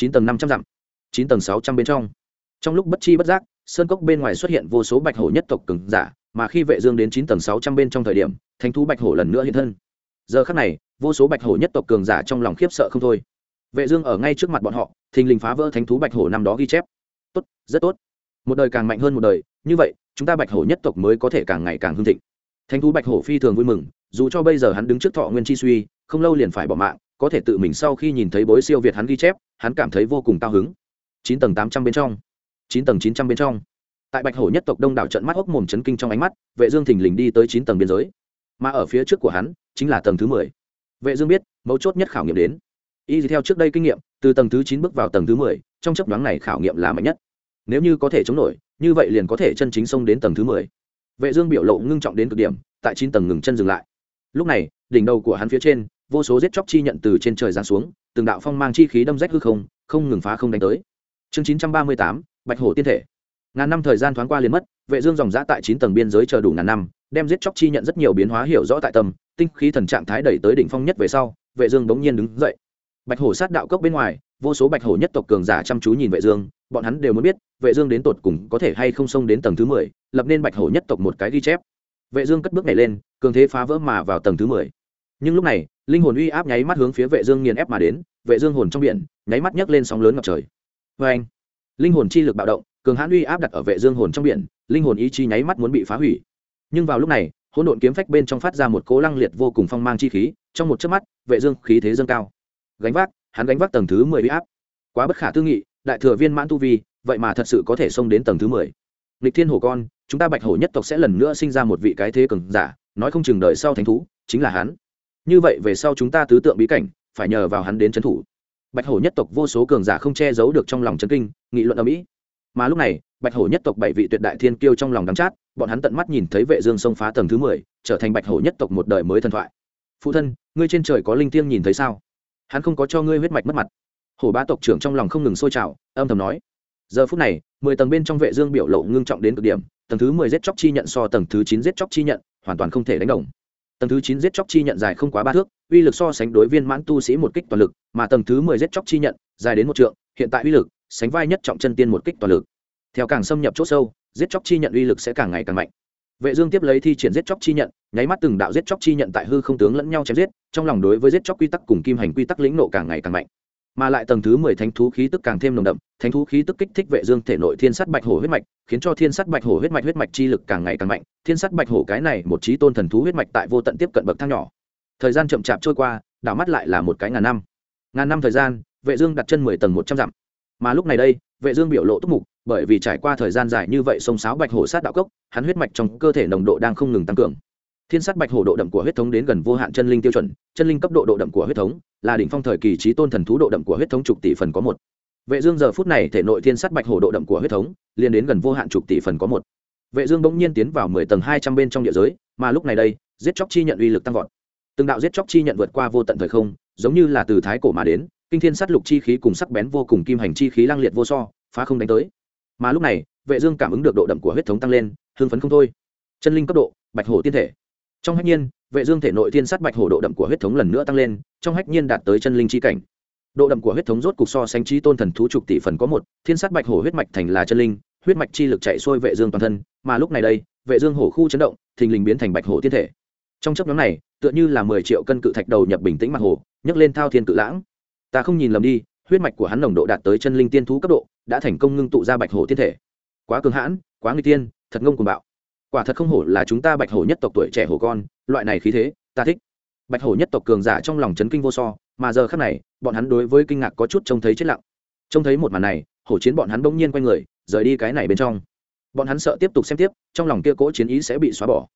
chín tầng năm trăm dặm, chín tầng sáu trăm bên trong. Trong lúc bất chi bất giác, sơn cốc bên ngoài xuất hiện vô số bạch hổ nhất tộc cứng giả, mà khi vệ dương đến chín tầng sáu trăm bên trong thời điểm, thánh thú bạch hổ lần nữa hiện thân. Giờ khắc này, vô số bạch hổ nhất tộc cường giả trong lòng khiếp sợ không thôi. Vệ dương ở ngay trước mặt bọn họ, thình lình phá vỡ thánh thú bạch hổ năm đó ghi chép. Tốt, rất tốt. Một đời càng mạnh hơn một đời, như vậy, chúng ta bạch hổ nhất tộc mới có thể càng ngày càng hưng thịnh. Thánh thú bạch hổ phi thường vui mừng, dù cho bây giờ hắn đứng trước thọ nguyên chi suy, không lâu liền phải bỏ mạng có thể tự mình sau khi nhìn thấy bối siêu việt hắn ghi chép, hắn cảm thấy vô cùng cao hứng. Chín tầng tám trăm bên trong. Chín tầng chín trăm bên trong. Tại bạch hổ nhất tộc đông đảo trận mắt hốc mồm chấn kinh trong ánh mắt, vệ dương thình lình đi tới chín tầng biên giới. Mà ở phía trước của hắn, chính là tầng thứ mười. Vệ dương biết, mấu chốt nhất khảo nghiệm đến. Y theo trước đây kinh nghiệm, từ tầng thứ chín bước vào tầng thứ mười, trong chấp đoán này khảo nghiệm là mạnh nhất. Nếu như có thể chống nổi, như vậy liền có thể chân chính xông đến tầng thứ mười. Vệ dương biểu lộ ngưng trọng đến cực điểm, tại chín tầng ngừng chân dừng lại. Lúc này, đỉnh đầu của hắn phía trên vô số giết chóc chi nhận từ trên trời giáng xuống từng đạo phong mang chi khí đâm rách hư không không ngừng phá không đánh tới. Chương chín trăm ba mươi tám bạch hổ tiên thể. Ngàn năm thời gian thoáng qua liền mất vệ dương dòng dã tại chín tầng biên giới chờ đủ ngàn năm đem giết chóc chi nhận rất nhiều biến hóa hiểu rõ tại tâm tinh khí thần trạng thái đẩy tới đỉnh phong nhất về sau vệ dương bỗng nhiên đứng dậy. Bạch hổ sát đạo cốc bên ngoài vô số bạch hổ nhất tộc cường giả chăm chú nhìn vệ dương bọn hắn đều muốn biết vệ dương đến tột cùng có thể hay không xông đến tầng thứ mười, lập nên bạch hổ nhất tộc một cái ghi chép. Vệ dương cất bước nhảy lên cường thế phá vỡ mà vào tầng thứ mười nhưng lúc này, linh hồn uy áp nháy mắt hướng phía vệ dương nghiền ép mà đến, vệ dương hồn trong biển, nháy mắt nhấc lên sóng lớn ngập trời. Với anh, linh hồn chi lực bạo động, cường hãn uy áp đặt ở vệ dương hồn trong biển, linh hồn ý chí nháy mắt muốn bị phá hủy. Nhưng vào lúc này, hỗn độn kiếm phách bên trong phát ra một cỗ lăng liệt vô cùng phong mang chi khí, trong một chớp mắt, vệ dương khí thế dâng cao. Gánh vác, hắn gánh vác tầng thứ mười uy áp. Quá bất khả tư nghị, đại thừa viên mãn tu vi, vậy mà thật sự có thể xông đến tầng thứ mười. Lịch thiên hổ con, chúng ta bạch hổ nhất tộc sẽ lần nữa sinh ra một vị cái thế cường giả, nói không chừng đợi sau thánh thú, chính là hắn như vậy về sau chúng ta tứ tượng bí cảnh, phải nhờ vào hắn đến trấn thủ. Bạch hổ nhất tộc vô số cường giả không che giấu được trong lòng trấn kinh, nghị luận ở mỹ mà lúc này, bạch hổ nhất tộc bảy vị tuyệt đại thiên kiêu trong lòng đắm chát, bọn hắn tận mắt nhìn thấy vệ dương xông phá tầng thứ mười, trở thành bạch hổ nhất tộc một đời mới thần thoại. Phụ thân, ngươi trên trời có linh thiêng nhìn thấy sao? Hắn không có cho ngươi huyết mạch mất mặt. Hổ ba tộc trưởng trong lòng không ngừng sôi trào, âm thầm nói. Giờ phút này, mười tầng bên trong vệ dương biểu lộ ngưng trọng đến cực điểm, tầng thứ mười giết chóc chi nhận so tầng thứ chín giết chóc chi nhận hoàn toàn không thể đánh đồng tầng thứ chín giết chóc chi nhận dài không quá ba thước, uy lực so sánh đối viên mãn tu sĩ một kích toàn lực, mà tầng thứ mười giết chóc chi nhận dài đến một trượng, hiện tại uy lực, sánh vai nhất trọng chân tiên một kích toàn lực. Theo càng xâm nhập chỗ sâu, giết chóc chi nhận uy lực sẽ càng ngày càng mạnh. Vệ dương tiếp lấy thi triển giết chóc chi nhận, nháy mắt từng đạo giết chóc chi nhận tại hư không tướng lẫn nhau chém giết, trong lòng đối với giết chóc quy tắc cùng kim hành quy tắc lĩnh nộ càng ngày càng mạnh mà lại tầng thứ mười thánh thú khí tức càng thêm nồng đậm, thánh thú khí tức kích thích vệ dương thể nội thiên sắt bạch hổ huyết mạch, khiến cho thiên sắt bạch hổ huyết mạch huyết mạch chi lực càng ngày càng mạnh. Thiên sắt bạch hổ cái này một chí tôn thần thú huyết mạch tại vô tận tiếp cận bậc thang nhỏ. Thời gian chậm chạp trôi qua, đảo mắt lại là một cái ngàn năm. Ngàn năm thời gian, vệ dương đặt chân mười tầng một trăm dặm. Mà lúc này đây, vệ dương biểu lộ túc mục, bởi vì trải qua thời gian dài như vậy sông sáo bạch hổ sát đạo cốc, hắn huyết mạch trong cơ thể nồng độ đang không ngừng tăng cường thiên sát bạch hổ độ đậm của huyết thống đến gần vô hạn chân linh tiêu chuẩn, chân linh cấp độ độ đậm của huyết thống, là đỉnh phong thời kỳ trí tôn thần thú độ đậm của huyết thống chục tỷ phần có một. Vệ dương giờ phút này thể nội thiên sát bạch hổ độ đậm của huyết thống liên đến gần vô hạn chục tỷ phần có một. Vệ dương bỗng nhiên tiến vào mười tầng hai trăm bên trong địa giới, mà lúc này đây, giết chóc chi nhận uy lực tăng vọt. Từng đạo giết chóc chi nhận vượt qua vô tận thời không, giống như là từ thái cổ mà đến, kinh thiên sát lục chi khí cùng sắc bén vô cùng kim hành chi khí lang liệt vô so, phá không đánh tới. Mà lúc này, vệ dương cảm ứng được độ đậm của huyết thống tăng lên, hưng phấn không thôi. Chân linh cấp độ, bạch hổ tiên thể trong hách nhiên, vệ dương thể nội thiên sát bạch hổ độ đậm của huyết thống lần nữa tăng lên, trong hách nhiên đạt tới chân linh chi cảnh. Độ đậm của huyết thống rốt cục so sánh trí tôn thần thú trục tỷ phần có một, thiên sát bạch hổ huyết mạch thành là chân linh, huyết mạch chi lực chạy xuôi vệ dương toàn thân, mà lúc này đây, vệ dương hổ khu chấn động, thình lình biến thành bạch hổ thiên thể. Trong chấp nhóm này, tựa như là 10 triệu cân cự thạch đầu nhập bình tĩnh mặt hồ nhấc lên thao thiên cự lãng. Ta không nhìn lầm đi, huyết mạch của hắn nồng độ đạt tới chân linh tiên thú cấp độ, đã thành công ngưng tụ ra bạch hổ thiên thể. Quá cường hãn, quá nguy tiên, thật ngông cuồng bạo quả thật không hổ là chúng ta bạch hổ nhất tộc tuổi trẻ hổ con, loại này khí thế, ta thích. Bạch hổ nhất tộc cường giả trong lòng chấn kinh vô so, mà giờ khác này, bọn hắn đối với kinh ngạc có chút trông thấy chết lặng. Trông thấy một màn này, hổ chiến bọn hắn bỗng nhiên quay người, rời đi cái này bên trong. Bọn hắn sợ tiếp tục xem tiếp, trong lòng kia cỗ chiến ý sẽ bị xóa bỏ.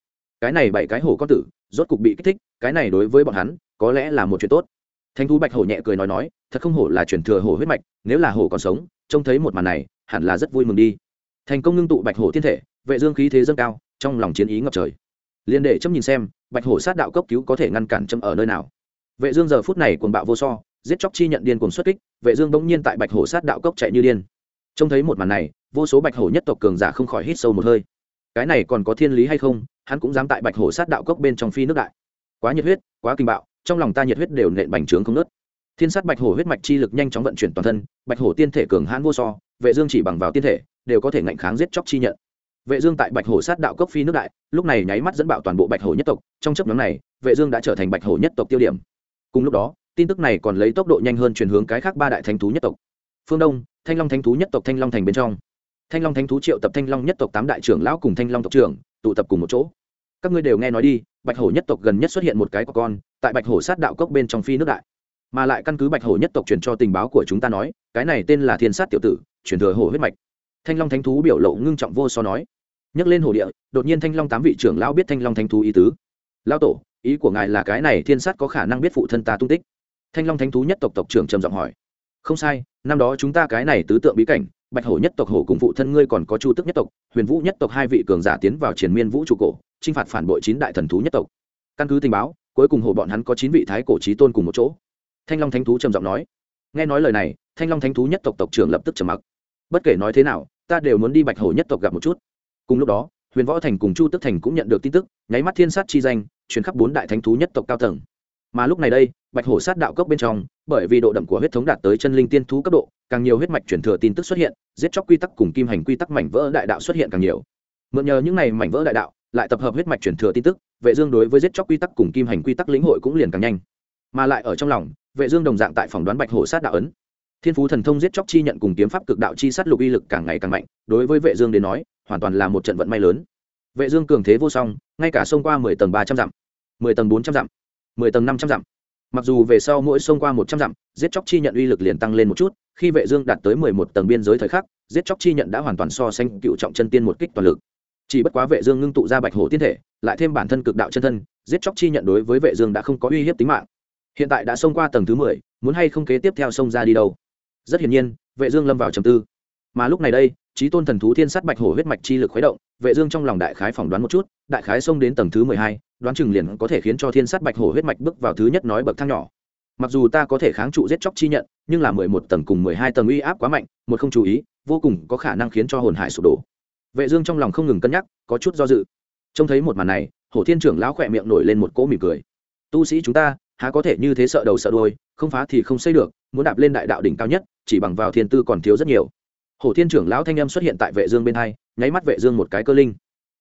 Cái này bảy cái hổ con tử, rốt cục bị kích thích, cái này đối với bọn hắn, có lẽ là một chuyện tốt. Thanh thú bạch hổ nhẹ cười nói nói, thật không hổ là chuyển thừa hổ huyết mạch, nếu là hổ còn sống, trông thấy một màn này, hẳn là rất vui mừng đi. Thành công ngưng tụ bạch hổ thiên thể, vệ dương khí thế dâng cao trong lòng chiến ý ngập trời. Liên đệ chấm nhìn xem, bạch hổ sát đạo cấp cứu có thể ngăn cản chấm ở nơi nào? Vệ dương giờ phút này cuồng bạo vô so, giết chóc chi nhận điên cuồng xuất kích, vệ dương bỗng nhiên tại bạch hổ sát đạo cốc chạy như điên. Trông thấy một màn này, vô số bạch hổ nhất tộc cường giả không khỏi hít sâu một hơi. Cái này còn có thiên lý hay không, hắn cũng dám tại bạch hổ sát đạo cốc bên trong phi nước đại. Quá nhiệt huyết, quá kinh bạo, trong lòng ta nhiệt huyết đều nện bành trướng không nứt. thiên sát bạch hổ huyết mạch chi lực nhanh chóng vận chuyển toàn thân, bạch hổ tiên thể cường hãn vô so, vệ dương chỉ bằng vào tiên thể, đều có thể ngạnh kháng giết chóc chi nhận vệ dương tại bạch hổ sát đạo cốc phi nước đại, lúc này nháy mắt dẫn bạo toàn bộ bạch hổ nhất tộc, trong chớp nhoáng này, vệ dương đã trở thành bạch hổ nhất tộc tiêu điểm. Cùng lúc đó, tin tức này còn lấy tốc độ nhanh hơn truyền hướng cái khác ba đại thánh thú nhất tộc. Phương đông, thanh long thánh thú nhất tộc thanh long thành bên trong. Thanh long thánh thú triệu tập thanh long nhất tộc tám đại trưởng lão cùng thanh long tộc trưởng, tụ tập cùng một chỗ. Các ngươi đều nghe nói đi, bạch hổ nhất tộc gần nhất xuất hiện một cái quả con, tại bạch hổ sát đạo cốc bên trong phi nước đại. Mà lại căn cứ bạch hổ nhất tộc truyền cho tình báo của chúng ta nói, cái này tên là thiên sát tiểu tử, truyền thừa hổ huyết mạch thanh long thánh thú biểu lộ ngưng trọng vô so nói. Nhắc lên hồ địa, đột nhiên thanh long tám vị trưởng lão biết thanh long thánh thú ý tứ. Lão tổ, ý của ngài là cái này thiên sát có khả năng biết phụ thân ta tung tích. Thanh long thánh thú nhất tộc tộc trưởng trầm giọng hỏi. Không sai, năm đó chúng ta cái này tứ tượng bí cảnh, bạch hổ nhất tộc hổ cùng phụ thân ngươi còn có chu tức nhất tộc, huyền vũ nhất tộc hai vị cường giả tiến vào triền miên vũ trụ cổ t r i n h phạt phản bội chín đại thần thú nhất tộc. Căn cứ tình báo, cuối cùng hổ bọn hắn có chín vị thái cổ trí tôn cùng một chỗ. Thanh long thánh thú trầm giọng nói. Nghe nói lời này, thanh long thánh thú nhất tộc tộc trưởng lập tức trầm mặc bất kể nói thế nào, ta đều muốn đi bạch hổ nhất tộc gặp một chút. Cùng lúc đó, huyền võ thành cùng chu tức thành cũng nhận được tin tức, nháy mắt thiên sát chi danh chuyển khắp bốn đại thánh thú nhất tộc cao tầng. Mà lúc này đây, bạch hổ sát đạo cốc bên trong, bởi vì độ đậm của huyết thống đạt tới chân linh tiên thú cấp độ, càng nhiều huyết mạch chuyển thừa tin tức xuất hiện, giết chóc quy tắc cùng kim hành quy tắc mảnh vỡ đại đạo xuất hiện càng nhiều. Mượn nhờ những này mảnh vỡ đại đạo, lại tập hợp huyết mạch chuyển thừa tin tức, vệ dương đối với giết chóc quy tắc cùng kim hành quy tắc lĩnh hội cũng liền càng nhanh. Mà lại ở trong lòng, vệ dương đồng dạng tại phỏng đoán bạch hổ sát đạo ấn thiên phú thần thông giết chóc chi nhận cùng kiếm pháp cực đạo chi sát lục uy lực càng ngày càng mạnh đối với vệ dương đến nói hoàn toàn là một trận vận may lớn. Vệ dương cường thế vô song ngay cả sông qua 10 tầng 300 dặm 10 tầng 400 dặm 10 tầng 500 dặm. Mặc dù về sau mỗi sông qua 100 dặm giết chóc chi nhận uy lực liền tăng lên một chút khi vệ dương đạt tới 11 tầng biên giới thời khắc giết chóc chi nhận đã hoàn toàn so sánh cựu trọng chân tiên một kích toàn lực. Chỉ bất quá vệ dương ngưng tụ ra bạch hổ tiên thể lại thêm bản thân cực đạo chân thân giết chóc chi nhận đối với vệ dương đã không có uy hiếp tính mạng. Hiện tại đã xông qua tầng thứ 10, muốn hay không kế tiếp theo xông ra đi đâu? Rất hiển nhiên vệ dương lâm vào trầm tư. Mà lúc này đây trí tôn thần thú thiên sát bạch hổ huyết mạch chi lực khuấy động vệ dương trong lòng đại khái phỏng đoán một chút đại khái xông đến tầng thứ 12, đoán chừng liền có thể khiến cho thiên sát bạch hổ huyết mạch bước vào thứ nhất nói bậc thang nhỏ. Mặc dù ta có thể kháng trụ giết chóc chi nhận nhưng là 11 tầng cùng 12 tầng uy áp quá mạnh một không chú ý vô cùng có khả năng khiến cho hồn hải sụp đổ. Vệ dương trong lòng không ngừng cân nhắc có chút do dự. Trông thấy một màn này hổ thiên trưởng lão khoẹt miệng nổi lên một cỗ mỉm cười. Tu sĩ chúng ta há có thể như thế sợ đầu sợ đuôi không phá thì không xây được muốn đạp lên đại đạo đỉnh cao nhất chỉ bằng vào thiên tư còn thiếu rất nhiều. Hổ thiên trưởng lão thanh âm xuất hiện tại vệ dương bên hai nháy mắt vệ dương một cái cơ linh.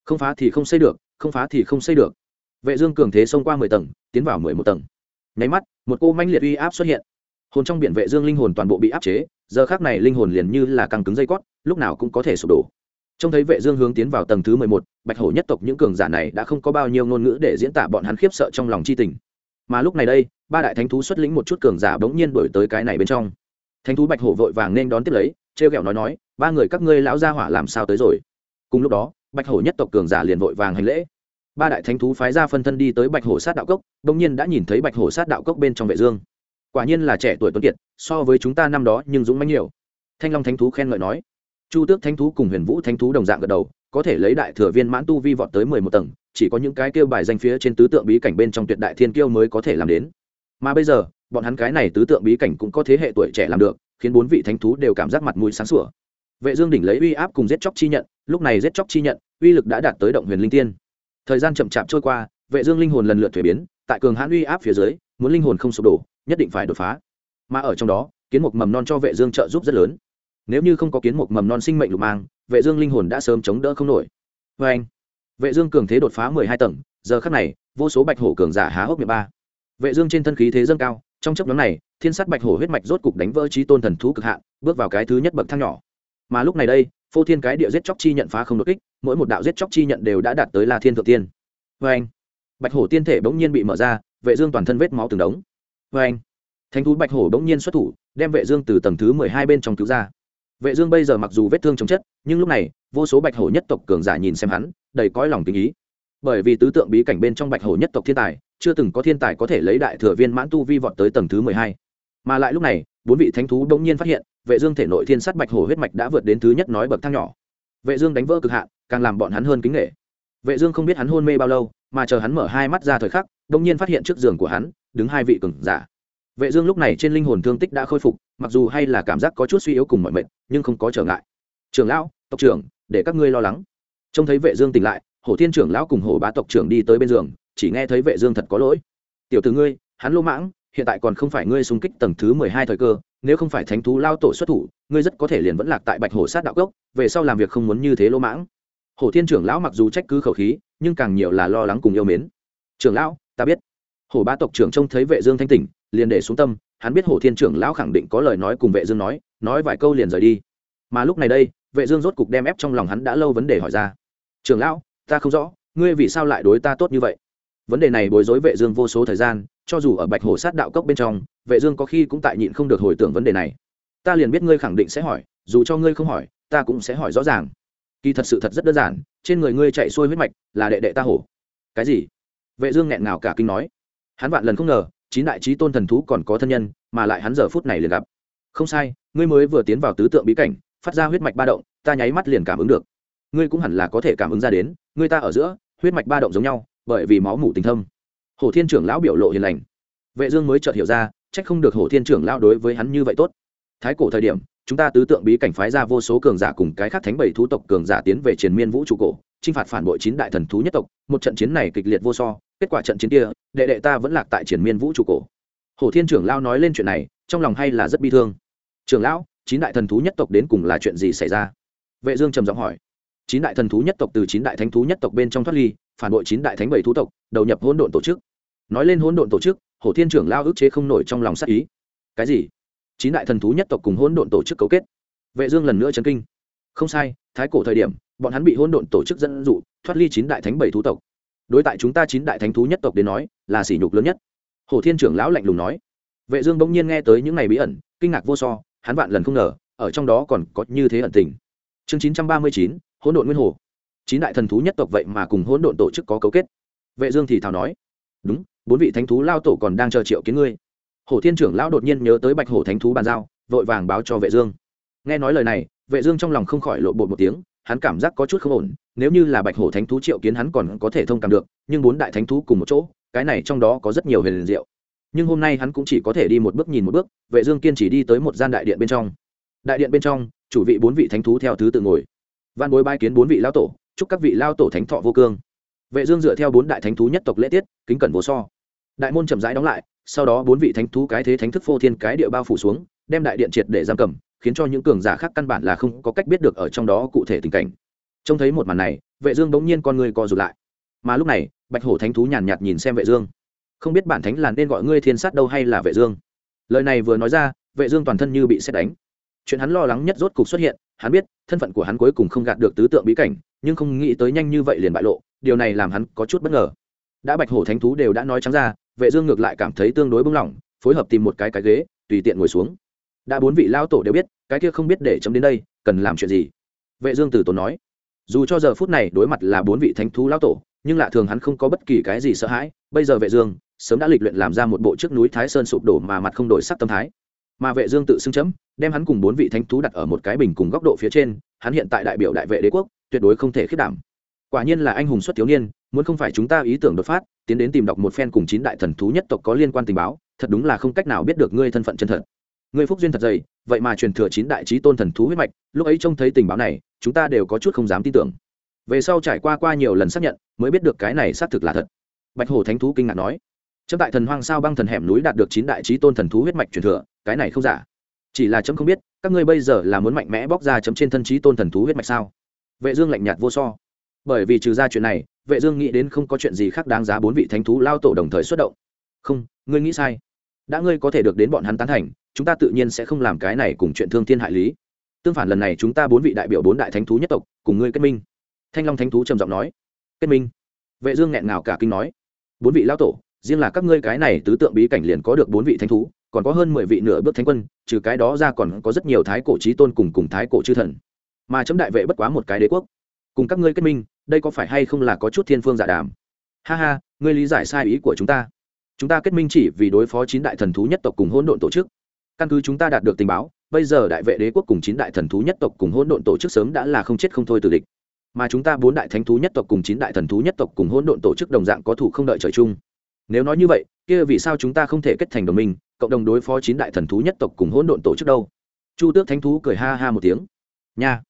Không phá thì không xây được không phá thì không xây được. Vệ dương cường thế xông qua mười tầng tiến vào mười một tầng. Nháy mắt một cô manh liệt uy áp xuất hiện. Hồn trong biển vệ dương linh hồn toàn bộ bị áp chế giờ khắc này linh hồn liền như là căng cứng dây cót lúc nào cũng có thể sụp đổ. Trông thấy vệ dương hướng tiến vào tầng thứ mười một, bạch hổ nhất tộc những cường giả này đã không có bao nhiêu ngôn ngữ để diễn tả bọn hắn khiếp sợ trong lòng chi tình mà lúc này đây, ba đại thánh thú xuất lĩnh một chút cường giả bỗng nhiên đổi tới cái này bên trong. Thánh thú bạch hổ vội vàng nên đón tiếp lấy, trêu ghẹo nói nói, ba người các ngươi lão gia hỏa làm sao tới rồi? Cùng lúc đó, bạch hổ nhất tộc cường giả liền vội vàng hành lễ. Ba đại thánh thú phái ra phân thân đi tới bạch hổ sát đạo cốc, bỗng nhiên đã nhìn thấy bạch hổ sát đạo cốc bên trong vệ dương. Quả nhiên là trẻ tuổi tuấn kiệt, so với chúng ta năm đó nhưng dũng mãnh nhiều. Thanh long thánh thú khen ngợi nói. Chu tước thánh thú cùng huyền vũ thánh thú đồng dạng gật đầu, có thể lấy đại thừa viên mãn tu vi vọt tới mười một tầng chỉ có những cái kêu bài danh phía trên tứ tượng bí cảnh bên trong tuyệt đại thiên kiêu mới có thể làm đến. Mà bây giờ, bọn hắn cái này tứ tượng bí cảnh cũng có thế hệ tuổi trẻ làm được, khiến bốn vị thánh thú đều cảm giác mặt mũi sáng sủa. Vệ dương đỉnh lấy uy áp cùng giết chóc chi nhận, lúc này giết chóc chi nhận, uy lực đã đạt tới động huyền linh tiên. Thời gian chậm chạp trôi qua, vệ dương linh hồn lần lượt thuế biến, tại cường hãn uy áp phía dưới, muốn linh hồn không sụp đổ, nhất định phải đột phá. Mà ở trong đó, kiến mục mầm non cho vệ dương trợ giúp rất lớn. Nếu như không có kiến mục mầm non sinh mệnh lục mang, vệ dương linh hồn đã sớm chống đỡ không nổi. Với anh vệ dương cường thế đột phá 12 tầng, giờ khắc này, vô số bạch hổ cường giả há hốc miệng ba. Vệ dương trên thân khí thế dâng cao, trong chốc ngắn này, thiên sát bạch hổ huyết mạch rốt cục đánh vỡ trí tôn thần thú cực hạn, bước vào cái thứ nhất bậc thang nhỏ. Mà lúc này đây, phô thiên cái địa giết chóc chi nhận phá không đột kích, mỗi một đạo giết chóc chi nhận đều đã đạt tới la thiên thượng tiên. Với anh, bạch hổ tiên thể bỗng nhiên bị mở ra, vệ dương toàn thân vết máu từng đống. Với anh, thánh thú bạch hổ bỗng nhiên xuất thủ, đem vệ dương từ tầng thứ 12 bên trong cứu ra. Vệ dương bây giờ mặc dù vết thương chống chất, nhưng lúc này, vô số bạch hổ nhất tộc cường giả nhìn xem hắn đầy cõi lòng tình ý. Bởi vì tứ tượng bí cảnh bên trong bạch hổ nhất tộc thiên tài, chưa từng có thiên tài có thể lấy đại thừa viên mãn tu vi vọt tới tầng thứ 12. mà lại lúc này, bốn vị thánh thú đống nhiên phát hiện, vệ dương thể nội thiên sát bạch hổ huyết mạch đã vượt đến thứ nhất nói bậc thang nhỏ. Vệ dương đánh vỡ cực hạn, càng làm bọn hắn hơn kính nể. Vệ dương không biết hắn hôn mê bao lâu, mà chờ hắn mở hai mắt ra thời khắc, đống nhiên phát hiện trước giường của hắn, đứng hai vị cường giả. Vệ dương lúc này trên linh hồn thương tích đã khôi phục, mặc dù hay là cảm giác có chút suy yếu cùng mọi mệt, nhưng không có trở ngại. Trưởng lão, tộc trưởng, để các ngươi lo lắng trông thấy vệ dương tỉnh lại, hổ thiên trưởng lão cùng hổ bá tộc trưởng đi tới bên giường, chỉ nghe thấy vệ dương thật có lỗi. Tiểu tử ngươi, hắn lô mãng, hiện tại còn không phải ngươi xung kích tầng thứ mười hai thời cơ, nếu không phải thánh thú lao tổ xuất thủ, ngươi rất có thể liền vẫn lạc tại bạch hổ sát đạo cốc, về sau làm việc không muốn như thế lỗ mãng. Hổ thiên trưởng lão mặc dù trách cứ khẩu khí, nhưng càng nhiều là lo lắng cùng yêu mến. Trưởng lão, ta biết. Hổ bá tộc trưởng trông thấy vệ dương thanh tỉnh, liền để xuống tâm, hắn biết hổ thiên trưởng lão khẳng định có lời nói cùng vệ dương nói nói vài câu liền rời đi. Mà lúc này đây vệ dương rốt cục đem ép trong lòng hắn đã lâu vấn đề hỏi ra. Trưởng lão, ta không rõ, ngươi vì sao lại đối ta tốt như vậy? Vấn đề này bối rối vệ dương vô số thời gian, cho dù ở bạch hồ sát đạo cốc bên trong, vệ dương có khi cũng tại nhịn không được hồi tưởng vấn đề này. Ta liền biết ngươi khẳng định sẽ hỏi, dù cho ngươi không hỏi, ta cũng sẽ hỏi rõ ràng. Kỳ thật sự thật rất đơn giản, trên người ngươi chạy xuôi huyết mạch, là đệ đệ ta hổ. Cái gì? Vệ dương nghẹn ngào cả kinh nói. Hắn vạn lần không ngờ, chín đại chí tôn thần thú còn có thân nhân, mà lại hắn giờ phút này liền gặp. Không sai, ngươi mới vừa tiến vào tứ tượng bí cảnh phát ra huyết mạch ba động, ta nháy mắt liền cảm ứng được. Ngươi cũng hẳn là có thể cảm ứng ra đến, ngươi ta ở giữa, huyết mạch ba động giống nhau, bởi vì máu mủ tình thâm. Hổ thiên trưởng lão biểu lộ hiền lành. Vệ dương mới chợt hiểu ra trách không được hổ thiên trưởng lão đối với hắn như vậy tốt. Thái cổ thời điểm, chúng ta tứ tượng bí cảnh phái ra vô số cường giả cùng cái khác thánh bảy thú tộc cường giả tiến về triền miên vũ trụ cổ, chinh phạt phản bội chín đại thần thú nhất tộc. Một trận chiến này kịch liệt vô so, kết quả trận chiến kia, đệ đệ ta vẫn lạc tại triền miên vũ trụ cổ. Hổ thiên trưởng lão nói lên chuyện này, trong lòng hay là rất bi thương. Trưởng lão chín đại thần thú nhất tộc đến cùng là chuyện gì xảy ra? Vệ dương trầm giọng hỏi. Chín đại thần thú nhất tộc từ chín đại thánh thú nhất tộc bên trong thoát ly, phản bội chín đại thánh bảy thú tộc, đầu nhập hỗn độn tổ chức. Nói lên hỗn độn tổ chức, hổ thiên trưởng lao ức chế không nổi trong lòng sát ý. Cái gì? Chín đại thần thú nhất tộc cùng hỗn độn tổ chức cấu kết. Vệ dương lần nữa chấn kinh. Không sai, thái cổ thời điểm, bọn hắn bị hỗn độn tổ chức dẫn dụ, thoát ly chín đại thánh bảy thú tộc. Đối tại chúng ta chín đại thánh thú nhất tộc đến nói, là sỉ nhục lớn nhất. Hổ thiên trưởng lão lạnh lùng nói. Vệ dương bỗng nhiên nghe tới những này bí ẩn, kinh ngạc vô so hắn vạn lần không ngờ ở trong đó còn có như thế ẩn tình. Chương 939, hỗn độn nguyên hồ. Chín đại thần thú nhất tộc vậy mà cùng hỗn độn tổ chức có cấu kết. Vệ dương thì thào nói đúng bốn vị thánh thú lao tổ còn đang chờ triệu kiến ngươi. Hổ thiên trưởng lão đột nhiên nhớ tới bạch hổ thánh thú bàn giao vội vàng báo cho vệ dương. Nghe nói lời này vệ dương trong lòng không khỏi lộ bột một tiếng hắn cảm giác có chút không ổn nếu như là bạch hổ thánh thú triệu kiến hắn còn có thể thông cảm được nhưng bốn đại thánh thú cùng một chỗ cái này trong đó có rất nhiều huyền diệu nhưng hôm nay hắn cũng chỉ có thể đi một bước nhìn một bước, vệ dương kiên trì đi tới một gian đại điện bên trong. Đại điện bên trong, chủ vị bốn vị thánh thú theo thứ tự ngồi. Văn bối bai kiến bốn vị lao tổ, chúc các vị lao tổ thánh thọ vô cương. Vệ dương dựa theo bốn đại thánh thú nhất tộc lễ tiết, kính cẩn vô so. Đại môn chậm rãi đóng lại, sau đó bốn vị thánh thú cái thế thánh thức phô thiên cái địa bao phủ xuống, đem đại điện triệt để giam cầm, khiến cho những cường giả khác căn bản là không có cách biết được ở trong đó cụ thể tình cảnh. Trông thấy một màn này, vệ dương bỗng nhiên con người co rụt lại. Mà lúc này, bạch hổ thánh thú nhàn nhạt nhìn xem vệ dương không biết bản thánh là nên gọi ngươi thiên sát đâu hay là vệ dương. Lời này vừa nói ra, vệ dương toàn thân như bị xét đánh. Chuyện hắn lo lắng nhất rốt cục xuất hiện, hắn biết, thân phận của hắn cuối cùng không gạt được tứ tượng bí cảnh, nhưng không nghĩ tới nhanh như vậy liền bại lộ, điều này làm hắn có chút bất ngờ. Đã bạch hổ thánh thú đều đã nói trắng ra, vệ dương ngược lại cảm thấy tương đối bưng lỏng phối hợp tìm một cái cái ghế, tùy tiện ngồi xuống. Đã bốn vị lao tổ đều biết, cái kia không biết để chấm đến đây, cần làm chuyện gì? Vệ dương từ tốn nói. Dù cho giờ phút này đối mặt là bốn vị thánh thú lao tổ, nhưng lạ thường hắn không có bất kỳ cái gì sợ hãi, bây giờ vệ dương sớm đã lịch luyện làm ra một bộ trước núi thái sơn sụp đổ mà mặt không đổi sắc tâm thái. Mà vệ dương tự xưng chấm, đem hắn cùng bốn vị thánh thú đặt ở một cái bình cùng góc độ phía trên, hắn hiện tại đại biểu đại vệ đế quốc, tuyệt đối không thể khiết đảm. Quả nhiên là anh hùng xuất thiếu niên, muốn không phải chúng ta ý tưởng đột phát, tiến đến tìm đọc một phen cùng chín đại thần thú nhất tộc có liên quan tình báo, thật đúng là không cách nào biết được ngươi thân phận chân thật. Ngươi phúc duyên thật dày, vậy mà truyền thừa chín đại trí tôn thần thú huyết mạch, lúc ấy trông thấy tình báo này, chúng ta đều có chút không dám tin tưởng. Về sau trải qua qua nhiều lần xác nhận, mới biết được cái này xác thực là thật. Bạch hổ thánh thú kinh ngạc nói chấm tại thần hoang sao băng thần hẻm núi đạt được chín đại trí tôn thần thú huyết mạch truyền thừa, cái này không giả. Chỉ là chấm không biết, các ngươi bây giờ là muốn mạnh mẽ bóc ra chấm trên thân trí tôn thần thú huyết mạch sao? Vệ dương lạnh nhạt vô so. Bởi vì trừ ra chuyện này, vệ dương nghĩ đến không có chuyện gì khác đáng giá bốn vị thánh thú lao tổ đồng thời xuất động. Không, ngươi nghĩ sai. Đã ngươi có thể được đến bọn hắn tán thành, chúng ta tự nhiên sẽ không làm cái này cùng chuyện thương thiên hại lý. Tương phản lần này chúng ta bốn vị đại biểu bốn đại thánh thú nhất tộc, cùng ngươi kết minh. Thanh long thánh thú trầm giọng nói. Kết minh. Vệ dương nghẹn ngào cả kinh nói. Bốn vị lao tổ riêng là các ngươi cái này tứ tượng bí cảnh liền có được bốn vị thánh thú, còn có hơn mười vị nửa bước thánh quân, trừ cái đó ra còn có rất nhiều thái cổ trí tôn cùng cùng thái cổ chư thần. Mà chấm đại vệ bất quá một cái đế quốc. Cùng các ngươi kết minh, đây có phải hay không là có chút thiên phương giả đàm? Ha ha, ngươi lý giải sai ý của chúng ta. Chúng ta kết minh chỉ vì đối phó chín đại thần thú nhất tộc cùng hỗn độn tổ chức. Căn cứ chúng ta đạt được tình báo, bây giờ đại vệ đế quốc cùng chín đại thần thú nhất tộc cùng hỗn độn tổ chức sớm đã là không chết không thôi từ địch. Mà chúng ta bốn đại thánh thú nhất tộc cùng chín đại thần thú nhất tộc cùng hỗn độn tổ chức đồng dạng có thủ không đợi trời chung nếu nói như vậy, kia vì sao chúng ta không thể kết thành đồng minh, cộng đồng đối phó chín đại thần thú nhất tộc cùng hỗn độn tổ chức đâu? Chu tước thánh thú cười ha ha một tiếng. Nha,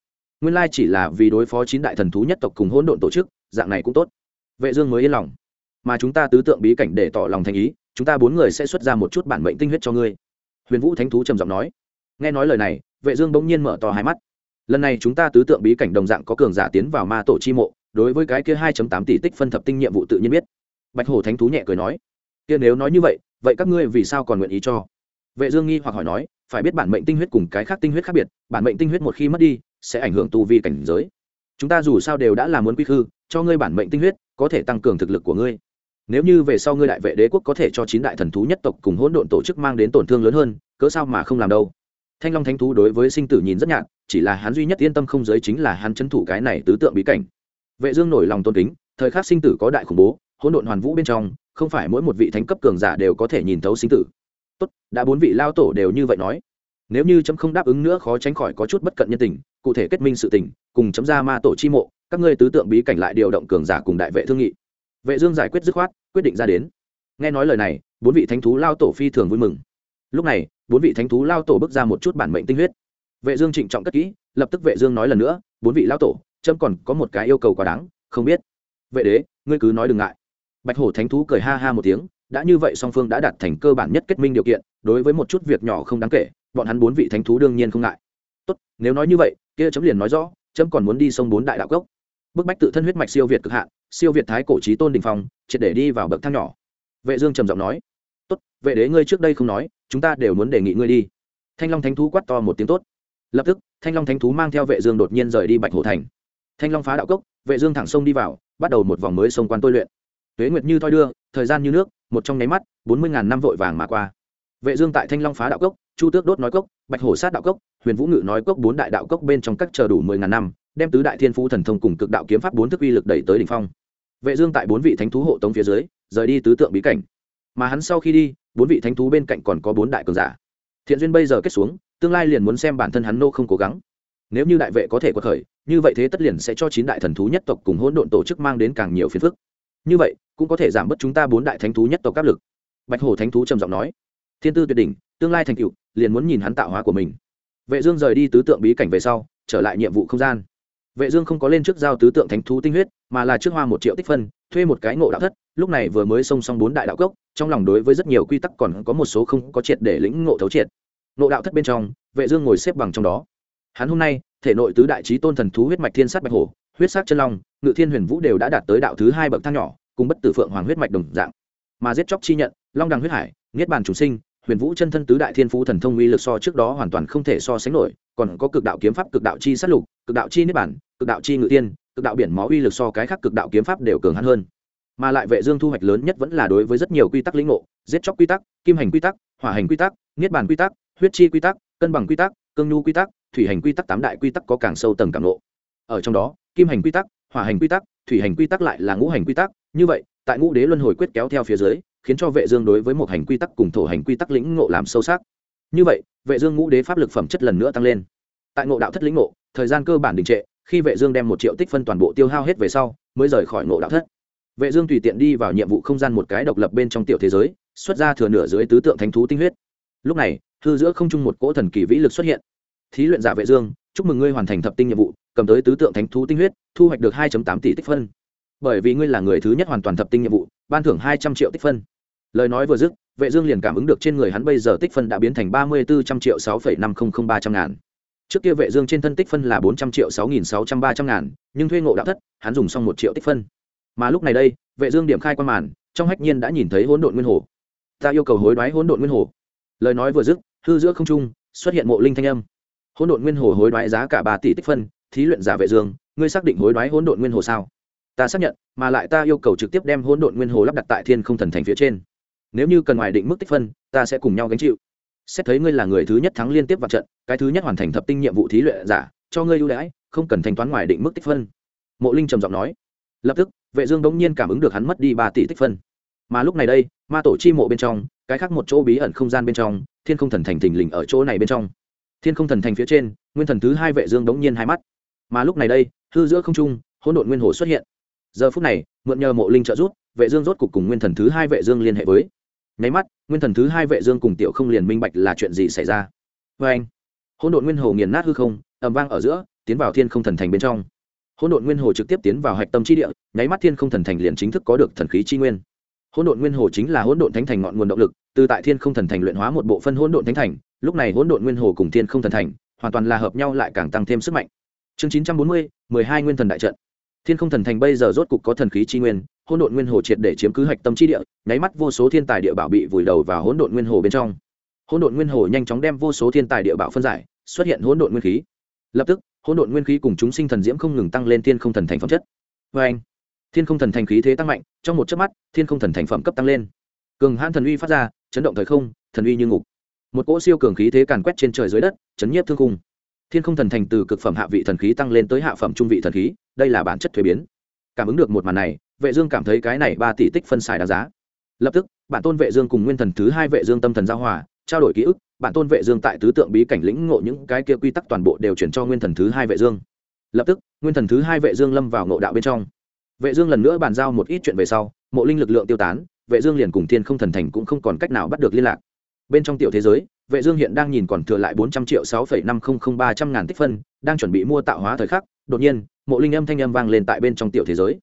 nguyên lai chỉ là vì đối phó chín đại thần thú nhất tộc cùng hỗn độn tổ chức, dạng này cũng tốt. Vệ dương mới yên lòng. Mà chúng ta tứ tượng bí cảnh để tỏ lòng thành ý, chúng ta bốn người sẽ xuất ra một chút bản mệnh tinh huyết cho ngươi. Huyền vũ thánh thú trầm giọng nói. Nghe nói lời này, vệ dương bỗng nhiên mở to hai mắt. Lần này chúng ta tứ tượng bí cảnh đồng dạng có cường giả tiến vào ma tổ chi mộ, đối với cái kia 2.8 tỷ tích phân thập tinh nhiệm vụ tự nhiên biết bạch hổ thánh thú nhẹ cười nói, kia nếu nói như vậy vậy các ngươi vì sao còn nguyện ý cho? Vệ dương nghi hoặc hỏi nói, phải biết bản mệnh tinh huyết cùng cái khác tinh huyết khác biệt, bản mệnh tinh huyết một khi mất đi, sẽ ảnh hưởng tu vi cảnh giới. Chúng ta dù sao đều đã làm muốn quy khư, cho ngươi bản mệnh tinh huyết, có thể tăng cường thực lực của ngươi. Nếu như về sau ngươi đại vệ đế quốc có thể cho chín đại thần thú nhất tộc cùng hỗn độn tổ chức mang đến tổn thương lớn hơn, cớ sao mà không làm đâu? Thanh long thánh thú đối với sinh tử nhìn rất nhạt, chỉ là hắn duy nhất yên tâm không giới chính là hắn chấn thủ cái này tứ tượng bí cảnh. Vệ dương nổi lòng tôn kính, thời khắc sinh tử có đại khủng bố hỗn độn hoàn vũ bên trong, không phải mỗi một vị thánh cấp cường giả đều có thể nhìn thấu sinh tử. Tốt, đã bốn vị lao tổ đều như vậy nói. Nếu như chấm không đáp ứng nữa khó tránh khỏi có chút bất cận nhân tình, cụ thể kết minh sự tình, cùng chấm ra ma tổ chi mộ, các ngươi tứ tượng bí cảnh lại điều động cường giả cùng đại vệ thương nghị. Vệ dương giải quyết dứt khoát, quyết định ra đến. Nghe nói lời này, bốn vị thánh thú lao tổ phi thường vui mừng. Lúc này, bốn vị thánh thú lao tổ bước ra một chút bản mệnh tinh huyết. Vệ dương trịnh trọng cất kỹ, lập tức vệ dương nói lần nữa, bốn vị lao tổ, chấm còn có một cái yêu cầu quá đáng, không biết. Vệ đế, ngươi cứ nói đừng ngại bạch hổ thánh thú cười ha ha một tiếng, đã như vậy song phương đã đạt thành cơ bản nhất kết minh điều kiện, đối với một chút việc nhỏ không đáng kể, bọn hắn bốn vị thánh thú đương nhiên không ngại. Tốt, nếu nói như vậy, kia chấm liền nói rõ, chấm còn muốn đi sông bốn đại đạo cốc. Bức bách tự thân huyết mạch siêu việt cực hạn, siêu việt thái cổ trí tôn đình phong, triệt để đi vào bậc thang nhỏ. Vệ dương trầm giọng nói, tốt, vệ đế ngươi trước đây không nói, chúng ta đều muốn đề nghị ngươi đi. Thanh long thánh thú quát to một tiếng tốt. Lập tức, thanh long thánh thú mang theo vệ dương đột nhiên rời đi bạch hổ thành. Thanh long phá đạo cốc, vệ dương thẳng sông đi vào, bắt đầu một vòng mới sông quan tôi luyện tuế nguyệt như thoi đưa, thời gian như nước, một trong nháy mắt, bốn mươi ngàn năm vội vàng mà qua. Vệ dương tại thanh long phá đạo cốc, chu tước đốt nói cốc, bạch hổ sát đạo cốc, huyền vũ ngự nói cốc bốn đại đạo cốc bên trong các chờ đủ mười ngàn năm, đem tứ đại thiên phú thần thông cùng cực đạo kiếm pháp bốn thức uy lực đẩy tới đỉnh phong. Vệ dương tại bốn vị thánh thú hộ tống phía dưới, rời đi tứ tượng bí cảnh. Mà hắn sau khi đi, bốn vị thánh thú bên cạnh còn có bốn đại cường giả. Thiện duyên bây giờ kết xuống, tương lai liền muốn xem bản thân hắn nô không cố gắng. Nếu như đại vệ có thể quật khởi, như vậy thế tất liền sẽ cho chín đại thần thú nhất tộc cùng hỗn độn tổ chức mang đến càng nhiều phiền phức. Như vậy cũng có thể giảm bớt chúng ta bốn đại thánh thú nhất tộc áp lực. Bạch hổ thánh thú trầm giọng nói, thiên tư tuyệt đỉnh, tương lai thành cựu liền muốn nhìn hắn tạo hóa của mình. Vệ dương rời đi tứ tượng bí cảnh về sau, trở lại nhiệm vụ không gian. Vệ dương không có lên trước giao tứ tượng thánh thú tinh huyết, mà là trước hoa một triệu tích phân, thuê một cái ngộ đạo thất, lúc này vừa mới xông xong bốn đại đạo cốc, trong lòng đối với rất nhiều quy tắc còn có một số không có triệt để lĩnh ngộ thấu triệt. Ngộ đạo thất bên trong, vệ dương ngồi xếp bằng trong đó. Hắn hôm nay, thể nội tứ đại chí tôn thần thú huyết mạch thiên sát bạch hổ, huyết sắc chân long, ngự thiên huyền vũ đều đã đạt tới đạo thứ hai bậc thang nhỏ cùng bất tử phượng hoàng huyết mạch đồng dạng mà giết chóc chi nhận long đằng huyết hải niết bàn chủ sinh huyền vũ chân thân tứ đại thiên phú thần thông uy lực so trước đó hoàn toàn không thể so sánh nổi còn có cực đạo kiếm pháp cực đạo chi sát lục cực đạo chi niết bản cực đạo chi ngự tiên cực đạo biển máu uy lực so cái khác cực đạo kiếm pháp đều cường hắn hơn mà lại vệ dương thu hoạch lớn nhất vẫn là đối với rất nhiều quy tắc lĩnh ngộ giết chóc quy tắc kim hành quy tắc hỏa hành quy tắc niết bàn quy tắc huyết chi quy tắc cân bằng quy tắc cương nhu quy tắc thủy hành quy tắc tám đại quy tắc có càng sâu tầng càng ngộ ở trong đó kim hành quy tắc hỏa hành quy tắc thủy hành quy tắc lại là ngũ hành quy tắc như vậy, tại ngũ đế luân hồi quyết kéo theo phía dưới, khiến cho vệ dương đối với một hành quy tắc cùng thổ hành quy tắc lĩnh ngộ làm sâu sắc. Như vậy, vệ dương ngũ đế pháp lực phẩm chất lần nữa tăng lên. Tại ngộ đạo thất lĩnh ngộ, thời gian cơ bản đình trệ, khi vệ dương đem một triệu tích phân toàn bộ tiêu hao hết về sau, mới rời khỏi ngộ đạo thất. Vệ dương tùy tiện đi vào nhiệm vụ không gian một cái độc lập bên trong tiểu thế giới, xuất ra thừa nửa dưới tứ tượng thánh thú tinh huyết. Lúc này, hư giữa không trung một cỗ thần kỳ vĩ lực xuất hiện. Thí luyện giả vệ dương, chúc mừng ngươi hoàn thành thập tinh nhiệm vụ, cầm tới tứ tượng thánh thú tinh huyết, thu hoạch được 2.8 tỷ tích phân bởi vì ngươi là người thứ nhất hoàn toàn thập tinh nhiệm vụ ban thưởng 200 triệu tích phân. Lời nói vừa dứt vệ dương liền cảm ứng được trên người hắn bây giờ tích phân đã biến thành 34 triệu 6,500 ngàn. Trước kia vệ dương trên thân tích phân là 400 triệu 6.600 ngàn nhưng thuê ngộ đạo thất hắn dùng xong một triệu tích phân. Mà lúc này đây vệ dương điểm khai quan màn trong hách nhiên đã nhìn thấy hỗn độn nguyên hồ. Ta yêu cầu hối đoái hỗn độn nguyên hồ. Lời nói vừa dứt hư giữa không trung xuất hiện mộ linh thanh âm. Hỗn độn nguyên hồ hối đoái giá cả ba tỷ tích phân thí luyện giả vệ dương ngươi xác định hối đoái hỗn độn nguyên hồ sao? Ta xác nhận, mà lại ta yêu cầu trực tiếp đem hỗn độn nguyên hồ lắp đặt tại thiên không thần thành phía trên. Nếu như cần ngoài định mức tích phân, ta sẽ cùng nhau gánh chịu. Xét thấy ngươi là người thứ nhất thắng liên tiếp vào trận, cái thứ nhất hoàn thành thập tinh nhiệm vụ thí luyện giả, cho ngươi ưu đãi, không cần thanh toán ngoài định mức tích phân. Mộ linh trầm giọng nói. Lập tức, vệ dương đống nhiên cảm ứng được hắn mất đi ba tỷ tích phân. Mà lúc này đây, ma tổ chi mộ bên trong, cái khác một chỗ bí ẩn không gian bên trong, thiên không thần thành thình lình ở chỗ này bên trong. Thiên không thần thành phía trên, nguyên thần thứ hai vệ dương đống nhiên hai mắt. Mà lúc này đây, hư giữa không trung, hỗn độn nguyên hồ xuất hiện giờ phút này, mượn nhờ mộ linh trợ giúp, vệ dương rốt cục cùng nguyên thần thứ hai vệ dương liên hệ với. Nháy mắt, nguyên thần thứ hai vệ dương cùng tiểu không liền minh bạch là chuyện gì xảy ra. Với anh, hỗn độn nguyên hồ nghiền nát hư không, ầm vang ở giữa, tiến vào thiên không thần thành bên trong. Hỗn độn nguyên hồ trực tiếp tiến vào hạch tâm chi địa, nháy mắt thiên không thần thành liền chính thức có được thần khí chi nguyên. Hỗn độn nguyên hồ chính là hỗn độn thánh thành ngọn nguồn động lực, từ tại thiên không thần thành luyện hóa một bộ phân hỗn độn thánh thành, lúc này hỗn độn nguyên hồ cùng thiên không thần thành hoàn toàn là hợp nhau lại càng tăng thêm sức mạnh. Chương chín trăm bốn mươi, mười hai nguyên thần đại trận thiên không thần thành bây giờ rốt cục có thần khí chi nguyên, hỗn độn nguyên hồ triệt để chiếm cứ hạch tâm chi địa, nháy mắt vô số thiên tài địa bảo bị vùi đầu vào hỗn độn nguyên hồ bên trong. Hỗn độn nguyên hồ nhanh chóng đem vô số thiên tài địa bảo phân giải, xuất hiện hỗn độn nguyên khí. Lập tức, hỗn độn nguyên khí cùng chúng sinh thần diễm không ngừng tăng lên thiên không thần thành phẩm chất. Vê anh, thiên không thần thành khí thế tăng mạnh, trong một chớp mắt, thiên không thần thành phẩm cấp tăng lên. Cường hãn thần uy phát ra, chấn động thời không, thần uy như ngục. Một cỗ siêu cường khí thế càn quét trên trời dưới đất, chấn nhiếp thương cung thiên không thần thành từ cực phẩm hạ vị thần khí tăng lên tới hạ phẩm trung vị thần khí đây là bản chất thuế biến. Cảm ứng được một màn này vệ dương cảm thấy cái này ba tỷ tích phân xài đáng giá. Lập tức bản tôn vệ dương cùng nguyên thần thứ hai vệ dương tâm thần giao hòa trao đổi ký ức bản tôn vệ dương tại tứ tượng bí cảnh lĩnh ngộ những cái kia quy tắc toàn bộ đều chuyển cho nguyên thần thứ hai vệ dương. Lập tức nguyên thần thứ hai vệ dương lâm vào ngộ đạo bên trong. Vệ dương lần nữa bàn giao một ít chuyện về sau mộ linh lực lượng tiêu tán vệ dương liền cùng thiên không thần thành cũng không còn cách nào bắt được liên lạc. Bên trong tiểu thế giới vệ dương hiện đang nhìn còn thừa lại 400 triệu 6,500300 ngàn tích phân đang chuẩn bị mua tạo hóa thời khắc đột nhiên mộ linh âm thanh âm vang lên tại bên trong tiểu thế giới.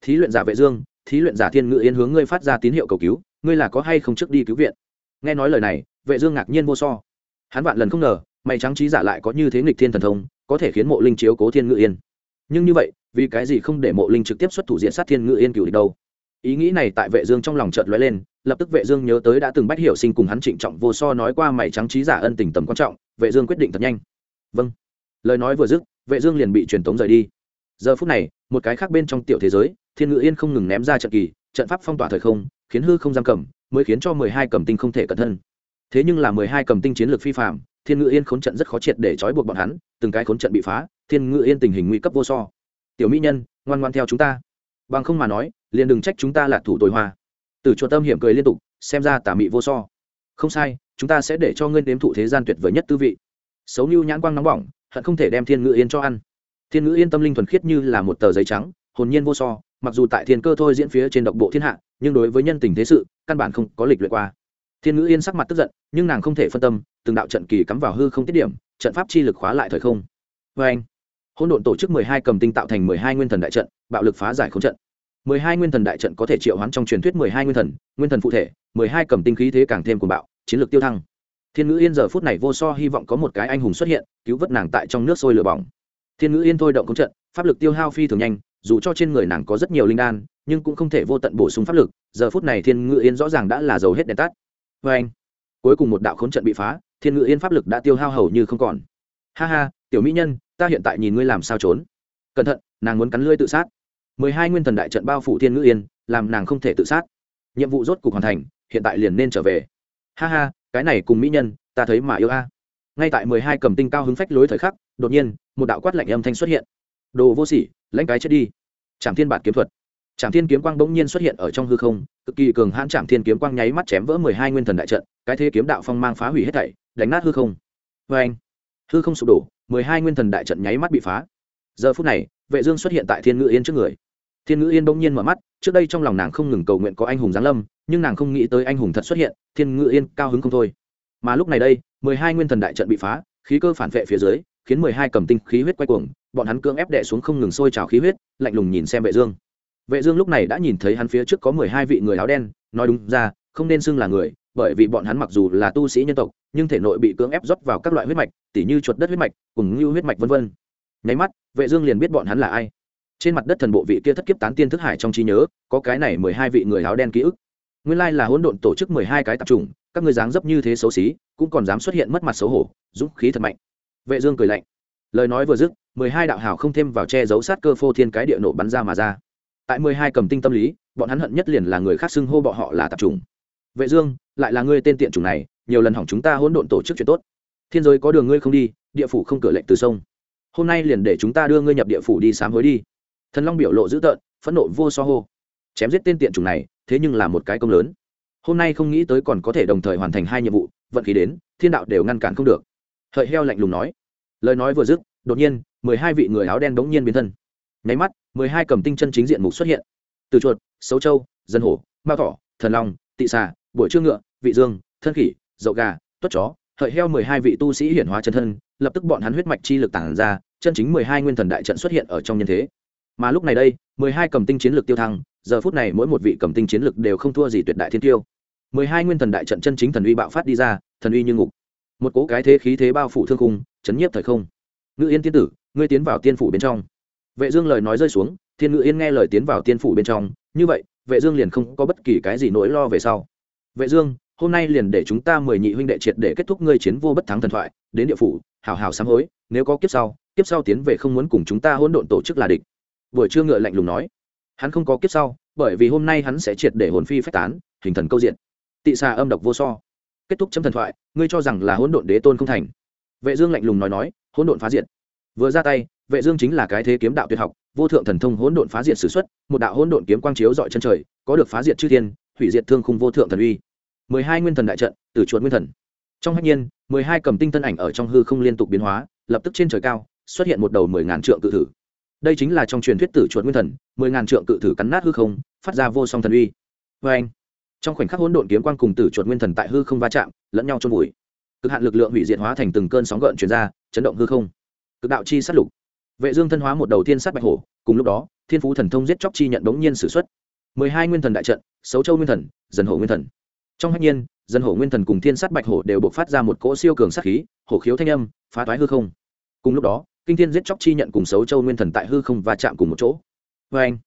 Thí luyện giả vệ dương, thí luyện giả thiên ngự yên hướng ngươi phát ra tín hiệu cầu cứu, ngươi là có hay không trước đi cứu viện? Nghe nói lời này, vệ dương ngạc nhiên vô so. Hắn vạn lần không ngờ, mày trắng trí giả lại có như thế nghịch thiên thần thông, có thể khiến mộ linh chiếu cố thiên ngự yên nhưng như vậy, vì cái gì không để mộ linh trực tiếp xuất thủ diện sát thiên ngự yên cửu địch đâu? Ý nghĩ này tại vệ dương trong lòng chợt lóe lên, lập tức vệ dương nhớ tới đã từng bách hiểu sinh cùng hắn trịnh trọng vô so nói qua mày trắng trí giả ân tình tầm quan trọng, vệ dương quyết định thật nhanh. Vâng. Lời nói vừa dứt, vệ dương liền bị truyền tống rời đi giờ phút này, một cái khác bên trong tiểu thế giới, thiên ngự yên không ngừng ném ra trận kỳ, trận pháp phong tỏa thời không, khiến hư không giam cầm, mới khiến cho mười hai cầm tinh không thể cẩn thân. Thế nhưng là mười hai cầm tinh chiến lược phi phạm thiên ngự yên khốn trận rất khó triệt để trói buộc bọn hắn, từng cái khốn trận bị phá, thiên ngự yên tình hình nguy cấp vô so. Tiểu mỹ nhân, ngoan ngoan theo chúng ta. Bằng không mà nói, liền đừng trách chúng ta là thủ tồi hoa. Từ chùa tâm hiểm cười liên tục, xem ra tả mị vô so. Không sai, chúng ta sẽ để cho ngươi đếm thụ thế gian tuyệt vời nhất tư vị. Xấu như nhãn quang nóng bỏng, hận không thể đem thiên ngự yên cho ăn thiên ngữ yên tâm linh thuần khiết như là một tờ giấy trắng, hồn nhiên vô so, mặc dù tại thiên cơ thôi diễn phía trên độc bộ thiên hạ, nhưng đối với nhân tình thế sự, căn bản không có lịch luyện qua. Thiên ngữ yên sắc mặt tức giận, nhưng nàng không thể phân tâm, từng đạo trận kỳ cắm vào hư không tiết điểm, trận pháp chi lực khóa lại thời không. Vê anh hỗn độn tổ chức mười hai cầm tinh tạo thành mười hai nguyên thần đại trận, bạo lực phá giải không trận. Mười hai nguyên thần đại trận có thể triệu hoán trong truyền thuyết mười hai nguyên thần nguyên thần phụ thể, mười hai cầm tinh khí thế càng thêm cuồng bạo, chiến lược tiêu thăng. Thiên ngữ yên giờ phút này vô so hy vọng có một cái anh hùng xuất hiện, cứu vớt nàng tại trong nước sôi lửa bỏng thiên ngữ yên thôi động công trận, pháp lực tiêu hao phi thường nhanh, dù cho trên người nàng có rất nhiều linh đan, nhưng cũng không thể vô tận bổ sung pháp lực, giờ phút này thiên ngữ yên rõ ràng đã là dầu hết đèn tắt. Vê anh, cuối cùng một đạo khốn trận bị phá, thiên ngữ yên pháp lực đã tiêu hao hầu như không còn. Ha ha, tiểu mỹ nhân, ta hiện tại nhìn ngươi làm sao trốn. Cẩn thận, nàng muốn cắn lưỡi tự sát. Mười hai nguyên thần đại trận bao phủ thiên ngữ yên, làm nàng không thể tự sát. Nhiệm vụ rốt cục hoàn thành, hiện tại liền nên trở về. Ha ha, cái này cùng mỹ nhân, ta thấy mà yêu a. Ngay tại mười hai cầm tinh cao hứng phách lối thời khắc đột nhiên, một đạo quát lạnh âm thanh xuất hiện. Đồ vô sỉ, lãnh cái chết đi. Trảm thiên bản kiếm thuật. Trảm thiên kiếm quang bỗng nhiên xuất hiện ở trong hư không, cực kỳ cường hãn trảm thiên kiếm quang nháy mắt chém vỡ mười hai nguyên thần đại trận, cái thế kiếm đạo phong mang phá hủy hết thảy, đánh nát hư không. Vê anh hư không sụp đổ, mười hai nguyên thần đại trận nháy mắt bị phá. Giờ phút này, vệ dương xuất hiện tại thiên ngự yên trước người. Thiên ngự yên bỗng nhiên mở mắt, trước đây trong lòng nàng không ngừng cầu nguyện có anh hùng giáng lâm, nhưng nàng không nghĩ tới anh hùng thật xuất hiện, thiên ngự yên cao hứng không thôi. Mà lúc này đây, mười hai nguyên thần đại trận bị phá, khí cơ phản vệ phía dưới khiến mười hai cầm tinh khí huyết quay cuồng, bọn hắn cưỡng ép đệ xuống không ngừng sôi trào khí huyết, lạnh lùng nhìn xem vệ dương. Vệ dương lúc này đã nhìn thấy hắn phía trước có mười hai vị người áo đen, nói đúng ra, không nên xưng là người, bởi vì bọn hắn mặc dù là tu sĩ nhân tộc, nhưng thể nội bị cưỡng ép rót vào các loại huyết mạch, tỉ như chuột đất huyết mạch, cùng như huyết mạch vân vân. Nháy mắt, vệ dương liền biết bọn hắn là ai. Trên mặt đất thần bộ vị kia thất kiếp tán tiên thức hải trong trí nhớ, có cái này mười hai vị người áo đen ký ức. Nguyên lai là hỗn độn tổ chức mười hai cái tập chủng, các ngươi dáng dấp như thế xấu xí, cũng còn dám xuất hiện mất mặt xấu hổ, dũng khí thật mạnh vệ dương cười lạnh. Lời nói vừa dứt, mười hai đạo hào không thêm vào che giấu sát cơ phô thiên cái địa nổ bắn ra mà ra. Tại mười hai cầm tinh tâm lý, bọn hắn hận nhất liền là người khác xưng hô bọn họ là tạp trùng vệ dương, lại là ngươi tên tiện trùng này, nhiều lần hỏng chúng ta hỗn độn tổ chức chuyện tốt. Thiên giới có đường ngươi không đi, địa phủ không cửa lệnh từ sông. Hôm nay liền để chúng ta đưa ngươi nhập địa phủ đi sám hối đi. Thần long biểu lộ dữ tợn, phẫn nộ vô so hô. Chém giết tên tiện chủng này, thế nhưng là một cái công lớn. Hôm nay không nghĩ tới còn có thể đồng thời hoàn thành hai nhiệm vụ, vận khí đến, thiên đạo đều ngăn cản không được hợi heo lạnh lùng nói. Lời nói vừa dứt, đột nhiên, mười hai vị người áo đen bỗng nhiên biến thân. Nháy mắt, mười hai cầm tinh chân chính diện mục xuất hiện. Từ chuột xấu châu, dân hổ, mao thỏ, thần long, tị xà buổi trương ngựa, vị dương, thân khỉ, dậu gà, tuất chó, hợi heo mười hai vị tu sĩ hiển hóa chân thân, lập tức bọn hắn huyết mạch chi lực tản ra, chân chính mười hai nguyên thần đại trận xuất hiện ở trong nhân thế. Mà lúc này đây, mười hai cầm tinh chiến lược tiêu thăng, giờ phút này mỗi một vị cầm tinh chiến lực đều không thua gì tuyệt đại thiên tiêu. Mười hai nguyên thần đại trận chân chính thần uy bạo phát đi ra, thần uy như ngục một cỗ cái thế khí thế bao phủ thương khung, chấn nhiếp thời không. Ngự yên tiên tử, ngươi tiến vào tiên phủ bên trong. Vệ dương lời nói rơi xuống, thiên ngự yên nghe lời tiến vào tiên phủ bên trong, như vậy, vệ dương liền không có bất kỳ cái gì nỗi lo về sau. Vệ dương, hôm nay liền để chúng ta mười nhị huynh đệ triệt để kết thúc ngươi chiến vô bất thắng thần thoại, đến địa phủ, hảo hảo sám hối, nếu có kiếp sau kiếp sau tiến về không muốn cùng chúng ta hỗn độn tổ chức là địch. Buổi trưa ngựa lạnh lùng nói, hắn không có kiếp sau, bởi vì hôm nay hắn sẽ triệt để hồn phi phách tán, hình thần câu diện. Tị xà âm độc vô so kết thúc chấm thần thoại, ngươi cho rằng là hỗn độn đế tôn không thành. Vệ dương lạnh lùng nói nói, hỗn độn phá diệt. Vừa ra tay, vệ dương chính là cái thế kiếm đạo tuyệt học, vô thượng thần thông hỗn độn phá diệt sử xuất, một đạo hỗn độn kiếm quang chiếu dọi chân trời, có được phá diệt chư thiên, hủy diệt thương khung vô thượng thần uy. Mười hai nguyên thần đại trận, tử chuột nguyên thần. Trong hạnh nhiên, mười hai cầm tinh tân ảnh ở trong hư không liên tục biến hóa, lập tức trên trời cao, xuất hiện một đầu mười ngàn trượng cự thử. Đây chính là trong truyền thuyết tử chuột nguyên thần, mười ngàn trượng cự thử cắn nát hư không, phát ra vô song thần uy. Vê anh trong khoảnh khắc hỗn độn kiếm quang cùng tử chuột nguyên thần tại hư không va chạm, lẫn nhau trôn vùi. Cực hạn lực lượng hủy diệt hóa thành từng cơn sóng gợn chuyển ra, chấn động hư không. Cực đạo chi sát lục. Vệ dương thân hóa một đầu thiên sát bạch hổ, cùng lúc đó, thiên phú thần thông giết chóc chi nhận đống nhiên sử xuất. Mười hai nguyên thần đại trận xấu châu nguyên thần, dần hổ nguyên thần. Trong hạnh nhiên dân hổ nguyên thần cùng thiên sát bạch hổ đều buộc phát ra một cỗ siêu cường sát khí, hổ khiếu thanh âm, phá toái hư không. Cùng lúc đó, kinh thiên giết chóc chi nhận cùng xấu châu nguyên thần tại hư không và chạm cùng một chỗ. Vê anh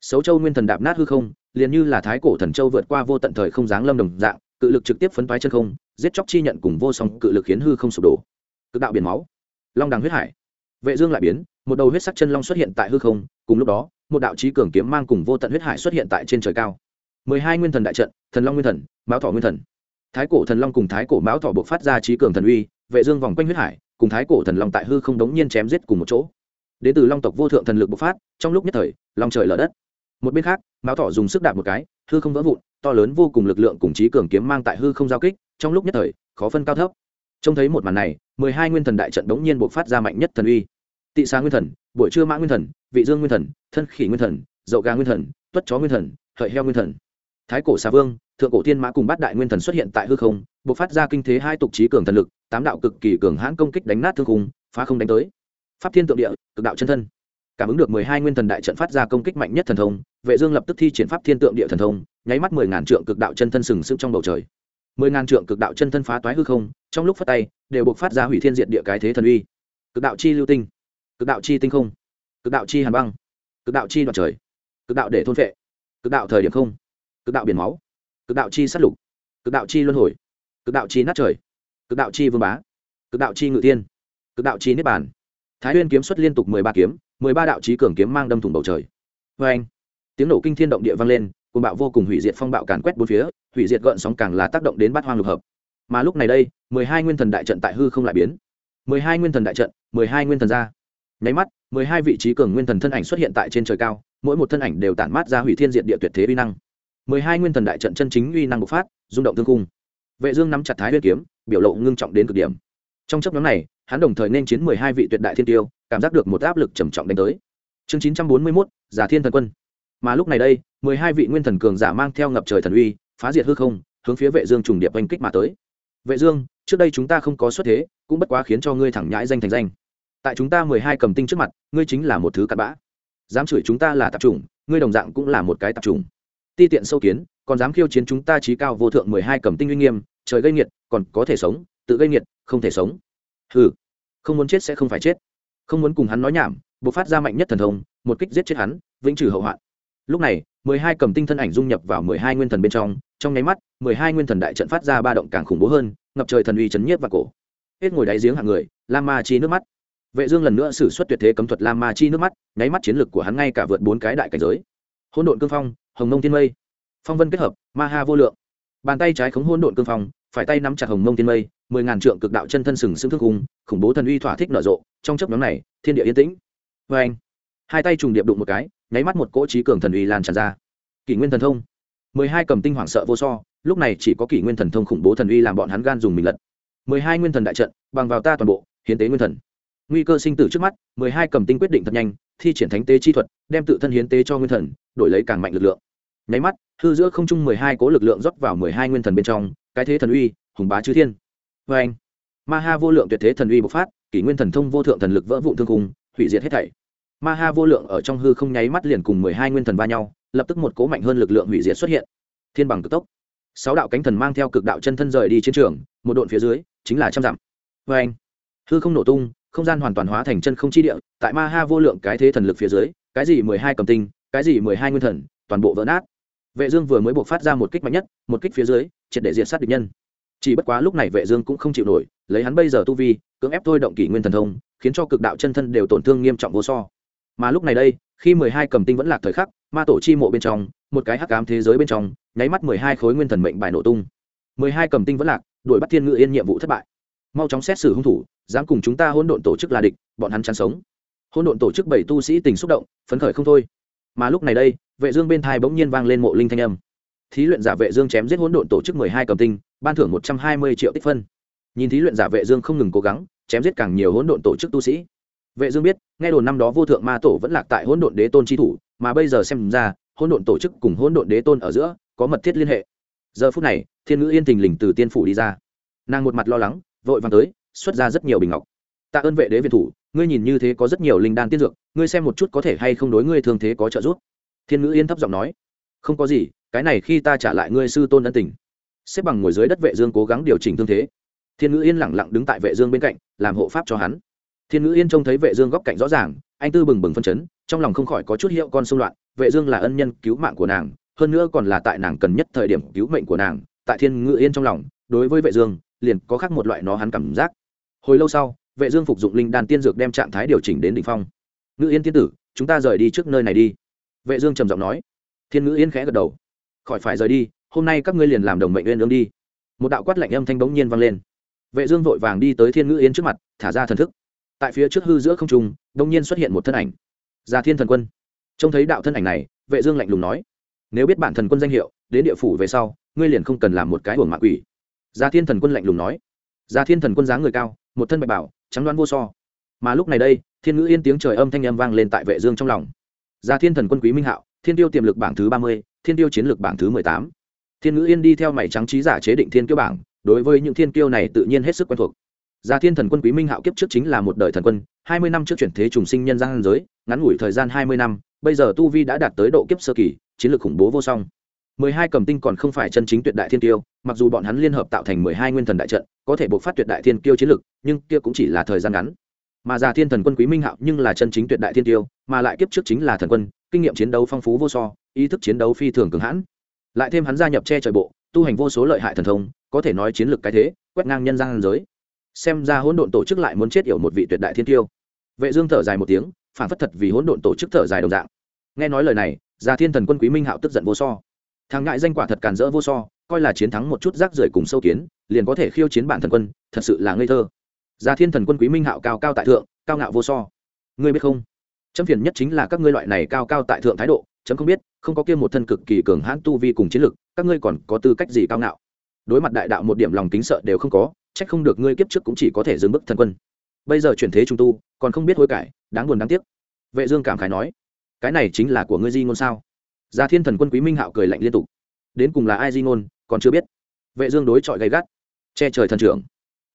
xấu châu nguyên thần đạp nát hư không liền như là thái cổ thần châu vượt qua vô tận thời không dáng lâm đồng dạng, cự lực trực tiếp phấn toái chân không, giết chóc chi nhận cùng vô song cự lực khiến hư không sụp đổ. Cực đạo biển máu, long đằng huyết hải. Vệ dương lại biến, một đầu huyết sắc chân long xuất hiện tại hư không, cùng lúc đó, một đạo chí cường kiếm mang cùng vô tận huyết hải xuất hiện tại trên trời cao. Mười hai nguyên thần đại trận, thần long nguyên thần, máu thọ nguyên thần. Thái cổ thần long cùng thái cổ máu thọ buộc phát ra chí cường thần uy, vệ dương vòng quanh huyết hải, cùng thái cổ thần long tại hư không đống nhiên chém giết cùng một chỗ. Đến từ long tộc vô thượng thần lực bộc phát, trong lúc nhất thời, long trời lở đất một bên khác, mão thọ dùng sức đạp một cái, hư không vỡ vụn, to lớn vô cùng lực lượng cùng trí cường kiếm mang tại hư không giao kích, trong lúc nhất thời, khó phân cao thấp. Trông thấy một màn này, mười hai nguyên thần đại trận đống nhiên bộc phát ra mạnh nhất thần uy. Tị xá nguyên thần buổi trưa mã nguyên thần, vị dương nguyên thần, thân khỉ nguyên thần, dậu gà nguyên thần, tuất chó nguyên thần, hợi heo nguyên thần. Thái cổ xà vương, thượng cổ thiên mã cùng bát đại nguyên thần xuất hiện tại hư không b ộ c phát ra kinh thế hai tục trí cường thần lực, tám đạo cực kỳ cường hãn công kích đánh nát thương khung, phá không đánh tới. Pháp thiên tượng địa, cực đạo chân thân cảm ứng được mười hai nguyên thần đại trận phát ra công kích mạnh nhất thần thông vệ dương lập tức thi triển pháp thiên tượng địa thần thông nháy mắt mười ngàn trượng cực đạo chân thân sừng sững trong bầu trời mười ngàn trượng cực đạo chân thân phá toái hư không trong lúc phát tay đều buộc phát ra hủy thiên diện địa cái thế thần uy cực đạo chi lưu tinh cực đạo chi tinh không cực đạo chi hàn băng cực đạo chi đoạn trời cực đạo để thôn vệ cực đạo thời điểm không cực đạo biển máu cực đạo chi sát lục cực đạo chi luân hồi cực đạo chi nát trời cực đạo chi vương bá cực đạo chi ngự tiên cực đạo chi niết bàn thái huyên kiếm xuất liên tục mười ba kiếm mười ba đạo trí cường kiếm mang đâm thủng bầu trời. Vê anh, tiếng nổ kinh thiên động địa vang lên cùng bạo vô cùng hủy diệt phong bạo càn quét bốn phía, hủy diệt gợn sóng càng là tác động đến bát hoang lục hợp. Mà lúc này đây, mười hai nguyên thần đại trận tại hư không lại biến. Mười hai nguyên thần đại trận, mười hai nguyên thần ra. Nháy mắt, mười hai vị trí cường nguyên thần thân ảnh xuất hiện tại trên trời cao, mỗi một thân ảnh đều tản mát ra hủy thiên diệt địa tuyệt thế uy năng. Mười hai nguyên thần đại trận chân chính uy năng bộc phát, rung động thương cung. Vệ dương nắm chặt thái huyết kiếm, biểu lộ ngưng trọng đến cực điểm. Trong chấp nhóm này, hắn đồng thời nên chiến mười hai vị tuyệt đại thiên tiêu cảm giác được một áp lực trầm trọng đánh tới. Chương chín trăm bốn mươi 941, giả thiên thần quân. Mà lúc này đây mười hai vị nguyên thần cường giả mang theo ngập trời thần uy phá diệt hư không hướng phía vệ dương trùng điệp oanh kích mà tới. Vệ dương trước đây chúng ta không có xuất thế cũng bất quá khiến cho ngươi thẳng nhãi danh thành danh. Tại chúng ta mười hai cầm tinh trước mặt ngươi chính là một thứ cặn bã. Dám chửi chúng ta là tạp chủng ngươi đồng dạng cũng là một cái tạp chủng. Ti tiện sâu kiến còn dám khiêu chiến chúng ta trí cao vô thượng mười hai cầm tinh uy nghiêm trời gây nghiệt còn có thể sống tự gây nghiệt không thể sống. Hừ không muốn chết sẽ không phải chết không muốn cùng hắn nói nhảm buộc phát ra mạnh nhất thần thông, một kích giết chết hắn, vĩnh trừ hậu hoạn. Lúc này, mười hai cầm tinh thân ảnh dung nhập vào mười hai nguyên thần bên trong trong nháy mắt, mười hai nguyên thần đại trận phát ra ba động càng khủng bố hơn, ngập trời thần uy chấn nhiếp và cổ. Hết ngồi đáy giếng hạng người la ma chi nước mắt. Vệ dương lần nữa sử xuất tuyệt thế cấm thuật la ma chi nước mắt, nháy mắt chiến lực của hắn ngay cả vượt bốn cái đại cảnh giới. Hỗn độn cương phong, hồng nông thiên mây. Phong vân kết hợp, ma ha vô lượng. Bàn tay trái khống hôn độn cương phong phải tay nắm chặt hồng mông thiên mây, mười ngàn trượng cực đạo chân thân sừng sững thức hùng khủng bố thần uy thỏa thích nở rộ, trong chấp nhóm này, thiên địa yên tĩnh. Vê anh, hai tay trùng điệp đụng một cái, nháy mắt một cỗ trí cường thần uy lan tràn ra. Kỷ nguyên thần thông. Mười hai cầm tinh hoảng sợ vô so, lúc này chỉ có kỷ nguyên thần thông khủng bố thần uy làm bọn hắn gan dùng mình lật. Mười hai nguyên thần đại trận, bằng vào ta toàn bộ, hiến tế nguyên thần. Nguy cơ sinh tử trước mắt, mười hai cầm tinh quyết định thật nhanh, thi triển thánh tế chi thuật, đem tự thân hiến tế cho nguyên thần, đổi lấy càng mạnh lực lượng. Nháy mắt, hư giữa không trung mười hai cố lực lượng rót vào mười hai nguyên thần bên trong cái thế thần uy, hùng bá chư thiên. Vê anh ma ha vô lượng tuyệt thế thần uy bộc phát, kỷ nguyên thần thông vô thượng thần lực vỡ vụn thương cùng hủy diệt hết thảy. Ma ha vô lượng ở trong hư không nháy mắt liền cùng mười hai nguyên thần va nhau, lập tức một cố mạnh hơn lực lượng hủy diệt xuất hiện. Thiên bằng cực tốc. Sáu đạo cánh thần mang theo cực đạo chân thân rời đi chiến trường, một độn phía dưới, chính là trăm dặm. Vê anh, hư không nổ tung, không gian hoàn toàn hóa thành chân không chi địa, tại ma ha vô lượng cái thế thần lực phía dưới, cái gì mười hai cầm tinh, cái gì mười hai nguyên thần, toàn bộ vỡ nát vệ dương vừa mới buộc phát ra một kích mạnh nhất, một kích phía dưới, triệt để diệt sát địch nhân. Chỉ bất quá lúc này vệ dương cũng không chịu nổi, lấy hắn bây giờ tu vi, cưỡng ép thôi động kỷ nguyên thần thông, khiến cho cực đạo chân thân đều tổn thương nghiêm trọng vô so. Mà lúc này đây, khi mười hai cầm tinh vẫn lạc thời khắc, ma tổ chi mộ bên trong, một cái hắc ám thế giới bên trong, nháy mắt mười hai khối nguyên thần mệnh bài nổ tung. mười hai cầm tinh vẫn lạc, đuổi bắt thiên ngự yên nhiệm vụ thất bại. Mau chóng xét xử hung thủ, dám cùng chúng ta hỗn độn tổ chức là địch, bọn hắn chán sống. Hỗn độn tổ chức bảy tu sĩ tình xúc động, phấn khởi không thôi mà lúc này đây, vệ dương bên thai bỗng nhiên vang lên mộ linh thanh âm. Thí luyện giả vệ dương chém giết hỗn độn tổ chức mười hai cầm tinh, ban thưởng một trăm hai mươi triệu tích phân. Nhìn thí luyện giả vệ dương không ngừng cố gắng, chém giết càng nhiều hỗn độn tổ chức tu sĩ. Vệ dương biết, nghe đồn năm đó vô thượng ma tổ vẫn lạc tại hỗn độn đế tôn chi thủ, mà bây giờ xem ra, hỗn độn tổ chức cùng hỗn độn đế tôn ở giữa có mật thiết liên hệ. Giờ phút này, thiên ngữ yên tình lình từ tiên phủ đi ra. Nàng một mặt lo lắng, vội vàng tới, xuất ra rất nhiều bình ngọc. Tạ ơn vệ đế viện thủ, ngươi nhìn như thế có rất nhiều linh đan tiên dược ngươi xem một chút có thể hay không đối ngươi thường thế có trợ giúp. Thiên ngữ yên thấp giọng nói, không có gì, cái này khi ta trả lại ngươi sư tôn ân tình. Xếp bằng ngồi dưới đất vệ dương cố gắng điều chỉnh thương thế. Thiên ngữ yên lặng lặng đứng tại vệ dương bên cạnh, làm hộ pháp cho hắn. Thiên ngữ yên trông thấy vệ dương góc cạnh rõ ràng, anh tư bừng bừng phân chấn, trong lòng không khỏi có chút hiệu con xung loạn. Vệ dương là ân nhân cứu mạng của nàng, hơn nữa còn là tại nàng cần nhất thời điểm cứu mệnh của nàng. Tại thiên ngữ yên trong lòng, đối với vệ dương, liền có khác một loại nó hắn cảm giác. Hồi lâu sau, vệ dương phục dụng linh đan tiên dược đem trạng thái điều chỉnh đến đỉnh phong ngữ yên tiên tử, chúng ta rời đi trước nơi này đi. Vệ dương trầm giọng nói. Thiên ngữ yên khẽ gật đầu. Khỏi phải rời đi, hôm nay các ngươi liền làm đồng mệnh uyên ương đi. Một đạo quát lạnh âm thanh bỗng nhiên vang lên. Vệ dương vội vàng đi tới thiên ngữ yên trước mặt, thả ra thần thức. Tại phía trước hư giữa không trung, bỗng nhiên xuất hiện một thân ảnh. Gia thiên thần quân. Trông thấy đạo thân ảnh này, vệ dương lạnh lùng nói. Nếu biết bản thần quân danh hiệu, đến địa phủ về sau, ngươi liền không cần làm một cái uổng mạng quỷ. Gia thiên thần quân lạnh lùng nói. Gia thiên thần quân dáng người cao, một thân bạch bảo trắng đoán vô so mà lúc này đây, thiên ngữ yên tiếng trời âm thanh âm vang lên tại vệ dương trong lòng. Gia thiên thần quân quý minh hạo, thiên tiêu tiềm lực bảng thứ ba mươi, thiên tiêu chiến lược bảng thứ mười tám. Thiên ngữ yên đi theo mảy trắng trí giả chế định thiên kiêu bảng, đối với những thiên kiêu này tự nhiên hết sức quen thuộc. Gia thiên thần quân quý minh hạo kiếp trước chính là một đời thần quân, hai mươi năm trước chuyển thế trùng sinh nhân gian giới, ngắn ngủi thời gian hai mươi năm, bây giờ tu vi đã đạt tới độ kiếp sơ kỳ, chiến lược khủng bố vô song. Mười hai cầm tinh còn không phải chân chính tuyệt đại thiên tiêu mặc dù bọn hắn liên hợp tạo thành mười hai nguyên thần đại trận, có thể buộc phát tuyệt đại thiên kiêu chiến lược nhưng kia cũng chỉ là thời gian ngắn mà già thiên thần quân quý minh hạo nhưng là chân chính tuyệt đại thiên tiêu, mà lại kiếp trước chính là thần quân, kinh nghiệm chiến đấu phong phú vô so, ý thức chiến đấu phi thường cường hãn. Lại thêm hắn gia nhập che trời bộ, tu hành vô số lợi hại thần thông, có thể nói chiến lược cái thế, quét ngang nhân gian giới. Xem ra hỗn độn tổ chức lại muốn chết yểu một vị tuyệt đại thiên tiêu. Vệ dương thở dài một tiếng, phản phất thật vì hỗn độn tổ chức thở dài đồng dạng. Nghe nói lời này gia thiên thần quân quý minh hạo tức giận vô so. Thằng ngại danh quả thật càn rỡ vô so, coi là chiến thắng một chút rác rưởi cùng sâu kiến, liền có thể khiêu chiến bản thần quân, thật sự là ngây thơ gia thiên thần quân quý minh hạo cao cao tại thượng, cao ngạo vô so. Ngươi biết không? Chấm phiền nhất chính là các ngươi loại này cao cao tại thượng thái độ, chấm không biết, không có kia một thân cực kỳ cường hãn tu vi cùng chiến lực, các ngươi còn có tư cách gì cao ngạo? Đối mặt đại đạo một điểm lòng kính sợ đều không có trách không được ngươi kiếp trước cũng chỉ có thể dừng bước thần quân. Bây giờ chuyển thế trung tu, còn không biết hối cải, đáng buồn đáng tiếc. Vệ dương cảm khái nói, cái này chính là của ngươi di ngôn sao? Gia thiên thần quân quý minh hạo cười lạnh liên tục, đến cùng là ai di ngôn, còn chưa biết. Vệ dương đối chọi gay gắt, che trời thần trưởng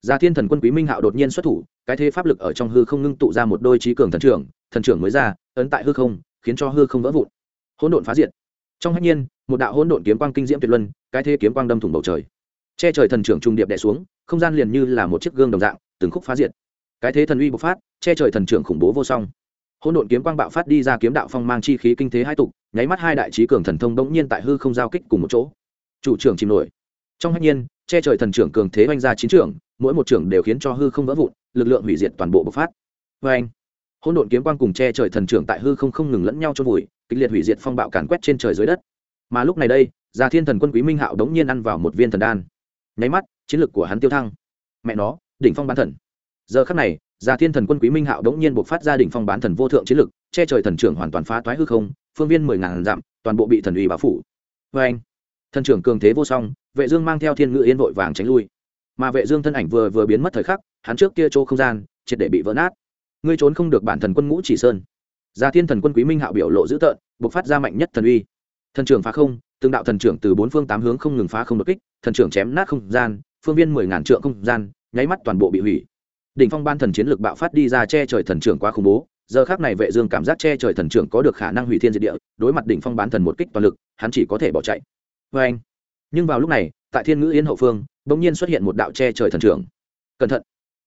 gia thiên thần quân quý minh hạo đột nhiên xuất thủ, cái thế pháp lực ở trong hư không ngưng tụ ra một đôi trí cường thần trưởng thần trưởng mới ra, ấn tại hư không, khiến cho hư không vỡ vụn. Hỗn độn phá diệt. Trong hắc nhiên, một đạo hỗn độn kiếm quang kinh diễm tuyệt luân, cái thế kiếm quang đâm thủng bầu trời. Che trời thần trưởng trung điệp đè xuống, không gian liền như là một chiếc gương đồng dạng, từng khúc phá diệt. Cái thế thần uy bộc phát, che trời thần trưởng khủng bố vô song. Hỗn độn kiếm quang bạo phát đi ra kiếm đạo phong mang chi khí kinh thế hai tục, nháy mắt hai đại trí cường thần thông bỗng nhiên tại hư không giao kích cùng một chỗ. Chủ trưởng chìm nổi. Trong hắc nhiên, che trời thần trưởng cường thế oanh ra chín trưởng mỗi một trưởng đều khiến cho hư không vỡ vụn, lực lượng hủy diệt toàn bộ bộc phát. Vê anh, hỗn độn kiếm quang cùng che trời thần trưởng tại hư không không ngừng lẫn nhau trôn vùi, kịch liệt hủy diệt phong bạo càn quét trên trời dưới đất. Mà lúc này đây già thiên thần quân quý minh hạo đống nhiên ăn vào một viên thần đan. Nháy mắt, chiến lực của hắn tiêu thăng. Mẹ nó, đỉnh phong bán thần. Giờ khắc này già thiên thần quân quý minh hạo đống nhiên buộc phát ra đỉnh phong bán thần vô thượng chiến lực, che trời thần trưởng hoàn toàn phá toái hư không, phương viên mười ngàn dặm, toàn bộ bị thần uy bá phủ. Vê anh, thần trưởng cường thế vô song, vệ dương mang theo thiên ngự yên vội vàng tránh lui mà vệ dương thân ảnh vừa vừa biến mất thời khắc, hắn trước kia chỗ không gian, triệt để bị vỡ nát. Ngươi trốn không được bản thần quân ngũ chỉ sơn. Gia thiên thần quân quý minh hạo biểu lộ dữ tợn, bộc phát ra mạnh nhất thần uy. Thần trưởng phá không, từng đạo thần trưởng từ bốn phương tám hướng không ngừng phá không đột kích, thần trưởng chém nát không gian, phương viên mười ngàn trượng không gian, nháy mắt toàn bộ bị hủy. Đỉnh phong ban thần chiến lực bạo phát đi ra che trời thần trưởng quá khủng bố, giờ khác này vệ dương cảm giác che trời thần trưởng có được khả năng hủy thiên diệt địa, đối mặt đỉnh phong bán thần một kích toàn lực, hắn chỉ có thể bỏ chạy. Với anh nhưng vào lúc này, tại thiên ngữ yên hậu phương bỗng nhiên xuất hiện một đạo che trời thần trưởng. Cẩn thận.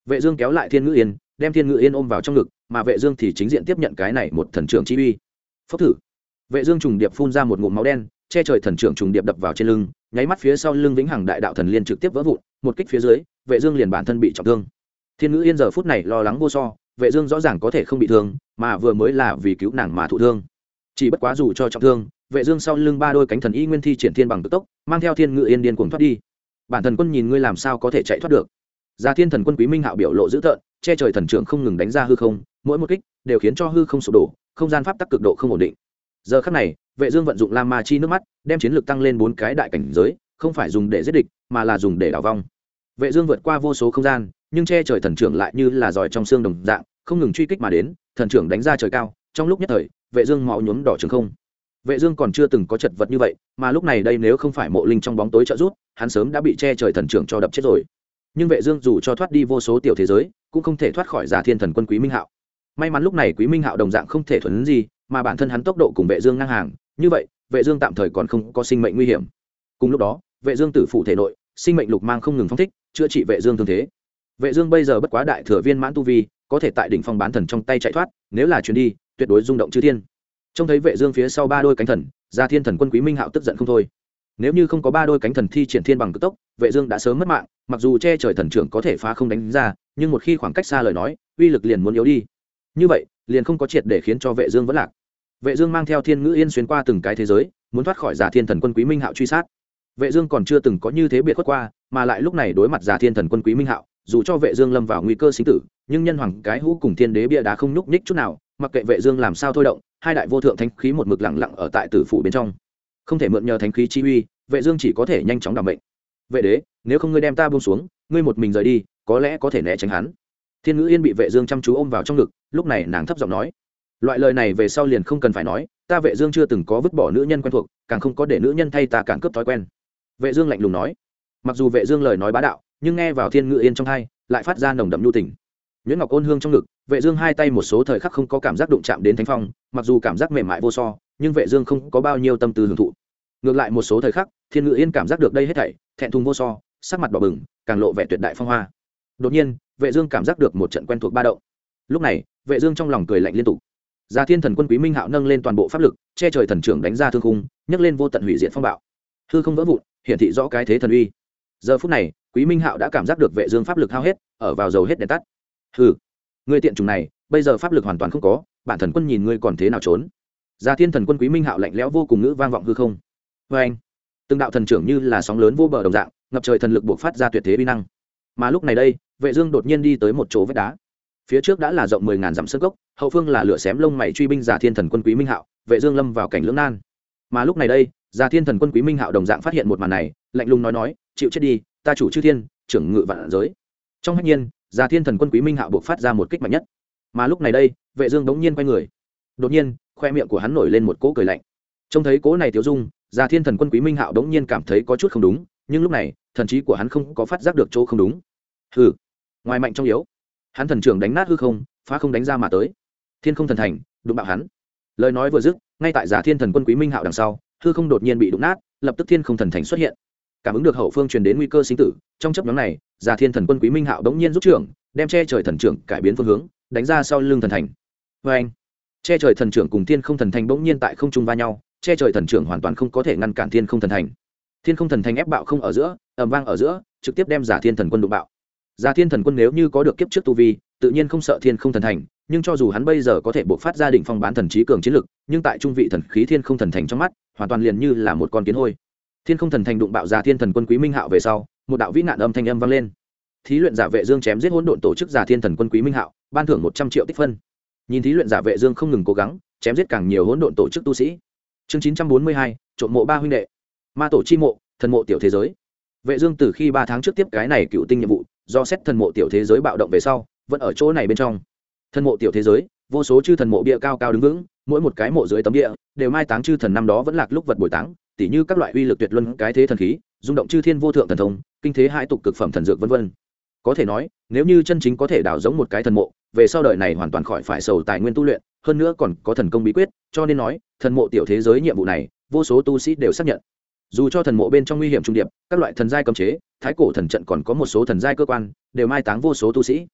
Vệ dương kéo lại thiên ngữ yên, đem thiên ngữ yên ôm vào trong ngực, mà vệ dương thì chính diện tiếp nhận cái này một thần trưởng chi uy. Phốc thử. Vệ dương trùng điệp phun ra một ngụm máu đen, che trời thần trưởng trùng điệp đập vào trên lưng, nháy mắt phía sau lưng vĩnh hằng đại đạo thần liên trực tiếp vỡ vụn, một kích phía dưới, vệ dương liền bản thân bị trọng thương. Thiên ngữ yên giờ phút này lo lắng vô so, vệ dương rõ ràng có thể không bị thương, mà vừa mới là vì cứu nàng mà thụ thương. Chỉ bất quá dù cho trọng thương, vệ dương sau lưng ba đôi cánh thần y nguyên thi triển thiên bằng tự tốc, mang theo thiên ngữ yên điên cuồng thoát đi bản thần quân nhìn ngươi làm sao có thể chạy thoát được. Gia thiên thần quân quý minh hạo biểu lộ dữ tợn, che trời thần trưởng không ngừng đánh ra hư không, mỗi một kích đều khiến cho hư không sụp đổ, không gian pháp tắc cực độ không ổn định. Giờ khắc này, vệ dương vận dụng lam ma chi nước mắt, đem chiến lược tăng lên bốn cái đại cảnh giới, không phải dùng để giết địch, mà là dùng để đảo vong. Vệ dương vượt qua vô số không gian, nhưng che trời thần trưởng lại như là giỏi trong xương đồng dạng, không ngừng truy kích mà đến, thần trưởng đánh ra trời cao, trong lúc nhất thời, vệ dương máu nhuốm đỏ trường không vệ dương còn chưa từng có chật vật như vậy, mà lúc này đây nếu không phải mộ linh trong bóng tối trợ giúp, hắn sớm đã bị che trời thần trưởng cho đập chết rồi. Nhưng vệ dương dù cho thoát đi vô số tiểu thế giới, cũng không thể thoát khỏi giả thiên thần quân quý minh hạo. May mắn lúc này quý minh hạo đồng dạng không thể thuần gì, mà bản thân hắn tốc độ cùng vệ dương ngang hàng, như vậy, vệ dương tạm thời còn không có sinh mệnh nguy hiểm. Cùng lúc đó, vệ dương tử phụ thể nội, sinh mệnh lục mang không ngừng phong thích, chữa trị vệ dương thương thế. Vệ dương bây giờ bất quá đại thừa viên mãn tu vi, có thể tại đỉnh phong bán thần trong tay chạy thoát, nếu là chuyến đi, tuyệt đối rung động chư thiên trông thấy vệ dương phía sau ba đôi cánh thần, gia thiên thần quân quý minh hạo tức giận không thôi. Nếu như không có ba đôi cánh thần thi triển thiên bằng cực tốc, vệ dương đã sớm mất mạng, mặc dù che trời thần trưởng có thể phá không đánh ra, nhưng một khi khoảng cách xa lời nói, uy lực liền muốn yếu đi. Như vậy, liền không có triệt để khiến cho vệ dương vẫn lạc. Vệ dương mang theo thiên ngữ yên xuyên qua từng cái thế giới, muốn thoát khỏi giả thiên thần quân quý minh hạo truy sát. Vệ dương còn chưa từng có như thế biệt khuất qua, mà lại lúc này đối mặt giả thiên thần quân quý minh hạo, dù cho vệ dương lâm vào nguy cơ sinh tử, nhưng nhân hoàng cái hũ cùng thiên đế bia đá không nhúc nhích chút nào, mặc kệ vệ dương làm sao thôi động hai đại vô thượng thánh khí một mực lặng lặng ở tại tử phủ bên trong. Không thể mượn nhờ thánh khí chi uy, vệ dương chỉ có thể nhanh chóng đảm bệnh vệ đế, nếu không ngươi đem ta buông xuống, ngươi một mình rời đi, có lẽ có thể né tránh hắn. Thiên ngữ yên bị vệ dương chăm chú ôm vào trong ngực, lúc này nàng thấp giọng nói. Loại lời này về sau liền không cần phải nói, ta vệ dương chưa từng có vứt bỏ nữ nhân quen thuộc, càng không có để nữ nhân thay ta cản cướp thói quen. Vệ dương lạnh lùng nói. Mặc dù vệ dương lời nói bá đạo, nhưng nghe vào thiên ngữ yên trong thay lại phát ra nồng đậm nhu tình. Nhuyễn ngọc ôn hương trong ngực vệ dương hai tay một số thời khắc không có cảm giác đụng chạm đến thánh phong, mặc dù cảm giác mềm mại vô so, nhưng vệ dương không có bao nhiêu tâm tư hưởng thụ. Ngược lại một số thời khắc, thiên Ngự yên cảm giác được đây hết thảy, thẹn thùng vô so, sắc mặt đỏ bừng, càng lộ vẻ tuyệt đại phong hoa. Đột nhiên, vệ dương cảm giác được một trận quen thuộc ba động. Lúc này, vệ dương trong lòng cười lạnh liên tục. Gia thiên thần quân quý minh hạo nâng lên toàn bộ pháp lực, che trời thần trưởng đánh ra thương khung, nhấc lên vô tận hủy diệt phong bạo. Hư không vỡ vụn hiện thị rõ cái thế thần uy. Giờ phút này, quý minh hạo đã cảm giác được vệ dương pháp lực hao hết, ở vào dầu hết đèn tắt. Hừ ngươi tiện trùng này, bây giờ pháp lực hoàn toàn không có, bản thần quân nhìn ngươi còn thế nào trốn? Gia thiên thần quân quý minh hạo lạnh lẽo vô cùng ngữ vang vọng hư không. Vê anh, từng đạo thần trưởng như là sóng lớn vô bờ đồng dạng, ngập trời thần lực buộc phát ra tuyệt thế bi năng. Mà lúc này đây, vệ dương đột nhiên đi tới một chỗ vách đá. Phía trước đã là rộng mười ngàn dặm sơn cốc, hậu phương là lửa xém lông mày truy binh giả thiên thần quân quý minh hạo, vệ dương lâm vào cảnh lưỡng nan. Mà lúc này đây giả thiên thần quân quý minh hạo đồng dạng phát hiện một màn này, lạnh lùng nói nói, chịu chết đi, ta chủ chư thiên, trưởng ngự vạn giới. Trong hạnh nhiên già thiên thần quân quý minh hạo buộc phát ra một kích mạnh nhất. Mà lúc này đây, vệ dương đống nhiên quay người. Đột nhiên, khoe miệng của hắn nổi lên một cỗ cười lạnh. Trông thấy cỗ này thiếu dung, già thiên thần quân quý minh hạo đống nhiên cảm thấy có chút không đúng, nhưng lúc này, thần trí của hắn không có phát giác được chỗ không đúng. Hừ, ngoài mạnh trong yếu. Hắn thần trưởng đánh nát hư không, phá không đánh ra mà tới. Thiên không thần thành, đụng bạo hắn. Lời nói vừa dứt, ngay tại giả thiên thần quân quý minh hạo đằng sau, hư không đột nhiên bị đụng nát, lập tức thiên không thần thành xuất hiện cảm ứng được hậu phương truyền đến nguy cơ sinh tử, trong chấp nhóm này, già thiên thần quân quý minh hạo đống nhiên rút trưởng, đem che trời thần trưởng cải biến phương hướng, đánh ra sau lưng thần thành. Vê anh, che trời thần trưởng cùng thiên không thần thành bỗng nhiên tại không trung va nhau, che trời thần trưởng hoàn toàn không có thể ngăn cản thiên không thần thành. Thiên không thần thành ép bạo không ở giữa ẩm vang ở giữa, trực tiếp đem giả thiên thần quân đụng bạo. Giả thiên thần quân nếu như có được kiếp trước tu vi, tự nhiên không sợ thiên không thần thành, nhưng cho dù hắn bây giờ có thể buộc phát ra định phong bán thần trí cường chiến lực, nhưng tại trung vị thần khí thiên không thần thành trong mắt, hoàn toàn liền như là một con kiến hôi thiên không thần thành đụng bạo giả thiên thần quân quý minh hạo về sau, một đạo vĩ nạn âm thanh âm vang lên. Thí luyện giả vệ dương chém giết hỗn độn tổ chức giả thiên thần quân quý minh hạo, ban thưởng một trăm triệu tích phân. Nhìn thí luyện giả vệ dương không ngừng cố gắng, chém giết càng nhiều hỗn độn tổ chức tu sĩ. Chương chín trăm bốn mươi hai, trộm mộ ba huynh đệ. Ma tổ chi mộ, thần mộ tiểu thế giới. Vệ dương từ khi ba tháng trước tiếp cái này cựu tinh nhiệm vụ, do xét thần mộ tiểu thế giới bạo động về sau, vẫn ở chỗ này bên trong. Thần mộ tiểu thế giới, vô số chư thần mộ bia cao cao đứng vững, mỗi một cái mộ dưới tấm địa đều mai táng chư thần năm đó vẫn lạc lúc vật bồi táng tỉ như các loại uy lực tuyệt luân cái thế thần khí, rung động chư thiên vô thượng thần thông, kinh thế hai tục cực phẩm thần dược vân vân. Có thể nói, nếu như chân chính có thể đào giống một cái thần mộ, về sau đời này hoàn toàn khỏi phải sầu tài nguyên tu luyện, hơn nữa còn có thần công bí quyết, cho nên nói, thần mộ tiểu thế giới nhiệm vụ này, vô số tu sĩ đều xác nhận. Dù cho thần mộ bên trong nguy hiểm trung điệp, các loại thần giai cấm chế, thái cổ thần trận còn có một số thần giai cơ quan, đều mai táng vô số tu sĩ.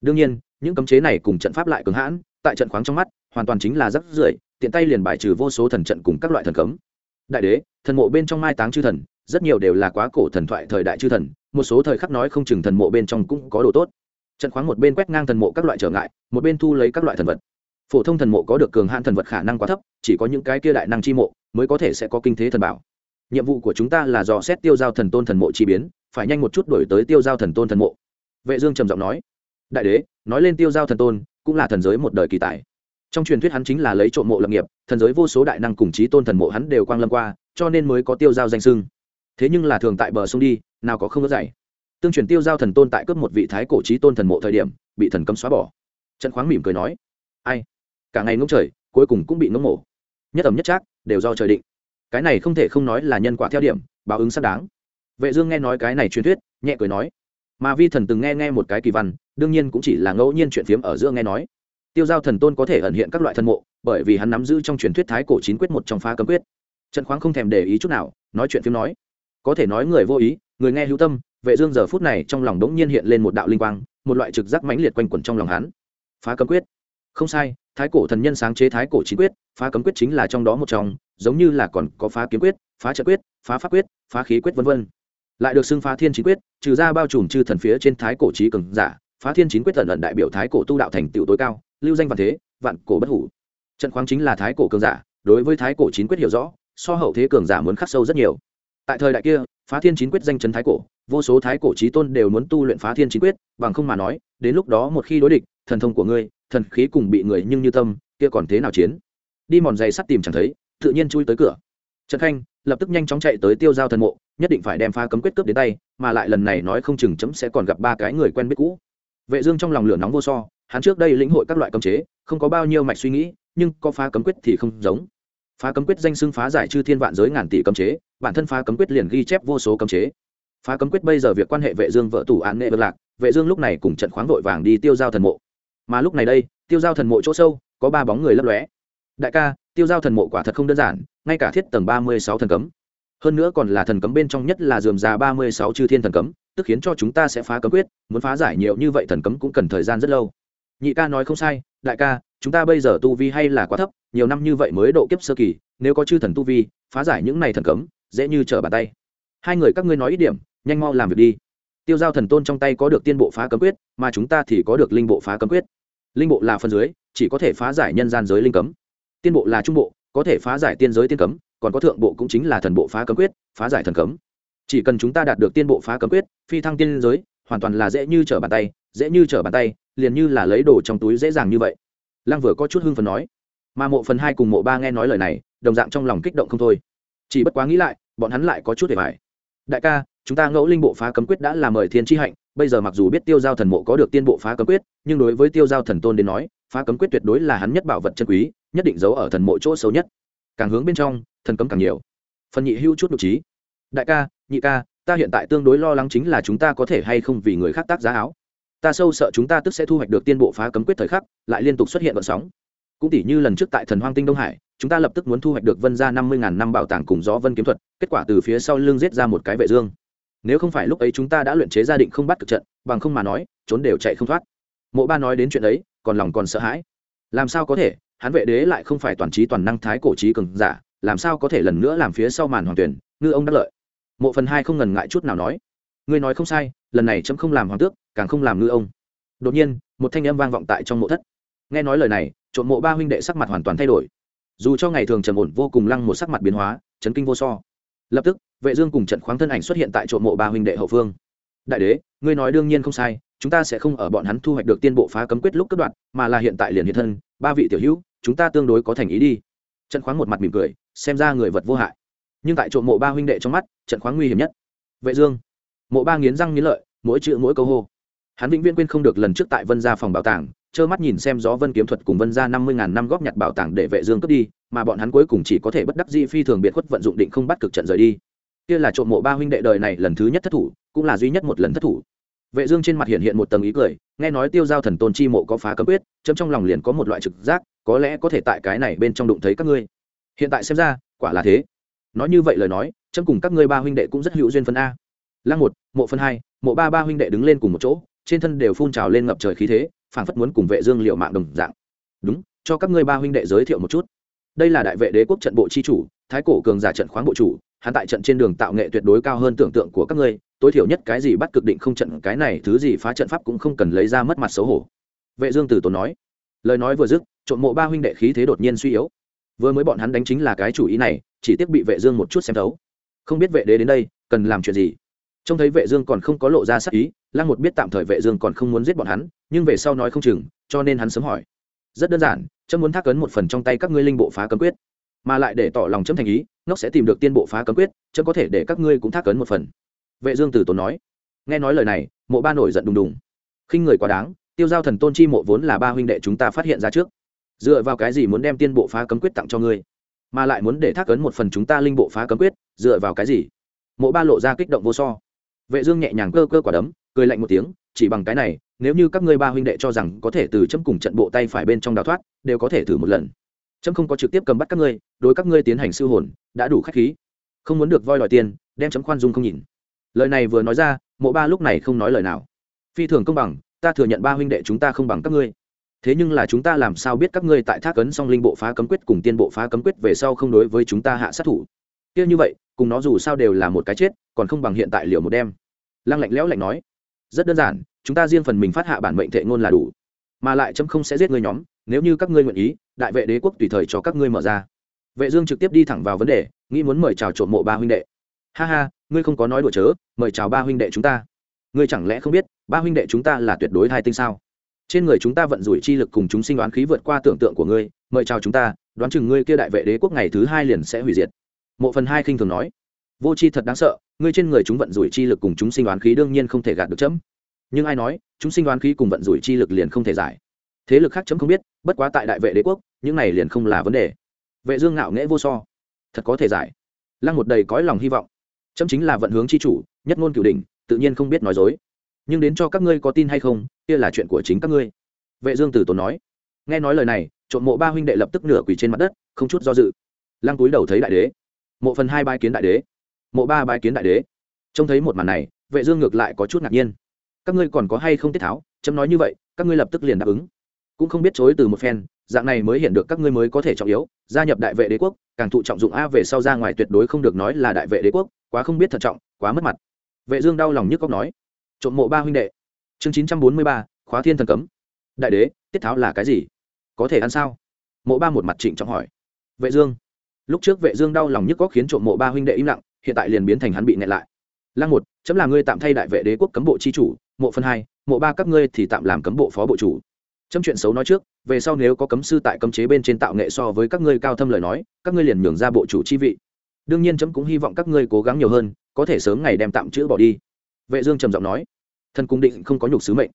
Đương nhiên, những cấm chế này cùng trận pháp lại cứng hãn, tại trận khoáng trong mắt, hoàn toàn chính là rắc rưởi, tiện tay liền bài trừ vô số thần trận cùng các loại thần cấm. Đại đế thần mộ bên trong mai táng chư thần, rất nhiều đều là quá cổ thần thoại thời đại chư thần, một số thời khắc nói không chừng thần mộ bên trong cũng có đồ tốt. Trận khoáng một bên quét ngang thần mộ các loại trở ngại, một bên thu lấy các loại thần vật. Phổ thông thần mộ có được cường hạn thần vật khả năng quá thấp, chỉ có những cái kia đại năng chi mộ mới có thể sẽ có kinh thế thần bảo. Nhiệm vụ của chúng ta là dò xét tiêu giao thần tôn thần mộ chi biến, phải nhanh một chút đổi tới tiêu giao thần tôn thần mộ. Vệ dương trầm giọng nói, đại đế, nói lên tiêu giao thần tôn cũng là thần giới một đời kỳ tài trong truyền thuyết hắn chính là lấy trộm mộ lập nghiệp, thần giới vô số đại năng cùng chí tôn thần mộ hắn đều quang lâm qua, cho nên mới có tiêu giao danh sưng thế nhưng là thường tại bờ sông đi, nào có không có dạy. Tương truyền tiêu giao thần tôn tại cướp một vị thái cổ trí tôn thần mộ thời điểm, bị thần cấm xóa bỏ. Trận khoáng mỉm cười nói, ai, cả ngày ngỗng trời, cuối cùng cũng bị ngỗng mổ nhất ẩm nhất trác, đều do trời định. Cái này không thể không nói là nhân quả theo điểm, báo ứng xác đáng. Vệ dương nghe nói cái này truyền thuyết, nhẹ cười nói mà vi thần từng nghe nghe một cái kỳ văn, đương nhiên cũng chỉ là ngẫu nhiên chuyện phiếm ở giữa nghe nói tiêu giao thần tôn có thể ẩn hiện các loại thần mộ, bởi vì hắn nắm giữ trong truyền thuyết thái cổ chín quyết một trong phá cấm quyết. Trần khoáng không thèm để ý chút nào, nói chuyện phim nói. Có thể nói người vô ý, người nghe hữu tâm, vệ dương giờ phút này trong lòng đống nhiên hiện lên một đạo linh quang, một loại trực giác mãnh liệt quanh quẩn trong lòng hắn. Phá cấm quyết. Không sai, thái cổ thần nhân sáng chế thái cổ chín quyết, phá cấm quyết chính là trong đó một trong, giống như là còn có phá kiếm quyết, phá trợ quyết, phá pháp quyết, phá khí quyết vân vân. Lại được xưng phá thiên chín quyết, trừ ra bao trùm chư thần phía trên thái cổ trí cường giả, phá thiên chín quyết tận ẩn đại biểu thái cổ tu đạo thành tựu tối cao lưu danh vạn thế, vạn cổ bất hủ. Trận khoáng chính là thái cổ cường giả, đối với thái cổ chín quyết hiểu rõ, so hậu thế cường giả muốn khắc sâu rất nhiều. Tại thời đại kia, phá thiên chín quyết danh chấn thái cổ, vô số thái cổ trí tôn đều muốn tu luyện phá thiên chín quyết, bằng không mà nói, đến lúc đó một khi đối địch, thần thông của ngươi, thần khí cùng bị người nhưng như tâm, kia còn thế nào chiến? Đi mòn giày sắt tìm chẳng thấy, tự nhiên chui tới cửa. Trần khanh, lập tức nhanh chóng chạy tới tiêu giao thần mộ, nhất định phải đem phá cấm quyết cướp đến tay, mà lại lần này nói không chừng chấm sẽ còn gặp ba cái người quen biết cũ. Vệ dương trong lòng lửa nóng vô so hắn trước đây lĩnh hội các loại cấm chế, không có bao nhiêu mạch suy nghĩ, nhưng có phá cấm quyết thì không giống. Phá cấm quyết danh xưng phá giải chư thiên vạn giới ngàn tỷ cấm chế, bản thân phá cấm quyết liền ghi chép vô số cấm chế. Phá cấm quyết bây giờ việc quan hệ vệ dương vợ tủ án nghệ vật lạc, vệ dương lúc này cùng trận khoáng vội vàng đi tiêu giao thần mộ. Mà lúc này đây, tiêu giao thần mộ chỗ sâu, có ba bóng người lấp lóe. Đại ca, tiêu giao thần mộ quả thật không đơn giản, ngay cả thiết tầng ba mươi sáu thần cấm. Hơn nữa còn là thần cấm bên trong nhất là dườm già ba mươi sáu chư thiên thần cấm, tức khiến cho chúng ta sẽ phá cấm quyết, muốn phá giải nhiều như vậy thần cấm cũng cần thời gian rất lâu nhị ca nói không sai, đại ca, chúng ta bây giờ tu vi hay là quá thấp, nhiều năm như vậy mới độ kiếp sơ kỳ, nếu có chư thần tu vi, phá giải những này thần cấm, dễ như trở bàn tay. Hai người các ngươi nói ít điểm, nhanh mau làm việc đi. Tiêu giao thần tôn trong tay có được tiên bộ phá cấm quyết, mà chúng ta thì có được linh bộ phá cấm quyết. Linh bộ là phần dưới, chỉ có thể phá giải nhân gian giới linh cấm. Tiên bộ là trung bộ, có thể phá giải tiên giới tiên cấm, còn có thượng bộ cũng chính là thần bộ phá cấm quyết, phá giải thần cấm. Chỉ cần chúng ta đạt được tiên bộ phá cấm quyết, phi thăng tiên giới, hoàn toàn là dễ như trở bàn tay, dễ như trở bàn tay liền như là lấy đồ trong túi dễ dàng như vậy. Lăng vừa có chút hưng phần nói. Mà mộ phần hai cùng mộ ba nghe nói lời này, đồng dạng trong lòng kích động không thôi. Chỉ bất quá nghĩ lại, bọn hắn lại có chút để phải đại ca, chúng ta ngẫu linh bộ phá cấm quyết đã là mời thiên tri hạnh, bây giờ mặc dù biết tiêu giao thần mộ có được tiên bộ phá cấm quyết, nhưng đối với tiêu giao thần tôn đến nói, phá cấm quyết tuyệt đối là hắn nhất bảo vật chân quý, nhất định giấu ở thần mộ chỗ xấu nhất. Càng hướng bên trong, thần cấm càng nhiều. Phần nhị hưu chút nhục trí. Đại ca, nhị ca, ta hiện tại tương đối lo lắng chính là chúng ta có thể hay không vì người khác tác giá áo ta sâu sợ chúng ta tức sẽ thu hoạch được tiên bộ phá cấm quyết thời khắc, lại liên tục xuất hiện vận sóng. Cũng tỷ như lần trước tại thần hoang tinh đông hải, chúng ta lập tức muốn thu hoạch được vân ra năm mươi ngàn năm bảo tàng cùng gió vân kiếm thuật, kết quả từ phía sau lưng giết ra một cái vệ dương. Nếu không phải lúc ấy chúng ta đã luyện chế gia định không bắt cực trận, bằng không mà nói, trốn đều chạy không thoát. Mộ ba nói đến chuyện ấy, còn lòng còn sợ hãi. Làm sao có thể, hắn vệ đế lại không phải toàn trí toàn năng thái cổ trí cường giả, làm sao có thể lần nữa làm phía sau màn hoàng tuyển, ngư ông đắc lợi. Mộ phần hai không ngần ngại chút nào nói. Ngươi nói không sai, lần này chấm không làm hoàng tước càng không làm ngư ông. Đột nhiên, một thanh âm vang vọng tại trong mộ thất. Nghe nói lời này, trộm mộ ba huynh đệ sắc mặt hoàn toàn thay đổi. Dù cho ngày thường trầm ổn vô cùng lăng một sắc mặt biến hóa, chấn kinh vô so. Lập tức, vệ dương cùng trận khoáng thân ảnh xuất hiện tại trộm mộ ba huynh đệ hậu phương. Đại đế, ngươi nói đương nhiên không sai, chúng ta sẽ không ở bọn hắn thu hoạch được tiên bộ phá cấm quyết lúc cất đoạn, mà là hiện tại liền hiện thân, ba vị tiểu hữu, chúng ta tương đối có thành ý đi. Trận khoáng một mặt mỉm cười, xem ra người vật vô hại. Nhưng tại trộm mộ ba huynh đệ trong mắt, trận khoáng nguy hiểm nhất. Vệ dương, mộ ba nghiến răng nghiến lợi, mỗi chữ mỗi câu hô hắn vĩnh viễn quên không được lần trước tại vân gia phòng bảo tàng, trơ mắt nhìn xem gió vân kiếm thuật cùng vân gia năm mươi ngàn năm góp nhặt bảo tàng để vệ dương cướp đi, mà bọn hắn cuối cùng chỉ có thể bất đắc dĩ phi thường biệt khuất vận dụng định không bắt cực trận rời đi. Kia là trộm mộ ba huynh đệ đời này lần thứ nhất thất thủ, cũng là duy nhất một lần thất thủ. Vệ dương trên mặt hiện hiện một tầng ý cười, nghe nói tiêu giao thần tôn chi mộ có phá cấm quyết, chấm trong lòng liền có một loại trực giác, có lẽ có thể tại cái này bên trong đụng thấy các ngươi. Hiện tại xem ra, quả là thế. Nói như vậy lời nói, chấm cùng các ngươi ba huynh đệ cũng rất hữu duyên phân a. Lăng một, mộ phân hai, mộ ba ba huynh đệ đứng lên cùng một chỗ trên thân đều phun trào lên ngập trời khí thế, phảng phất muốn cùng vệ dương liệu mạng đồng dạng. Đúng, cho các ngươi ba huynh đệ giới thiệu một chút. Đây là đại vệ đế quốc trận bộ chi chủ, thái cổ cường giả trận khoáng bộ chủ, hắn tại trận trên đường tạo nghệ tuyệt đối cao hơn tưởng tượng của các ngươi, tối thiểu nhất cái gì bắt cực định không trận, cái này thứ gì phá trận pháp cũng không cần lấy ra mất mặt xấu hổ. Vệ dương từ tốn nói. Lời nói vừa dứt, trộm mộ ba huynh đệ khí thế đột nhiên suy yếu. Vừa mới bọn hắn đánh chính là cái chủ ý này, chỉ tiếc bị vệ dương một chút xem thấu. Không biết vệ đế đến đây, cần làm chuyện gì. Trông thấy vệ dương còn không có lộ ra sắc ý lăng một biết tạm thời vệ dương còn không muốn giết bọn hắn, nhưng về sau nói không chừng, cho nên hắn sớm hỏi. Rất đơn giản, chấm muốn thác ấn một phần trong tay các ngươi linh bộ phá cấm quyết. Mà lại để tỏ lòng chấm thành ý, ngốc sẽ tìm được tiên bộ phá cấm quyết, chấm có thể để các ngươi cũng thác ấn một phần. Vệ dương tử tốn nói. Nghe nói lời này, mộ ba nổi giận đùng đùng. Khinh người quá đáng, tiêu giao thần tôn chi mộ vốn là ba huynh đệ chúng ta phát hiện ra trước. Dựa vào cái gì muốn đem tiên bộ phá cấm quyết tặng cho ngươi? Mà lại muốn để thác ấn một phần chúng ta linh bộ phá cấm quyết, dựa vào cái gì? Mộ ba lộ ra kích động vô so. Vệ dương nhẹ nhàng cơ cơ quả đấm cười lạnh một tiếng, chỉ bằng cái này, nếu như các ngươi ba huynh đệ cho rằng có thể từ chấm cùng trận bộ tay phải bên trong đào thoát, đều có thể thử một lần. Chấm không có trực tiếp cầm bắt các ngươi, đối các ngươi tiến hành sư hồn, đã đủ khách khí. Không muốn được voi đòi tiền, đem chấm khoan dung không nhìn. Lời này vừa nói ra, mộ ba lúc này không nói lời nào. Phi thường công bằng, ta thừa nhận ba huynh đệ chúng ta không bằng các ngươi. Thế nhưng là chúng ta làm sao biết các ngươi tại thác cấn song linh bộ phá cấm quyết cùng tiên bộ phá cấm quyết về sau không đối với chúng ta hạ sát thủ? Kia như vậy, cùng nó dù sao đều là một cái chết, còn không bằng hiện tại liệu một đêm. Lăng lạnh lẽo lạnh nói rất đơn giản, chúng ta riêng phần mình phát hạ bản mệnh thệ ngôn là đủ. Mà lại chấm không sẽ giết ngươi nhóm, nếu như các ngươi nguyện ý, đại vệ đế quốc tùy thời cho các ngươi mở ra. Vệ dương trực tiếp đi thẳng vào vấn đề, nghĩ muốn mời chào trộm mộ ba huynh đệ. Ha ha, ngươi không có nói đùa chớ, mời chào ba huynh đệ chúng ta. Ngươi chẳng lẽ không biết, ba huynh đệ chúng ta là tuyệt đối hai tinh sao? Trên người chúng ta vận rủi chi lực cùng chúng sinh đoán khí vượt qua tưởng tượng của ngươi, mời chào chúng ta, đoán chừng ngươi kia đại vệ đế quốc ngày thứ hai liền sẽ hủy diệt. Mộ phần hai khinh thường nói vô chi thật đáng sợ, ngươi trên người chúng vận rủi chi lực cùng chúng sinh đoán khí đương nhiên không thể gạt được chấm. Nhưng ai nói, chúng sinh đoán khí cùng vận rủi chi lực liền không thể giải? Thế lực khác chấm không biết, bất quá tại đại vệ đế quốc, những này liền không là vấn đề. Vệ dương ngạo nghễ vô so. Thật có thể giải. Lăng một đầy cõi lòng hy vọng. Chấm chính là vận hướng chi chủ, nhất ngôn cửu đỉnh, tự nhiên không biết nói dối. Nhưng đến cho các ngươi có tin hay không, kia là chuyện của chính các ngươi. Vệ dương tử tốn nói. Nghe nói lời này, trộm mộ ba huynh đệ lập tức nửa quỳ trên mặt đất, không chút do dự. Lăng túi đầu thấy đại đế. Mộ phần hai bai kiến đại đế mộ ba bái kiến đại đế. Trông thấy một màn này vệ dương ngược lại có chút ngạc nhiên. Các ngươi còn có hay không tiết tháo? Chấm nói như vậy các ngươi lập tức liền đáp ứng. Cũng không biết chối từ một phen dạng này mới hiện được các ngươi mới có thể trọng yếu gia nhập đại vệ đế quốc càng thụ trọng dụng a về sau ra ngoài tuyệt đối không được nói là đại vệ đế quốc quá không biết thận trọng quá mất mặt. Vệ dương đau lòng nhức cóc nói. Trộm mộ ba huynh đệ. Chương 943, khóa thiên thần cấm. Đại đế tiết tháo là cái gì? Có thể ăn sao? Mộ ba một mặt trịnh trọng hỏi. Vệ dương. Lúc trước vệ dương đau lòng nhức cóc khiến trộm mộ ba huynh đệ im lặng hiện tại liền biến thành hắn bị nẹt lại. Lăng một, chấm là ngươi tạm thay đại vệ đế quốc cấm bộ chi chủ, mộ phân hai, mộ ba các ngươi thì tạm làm cấm bộ phó bộ chủ. Chấm chuyện xấu nói trước, về sau nếu có cấm sư tại cấm chế bên trên tạo nghệ so với các ngươi cao thâm lời nói, các ngươi liền nhường ra bộ chủ chi vị. Đương nhiên chấm cũng hy vọng các ngươi cố gắng nhiều hơn, có thể sớm ngày đem tạm chữ bỏ đi. Vệ dương trầm giọng nói thân cung định không có nhục sứ mệnh.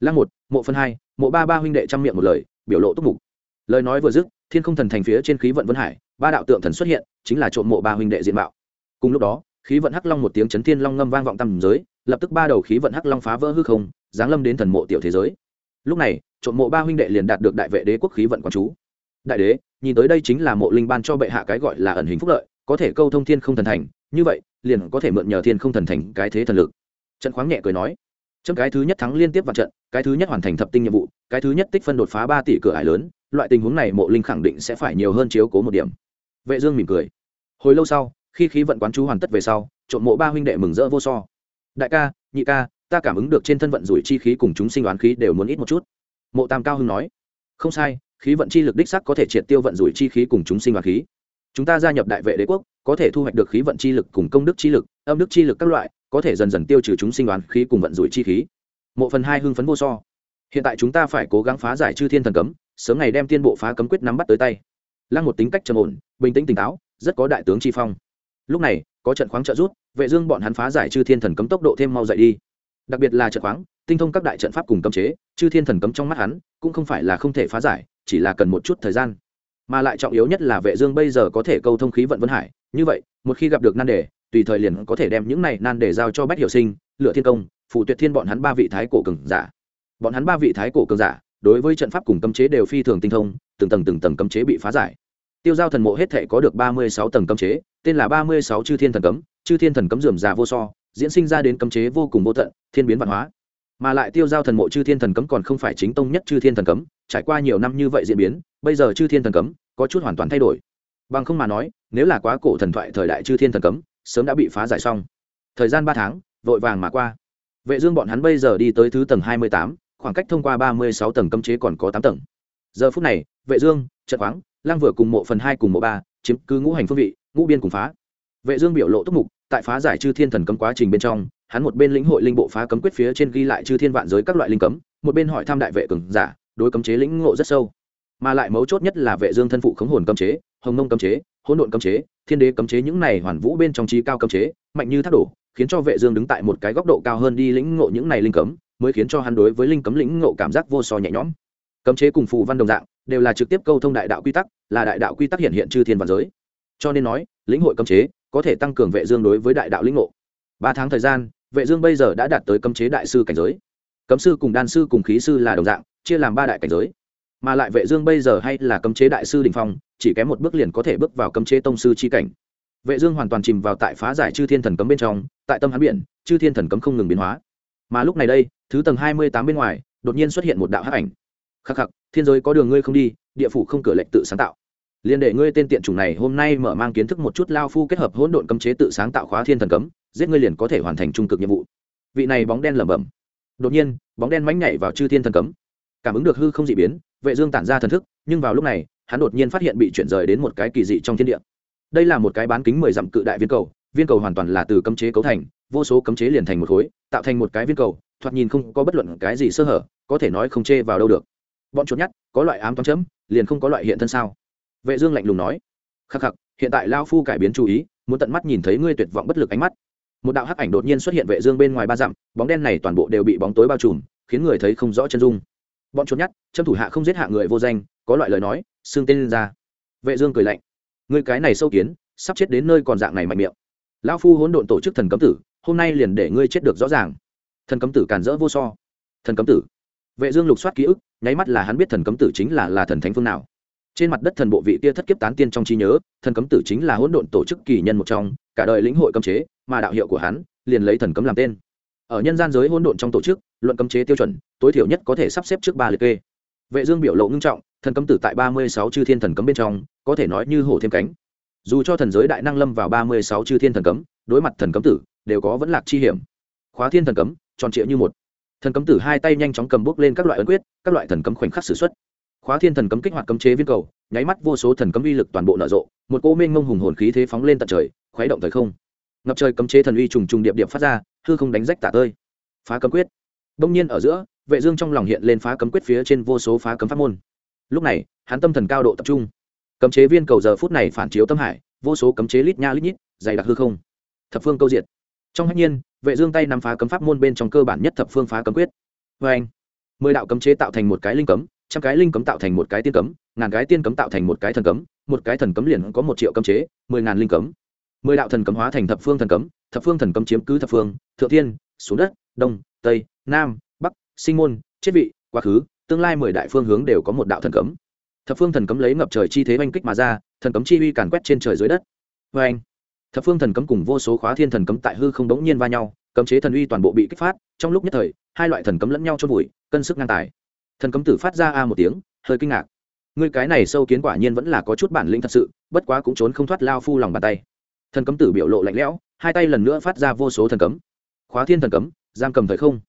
Lăng một, mộ phân hai, mộ ba ba huynh đệ trăm miệng một lời, biểu lộ túc mục. Lời nói vừa dứt, thiên không thần thành phía trên khí vận vân hải, ba đạo tượng thần xuất hiện, chính là trộm mộ ba huynh đệ diện mạo cùng lúc đó, khí vận hắc long một tiếng chấn thiên long ngâm vang vọng tầm giới, lập tức ba đầu khí vận hắc long phá vỡ hư không, giáng lâm đến thần mộ tiểu thế giới. Lúc này, trộm mộ ba huynh đệ liền đạt được đại vệ đế quốc khí vận quán chú. Đại đế, nhìn tới đây chính là mộ linh ban cho bệ hạ cái gọi là ẩn hình phúc lợi, có thể câu thông thiên không thần thành, như vậy, liền có thể mượn nhờ thiên không thần thành cái thế thần lực. Trận khoáng nhẹ cười nói trong cái thứ nhất thắng liên tiếp vào trận, cái thứ nhất hoàn thành thập tinh nhiệm vụ, cái thứ nhất tích phân đột phá ba tỷ cửa ải lớn, loại tình huống này mộ linh khẳng định sẽ phải nhiều hơn chiếu cố một điểm. Vệ dương mỉm cười. Hồi lâu sau khi khí vận quán chú hoàn tất về sau, trộm mộ ba huynh đệ mừng rỡ vô so. Đại ca, nhị ca, ta cảm ứng được trên thân vận rủi chi khí cùng chúng sinh đoán khí đều muốn ít một chút. Mộ tam cao hưng nói, không sai, khí vận chi lực đích sắc có thể triệt tiêu vận rủi chi khí cùng chúng sinh đoán khí. Chúng ta gia nhập đại vệ đế quốc, có thể thu hoạch được khí vận chi lực cùng công đức chi lực, âm đức chi lực các loại, có thể dần dần tiêu trừ chúng sinh đoán khí cùng vận rủi chi khí. Mộ phần hai hưng phấn vô so. Hiện tại chúng ta phải cố gắng phá giải chư thiên thần cấm, sớm ngày đem tiên bộ phá cấm quyết nắm bắt tới tay. Lăng một tính cách trầm ổn, bình tĩnh tỉnh táo, rất có đại tướng chi phong lúc này, có trận khoáng trợ rút, vệ dương bọn hắn phá giải chư thiên thần cấm tốc độ thêm mau dậy đi. Đặc biệt là trận khoáng, tinh thông các đại trận pháp cùng cấm chế, chư thiên thần cấm trong mắt hắn, cũng không phải là không thể phá giải, chỉ là cần một chút thời gian. Mà lại trọng yếu nhất là vệ dương bây giờ có thể câu thông khí vận vân hải, như vậy, một khi gặp được nan đề, tùy thời liền có thể đem những này nan đề giao cho bách hiểu sinh, lựa thiên công phụ tuyệt thiên bọn hắn ba vị thái cổ cường giả. Bọn hắn ba vị thái cổ cường giả, đối với trận pháp cùng cấm chế đều phi thường tinh thông, từng tầng từng tầng cấm chế bị phá giải tiêu giao thần mộ hết thể có được ba mươi sáu tầng cấm chế, tên là ba mươi sáu chư thiên thần cấm, chư thiên thần cấm dườm già vô so, diễn sinh ra đến cấm chế vô cùng vô tận, thiên biến văn hóa. Mà lại tiêu giao thần mộ chư thiên thần cấm còn không phải chính tông nhất chư thiên thần cấm, trải qua nhiều năm như vậy diễn biến, bây giờ chư thiên thần cấm có chút hoàn toàn thay đổi. Bằng không mà nói, nếu là quá cổ thần thoại thời đại chư thiên thần cấm, sớm đã bị phá giải xong. Thời gian ba tháng, vội vàng mà qua. Vệ dương bọn hắn bây giờ đi tới thứ tầng hai mươi tám, khoảng cách thông qua ba mươi sáu tầng cấm chế còn có tám tầng. Giờ phút này, vệ dương trận khoáng lang vừa cùng mộ phần hai cùng mộ ba, chiếm cứ ngũ hành phương vị, ngũ biên cùng phá. Vệ dương biểu lộ túc mục, tại phá giải chư thiên thần cấm quá trình bên trong, hắn một bên lĩnh hội linh bộ phá cấm quyết phía trên ghi lại chư thiên vạn giới các loại linh cấm, một bên hỏi thăm đại vệ cường giả, đối cấm chế lĩnh ngộ rất sâu. Mà lại mấu chốt nhất là vệ dương thân phụ khống hồn cấm chế, hồng nông cấm chế, hỗn độn cấm chế, thiên đế cấm chế những này hoàn vũ bên trong trí cao cấm chế, mạnh như thác đổ, khiến cho vệ dương đứng tại một cái góc độ cao hơn đi lĩnh ngộ những này linh cấm, mới khiến cho hắn đối với linh cấm lĩnh ngộ cảm giác vô so nhẹ nhõm. Cấm chế cùng phù văn đồng dạng đều là trực tiếp câu thông đại đạo quy tắc, là đại đạo quy tắc hiện hiện chư thiên vạn giới. Cho nên nói, lĩnh hội cấm chế, có thể tăng cường vệ dương đối với đại đạo lĩnh ngộ. Ba tháng thời gian, vệ dương bây giờ đã đạt tới cấm chế đại sư cảnh giới. Cấm sư cùng đan sư cùng khí sư là đồng dạng, chia làm ba đại cảnh giới. Mà lại vệ dương bây giờ hay là cấm chế đại sư đỉnh phong, chỉ kém một bước liền có thể bước vào cấm chế tông sư chi cảnh. Vệ dương hoàn toàn chìm vào tại phá giải chư thiên thần cấm bên trong, tại tâm hắn biển, chư thiên thần cấm không ngừng biến hóa. Mà lúc này đây, thứ tầng 28 bên ngoài, đột nhiên xuất hiện một đạo hắc ảnh khắc khắc, thiên giới có đường ngươi không đi, địa phủ không cửa lệnh tự sáng tạo. Liên đệ ngươi tên tiện chủng này hôm nay mở mang kiến thức một chút lao phu kết hợp hỗn độn cấm chế tự sáng tạo khóa thiên thần cấm, giết ngươi liền có thể hoàn thành trung cực nhiệm vụ. Vị này bóng đen lẩm bẩm. Đột nhiên, bóng đen mánh nhảy vào chư thiên thần cấm. Cảm ứng được hư không dị biến, vệ dương tản ra thần thức, nhưng vào lúc này, hắn đột nhiên phát hiện bị chuyển rời đến một cái kỳ dị trong thiên địa. Đây là một cái bán kính mười dặm cự đại viên cầu viên cầu hoàn toàn là từ cấm chế cấu thành, vô số cấm chế liền thành một khối, tạo thành một cái viên cầu, thoạt nhìn không có bất luận cái gì sơ hở, có thể nói không chê vào đâu được bọn chuột nhắt, có loại ám toán chấm, liền không có loại hiện thân sao? Vệ dương lạnh lùng nói. Khắc khắc, hiện tại lao phu cải biến chú ý, muốn tận mắt nhìn thấy ngươi tuyệt vọng bất lực ánh mắt. Một đạo hắc ảnh đột nhiên xuất hiện vệ dương bên ngoài ba dặm, bóng đen này toàn bộ đều bị bóng tối bao trùm, khiến người thấy không rõ chân dung. Bọn chuột nhắt, châm thủ hạ không giết hạ người vô danh, có loại lời nói xương tên lên ra. Vệ dương cười lạnh. Ngươi cái này sâu kiến, sắp chết đến nơi còn dạng này mạnh miệng. Lão phu hỗn độn tổ chức thần cấm tử, hôm nay liền để ngươi chết được rõ ràng. Thần cấm tử càn rỡ vô so. Thần cấm tử. Vệ dương lục soát ký ức nháy mắt là hắn biết thần cấm tử chính là là thần thánh phương nào. Trên mặt đất thần bộ vị kia thất kiếp tán tiên trong trí nhớ, thần cấm tử chính là hỗn độn tổ chức kỳ nhân một trong, cả đời lĩnh hội cấm chế, mà đạo hiệu của hắn liền lấy thần cấm làm tên. Ở nhân gian giới hỗn độn trong tổ chức, luận cấm chế tiêu chuẩn, tối thiểu nhất có thể sắp xếp trước ba liệt kê. Vệ dương biểu lộ ngưng trọng, thần cấm tử tại ba mươi sáu chư thiên thần cấm bên trong, có thể nói như hổ thêm cánh. Dù cho thần giới đại năng lâm vào ba mươi sáu chư thiên thần cấm, đối mặt thần cấm tử, đều có vẫn lạc chi hiểm. Khóa thiên thần cấm, tròn trịa như một thần cấm tử hai tay nhanh chóng cầm bước lên các loại ấn quyết, các loại thần cấm khoảnh khắc sử xuất. Khóa thiên thần cấm kích hoạt cấm chế viên cầu, nháy mắt vô số thần cấm uy lực toàn bộ nở rộ, một cô minh mông hùng hồn khí thế phóng lên tận trời, khuấy động thời không. Ngập trời cấm chế thần uy trùng trùng điệp điệp phát ra, hư không đánh rách tả tơi. Phá cấm quyết. Đông nhiên ở giữa, vệ dương trong lòng hiện lên phá cấm quyết phía trên vô số phá cấm pháp môn. Lúc này, hắn tâm thần cao độ tập trung. Cấm chế viên cầu giờ phút này phản chiếu tâm hải, vô số cấm chế lít nha lít nhít, dày đặc hư không. Thập phương câu diệt. Trong hạnh nhiên vệ dương tay nắm phá cấm pháp môn bên trong cơ bản nhất thập phương phá cấm quyết. Vô anh, mười đạo cấm chế tạo thành một cái linh cấm, trăm cái linh cấm tạo thành một cái tiên cấm, ngàn cái tiên cấm tạo thành một cái thần cấm, một cái thần cấm liền có một triệu cấm chế, mười ngàn linh cấm. Mười đạo thần cấm hóa thành thập phương thần cấm, thập phương thần cấm chiếm cứ thập phương, thượng thiên, xuống đất, đông, tây, nam, bắc, sinh môn, chết vị, quá khứ, tương lai mười đại phương hướng đều có một đạo thần cấm. Thập phương thần cấm lấy ngập trời chi thế oanh kích mà ra, thần cấm chi uy càn quét trên trời dưới đất. Vê anh thập phương thần cấm cùng vô số khóa thiên thần cấm tại hư không đống nhiên va nhau cấm chế thần uy toàn bộ bị kích phát trong lúc nhất thời hai loại thần cấm lẫn nhau cho vùi cân sức ngang tài. Thần cấm tử phát ra a một tiếng hơi kinh ngạc. Ngươi cái này sâu kiến quả nhiên vẫn là có chút bản lĩnh thật sự bất quá cũng trốn không thoát lao phu lòng bàn tay. Thần cấm tử biểu lộ lạnh lẽo hai tay lần nữa phát ra vô số thần cấm. Khóa thiên thần cấm giam cầm thời không.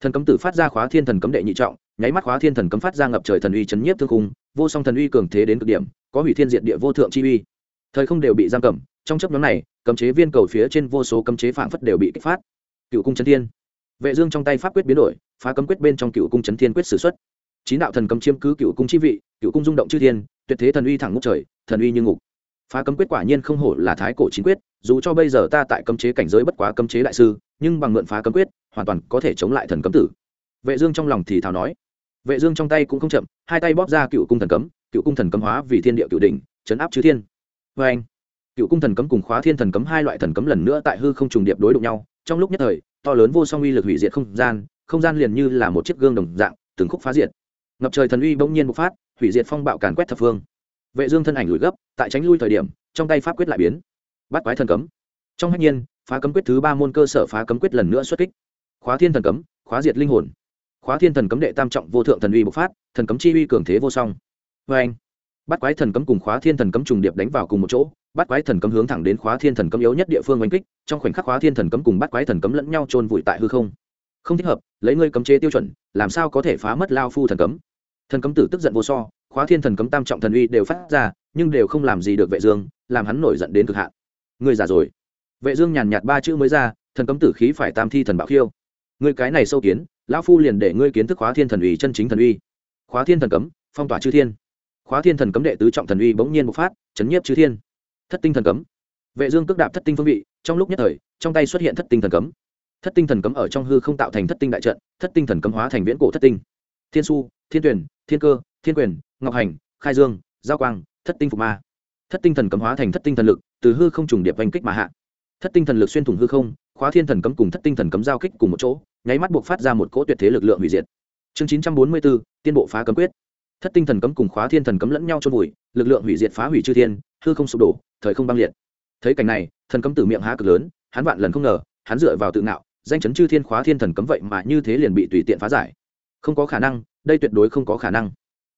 Thần cấm tử phát ra khóa thiên thần cấm đệ nhị trọng nháy mắt khóa thiên thần cấm phát ra ngập trời thần uy chấn nhiếp thương khung, vô song thần uy cường thế đến cực điểm có hủy thiên diện địa vô thượng chi uy. Thời không đều bị giam cầm trong chấp nhóm này cấm chế viên cầu phía trên vô số cấm chế phảng phất đều bị kích phát. Cựu cung chấn thiên. Vệ dương trong tay pháp quyết biến đổi, phá cấm quyết bên trong cựu cung chấn thiên quyết sử xuất. Chín đạo thần cấm chiếm cứ cựu cung chi vị, cựu cung rung động chư thiên, tuyệt thế thần uy thẳng ngút trời, thần uy như ngục. Phá cấm quyết quả nhiên không hổ là thái cổ chính quyết, dù cho bây giờ ta tại cấm chế cảnh giới bất quá cấm chế đại sư, nhưng bằng mượn phá cấm quyết, hoàn toàn có thể chống lại thần cấm tử. Vệ dương trong lòng thì thào nói. Vệ dương trong tay cũng không chậm, hai tay bóp ra cựu cung thần cấm, cựu cung thần cấm hóa vì thiên địa cựu đỉnh, chấn áp chư thiên. Với anh cựu cung thần cấm cùng khóa thiên thần cấm hai loại thần cấm lần nữa tại hư không trùng điệp đối đụng nhau, trong lúc nhất thời, to lớn vô song uy lực hủy diệt không gian không gian liền như là một chiếc gương đồng dạng, từng khúc phá diệt. Ngập trời thần uy bỗng nhiên bộc phát, hủy diệt phong bạo càn quét thập phương. Vệ dương thân ảnh lùi gấp, tại tránh lui thời điểm, trong tay pháp quyết lại biến. Bắt quái thần cấm. Trong hách nhiên, phá cấm quyết thứ ba môn cơ sở phá cấm quyết lần nữa xuất kích. Khóa thiên thần cấm, khóa diệt linh hồn. Khóa thiên thần cấm đệ tam trọng vô thượng thần uy bộc phát, thần cấm chi uy cường thế vô song. Vê anh bắt quái thần cấm cùng khóa thiên thần cấm trùng điệp đánh vào cùng một chỗ, bắt quái thần cấm hướng thẳng đến khóa thiên thần cấm yếu nhất địa phương oanh kích, trong khoảnh khắc khóa thiên thần cấm cùng bắt quái thần cấm lẫn nhau trôn vùi tại hư không. Không thích hợp, lấy ngươi cấm chế tiêu chuẩn, làm sao có thể phá mất lao phu thần cấm? Thần cấm tử tức giận vô so, khóa thiên thần cấm tam trọng thần uy đều phát ra, nhưng đều không làm gì được vệ dương, làm hắn nổi giận đến cực hạn. Ngươi già rồi. Vệ dương nhàn nhạt ba chữ mới ra, thần cấm tử khí phải tam thi thần bảo khiêu. Ngươi cái này sâu kiến, lão phu liền để ngươi kiến thức khóa thiên thần uy chân chính thần uy. Khóa thiên thần cấm, phong tỏa chư thiên khóa thiên thần cấm đệ tứ trọng thần uy bỗng nhiên bộc phát, chấn nhiếp chư thiên. Thất tinh thần cấm. Vệ dương cước đạp thất tinh phương vị, trong lúc nhất thời, trong tay xuất hiện thất tinh thần cấm. Thất tinh thần cấm ở trong hư không tạo thành thất tinh đại trận, thất tinh thần cấm hóa thành viễn cổ thất tinh. Thiên su, thiên tuyển, thiên cơ, thiên quyền, ngọc hành, khai dương, giao quang, thất tinh phục ma. Thất tinh thần cấm hóa thành thất tinh thần lực, từ hư không trùng điệp oanh kích mà hạ. Thất tinh thần lực xuyên thủng hư không, khóa thiên thần cấm cùng thất tinh thần cấm giao kích cùng một chỗ, nháy mắt buộc phát ra một cỗ tuyệt thế lực lượng hủy diệt. Chương chín trăm bốn mươi bốn, tiên bộ phá cấm quyết thất tinh thần cấm cùng khóa thiên thần cấm lẫn nhau trôn vùi, lực lượng hủy diệt phá hủy chư thiên, hư không sụp đổ, thời không băng liệt. Thấy cảnh này, thần cấm tử miệng há cực lớn, hắn vạn lần không ngờ, hắn dựa vào tự ngạo, danh chấn chư thiên khóa thiên thần cấm vậy mà như thế liền bị tùy tiện phá giải. Không có khả năng, đây tuyệt đối không có khả năng.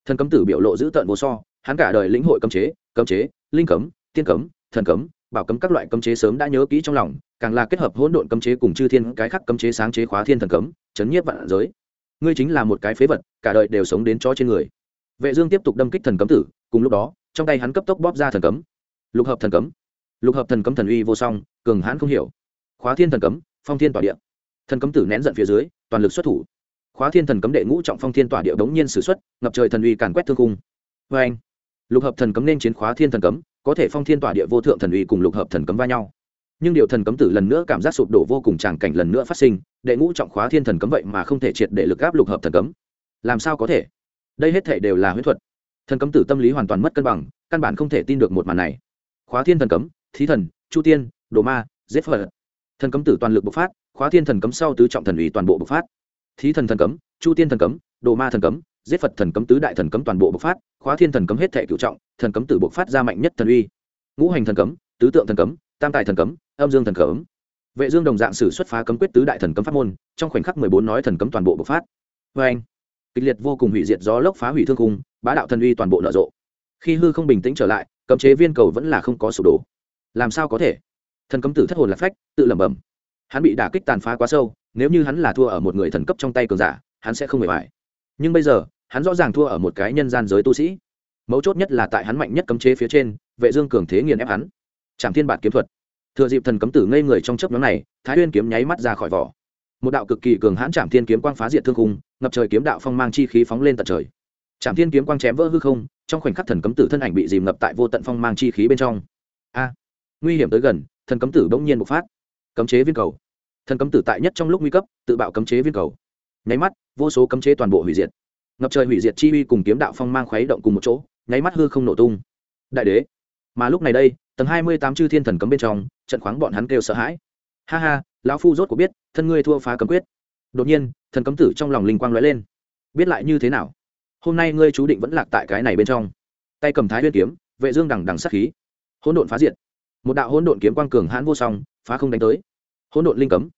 Thần cấm tử biểu lộ giữ tợn vô so, hắn cả đời lĩnh hội cấm chế cấm chế, linh cấm, tiên cấm, thần cấm, bảo cấm các loại cấm chế sớm đã nhớ kỹ trong lòng, càng là kết hợp hỗn độn cấm chế cùng chư thiên, cái khắc cấm chế sáng chế khóa thiên thần cấm, chấn nhiếp vạn giới. Ngươi chính là một cái phế vật, cả đời đều sống đến cho trên người vệ dương tiếp tục đâm kích thần cấm tử, cùng lúc đó, trong tay hắn cấp tốc bóp ra thần cấm. Lục hợp thần cấm. Lục hợp thần cấm thần uy vô song, cường hãn không hiểu. Khóa thiên thần cấm, phong thiên tỏa địa. Thần cấm tử nén giận phía dưới, toàn lực xuất thủ. Khóa thiên thần cấm đệ ngũ trọng phong thiên tỏa địa đống nhiên sử xuất, ngập trời thần uy càn quét thương cung vê anh lục hợp thần cấm nên chiến khóa thiên thần cấm, có thể phong thiên tỏa địa vô thượng thần uy cùng lục hợp thần cấm va nhau. Nhưng điều thần cấm tử lần nữa cảm giác sụp đổ vô cùng tràng cảnh lần nữa phát sinh, đệ ngũ trọng khóa thiên thần cấm vậy mà không thể triệt để lực áp lục hợp thần cấm. Làm sao có thể? Đây hết thể đều là huyết thuật. Thần cấm tử tâm lý hoàn toàn mất cân bằng, căn bản không thể tin được một màn này. Khóa thiên thần cấm, thí thần, chu tiên, đồ ma, giết phật. Thần cấm tử toàn lực bộc phát, khóa thiên thần cấm sau tứ trọng thần ủy toàn bộ bộc phát. Thí thần thần cấm, chu tiên thần cấm, đồ ma thần cấm, giết phật thần cấm tứ đại thần cấm toàn bộ bộc phát, khóa thiên thần cấm hết thảy cựu trọng, thần cấm tử bộc phát ra mạnh nhất thần uy. Ngũ hành thần cấm, tứ tượng thần cấm, tam tài thần cấm, âm dương thần cấm. Vệ dương đồng dạng sử xuất phá cấm quyết tứ đại thần cấm pháp môn, trong khoảnh khắc mười bốn nói thần cấm toàn bộ bộc phát. Với anh kịch liệt vô cùng hủy diệt gió lốc phá hủy thương khung, bá đạo thần uy toàn bộ nở rộ. Khi hư không bình tĩnh trở lại cấm chế viên cầu vẫn là không có sụp đổ. Làm sao có thể? Thần cấm tử thất hồn lạc phách tự lẩm bẩm. Hắn bị đả kích tàn phá quá sâu nếu như hắn là thua ở một người thần cấp trong tay cường giả hắn sẽ không hề bại nhưng bây giờ hắn rõ ràng thua ở một cái nhân gian giới tu sĩ. Mấu chốt nhất là tại hắn mạnh nhất cấm chế phía trên vệ dương cường thế nghiền ép hắn. Chẳng thiên bản kiếm thuật. Thừa dịp thần cấm tử ngây người trong chớp nhoáng này thái uyên kiếm nháy mắt ra khỏi vỏ một đạo cực kỳ cường hãn trảm thiên kiếm quang phá diệt thương khung, ngập trời kiếm đạo phong mang chi khí phóng lên tận trời. Trảm thiên kiếm quang chém vỡ hư không, trong khoảnh khắc thần cấm tử thân ảnh bị dìm ngập tại vô tận phong mang chi khí bên trong. A, nguy hiểm tới gần, thần cấm tử bỗng nhiên bộc phát. Cấm chế viên cầu. Thần cấm tử tại nhất trong lúc nguy cấp, tự bạo cấm chế viên cầu. Nháy mắt, vô số cấm chế toàn bộ hủy diệt. Ngập trời hủy diệt chi uy cùng kiếm đạo phong mang khuấy động cùng một chỗ, nháy mắt hư không nổ tung. Đại đế, mà lúc này đây, tầng hai mươi tám chư thiên thần cấm bên trong, trận khoáng bọn hắn kêu sợ hãi. Ha ha lão phu rốt cuộc biết, thân ngươi thua phá cấm quyết. Đột nhiên, thần cấm tử trong lòng linh quang lóe lên. Biết lại như thế nào? Hôm nay ngươi chú định vẫn lạc tại cái này bên trong. Tay cầm thái huyên kiếm, vệ dương đằng đằng sát khí. Hỗn độn phá diệt. Một đạo hỗn độn kiếm quang cường hãn vô song, phá không đánh tới. Hỗn độn linh cấm.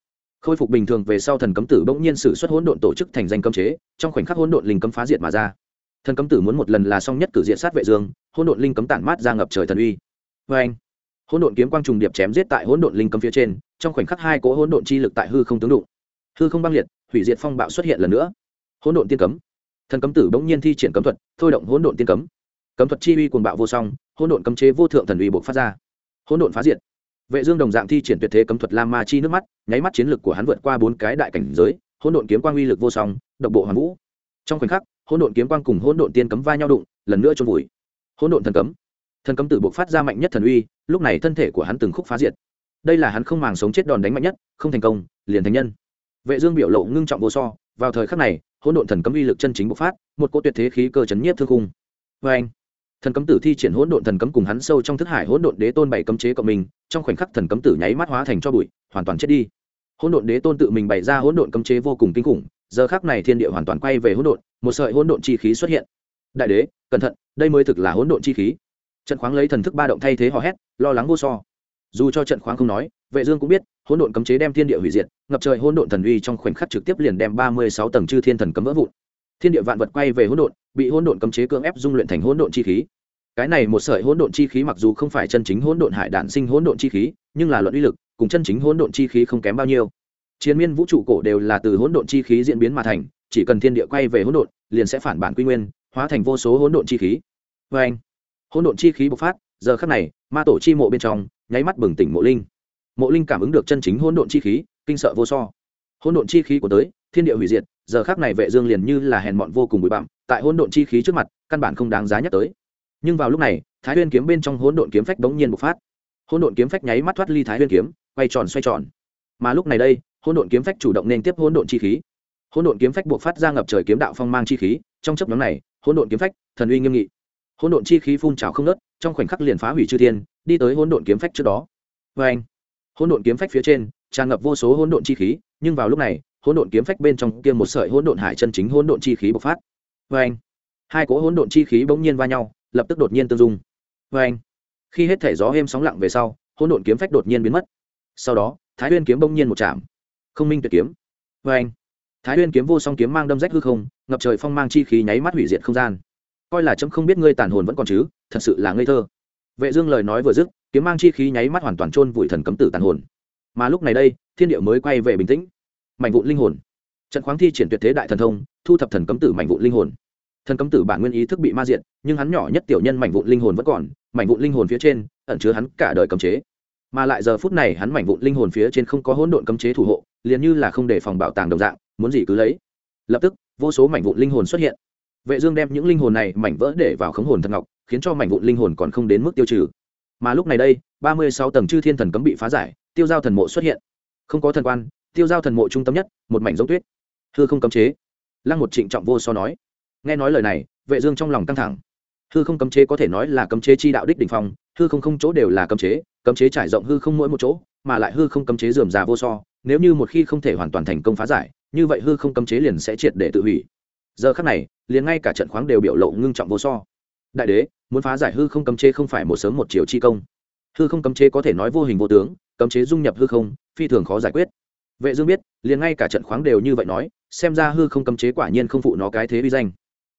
Khôi phục bình thường về sau thần cấm tử bỗng nhiên sử xuất hỗn độn tổ chức thành danh cấm chế, trong khoảnh khắc hỗn độn linh cấm phá diệt mà ra. Thần cấm tử muốn một lần là song nhất cử diện sát vệ dương, hỗn độn linh cấm tản mát ra ngập trời thần uy. Với anh hỗn độn kiếm quang trùng điệp chém giết tại hỗn độn linh cấm phía trên, trong khoảnh khắc hai cỗ hỗn độn chi lực tại hư không tướng đụng. Hư không băng liệt, hủy diệt phong bạo xuất hiện lần nữa. Hỗn độn tiên cấm. Thần cấm tử bỗng nhiên thi triển cấm thuật, thôi động hỗn độn tiên cấm. Cấm thuật chi uy cuồng bạo vô song, hỗn độn cấm chế vô thượng thần uy bộc phát ra. Hỗn độn phá diệt. Vệ dương đồng dạng thi triển tuyệt thế cấm thuật lam ma chi nước mắt, nháy mắt chiến lực của hắn vượt qua bốn cái đại cảnh giới, hỗn độn kiếm quang uy lực vô song, độc bộ hoàn vũ. Trong khoảnh khắc, hỗn độn kiếm quang cùng hỗn độn tiên cấm va nhau đụng, lần nữa trôn vùi. Hỗn độn thần cấm thần cấm tử bộc phát ra mạnh nhất thần uy, lúc này thân thể của hắn từng khúc phá diệt. Đây là hắn không màng sống chết đòn đánh mạnh nhất, không thành công, liền thành nhân. Vệ dương biểu lộ ngưng trọng vô so, vào thời khắc này, hỗn độn thần cấm uy lực chân chính bộc phát, một cỗ tuyệt thế khí cơ chấn nhiếp thương khung. Với anh thần cấm tử thi triển hỗn độn thần cấm cùng hắn sâu trong thức hải hỗn độn đế tôn bảy cấm chế cộng mình, trong khoảnh khắc thần cấm tử nháy mắt hóa thành cho bụi, hoàn toàn chết đi. Hỗn độn đế tôn tự mình bày ra hỗn độn cấm chế vô cùng kinh khủng, giờ khắc này thiên địa hoàn toàn quay về hỗn độn, một sợi hỗn độn chi khí xuất hiện. Đại đế, cẩn thận, đây mới thực là hỗn độn chi khí trận khoáng lấy thần thức ba động thay thế hò hét lo lắng vô so dù cho trận khoáng không nói vệ dương cũng biết hỗn độn cấm chế đem thiên địa hủy diệt ngập trời hỗn độn thần uy trong khoảnh khắc trực tiếp liền đem ba mươi sáu tầng chư thiên thần cấm vỡ vụn thiên địa vạn vật quay về hỗn độn bị hỗn độn cấm chế cưỡng ép dung luyện thành hỗn độn chi khí cái này một sợi hỗn độn chi khí mặc dù không phải chân chính hỗn độn hải đạn sinh hỗn độn chi khí nhưng là luận uy lực cùng chân chính hỗn độn chi khí không kém bao nhiêu chiến miên vũ trụ cổ đều là từ hỗn độn chi khí diễn biến mà thành chỉ cần thiên địa quay về hỗn độn liền sẽ phản bản quy nguyên hóa thành vô số hỗn độn chi khí vê anh hỗn độn chi khí bộc phát, giờ khắc này, ma tổ chi mộ bên trong, nháy mắt bừng tỉnh mộ linh. Mộ linh cảm ứng được chân chính hỗn độn chi khí, kinh sợ vô so. Hỗn độn chi khí của tới, thiên địa hủy diệt, giờ khắc này vệ dương liền như là hèn mọn vô cùng bụi bặm, tại hỗn độn chi khí trước mặt, căn bản không đáng giá nhắc tới. Nhưng vào lúc này, thái nguyên kiếm bên trong hỗn độn kiếm phách đống nhiên bộc phát. Hỗn độn kiếm phách nháy mắt thoát ly thái nguyên kiếm, quay tròn xoay tròn. Mà lúc này đây, hỗn độn kiếm phách chủ động nên tiếp hỗn độn chi khí. Hỗn độn kiếm phách buộc phát ra ngập trời kiếm đạo phong mang chi khí, trong chấp nhóm này, hỗn độn kiếm phách thần uy nghiêm nghị hỗn độn chi khí phun trào không nớt trong khoảnh khắc liền phá hủy chư thiên, đi tới hỗn độn kiếm phách trước đó. Vê anh hỗn độn kiếm phách phía trên, tràn ngập vô số hỗn độn chi khí, nhưng vào lúc này, hỗn độn kiếm phách bên trong kia một sợi hỗn độn hải chân chính hỗn độn chi khí bộc phát. Vê anh hai cỗ hỗn độn chi khí bỗng nhiên va nhau, lập tức đột nhiên tương dung. Vê anh khi hết thể gió êm sóng lặng về sau, hỗn độn kiếm phách đột nhiên biến mất. Sau đó, thái huyên kiếm bỗng nhiên một chạm. Không minh tuyệt kiếm. Vê anh thái huyên kiếm vô song kiếm mang đâm rách hư không, ngập trời phong mang chi khí nháy mắt hủy diệt không gian coi là chấm không biết ngươi tàn hồn vẫn còn chứ, thật sự là ngây thơ. Vệ dương lời nói vừa dứt, kiếm mang chi khí nháy mắt hoàn toàn trôn vùi thần cấm tử tàn hồn. Mà lúc này đây, thiên địa mới quay về bình tĩnh. Mảnh vụn linh hồn. Trận khoáng thi triển tuyệt thế đại thần thông, thu thập thần cấm tử mảnh vụn linh hồn. Thần cấm tử bản nguyên ý thức bị ma diện nhưng hắn nhỏ nhất tiểu nhân mảnh vụn linh hồn vẫn còn, mảnh vụn linh hồn phía trên, ẩn chứa hắn cả đời cấm chế. Mà lại giờ phút này hắn mảnh vụn linh hồn phía trên không có hỗn độn cấm chế thủ hộ, liền như là không để phòng bảo tàng đồng dạng, muốn gì cứ lấy. Lập tức, vô số mảnh vụn linh hồn xuất hiện vệ dương đem những linh hồn này mảnh vỡ để vào khống hồn thần ngọc, khiến cho mảnh vụn linh hồn còn không đến mức tiêu trừ. Mà lúc này đây, ba mươi sáu tầng chư thiên thần cấm bị phá giải, tiêu giao thần mộ xuất hiện. Không có thần quan, tiêu giao thần mộ trung tâm nhất, một mảnh giống tuyết. Hư không cấm chế. Lăng một trịnh trọng vô so nói. Nghe nói lời này, vệ dương trong lòng căng thẳng. Hư không cấm chế có thể nói là cấm chế chi đạo đích đỉnh phong, hư không không chỗ đều là cấm chế cấm chế trải rộng hư không mỗi một chỗ, mà lại hư không cấm chế dườm già vô so, nếu như một khi không thể hoàn toàn thành công phá giải, như vậy hư không cấm chế liền sẽ triệt để tự hủy giờ khắc này, liền ngay cả trận khoáng đều biểu lộ ngưng trọng vô so. Đại đế, muốn phá giải hư không cấm chế không phải một sớm một chiều chi công. Hư không cấm chế có thể nói vô hình vô tướng, cấm chế dung nhập hư không, phi thường khó giải quyết. Vệ dương biết, liền ngay cả trận khoáng đều như vậy nói, xem ra hư không cấm chế quả nhiên không phụ nó cái thế uy danh.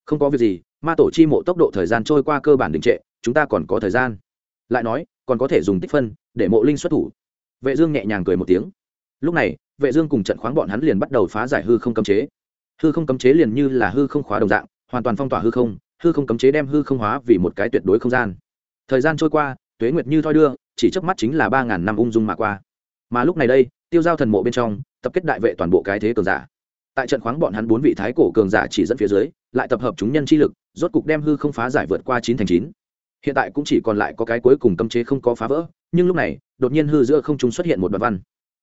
Không có việc gì, ma tổ chi mộ tốc độ thời gian trôi qua cơ bản đình trệ, chúng ta còn có thời gian. Lại nói, còn có thể dùng tích phân, để mộ linh xuất thủ. Vệ dương nhẹ nhàng cười một tiếng. Lúc này, vệ dương cùng trận khoáng bọn hắn liền bắt đầu phá giải hư không cấm chế hư không cấm chế liền như là hư không khóa đồng dạng, hoàn toàn phong tỏa hư không hư không cấm chế đem hư không hóa vì một cái tuyệt đối không gian. Thời gian trôi qua, tuế nguyệt như thoi đưa, chỉ trước mắt chính là ba ngàn năm ung dung mà qua. Mà lúc này đây, tiêu giao thần mộ bên trong, tập kết đại vệ toàn bộ cái thế cường giả. Tại trận khoáng bọn hắn bốn vị thái cổ cường giả chỉ dẫn phía dưới, lại tập hợp chúng nhân chi lực, rốt cục đem hư không phá giải vượt qua chín thành chín. Hiện tại cũng chỉ còn lại có cái cuối cùng cấm chế không có phá vỡ, nhưng lúc này, đột nhiên hư giữa không trung xuất hiện một đoạn văn.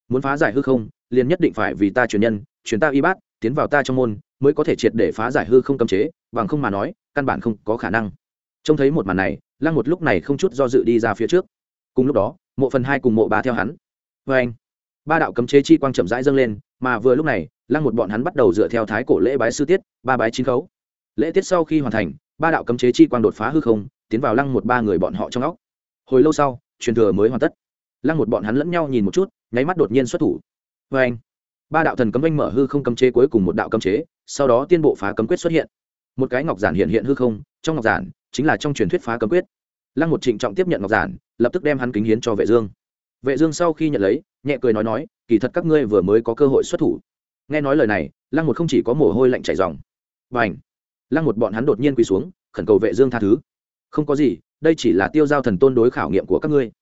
Muốn phá giải hư không, liền nhất định phải vì ta truyền nhân, truyền ta y bát tiến vào ta trong môn, mới có thể triệt để phá giải hư không cấm chế, bằng không mà nói, căn bản không có khả năng. Trông thấy một màn này, lăng một lúc này không chút do dự đi ra phía trước. Cùng lúc đó, mộ phần hai cùng mộ ba theo hắn. Vê anh, ba đạo cấm chế chi quang chậm rãi dâng lên, mà vừa lúc này, lăng một bọn hắn bắt đầu dựa theo thái cổ lễ bái sư tiết, ba bái chín khấu. Lễ tiết sau khi hoàn thành, ba đạo cấm chế chi quang đột phá hư không, tiến vào lăng một ba người bọn họ trong óc. Hồi lâu sau, truyền thừa mới hoàn tất. Lăng một bọn hắn lẫn nhau nhìn một chút, nháy mắt đột nhiên xuất thủ. Vê anh ba đạo thần cấm anh mở hư không cấm chế cuối cùng một đạo cấm chế, sau đó tiên bộ phá cấm quyết xuất hiện. Một cái ngọc giản hiện hiện hư không, trong ngọc giản chính là trong truyền thuyết phá cấm quyết. Lăng một trịnh trọng tiếp nhận ngọc giản, lập tức đem hắn kính hiến cho vệ dương. Vệ dương sau khi nhận lấy, nhẹ cười nói nói, kỳ thật các ngươi vừa mới có cơ hội xuất thủ. Nghe nói lời này, lăng một không chỉ có mồ hôi lạnh chảy ròng. Bảnh lăng một bọn hắn đột nhiên quỳ xuống, khẩn cầu vệ dương tha thứ. Không có gì, đây chỉ là tiêu giao thần tôn đối khảo nghiệm của các ngươi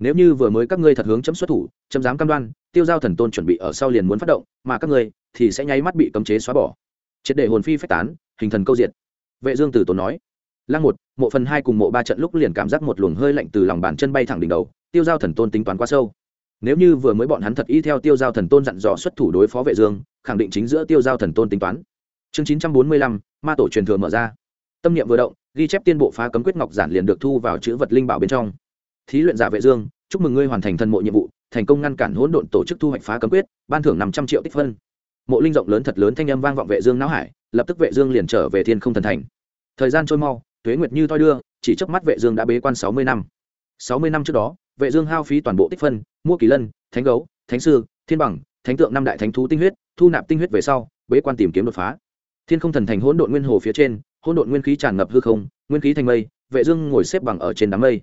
nếu như vừa mới các ngươi thật hướng chấm xuất thủ chấm dám cam đoan tiêu giao thần tôn chuẩn bị ở sau liền muốn phát động mà các ngươi thì sẽ nháy mắt bị cấm chế xóa bỏ. Triệt để hồn phi phách tán hình thần câu diệt. Vệ dương tử tốn nói. Lăng một mộ phần hai cùng mộ ba trận lúc liền cảm giác một luồng hơi lạnh từ lòng bàn chân bay thẳng đỉnh đầu tiêu giao thần tôn tính toán quá sâu. Nếu như vừa mới bọn hắn thật y theo tiêu giao thần tôn dặn dò xuất thủ đối phó vệ dương khẳng định chính giữa tiêu giao thần tôn tính toán. Chương 945, ma tổ truyền thừa mở ra. Tâm niệm vừa động ghi chép tiên bộ phá cấm quyết ngọc giản liền được thu vào chữ vật linh bảo bên trong thí luyện giả vệ dương, chúc mừng ngươi hoàn thành thần mộ nhiệm vụ, thành công ngăn cản hỗn độn tổ chức thu hoạch phá cấm quyết, ban thưởng năm trăm triệu tích phân. Mộ linh rộng lớn thật lớn thanh âm vang vọng vệ dương não hải, lập tức vệ dương liền trở về thiên không thần thành. Thời gian trôi mau, tuế nguyệt như thoi đưa, chỉ chớp mắt vệ dương đã bế quan sáu mươi năm. sáu mươi năm trước đó, vệ dương hao phí toàn bộ tích phân, mua kỳ lân, thánh gấu, thánh sư, thiên bằng, thánh tượng năm đại thánh thú tinh huyết, thu nạp tinh huyết về sau, bế quan tìm kiếm đột phá. Thiên không thần thành hỗn độn nguyên hồ phía trên, hỗn độn nguyên khí tràn ngập hư không, nguyên khí thành mây, vệ dương ngồi xếp bằng ở trên đám mây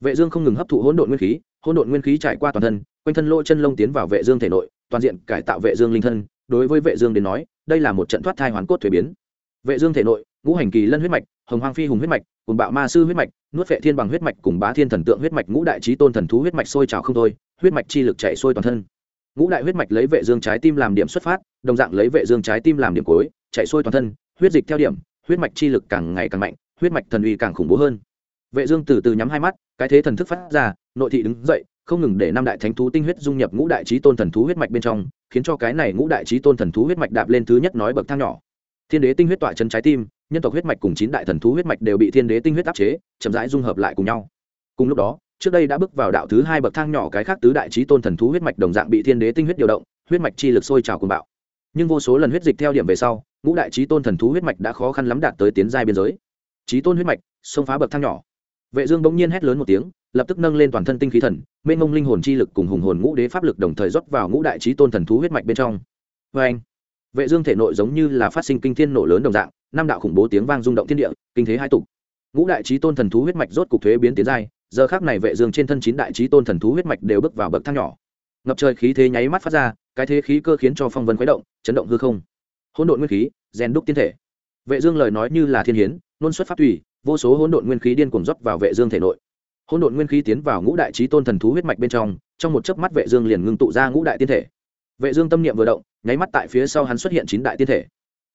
vệ dương không ngừng hấp thụ hỗn độn nguyên khí, hỗn độn nguyên khí trải qua toàn thân, quanh thân lỗ chân lông tiến vào vệ dương thể nội, toàn diện cải tạo vệ dương linh thân. Đối với vệ dương đến nói, đây là một trận thoát thai hoàn cốt thuế biến. Vệ dương thể nội, ngũ hành kỳ lân huyết mạch, hồng hoang phi hùng huyết mạch cùng bạo ma sư huyết mạch, nuốt vệ thiên bằng huyết mạch cùng bá thiên thần tượng huyết mạch, ngũ đại chí tôn thần thú huyết mạch sôi trào không thôi, huyết mạch chi lực chạy sôi toàn thân. Ngũ đại huyết mạch lấy vệ dương trái tim làm điểm xuất phát, đồng dạng lấy vệ dương trái tim làm điểm cuối, chạy sôi toàn thân, huyết dịch theo điểm, huyết mạch chi lực càng ngày càng mạnh, huyết mạch thần uy càng khủng bố hơn vệ dương từ từ nhắm hai mắt, cái thế thần thức phát ra, nội thị đứng dậy, không ngừng để năm đại thánh thú tinh huyết dung nhập ngũ đại chí tôn thần thú huyết mạch bên trong, khiến cho cái này ngũ đại chí tôn thần thú huyết mạch đạp lên thứ nhất nói bậc thang nhỏ. Thiên đế tinh huyết tỏa chân trái tim, nhân tộc huyết mạch cùng chín đại thần thú huyết mạch đều bị thiên đế tinh huyết áp chế, chậm rãi dung hợp lại cùng nhau. Cùng lúc đó, trước đây đã bước vào đạo thứ hai bậc thang nhỏ cái khác tứ đại chí tôn thần thú huyết mạch đồng dạng bị thiên đế tinh huyết điều động, huyết mạch chi lực sôi trào cùng bạo. Nhưng vô số lần huyết dịch theo điểm về sau, ngũ đại chí tôn thần thú huyết mạch đã khó khăn lắm đạt tới tiến giai biên giới. Chí tôn huyết mạch, xông phá bậc thang nhỏ vệ dương bỗng nhiên hét lớn một tiếng, lập tức nâng lên toàn thân tinh khí thần, mênh mông linh hồn chi lực cùng hùng hồn ngũ đế pháp lực đồng thời rót vào ngũ đại chí tôn thần thú huyết mạch bên trong. Với anh, vệ dương thể nội giống như là phát sinh kinh thiên nổ lớn đồng dạng, năm đạo khủng bố tiếng vang rung động thiên địa, kinh thế hai tục. Ngũ đại chí tôn thần thú huyết mạch rốt cục thuế biến tiến giai, giờ khắc này vệ dương trên thân chín đại chí tôn thần thú huyết mạch đều bước vào bậc thang nhỏ. Ngập trời khí thế nháy mắt phát ra, cái thế khí cơ khiến cho phong vân khuấy động, chấn động hư không. Hỗn độn nguyên khí, rèn đúc tiên thể. Vệ dương lời nói như là thiên hiến, luôn xuất pháp tùy vô số hỗn độn nguyên khí điên cuồng rót vào vệ dương thể nội. Hỗn độn nguyên khí tiến vào ngũ đại chí tôn thần thú huyết mạch bên trong trong một chớp mắt vệ dương liền ngưng tụ ra ngũ đại tiên thể. Vệ dương tâm niệm vừa động, nháy mắt tại phía sau hắn xuất hiện chín đại tiên thể.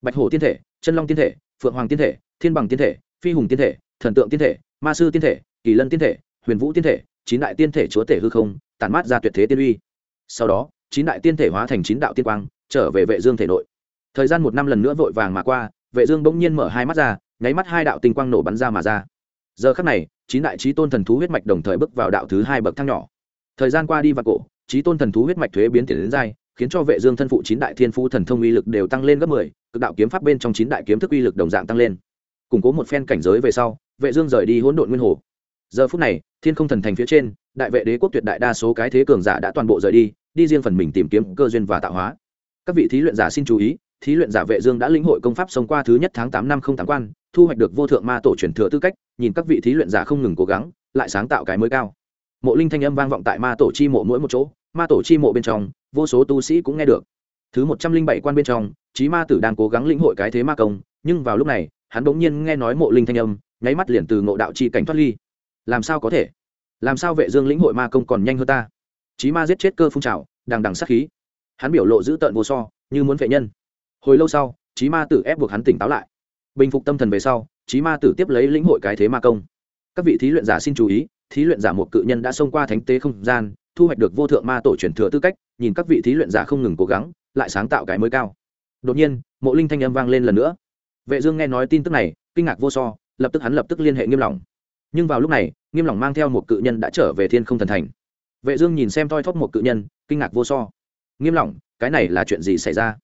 Bạch hổ tiên thể, chân long tiên thể, phượng hoàng tiên thể, thiên bằng tiên thể, phi hùng tiên thể, thần tượng tiên thể, ma sư tiên thể, kỳ lân tiên thể, huyền vũ tiên thể, chín đại tiên thể chúa thể hư không, tản mát ra tuyệt thế tiên uy. Sau đó, chín đại tiên thể hóa thành chín đạo tiên quang, trở về vệ dương thể nội. Thời gian một năm lần nữa vội vàng mà qua, vệ dương bỗng nhiên mở hai mắt ra nháy mắt hai đạo tinh quang nổ bắn ra mà ra. Giờ khắc này chín đại chí tôn thần thú huyết mạch đồng thời bước vào đạo thứ hai bậc thang nhỏ. Thời gian qua đi và cổ chí tôn thần thú huyết mạch thuế biến tiền đến dai khiến cho vệ dương thân phụ chín đại thiên phú thần thông uy lực đều tăng lên gấp 10, cực đạo kiếm pháp bên trong chín đại kiếm thức uy lực đồng dạng tăng lên. Củng cố một phen cảnh giới về sau vệ dương rời đi hỗn độn nguyên hồ. Giờ phút này thiên không thần thành phía trên đại vệ đế quốc tuyệt đại đa số cái thế cường giả đã toàn bộ rời đi đi riêng phần mình tìm kiếm cơ duyên và tạo hóa. Các vị thí luyện giả xin chú ý thí luyện giả vệ dương đã lĩnh hội công pháp sống qua thứ nhất tháng tám năm không tám quan, thu hoạch được vô thượng ma tổ truyền thừa tư cách, nhìn các vị thí luyện giả không ngừng cố gắng, lại sáng tạo cái mới cao. Mộ linh thanh âm vang vọng tại ma tổ chi mộ mỗi một chỗ, ma tổ chi mộ bên trong, vô số tu sĩ cũng nghe được. Thứ một trăm linh bảy quan bên trong trí ma tử đang cố gắng lĩnh hội cái thế ma công, nhưng vào lúc này, hắn bỗng nhiên nghe nói mộ linh thanh âm, nháy mắt liền từ ngộ đạo chi cảnh thoát ly. Làm sao có thể? Làm sao vệ dương lĩnh hội ma công còn nhanh hơn ta? Trí ma giết chết cơ phun trào, đằng đằng sát khí. Hắn biểu lộ dữ tợn vô so, như muốn vệ nhân hồi lâu sau trí ma tử ép buộc hắn tỉnh táo lại. Bình phục tâm thần về sau trí ma tử tiếp lấy lĩnh hội cái thế ma công. Các vị thí luyện giả xin chú ý, thí luyện giả một cự nhân đã xông qua thánh tế không gian, thu hoạch được vô thượng ma tổ truyền thừa tư cách, nhìn các vị thí luyện giả không ngừng cố gắng, lại sáng tạo cái mới cao. Đột nhiên, mộ linh thanh âm vang lên lần nữa. Vệ dương nghe nói tin tức này, kinh ngạc vô so, lập tức hắn lập tức liên hệ nghiêm lòng. Nhưng vào lúc này, nghiêm lòng mang theo một cự nhân đã trở về thiên không thần thành. Vệ dương nhìn xem thoi thóp một cự nhân, kinh ngạc vô so. Nghiêm lòng, cái này là chuyện gì xảy ra?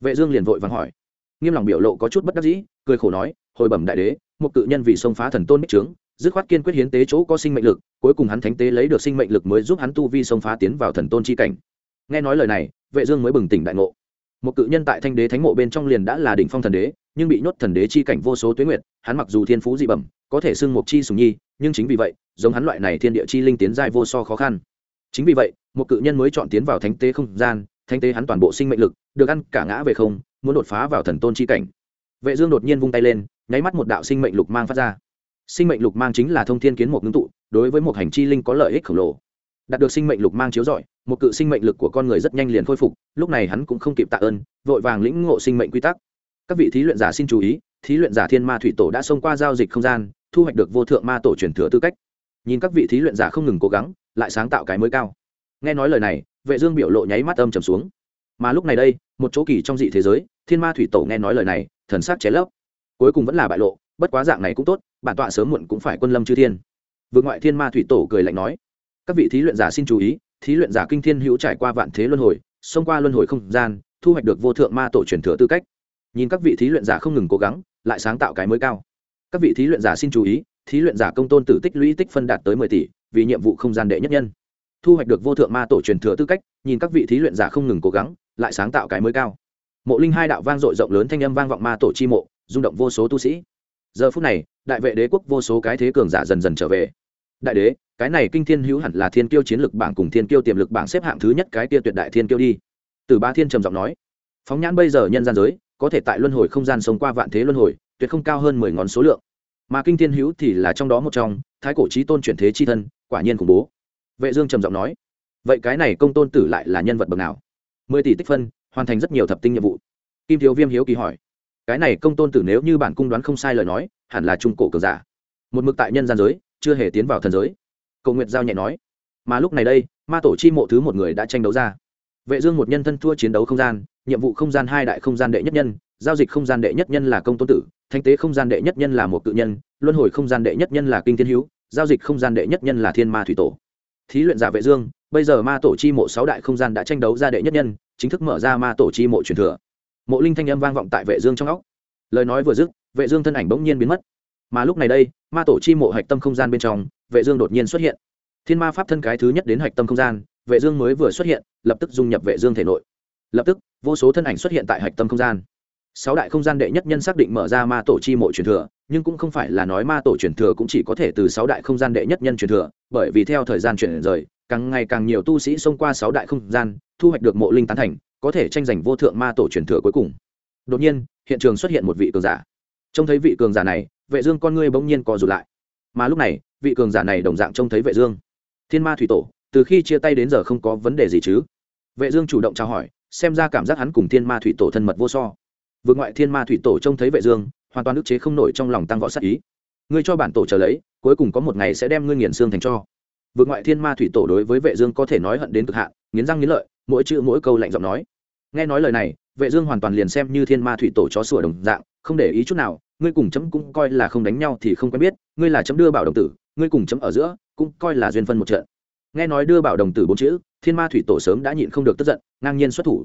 Vệ dương liền vội vàng hỏi. Nghiêm lòng biểu lộ có chút bất đắc dĩ, cười khổ nói, hồi bẩm đại đế, một cự nhân vì xông phá thần tôn bích trướng dứt khoát kiên quyết hiến tế chỗ có sinh mệnh lực, cuối cùng hắn thánh tế lấy được sinh mệnh lực mới giúp hắn tu vi xông phá tiến vào thần tôn chi cảnh. Nghe nói lời này, vệ dương mới bừng tỉnh đại ngộ. Một cự nhân tại thanh đế thánh mộ bên trong liền đã là đỉnh phong thần đế, nhưng bị nhốt thần đế chi cảnh vô số tuyết nguyệt, hắn mặc dù thiên phú dị bẩm, có thể xưng một chi sùng nhi, nhưng chính vì vậy, giống hắn loại này thiên địa chi linh tiến giai vô so khó khăn. Chính vì vậy, một cự nhân mới chọn tiến vào thánh tế không gian Thanh tế hắn toàn bộ sinh mệnh lực, được ăn cả ngã về không, muốn đột phá vào thần tôn chi cảnh. Vệ dương đột nhiên vung tay lên, nháy mắt một đạo sinh mệnh lục mang phát ra. Sinh mệnh lục mang chính là thông thiên kiến một ngưng tụ, đối với một hành chi linh có lợi ích khổng lồ. Đạt được sinh mệnh lục mang chiếu rọi, một cự sinh mệnh lực của con người rất nhanh liền khôi phục, lúc này hắn cũng không kịp tạ ơn, vội vàng lĩnh ngộ sinh mệnh quy tắc. Các vị thí luyện giả xin chú ý, thí luyện giả thiên ma thủy tổ đã xông qua giao dịch không gian, thu hoạch được vô thượng ma tổ truyền thừa tư cách. Nhìn các vị thí luyện giả không ngừng cố gắng, lại sáng tạo cái mới cao. Nghe nói lời này vệ dương biểu lộ nháy mắt âm trầm xuống. Mà lúc này đây, một chỗ kỳ trong dị thế giới, thiên ma thủy tổ nghe nói lời này, thần sắc chế lấp. Cuối cùng vẫn là bại lộ, bất quá dạng này cũng tốt, bản tọa sớm muộn cũng phải quân lâm chư thiên. Vượt ngoại thiên ma thủy tổ cười lạnh nói, các vị thí luyện giả xin chú ý, thí luyện giả kinh thiên hữu trải qua vạn thế luân hồi, xông qua luân hồi không gian, thu hoạch được vô thượng ma tổ truyền thừa tư cách. Nhìn các vị thí luyện giả không ngừng cố gắng, lại sáng tạo cái mới cao. Các vị thí luyện giả xin chú ý, thí luyện giả công tôn tử tích lũy tích phân đạt tới mười tỷ, vì nhiệm vụ không gian đệ nhất nhân thu hoạch được vô thượng ma tổ truyền thừa tư cách, nhìn các vị thí luyện giả không ngừng cố gắng, lại sáng tạo cái mới cao. Mộ linh hai đạo vang dội rộng lớn thanh âm vang vọng ma tổ chi mộ, rung động vô số tu sĩ. Giờ phút này, đại vệ đế quốc vô số cái thế cường giả dần dần trở về. Đại đế, cái này kinh thiên hữu hẳn là thiên kiêu chiến lực bảng cùng thiên kiêu tiềm lực bảng xếp hạng thứ nhất cái tia tuyệt đại thiên kiêu đi. Từ ba thiên trầm giọng nói, phóng nhãn bây giờ nhân gian giới, có thể tại luân hồi không gian sống qua vạn thế luân hồi, tuyệt không cao hơn mười ngón số lượng. Mà kinh thiên hữu thì là trong đó một trong, thái cổ trí tôn chuyển thế chi thân, quả nhiên khủng bố vệ dương trầm giọng nói, vậy cái này công tôn tử lại là nhân vật bậc nào? Mười tỷ tích phân, hoàn thành rất nhiều thập tinh nhiệm vụ. Kim thiếu viêm hiếu kỳ hỏi, cái này công tôn tử nếu như bản cung đoán không sai lời nói, hẳn là trung cổ cường giả. Một mực tại nhân gian giới, chưa hề tiến vào thần giới. Cầu nguyệt giao nhẹ nói, mà lúc này đây, ma tổ chi mộ thứ một người đã tranh đấu ra. Vệ dương một nhân thân thua chiến đấu không gian, nhiệm vụ không gian hai đại không gian đệ nhất nhân, giao dịch không gian đệ nhất nhân là công tôn tử thanh tế không gian đệ nhất nhân là một cự nhân, luân hồi không gian đệ nhất nhân là kinh thiên hữu, giao dịch không gian đệ nhất nhân là thiên ma thủy tổ thí luyện giả vệ dương, bây giờ ma tổ chi mộ sáu đại không gian đã tranh đấu ra đệ nhất nhân, chính thức mở ra ma tổ chi mộ truyền thừa. Mộ linh thanh âm vang vọng tại vệ dương trong óc. Lời nói vừa dứt, vệ dương thân ảnh bỗng nhiên biến mất. Mà lúc này đây, ma tổ chi mộ hạch tâm không gian bên trong, vệ dương đột nhiên xuất hiện. Thiên ma pháp thân cái thứ nhất đến hạch tâm không gian, vệ dương mới vừa xuất hiện, lập tức dung nhập vệ dương thể nội. Lập tức, vô số thân ảnh xuất hiện tại hạch tâm không gian sáu đại không gian đệ nhất nhân xác định mở ra ma tổ chi mộ truyền thừa, nhưng cũng không phải là nói ma tổ truyền thừa cũng chỉ có thể từ sáu đại không gian đệ nhất nhân truyền thừa, bởi vì theo thời gian chuyển rời, càng ngày càng nhiều tu sĩ xông qua sáu đại không gian, thu hoạch được mộ linh tán thành, có thể tranh giành vô thượng ma tổ truyền thừa cuối cùng. Đột nhiên, hiện trường xuất hiện một vị cường giả. Trông thấy vị cường giả này, vệ dương con ngươi bỗng nhiên co rụt lại. Mà lúc này, vị cường giả này đồng dạng trông thấy vệ dương. Thiên ma thủy tổ, từ khi chia tay đến giờ không có vấn đề gì chứ? Vệ dương chủ động chào hỏi, xem ra cảm giác hắn cùng thiên ma thủy tổ thân mật vô so vượt ngoại thiên ma thủy tổ trông thấy vệ dương, hoàn toàn ức chế không nổi trong lòng tăng võ sát ý. Ngươi cho bản tổ chờ lấy, cuối cùng có một ngày sẽ đem ngươi nghiền xương thành cho. Vượt ngoại thiên ma thủy tổ đối với vệ dương có thể nói hận đến cực hạn, nghiến răng nghiến lợi, mỗi chữ mỗi câu lạnh giọng nói. Nghe nói lời này, vệ dương hoàn toàn liền xem như thiên ma thủy tổ chó sủa đồng dạng, không để ý chút nào, ngươi cùng chấm cũng coi là không đánh nhau thì không quen biết, ngươi là chấm đưa bảo đồng tử, ngươi cùng chấm ở giữa, cũng coi là duyên phân một trận. Nghe nói đưa bảo đồng tử bốn chữ, thiên ma thủy tổ sớm đã nhịn không được tức giận, ngang nhiên xuất thủ.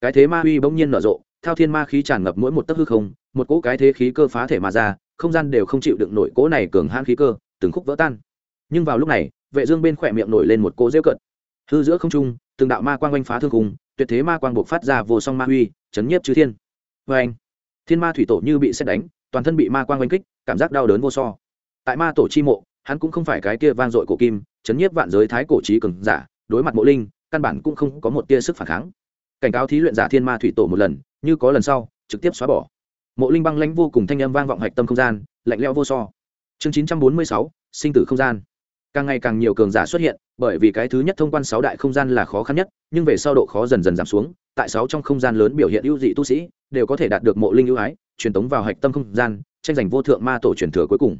Cái thế ma uy bỗng nhiên nở rộ Thao thiên ma khí tràn ngập mỗi một tấc hư không, một cỗ cái thế khí cơ phá thể mà ra, không gian đều không chịu đựng nổi cỗ này cường hãn khí cơ, từng khúc vỡ tan. Nhưng vào lúc này, vệ dương bên khỏe miệng nổi lên một cỗ rêu cận hư giữa không trung, từng đạo ma quang oanh phá thương cùng tuyệt thế ma quang buộc phát ra vô song ma uy chấn nhiếp chư thiên. Với anh thiên ma thủy tổ như bị xét đánh, toàn thân bị ma quang oanh kích, cảm giác đau đớn vô so. Tại ma tổ chi mộ, hắn cũng không phải cái kia vang dội cổ kim, chấn nhiếp vạn giới thái cổ trí cường giả, đối mặt mộ linh, căn bản cũng không có một tia sức phản kháng. Cảnh cáo thí luyện giả thiên ma thủy tổ một lần như có lần sau, trực tiếp xóa bỏ. Mộ linh băng lãnh vô cùng thanh âm vang vọng hạch tâm không gian, lạnh lẽo vô so. Chương chín trăm bốn mươi sáu, sinh tử không gian. Càng ngày càng nhiều cường giả xuất hiện, bởi vì cái thứ nhất thông quan sáu đại không gian là khó khăn nhất, nhưng về sau độ khó dần dần giảm xuống, tại sáu trong không gian lớn biểu hiện ưu dị tu sĩ, đều có thể đạt được mộ linh ưu ái, truyền tống vào hạch tâm không gian, tranh giành vô thượng ma tổ truyền thừa cuối cùng.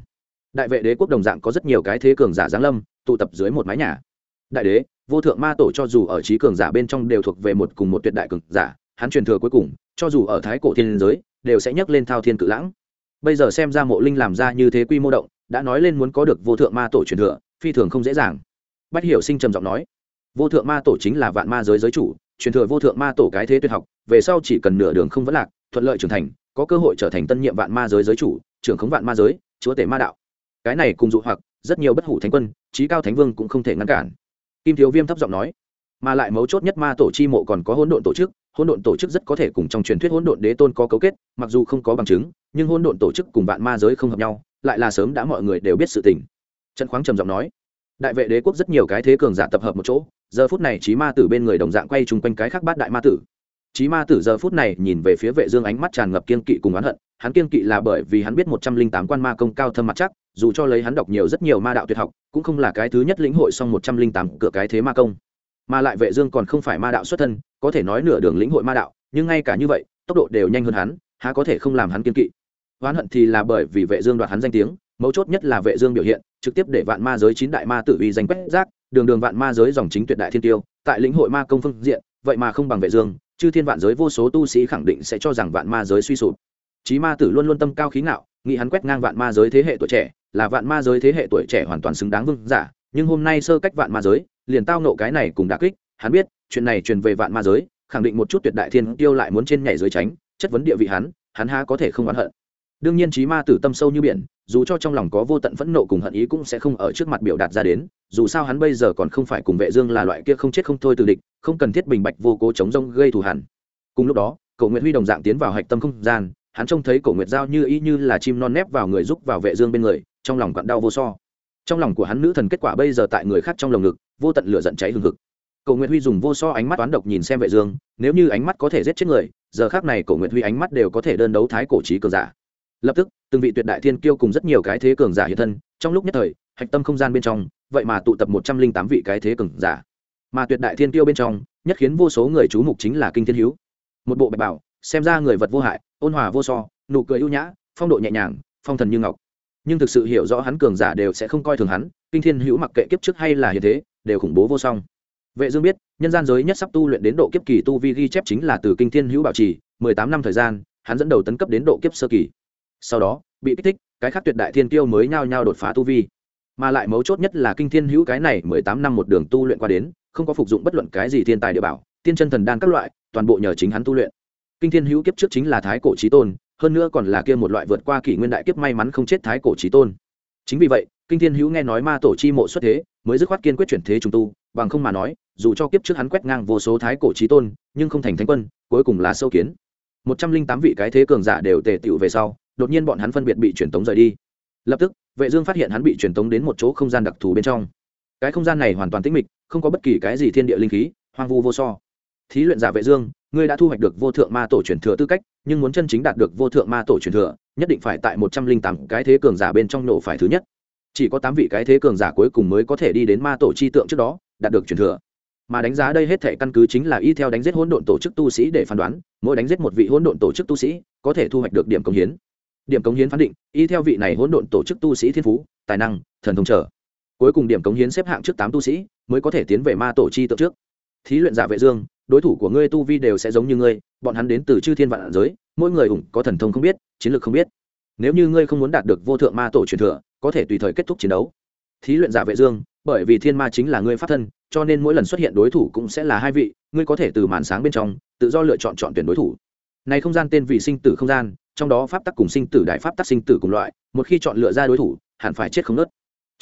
Đại vệ đế quốc đồng dạng có rất nhiều cái thế cường giả giáng lâm, tụ tập dưới một mái nhà. Đại đế, vô thượng ma tổ cho dù ở trí cường giả bên trong đều thuộc về một cùng một tuyệt đại cường giả, hắn truyền thừa cuối cùng cho dù ở thái cổ thiên giới, đều sẽ nhấc lên thao thiên cự lãng. Bây giờ xem ra mộ linh làm ra như thế quy mô động, đã nói lên muốn có được vô thượng ma tổ truyền thừa, phi thường không dễ dàng. Bách hiểu sinh trầm giọng nói, vô thượng ma tổ chính là vạn ma giới giới chủ, truyền thừa vô thượng ma tổ cái thế tuyệt học, về sau chỉ cần nửa đường không vấn lạc, thuận lợi trưởng thành, có cơ hội trở thành tân nhiệm vạn ma giới giới chủ, trưởng khống vạn ma giới, chúa tể ma đạo. Cái này cùng dụ hoặc, rất nhiều bất hủ thánh quân trí cao thánh vương cũng không thể ngăn cản. Kim thiếu viêm thấp giọng nói, mà lại mấu chốt nhất ma tổ chi mộ còn có hỗn độn tổ chức hỗn độn tổ chức rất có thể cùng trong truyền thuyết hỗn độn đế tôn có cấu kết, mặc dù không có bằng chứng, nhưng hỗn độn tổ chức cùng vạn ma giới không hợp nhau, lại là sớm đã mọi người đều biết sự tình. Trần khoáng trầm giọng nói. Đại vệ đế quốc rất nhiều cái thế cường giả tập hợp một chỗ, giờ phút này trí ma tử bên người đồng dạng quay chung quanh cái khác bát đại ma tử. Trí ma tử giờ phút này nhìn về phía vệ dương ánh mắt tràn ngập kiên kỵ cùng oán hận, hắn kiên kỵ là bởi vì hắn biết một trăm linh tám quan ma công cao thâm mặt chắc, dù cho lấy hắn đọc nhiều rất nhiều ma đạo tuyệt học, cũng không là cái thứ nhất lĩnh hội xong một trăm linh tám cửa cái thế ma công mà lại vệ dương còn không phải ma đạo xuất thân, có thể nói nửa đường lĩnh hội ma đạo, nhưng ngay cả như vậy, tốc độ đều nhanh hơn hắn, há có thể không làm hắn kiên kỵ. Oán hận thì là bởi vì vệ dương đoạt hắn danh tiếng, mấu chốt nhất là vệ dương biểu hiện, trực tiếp để vạn ma giới chín đại ma tử uy danh quét rác, đường đường vạn ma giới dòng chính tuyệt đại thiên tiêu, tại lĩnh hội ma công phương diện, vậy mà không bằng vệ dương, chư thiên vạn giới vô số tu sĩ khẳng định sẽ cho rằng vạn ma giới suy sụp. Chí ma tử luôn luôn tâm cao khí ngạo, nghĩ hắn quét ngang vạn ma giới thế hệ tuổi trẻ, là vạn ma giới thế hệ tuổi trẻ hoàn toàn xứng đáng vương giả, nhưng hôm nay sơ cách vạn ma giới liền tao nộ cái này cùng đà kích, hắn biết, chuyện này truyền về vạn ma giới, khẳng định một chút tuyệt đại thiên tiêu lại muốn trên nhảy dưới tránh, chất vấn địa vị hắn hắn há có thể không oán hận. Đương nhiên trí ma tử tâm sâu như biển, dù cho trong lòng có vô tận phẫn nộ cùng hận ý cũng sẽ không ở trước mặt biểu đạt ra đến, dù sao hắn bây giờ còn không phải cùng vệ dương là loại kia không chết không thôi từ địch, không cần thiết bình bạch vô cố chống rông gây thù hằn cùng lúc đó, cổ nguyệt huy đồng dạng tiến vào hạch tâm không gian, hắn trông thấy cổ nguyệt giao như ý như là chim non nép vào người giúp vào vệ dương bên người, trong lòng quặn đau vô so trong lòng của hắn nữ thần kết quả bây giờ tại người khác trong lồng ngực, vô tận lửa giận cháy hừng hực. Cổ nguyệt huy dùng vô so ánh mắt toán độc nhìn xem vệ dương, nếu như ánh mắt có thể giết chết người, giờ khác này cổ nguyệt huy ánh mắt đều có thể đơn đấu thái cổ trí cường giả. Lập tức, từng vị tuyệt đại thiên kiêu cùng rất nhiều cái thế cường giả hiện thân, trong lúc nhất thời, hạch tâm không gian bên trong, vậy mà tụ tập một trăm linh tám vị cái thế cường giả. Mà tuyệt đại thiên kiêu bên trong, nhất khiến vô số người chú mục chính là kinh thiên hữu một bộ bạch bảo, xem ra người vật vô hại, ôn hòa vô so, nụ cười ưu nhã, phong độ nhẹ nhàng, phong thần như ngọc nhưng thực sự hiểu rõ hắn cường giả đều sẽ không coi thường hắn, kinh thiên hữu mặc kệ kiếp trước hay là hiện thế, đều khủng bố vô song. Vệ dương biết, nhân gian giới nhất sắp tu luyện đến độ kiếp kỳ tu vi ghi chép chính là từ kinh thiên hữu bảo trì, mười tám năm thời gian, hắn dẫn đầu tấn cấp đến độ kiếp sơ kỳ. Sau đó, bị kích thích, cái khác tuyệt đại thiên tiêu mới nhao nhao đột phá tu vi. Mà lại mấu chốt nhất là kinh thiên hữu cái này mười tám năm một đường tu luyện qua đến, không có phục dụng bất luận cái gì thiên tài địa bảo, tiên chân thần đan các loại, toàn bộ nhờ chính hắn tu luyện. Kinh thiên hữu kiếp trước chính là thái cổ chí tôn hơn nữa còn là kia một loại vượt qua kỷ nguyên đại kiếp may mắn không chết thái cổ trí tôn. Chính vì vậy, kinh thiên hữu nghe nói ma tổ chi mộ xuất thế, mới dứt khoát kiên quyết chuyển thế trùng tu, bằng không mà nói, dù cho kiếp trước hắn quét ngang vô số thái cổ trí tôn, nhưng không thành thánh quân, cuối cùng là sâu kiến. Một trăm linh tám vị cái thế cường giả đều tề tựu về sau, đột nhiên bọn hắn phân biệt bị truyền tống rời đi. Lập tức, vệ dương phát hiện hắn bị truyền tống đến một chỗ không gian đặc thù bên trong. Cái không gian này hoàn toàn tĩnh mịch, không có bất kỳ cái gì thiên địa linh khí, hoang vu vô so. Thí luyện giả vệ dương ngươi đã thu hoạch được vô thượng ma tổ truyền thừa tư cách, nhưng muốn chân chính đạt được vô thượng ma tổ truyền thừa, nhất định phải tại một trăm linh tám cái thế cường giả bên trong nổ phải thứ nhất. Chỉ có tám vị cái thế cường giả cuối cùng mới có thể đi đến ma tổ chi tượng trước đó, đạt được truyền thừa. Mà đánh giá đây hết thể căn cứ chính là y theo đánh giết hỗn độn tổ chức tu sĩ để phán đoán, mỗi đánh giết một vị hỗn độn tổ chức tu sĩ, có thể thu hoạch được điểm công hiến. Điểm cống hiến phán định, y theo vị này hỗn độn tổ chức tu sĩ thiên phú, tài năng, thần thông trở. Cuối cùng điểm cống hiến xếp hạng trước tám tu sĩ, mới có thể tiến về ma tổ chi tượng trước thí luyện giả vệ dương, đối thủ của ngươi tu vi đều sẽ giống như ngươi, bọn hắn đến từ chư thiên vạn giới, mỗi người ủng có thần thông không biết, chiến lược không biết. Nếu như ngươi không muốn đạt được vô thượng ma tổ truyền thừa, có thể tùy thời kết thúc chiến đấu. Thí luyện giả vệ dương, bởi vì thiên ma chính là ngươi pháp thân, cho nên mỗi lần xuất hiện đối thủ cũng sẽ là hai vị, ngươi có thể từ màn sáng bên trong, tự do lựa chọn chọn tuyển đối thủ. Này không gian tên vị sinh tử không gian, trong đó pháp tắc cùng sinh tử đại pháp tắc sinh tử cùng loại, một khi chọn lựa ra đối thủ, hẳn phải chết không nớt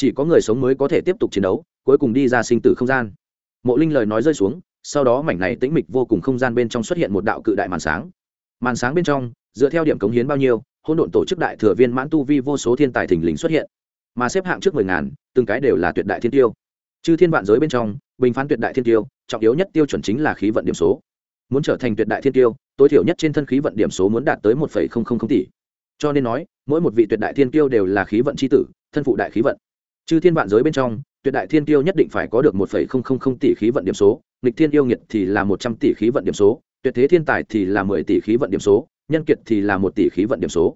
chỉ có người sống mới có thể tiếp tục chiến đấu, cuối cùng đi ra sinh tử không gian mộ linh lời nói rơi xuống, sau đó mảnh này tĩnh mịch vô cùng không gian bên trong xuất hiện một đạo cự đại màn sáng. Màn sáng bên trong, dựa theo điểm cống hiến bao nhiêu hôn độn tổ chức đại thừa viên mãn tu vi vô số thiên tài thình lình xuất hiện. Mà xếp hạng trước mười ngàn, từng cái đều là tuyệt đại thiên tiêu. Chư thiên vạn giới bên trong, bình phán tuyệt đại thiên tiêu, trọng yếu nhất tiêu chuẩn chính là khí vận điểm số. Muốn trở thành tuyệt đại thiên tiêu, tối thiểu nhất trên thân khí vận điểm số muốn đạt tới một tỷ. Cho nên nói, mỗi một vị tuyệt đại thiên tiêu đều là khí vận c h i tử, thân phụ đại khí vận. Chư thiên vạn giới bên trong tuyệt đại thiên tiêu nhất định phải có được một tỷ khí vận điểm số, nghịch thiên yêu nghiệt thì là một trăm tỷ khí vận điểm số, tuyệt thế thiên tài thì là mười tỷ khí vận điểm số, nhân kiệt thì là một tỷ khí vận điểm số.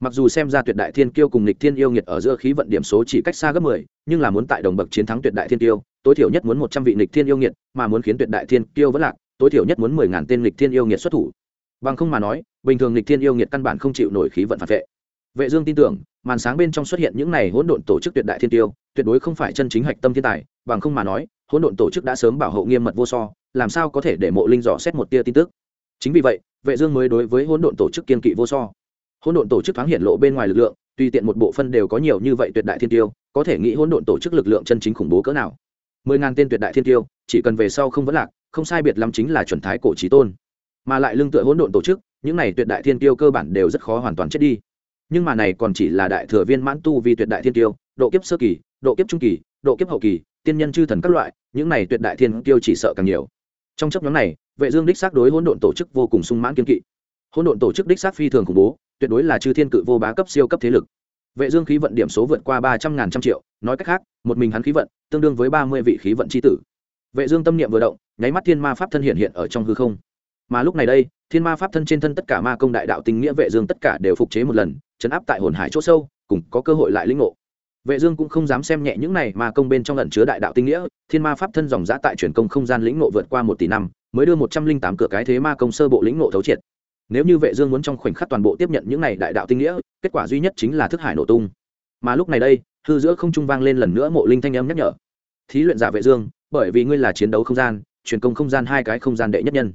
Mặc dù xem ra tuyệt đại thiên kiêu cùng lịch thiên yêu nghiệt ở giữa khí vận điểm số chỉ cách xa gấp mười, nhưng là muốn tại đồng bậc chiến thắng tuyệt đại thiên kiêu, tối thiểu nhất muốn một trăm vị lịch thiên yêu nghiệt, mà muốn khiến tuyệt đại thiên kiêu vẫn lạc, tối thiểu nhất muốn mười ngàn tên lịch thiên yêu nghiệt xuất thủ. Bằng không mà nói, bình thường lịch thiên yêu nghiệt căn bản không chịu nổi khí vận phản vệ. Vệ dương tin tưởng màn sáng bên trong xuất hiện những này hỗn độn tổ chức tuyệt đại thiên tiêu, tuyệt đối không phải chân chính hạch tâm thiên tài, bằng không mà nói, hỗn độn tổ chức đã sớm bảo hộ nghiêm mật vô so, làm sao có thể để mộ linh dò xét một tia tin tức? Chính vì vậy, vệ dương mới đối với hỗn độn tổ chức kiên kỵ vô so. Hỗn độn tổ chức thoáng hiện lộ bên ngoài lực lượng, tùy tiện một bộ phân đều có nhiều như vậy tuyệt đại thiên tiêu, có thể nghĩ hỗn độn tổ chức lực lượng chân chính khủng bố cỡ nào? Mười ngàn tên tuyệt đại thiên tiêu, chỉ cần về sau không vấn lạc, không sai biệt lắm chính là chuẩn thái cổ chí tôn. Mà lại lương tựa hỗn độn tổ chức, những này tuyệt đại thiên tiêu cơ bản đều rất khó hoàn toàn chết đi nhưng mà này còn chỉ là đại thừa viên mãn tu vi tuyệt đại thiên tiêu độ kiếp sơ kỳ, độ kiếp trung kỳ, độ kiếp hậu kỳ, tiên nhân chư thần các loại, những này tuyệt đại thiên tiêu chỉ sợ càng nhiều. Trong chấp nhóm này, vệ dương đích xác đối hỗn độn tổ chức vô cùng sung mãn kiên kỵ. Hỗn độn tổ chức đích xác phi thường khủng bố, tuyệt đối là chư thiên cự vô bá cấp siêu cấp thế lực. Vệ dương khí vận điểm số vượt qua ba trăm ngàn trăm triệu, nói cách khác, một mình hắn khí vận, tương đương với ba mươi vị khí vận chi tử. Vệ dương tâm niệm vừa động, nháy mắt thiên ma pháp thân hiện hiện ở trong hư không mà lúc này đây, thiên ma pháp thân trên thân tất cả ma công đại đạo tinh nghĩa vệ dương tất cả đều phục chế một lần, chấn áp tại hồn hải chỗ sâu, cùng có cơ hội lại linh ngộ. Vệ dương cũng không dám xem nhẹ những này ma công bên trong ẩn chứa đại đạo tinh nghĩa, thiên ma pháp thân dòng dã tại truyền công không gian lĩnh ngộ vượt qua một tỷ năm, mới đưa một trăm linh tám cửa cái thế ma công sơ bộ lĩnh ngộ thấu triệt. Nếu như vệ dương muốn trong khoảnh khắc toàn bộ tiếp nhận những này đại đạo tinh nghĩa, kết quả duy nhất chính là thức hải nổ tung. Mà lúc này đây, hư giữa không trung vang lên lần nữa mộ linh thanh âm nhắc nhở. Thí luyện giả vệ dương, bởi vì ngươi là chiến đấu không gian, truyền công không gian hai cái không gian đệ nhất nhân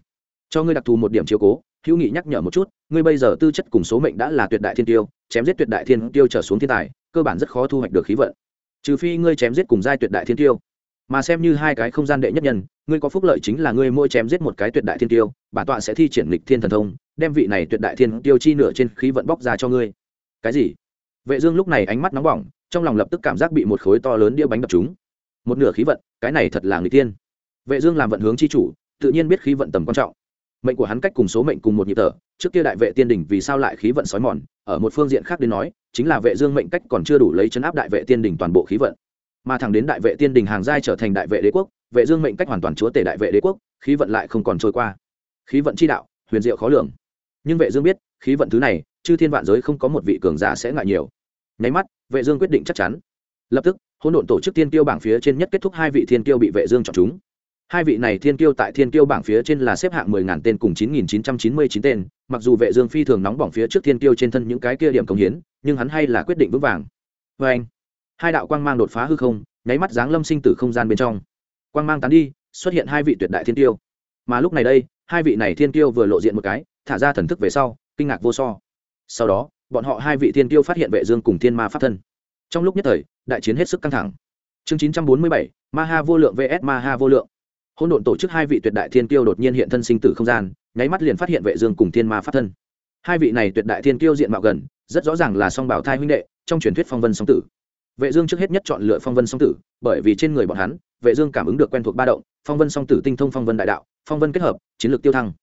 cho ngươi đặc thù một điểm chiếu cố, hữu nghị nhắc nhở một chút, ngươi bây giờ tư chất cùng số mệnh đã là tuyệt đại thiên tiêu, chém giết tuyệt đại thiên tiêu trở xuống thiên tài, cơ bản rất khó thu hoạch được khí vận. Trừ phi ngươi chém giết cùng giai tuyệt đại thiên tiêu. Mà xem như hai cái không gian đệ nhất nhân, ngươi có phúc lợi chính là ngươi mỗi chém giết một cái tuyệt đại thiên tiêu, bản tọa sẽ thi triển lịch thiên thần thông, đem vị này tuyệt đại thiên tiêu chi nửa trên khí vận bóc ra cho ngươi. Cái gì? Vệ dương lúc này ánh mắt nóng bỏng, trong lòng lập tức cảm giác bị một khối to lớn đĩa bánh đập trúng. Một nửa khí vận, cái này thật là người tiên vệ dương làm vận hướng chi chủ, tự nhiên biết khí vận tầm quan trọng mệnh của hắn cách cùng số mệnh cùng một nhịp thở, trước kia đại vệ tiên đỉnh vì sao lại khí vận sói mòn, ở một phương diện khác đến nói, chính là vệ dương mệnh cách còn chưa đủ lấy chấn áp đại vệ tiên đỉnh toàn bộ khí vận. Mà thẳng đến đại vệ tiên đỉnh hàng giai trở thành đại vệ đế quốc, vệ dương mệnh cách hoàn toàn chúa tể đại vệ đế quốc, khí vận lại không còn trôi qua. Khí vận chi đạo, huyền diệu khó lường. Nhưng vệ dương biết, khí vận thứ này, chư thiên vạn giới không có một vị cường giả sẽ ngại nhiều. Nháy mắt, vệ dương quyết định chắc chắn. Lập tức, hỗn độn tổ chức tiên tiêu bảng phía trên nhất kết thúc hai vị thiên tiêu bị vệ dương chọn chúng hai vị này thiên tiêu tại thiên tiêu bảng phía trên là xếp hạng mười ngàn tên cùng chín nghìn chín trăm chín mươi chín tên mặc dù vệ dương phi thường nóng bỏng phía trước thiên tiêu trên thân những cái kia điểm công hiến nhưng hắn hay là quyết định vững vàng. Với anh hai đạo quang mang đột phá hư không nháy mắt dáng lâm sinh tử không gian bên trong. Quang mang tán đi xuất hiện hai vị tuyệt đại thiên tiêu mà lúc này đây hai vị này thiên tiêu vừa lộ diện một cái thả ra thần thức về sau kinh ngạc vô so. Sau đó bọn họ hai vị thiên tiêu phát hiện vệ dương cùng thiên ma pháp thân. Trong lúc nhất thời đại chiến hết sức căng thẳng. Chương 947, ma ha vô lượng vs ma ha vô lượng hỗn độn tổ chức hai vị tuyệt đại thiên tiêu đột nhiên hiện thân sinh tử không gian, nháy mắt liền phát hiện vệ dương cùng thiên ma pháp thân. Hai vị này tuyệt đại thiên tiêu diện mạo gần, rất rõ ràng là song bảo thai huynh đệ, trong truyền thuyết phong vân song tử. Vệ dương trước hết nhất chọn lựa phong vân song tử, bởi vì trên người bọn hắn, vệ dương cảm ứng được quen thuộc ba động, phong vân song tử tinh thông phong vân đại đạo, phong vân kết hợp, chiến lược tiêu thăng.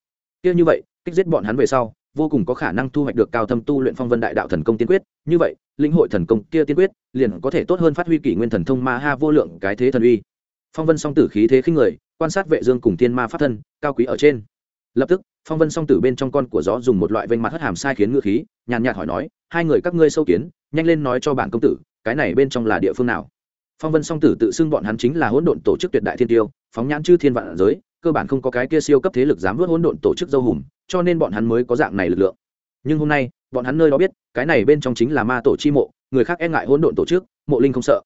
Kia như vậy, kích giết bọn hắn về sau, vô cùng có khả năng thu hoạch được cao thâm tu luyện phong vân đại đạo thần công tiên quyết. Như vậy, linh hội thần công kia tiên quyết, liền có thể tốt hơn phát huy kỷ nguyên thần thông ma ha vô lượng cái thế thần uy. Phong vân song tử khí thế khinh người quan sát vệ dương cùng thiên ma pháp thân, cao quý ở trên. Lập tức, phong vân song tử bên trong con của gió dùng một loại vênh mặt hất hàm sai khiến ngựa khí, nhàn nhạt hỏi nói, hai người các ngươi sâu kiến, nhanh lên nói cho bản công tử, cái này bên trong là địa phương nào? Phong vân song tử tự xưng bọn hắn chính là hỗn độn tổ chức tuyệt đại thiên tiêu, phóng nhãn chư thiên vạn giới, cơ bản không có cái kia siêu cấp thế lực dám vớt hỗn độn tổ chức dâu hùm, cho nên bọn hắn mới có dạng này lực lượng. Nhưng hôm nay, bọn hắn nơi đó biết, cái này bên trong chính là ma tổ chi mộ, người khác e ngại hỗn độn tổ chức, mộ linh không sợ.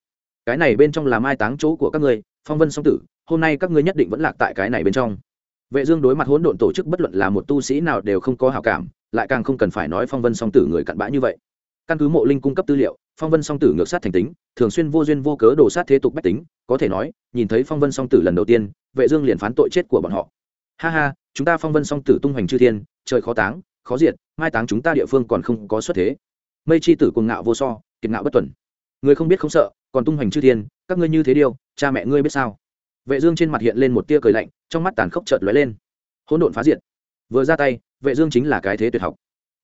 Cái này bên trong là mai táng chỗ của các ngươi, phong vân song tử hôm nay các ngươi nhất định vẫn lạc tại cái này bên trong. Vệ dương đối mặt hỗn độn tổ chức bất luận là một tu sĩ nào đều không có hảo cảm, lại càng không cần phải nói phong vân song tử người cặn bã như vậy. Căn cứ mộ linh cung cấp tư liệu, phong vân song tử ngược sát thành tính, thường xuyên vô duyên vô cớ đổ sát thế tục bách tính, có thể nói, nhìn thấy phong vân song tử lần đầu tiên, vệ dương liền phán tội chết của bọn họ. Ha ha, chúng ta phong vân song tử tung hoành chư thiên, trời khó táng, khó diệt, mai táng chúng ta địa phương còn không có xuất thế. Mây chi tử cuồng ngạo vô so, kiệt ngạo bất tuần. Người không biết không sợ, còn tung hoành chư thiên, các ngươi như thế điều cha mẹ ngươi biết sao? Vệ dương trên mặt hiện lên một tia cười lạnh, trong mắt tàn khốc chợt lóe lên. Hỗn độn phá diệt. Vừa ra tay, vệ dương chính là cái thế tuyệt học.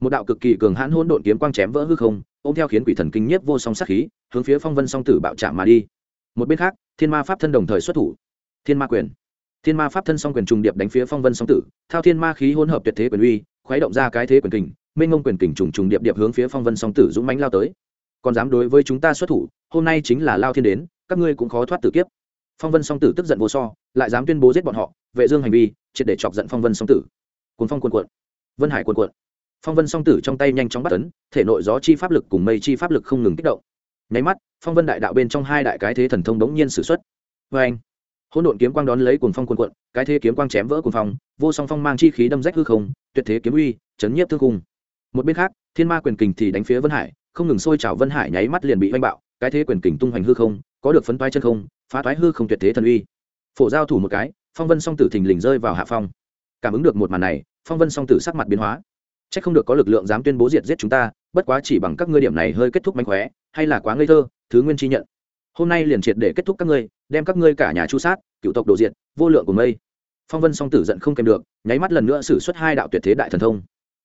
Một đạo cực kỳ cường hãn hỗn độn kiếm quang chém vỡ hư không, ôm theo khiến quỷ thần kinh nhiếp vô song sát khí, hướng phía phong vân song tử bạo chạm mà đi. Một bên khác, thiên ma pháp thân đồng thời xuất thủ. Thiên ma quyền. Thiên ma pháp thân song quyền trùng điệp đánh phía phong vân song tử, thao thiên ma khí hỗn hợp tuyệt thế quyền uy, khuấy động ra cái thế quyền kình Minh ngông quyền kình trùng trùng điệp điệp hướng phía phong vân song tử dũng mãnh lao tới. Còn dám đối với chúng ta xuất thủ, hôm nay chính là lao thiên đến, các ngươi cũng khó thoát tử kiếp phong vân song tử tức giận vô so, lại dám tuyên bố giết bọn họ, vệ dương hành vi, triệt để chọc giận phong vân song tử. Cuốn phong cuồn cuộn. Vân hải cuồn cuộn. Phong vân song tử trong tay nhanh chóng bắt tấn thể nội gió chi pháp lực cùng mây chi pháp lực không ngừng kích động. Nháy mắt, phong vân đại đạo bên trong hai đại cái thế thần thông đống nhiên sử xuất. Với anh, hỗn độn kiếm quang đón lấy cuồng phong cuồn cuộn, cái thế kiếm quang chém vỡ cuồng phong, vô song phong mang chi khí đâm rách hư không, tuyệt thế kiếm uy, chấn nhiếp thương cung một bên khác, thiên ma quyền kình thì đánh phía vân hải, không ngừng sôi trào vân hải nháy mắt liền bị oanh bạo, cái thế quyền kình tung hoành hư không, có được phấn toái chân không phá thoái hư không tuyệt thế thần uy. Phổ giao thủ một cái phong vân song tử thình lình rơi vào hạ phong. Cảm ứng được một màn này phong vân song tử sắc mặt biến hóa. C h ắ c không được có lực lượng dám tuyên bố diệt giết chúng ta bất quá chỉ bằng các ngươi điểm này hơi kết thúc mánh khóe hay là quá ngây thơ thứ nguyên chi nhận. Hôm nay liền triệt để kết thúc các ngươi đem các ngươi cả nhà chu sát cựu tộc đồ diện vô lượng của mây. Phong vân song tử giận không kèm được nháy mắt lần nữa xử suất hai đạo tuyệt thế đại thần thông.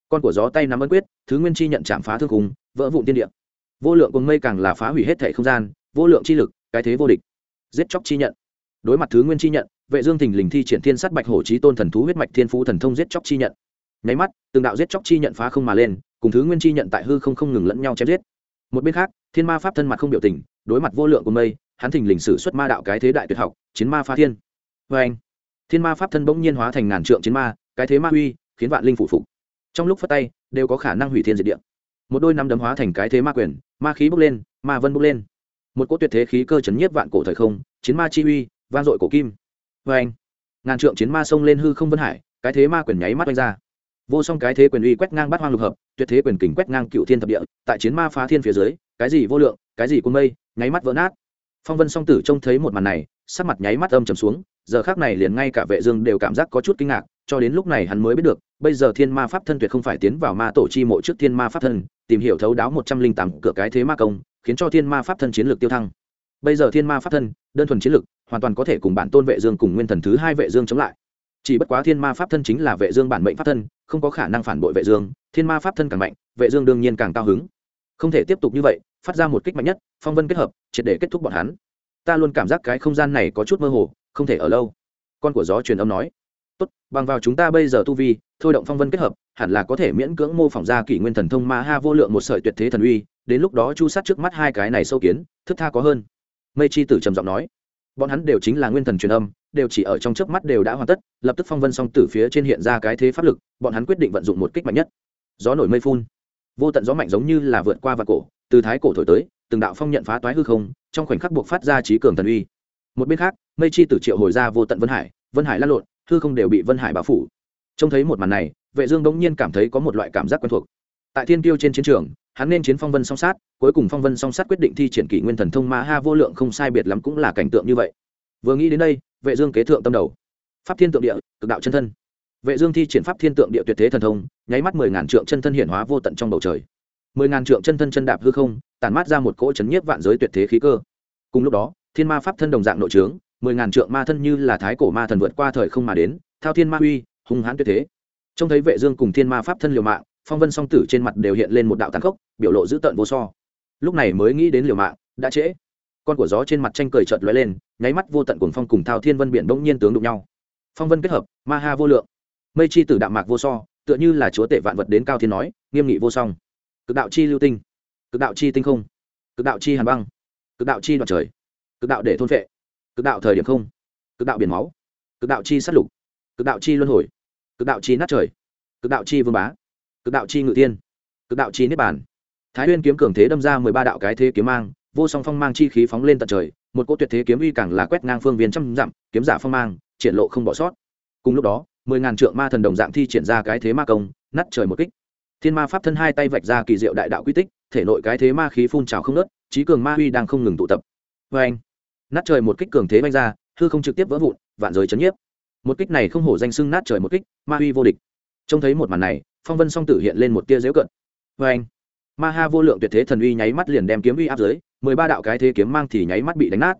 Con của gió tay nắm ấn quyết thứ nguyên chi nhận chạm phá thương cùng, vỡ vụn tiên điệm vô lượng cùng mây càng là phá hủy hết thể không gian vô lượng chi lực cái thế vô địch giết chóc chi nhận. Đối mặt thứ nguyên chi nhận, vệ dương thình lình thi triển thiên sát bạch hổ chí tôn thần thú huyết mạch thiên phú thần thông giết chóc chi nhận. Nháy mắt, từng đạo giết chóc chi nhận phá không mà lên, cùng thứ nguyên chi nhận tại hư không không ngừng lẫn nhau chém giết. Một bên khác, thiên ma pháp thân mặt không biểu tình, đối mặt vô lượng của mây, hắn thình lình sử xuất ma đạo cái thế đại tuyệt học, chiến ma phá thiên. Với anh, thiên ma pháp thân bỗng nhiên hóa thành ngàn trượng chiến ma, cái thế ma huy khiến vạn linh phụ phục. Trong lúc phát tay, đều có khả năng hủy thiên diệt địa. Một đôi năm đấm hóa thành cái thế ma quyền, ma khí bốc lên, ma vân bốc lên một cỗ tuyệt thế khí cơ chấn nhiếp vạn cổ thời không, chiến ma chi uy, vang dội cổ kim. Vê anh, ngàn trượng chiến ma xông lên hư không vân hải, cái thế ma quyền nháy mắt oanh ra. Vô song cái thế quyền uy quét ngang bát hoang lục hợp, tuyệt thế quyền kình quét ngang cựu thiên thập địa, tại chiến ma phá thiên phía dưới, cái gì vô lượng, cái gì quân mây, nháy mắt vỡ nát. Phong vân song tử trông thấy một màn này, sắc mặt nháy mắt âm trầm xuống, giờ khác này liền ngay cả vệ dương đều cảm giác có chút kinh ngạc, cho đến lúc này hắn mới biết được, bây giờ thiên ma pháp thân tuyệt không phải tiến vào ma tổ chi mộ trước thiên ma pháp thân, tìm hiểu thấu đáo một trăm linh tám cửa cái thế ma công khiến cho thiên ma pháp thân chiến lược tiêu thăng. Bây giờ thiên ma pháp thân, đơn thuần chiến lược, hoàn toàn có thể cùng bản tôn vệ dương cùng nguyên thần thứ hai vệ dương chống lại. Chỉ bất quá thiên ma pháp thân chính là vệ dương bản mệnh pháp thân, không có khả năng phản bội vệ dương, thiên ma pháp thân càng mạnh, vệ dương đương nhiên càng cao hứng. Không thể tiếp tục như vậy, phát ra một kích mạnh nhất, phong vân kết hợp, triệt để kết thúc bọn hắn. Ta luôn cảm giác cái không gian này có chút mơ hồ, không thể ở lâu. Con của gió truyền âm nói. Tốt, bằng vào chúng ta bây giờ tu vi, thôi động phong vân kết hợp, hẳn là có thể miễn cưỡng mô phỏng ra kỷ nguyên thần thông ma ha vô lượng một sợi tuyệt thế thần uy đến lúc đó chu sát trước mắt hai cái này sâu kiến, thức tha có hơn. Mây chi tử trầm giọng nói, bọn hắn đều chính là nguyên thần truyền âm, đều chỉ ở trong chớp mắt đều đã hoàn tất, lập tức phong vân song tử phía trên hiện ra cái thế pháp lực, bọn hắn quyết định vận dụng một kích mạnh nhất. Gió nổi mây phun. Vô tận gió mạnh giống như là vượt qua vạn cổ, từ thái cổ thổi tới, từng đạo phong nhận phá toái hư không, trong khoảnh khắc buộc phát ra trí cường thần uy. Một bên khác, mây chi tử triệu hồi ra vô tận vân hải vân hải lăn lộn, hư không đều bị vân hải bao phủ. Trông thấy một màn này, vệ dương đống nhiên cảm thấy có một loại cảm giác quen thuộc. Tại thiên tiêu trên chiến trường hắn nên chiến phong vân song sát, cuối cùng phong vân song sát quyết định thi triển kỷ nguyên thần thông ma ha vô lượng không sai biệt lắm cũng là cảnh tượng như vậy. Vừa nghĩ đến đây, vệ dương kế thượng tâm đầu. Pháp thiên tượng địa, cực đạo chân thân. Vệ dương thi triển pháp thiên tượng địa tuyệt thế thần thông, nháy mắt mười ngàn trượng chân thân hiển hóa vô tận trong bầu trời. Mười ngàn trượng chân thân chân đạp hư không, tản mát ra một cỗ chấn nhiếp vạn giới tuyệt thế khí cơ. Cùng lúc đó, thiên ma pháp thân đồng dạng nội trướng, mười ngàn trượng ma thân như là thái cổ ma thần vượt qua thời không mà đến, thao thiên ma uy, hung hãn tuyệt thế. Trông thấy vệ dương cùng thiên ma pháp thân liều mạng phong vân song tử trên mặt đều hiện lên một đạo tàn khốc biểu lộ dữ tợn vô so lúc này mới nghĩ đến liều mạng đã trễ con của gió trên mặt tranh cười trợt lóe lên nháy mắt vô tận cùng phong cùng thao thiên vân biển bỗng nhiên tướng đụng nhau phong vân kết hợp ma ha vô lượng mây chi tử đạm mạc vô so tựa như là chúa tể vạn vật đến cao thiên nói nghiêm nghị vô song cực đạo chi lưu tinh cực đạo chi tinh không cực đạo chi hàn băng cực đạo chi đoạt trời cực đạo để thôn vệ cực đạo thời điểm không cực đạo biển máu cực đạo chi sát lục cực đạo chi luân hồi cực đạo chi nát trời cực đạo chi vương bá cực đạo chi ngự tiên, cực đạo chi niết bàn. Thái huyên kiếm cường thế đâm ra mười ba đạo cái thế kiếm mang, vô song phong mang chi khí phóng lên tận trời, một cỗ tuyệt thế kiếm uy càng là quét ngang phương viên trăm dặm, kiếm giả phong mang, triển lộ không bỏ sót. Cùng lúc đó, mười ngàn trượng ma thần đồng dạng thi triển ra cái thế ma công, nát trời một kích. Thiên ma pháp thân hai tay vạch ra kỳ diệu đại đạo quy tích, thể nội cái thế ma khí phun trào không nớt trí cường ma huy đang không ngừng tụ tập. Vê anh nát trời một kích cường thế vanh ra, hư không trực tiếp vỡ vụn, vạn giới chấn nhiếp. Một kích này không hổ danh sưng nát trời một kích, ma huy vô địch. Trông thấy một màn này phong vân song tử hiện lên một tia dễu cận. Vê anh, ma ha vô lượng tuyệt thế thần uy nháy mắt liền đem kiếm uy áp dưới, mười ba đạo cái thế kiếm mang thì nháy mắt bị đánh nát.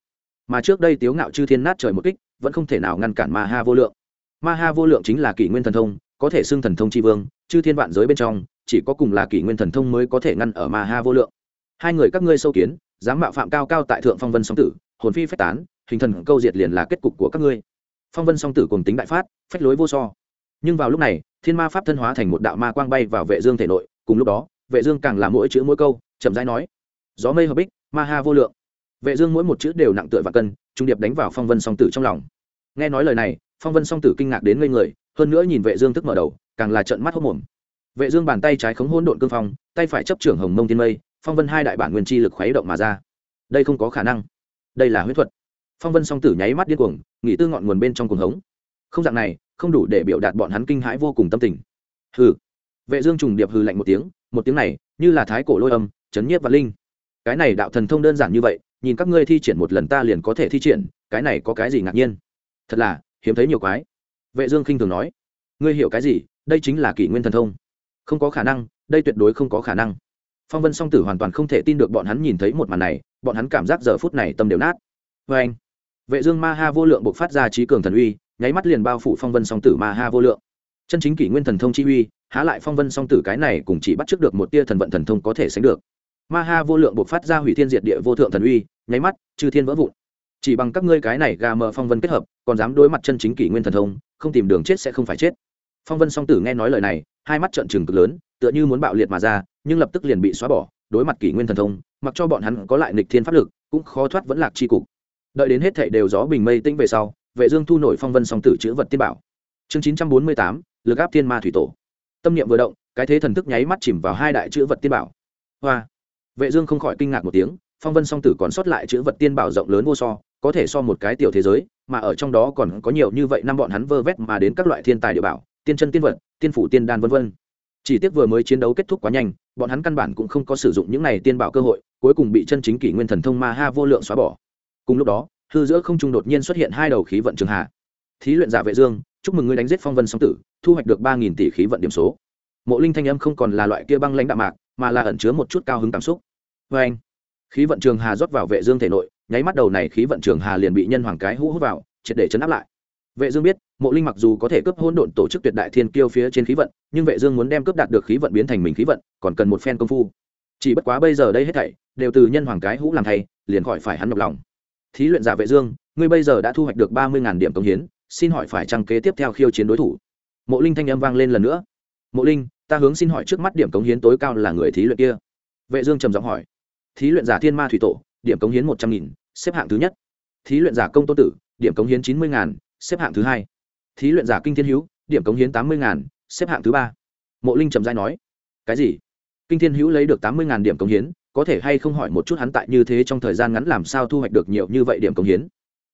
Mà trước đây tiếu ngạo chư thiên nát trời một kích, vẫn không thể nào ngăn cản ma ha vô lượng. Ma ha vô lượng chính là kỷ nguyên thần thông, có thể xưng thần thông tri vương, chư thiên vạn giới bên trong, chỉ có cùng là kỷ nguyên thần thông mới có thể ngăn ở ma ha vô lượng. Hai người các ngươi sâu kiến, dám mạo phạm cao cao tại thượng phong vân song tử, hồn phi phách tán, hình thần câu diệt liền là kết cục của các ngươi. Phong vân song tử cùng tính đại phát, phách lối vô so. Nhưng vào lúc này thiên ma pháp thân hóa thành một đạo ma quang bay vào vệ dương thể nội, cùng lúc đó, vệ dương càng làm mỗi chữ mỗi câu, chậm rãi nói, gió mây hợp bích, ma ha vô lượng. Vệ dương mỗi một chữ đều nặng tựa và cân, trung điệp đánh vào phong vân song tử trong lòng. Nghe nói lời này, phong vân song tử kinh ngạc đến ngây người, hơn nữa nhìn vệ dương tức mở đầu, càng là trợn mắt hốt mồm. Vệ dương bàn tay trái khống hỗn độn cương phong, tay phải chấp trưởng hồng mông thiên mây, phong vân hai đại bản nguyên chi lực khuấy động mà ra. Đây không có khả năng. Đây là huyết thuật. Phong vân song tử nháy mắt điên cuồng nghĩ tư ngọn nguồn bên trong cuồng hống. Không dạng này không đủ để biểu đạt bọn hắn kinh hãi vô cùng tâm tình. Hừ. Vệ dương trùng điệp hừ lạnh một tiếng một tiếng này, như là thái cổ lôi âm, chấn nhiếp và linh. Cái này đạo thần thông đơn giản như vậy, nhìn các ngươi thi triển một lần ta liền có thể thi triển, cái này có cái gì ngạc nhiên? Thật là, hiếm thấy nhiều quái. Vệ dương khinh thường nói. Ngươi hiểu cái gì? Đây chính là kỷ nguyên thần thông. Không có khả năng, đây tuyệt đối không có khả năng. Phong vân song tử hoàn toàn không thể tin được bọn hắn nhìn thấy một màn này, bọn hắn cảm giác giờ phút này tâm đều nát. Với anh vệ dương ma ha vô lượng bộc phát ra trí cường thần uy nháy mắt liền bao phủ phong vân song tử ma ha vô lượng. Chân chính kỷ nguyên thần thông chi uy, há lại phong vân song tử cái này cùng chỉ bắt trước được một tia thần vận thần thông có thể sánh được. Ma ha vô lượng buộc phát ra hủy thiên diệt địa vô thượng thần uy, nháy mắt, chư thiên vỡ vụn. Chỉ bằng các ngươi cái này gà mờ phong vân kết hợp, còn dám đối mặt chân chính kỷ nguyên thần thông, không tìm đường chết sẽ không phải chết. Phong vân song tử nghe nói lời này, hai mắt trợn trừng cực lớn, tựa như muốn bạo liệt mà ra, nhưng lập tức liền bị xóa bỏ, đối mặt kỷ nguyên thần thông, mặc cho bọn hắn có lại nịch thiên pháp lực, cũng khó thoát vẫn lạc chi cục. Đợi đến hết thảy đều gió bình mây tĩnh về sau vệ dương thu nổi phong vân song tử chữ vật tiên bảo. Chương 948, lực áp thiên ma thủy tổ. Tâm niệm vừa động cái thế thần thức nháy mắt chìm vào hai đại chữ vật tiên bảo. Hoa. Vệ dương không khỏi kinh ngạc một tiếng phong vân song tử còn sót lại chữ vật tiên bảo rộng lớn vô so có thể so một cái tiểu thế giới mà ở trong đó còn có nhiều như vậy năm bọn hắn vơ vét mà đến các loại thiên tài địa bảo tiên chân tiên vật tiên phủ tiên đan vân vân. Chỉ tiếc vừa mới chiến đấu kết thúc quá nhanh bọn hắn căn bản cũng không có sử dụng những này tiên bảo cơ hội cuối cùng bị chân chính kỷ nguyên thần thông ma ha vô lượng xóa bỏ. Cùng lúc đó hư giữa không trung đột nhiên xuất hiện hai đầu khí vận trường hạ. Thí luyện giả vệ dương, chúc mừng ngươi đánh giết phong vân song tử, thu hoạch được ba nghìn tỷ khí vận điểm số. Mộ linh thanh âm không còn là loại kia băng lãnh đạm mạc, mà là ẩn chứa một chút cao hứng cảm xúc. Vê anh, khí vận trường hà rót vào vệ dương thể nội, nháy mắt đầu này khí vận trường hà liền bị nhân hoàng cái hũ hút vào, triệt để chấn áp lại. Vệ dương biết, mộ linh mặc dù có thể cướp hỗn độn tổ chức tuyệt đại thiên kiêu phía trên khí vận, nhưng vệ dương muốn đem cướp đạt được khí vận biến thành mình khí vận, còn cần một phen công phu. Chỉ bất quá bây giờ đây hết thảy, đều từ nhân hoàng cái hũ làm thay, liền khỏi phải hắn nhọc lòng thí luyện giả vệ dương, ngươi bây giờ đã thu hoạch được ba mươi điểm công hiến, xin hỏi phải chăng kế tiếp theo khiêu chiến đối thủ? Mộ linh thanh âm vang lên lần nữa. Mộ linh, ta hướng xin hỏi trước mắt điểm cống hiến tối cao là người thí luyện kia. Vệ dương trầm giọng hỏi. Thí luyện giả thiên ma thủy tổ, điểm cống hiến một trăm nghìn, xếp hạng thứ nhất. Thí luyện giả công tôn tử, điểm cống hiến chín mươi ngàn, xếp hạng thứ hai. Thí luyện giả kinh thiên hữu, điểm cống hiến tám mươi ngàn, xếp hạng thứ ba. Mộ linh trầm giai nói. Cái gì? Kinh thiên hữu lấy được tám mươi ngàn điểm cống hiến có thể hay không hỏi một chút hắn tại như thế trong thời gian ngắn làm sao thu hoạch được nhiều như vậy điểm công hiến.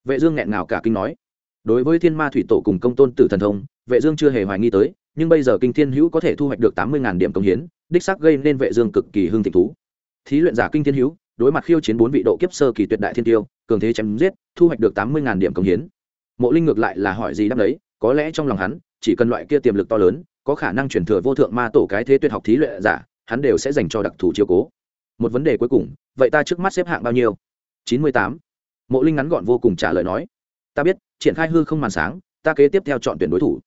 Vệ dương nghẹn ngào cả kinh nói, đối với thiên ma thủy tổ cùng công tôn tử thần thông, vệ dương chưa hề hoài nghi tới, nhưng bây giờ kinh thiên hữu có thể thu hoạch được tám mươi điểm công hiến, đích xác gây nên vệ dương cực kỳ hưng thịnh thú. Thí luyện giả kinh thiên hữu, đối mặt khiêu chiến bốn vị độ kiếp sơ kỳ tuyệt đại thiên tiêu, cường thế chém giết, thu hoạch được tám mươi điểm công hiến. Mộ linh ngược lại là hỏi gì đáp đấy, có lẽ trong lòng hắn, chỉ cần loại kia tiềm lực to lớn, có khả năng chuyển thừa vô thượng ma tổ cái thế tuyệt học thí luyện giả, hắn đều sẽ dành cho đặc thù chiếu cố một vấn đề cuối cùng, vậy ta trước mắt xếp hạng bao nhiêu? Chín mươi tám. Mộ linh ngắn gọn vô cùng trả lời nói. Ta biết, triển khai hư không màn sáng, ta kế tiếp theo chọn tuyển đối thủ.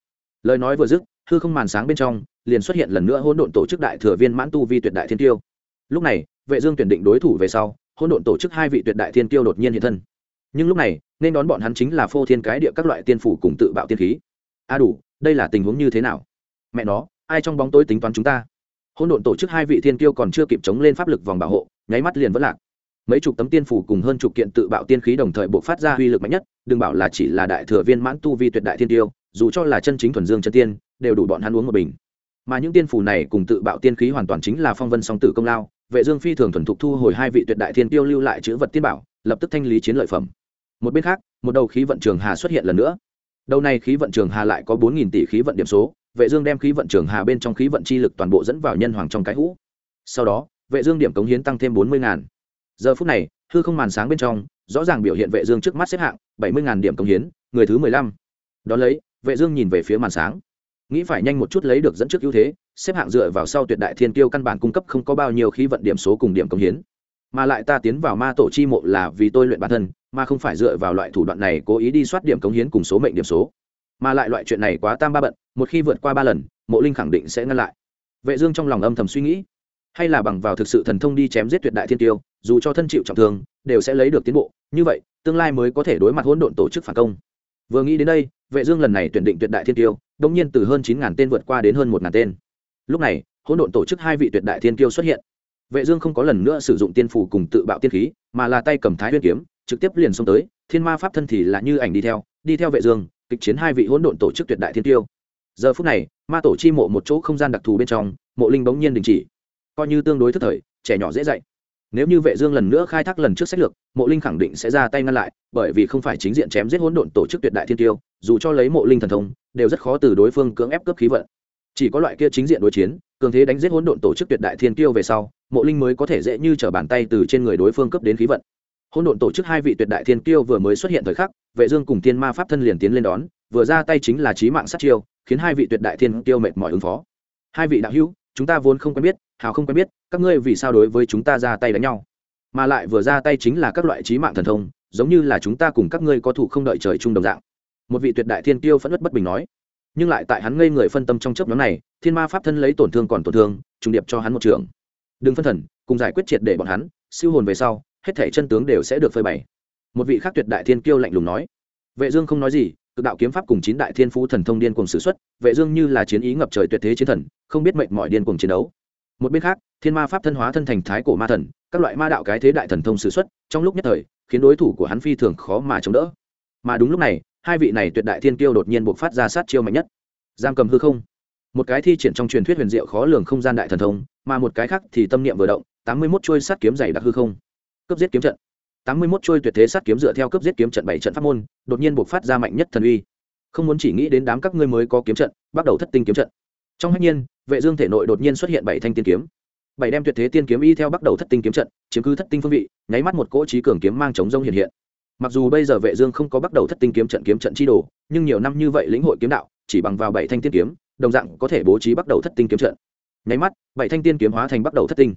Lời nói vừa dứt, hư không màn sáng bên trong, liền xuất hiện lần nữa hỗn độn tổ chức đại thừa viên mãn tu vi tuyệt đại thiên tiêu. Lúc này, vệ dương tuyển định đối thủ về sau, hỗn độn tổ chức hai vị tuyệt đại thiên tiêu đột nhiên hiện thân. Nhưng lúc này, nên đón bọn hắn chính là phô thiên cái địa các loại tiên phủ cùng tự bạo tiên khí. A đủ, đây là tình huống như thế nào? Mẹ nó, ai trong bóng tối tính toán chúng ta? Hỗn độn tổ chức hai vị thiên kiêu còn chưa kịp chống lên pháp lực vòng bảo hộ, nháy mắt liền vẫn lạc. Mấy chục tấm tiên phủ cùng hơn chục kiện tự bạo tiên khí đồng thời buộc phát ra uy lực mạnh nhất, đừng bảo là chỉ là đại thừa viên mãn tu vi tuyệt đại thiên tiêu dù cho là chân chính thuần dương chân tiên, đều đủ bọn hắn uống một bình. Mà những tiên phủ này cùng tự bạo tiên khí hoàn toàn chính là phong vân song tử công lao, vệ dương phi thường thuần thục thu hồi hai vị tuyệt đại thiên tiêu lưu lại chữ vật tiên bảo, lập tức thanh lý chiến lợi phẩm. Một bên khác, một đầu khí vận trường hà xuất hiện lần nữa. Đầu này khí vận trường hà lại có bốn nghìn tỷ khí vận điểm số vệ dương đem khí vận trường hà bên trong khí vận chi lực toàn bộ dẫn vào nhân hoàng trong cái hũ. Sau đó, vệ dương điểm cống hiến tăng thêm bốn mươi ngàn. Giờ phút này, hư không màn sáng bên trong, rõ ràng biểu hiện vệ dương trước mắt xếp hạng, bảy mươi ngàn điểm cống hiến, người thứ mười lăm. Đón lấy, vệ dương nhìn về phía màn sáng. Nghĩ phải nhanh một chút lấy được dẫn trước ưu thế, xếp hạng dựa vào sau tuyệt đại thiên tiêu căn bản cung cấp không có bao nhiêu khí vận điểm số cùng điểm cống hiến. Mà lại ta tiến vào ma tổ chi mộ là vì tôi luyện bản thân, mà không phải dựa vào loại thủ đoạn này cố ý đi soát điểm cống hiến cùng số mệnh điểm số mà lại loại chuyện này quá tam ba bận, một khi vượt qua ba lần, mộ linh khẳng định sẽ ngăn lại. Vệ dương trong lòng âm thầm suy nghĩ, hay là bằng vào thực sự thần thông đi chém giết tuyệt đại thiên tiêu, dù cho thân chịu trọng thương, đều sẽ lấy được tiến bộ, như vậy, tương lai mới có thể đối mặt hỗn độn tổ chức phản công. Vừa nghĩ đến đây, vệ dương lần này tuyển định tuyệt đại thiên tiêu đống nhiên từ hơn chín ngàn tên vượt qua đến hơn một ngàn tên. Lúc này, hỗn độn tổ chức hai vị tuyệt đại thiên tiêu xuất hiện. Vệ dương không có lần nữa sử dụng tiên phù cùng tự bạo tiên khí, mà là tay cầm thái nguyên kiếm, trực tiếp liền xông tới, thiên ma pháp thân thì là như ảnh đi theo đi theo vệ dương kịch chiến hai vị hỗn độn tổ chức tuyệt đại thiên tiêu. Giờ phút này, ma tổ chi mộ một chỗ không gian đặc thù bên trong, mộ linh bỗng nhiên đình chỉ. Coi như tương đối thất thời, trẻ nhỏ dễ dạy. Nếu như vệ dương lần nữa khai thác lần trước sách lược, mộ linh khẳng định sẽ ra tay ngăn lại, bởi vì không phải chính diện chém giết hỗn độn tổ chức tuyệt đại thiên tiêu, dù cho lấy mộ linh thần thông, đều rất khó từ đối phương cưỡng ép cấp khí vận. Chỉ có loại kia chính diện đối chiến, cường thế đánh giết hỗn độn tổ chức tuyệt đại thiên tiêu về sau, mộ linh mới có thể dễ như trở bàn tay từ trên người đối phương cấp đến khí vận hỗn độn tổ chức hai vị tuyệt đại thiên tiêu vừa mới xuất hiện thời khắc, vệ dương cùng thiên ma pháp thân liền tiến lên đón, vừa ra tay chính là chí mạng sát chiêu, khiến hai vị tuyệt đại thiên tiêu mệt mỏi ứng phó. Hai vị đạo hữu, chúng ta vốn không quen biết, hào không quen biết, các ngươi vì sao đối với chúng ta ra tay đánh nhau? Mà lại vừa ra tay chính là các loại chí mạng thần thông, giống như là chúng ta cùng các ngươi có thủ không đợi trời chung đồng dạng. Một vị tuyệt đại thiên tiêu phẫn nộ bất bình nói. Nhưng lại tại hắn ngây người phân tâm trong chớp nhóm này, thiên ma pháp thân lấy tổn thương còn tổn thương, trùng điệp cho hắn một trường. Đừng phân thần, cùng giải quyết triệt để bọn hắn, siêu hồn về sau hết thể chân tướng đều sẽ được phơi bày. Một vị khác tuyệt đại thiên kiêu lạnh lùng nói. Vệ dương không nói gì, cực đạo kiếm pháp cùng chín đại thiên phú thần thông điên cuồng sử xuất, vệ dương như là chiến ý ngập trời tuyệt thế chiến thần, không biết mệnh mọi điên cuồng chiến đấu. Một bên khác, thiên ma pháp thân hóa thân thành thái cổ ma thần, các loại ma đạo cái thế đại thần thông sử xuất, trong lúc nhất thời, khiến đối thủ của hắn phi thường khó mà chống đỡ. Mà đúng lúc này, hai vị này tuyệt đại thiên kiêu đột nhiên bộc phát ra sát chiêu mạnh nhất. Giam cầm hư không. Một cái thi triển trong truyền thuyết huyền diệu khó lường không gian đại thần thông, mà một cái khác thì tâm niệm vừa động, tám mươi 81 chuôi sát kiếm dày đặc hư không cấp giết kiếm trận. Tám mươi mốt trôi tuyệt thế sát kiếm dựa theo cấp giết kiếm trận bảy trận pháp môn, đột nhiên buộc phát ra mạnh nhất thần uy. Không muốn chỉ nghĩ đến đám các ngươi mới có kiếm trận, bắt đầu thất tinh kiếm trận. Trong hách nhiên, vệ dương thể nội đột nhiên xuất hiện bảy thanh tiên kiếm. Bảy đem tuyệt thế tiên kiếm y theo bắt đầu thất tinh kiếm trận, chiếm cứ thất tinh phương vị, nháy mắt một cỗ trí cường kiếm mang chống rông hiện hiện. Mặc dù bây giờ vệ dương không có bắt đầu thất tinh kiếm trận kiếm trận chi đồ, nhưng nhiều năm như vậy lĩnh hội kiếm đạo, chỉ bằng vào bảy thanh tiên kiếm, đồng dạng có thể bố trí bắt đầu thất tinh kiếm trận. Nháy mắt, bảy thanh tiên kiếm hóa thành bắt đầu thất tinh.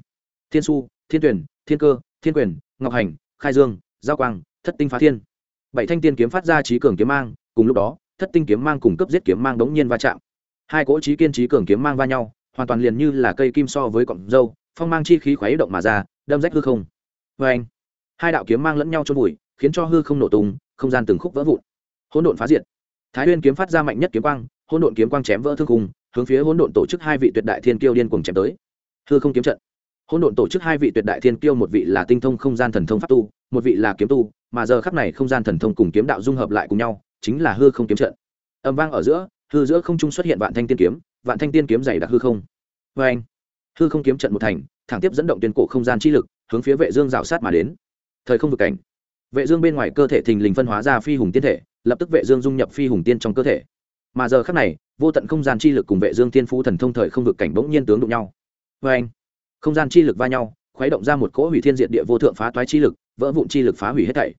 Thiên su, thiên tuyển, thiên cơ, thiên quyền ngọc hành, khai dương, giao quang, thất tinh phá thiên. Bảy thanh tiên kiếm phát ra trí cường kiếm mang, cùng lúc đó, thất tinh kiếm mang cùng cấp giết kiếm mang đống nhiên va chạm. Hai cỗ trí kiên trí cường kiếm mang va nhau, hoàn toàn liền như là cây kim so với cọng dâu, phong mang chi khí khuấy động mà ra, đâm rách hư không. Vê anh, hai đạo kiếm mang lẫn nhau trôn vùi khiến cho hư không nổ tung, không gian từng khúc vỡ vụn. Hỗn độn phá diệt. Thái huyên kiếm phát ra mạnh nhất kiếm quang, hỗn độn kiếm quang chém vỡ thương khung, hướng phía hỗn độn tổ chức hai vị tuyệt đại thiên kiêu điên cùng chém tới. Hư không kiếm trận hỗn độn tổ chức hai vị tuyệt đại thiên kiêu, một vị là tinh thông không gian thần thông pháp tu, một vị là kiếm tu, mà giờ khắc này không gian thần thông cùng kiếm đạo dung hợp lại cùng nhau, chính là hư không kiếm trận. Âm vang ở giữa, hư giữa không trung xuất hiện vạn thanh tiên kiếm, vạn thanh tiên kiếm dày đặc hư không. Vê anh, hư không kiếm trận một thành, thẳng tiếp dẫn động tuyên cổ không gian chi lực, hướng phía vệ dương rào sát mà đến. Thời không vực cảnh. Vệ dương bên ngoài cơ thể thình lình phân hóa ra phi hùng tiên thể, lập tức vệ dương dung nhập phi hùng tiên trong cơ thể. Mà giờ khắc này, vô tận không gian chi lực cùng vệ dương tiên phú thần thông thời không vực cảnh bỗng nhiên tướng đụng nhau. Vê anh không gian chi lực va nhau, khuấy động ra một cỗ hủy thiên diệt địa vô thượng phá toái chi lực, vỡ vụn chi lực phá hủy hết thảy.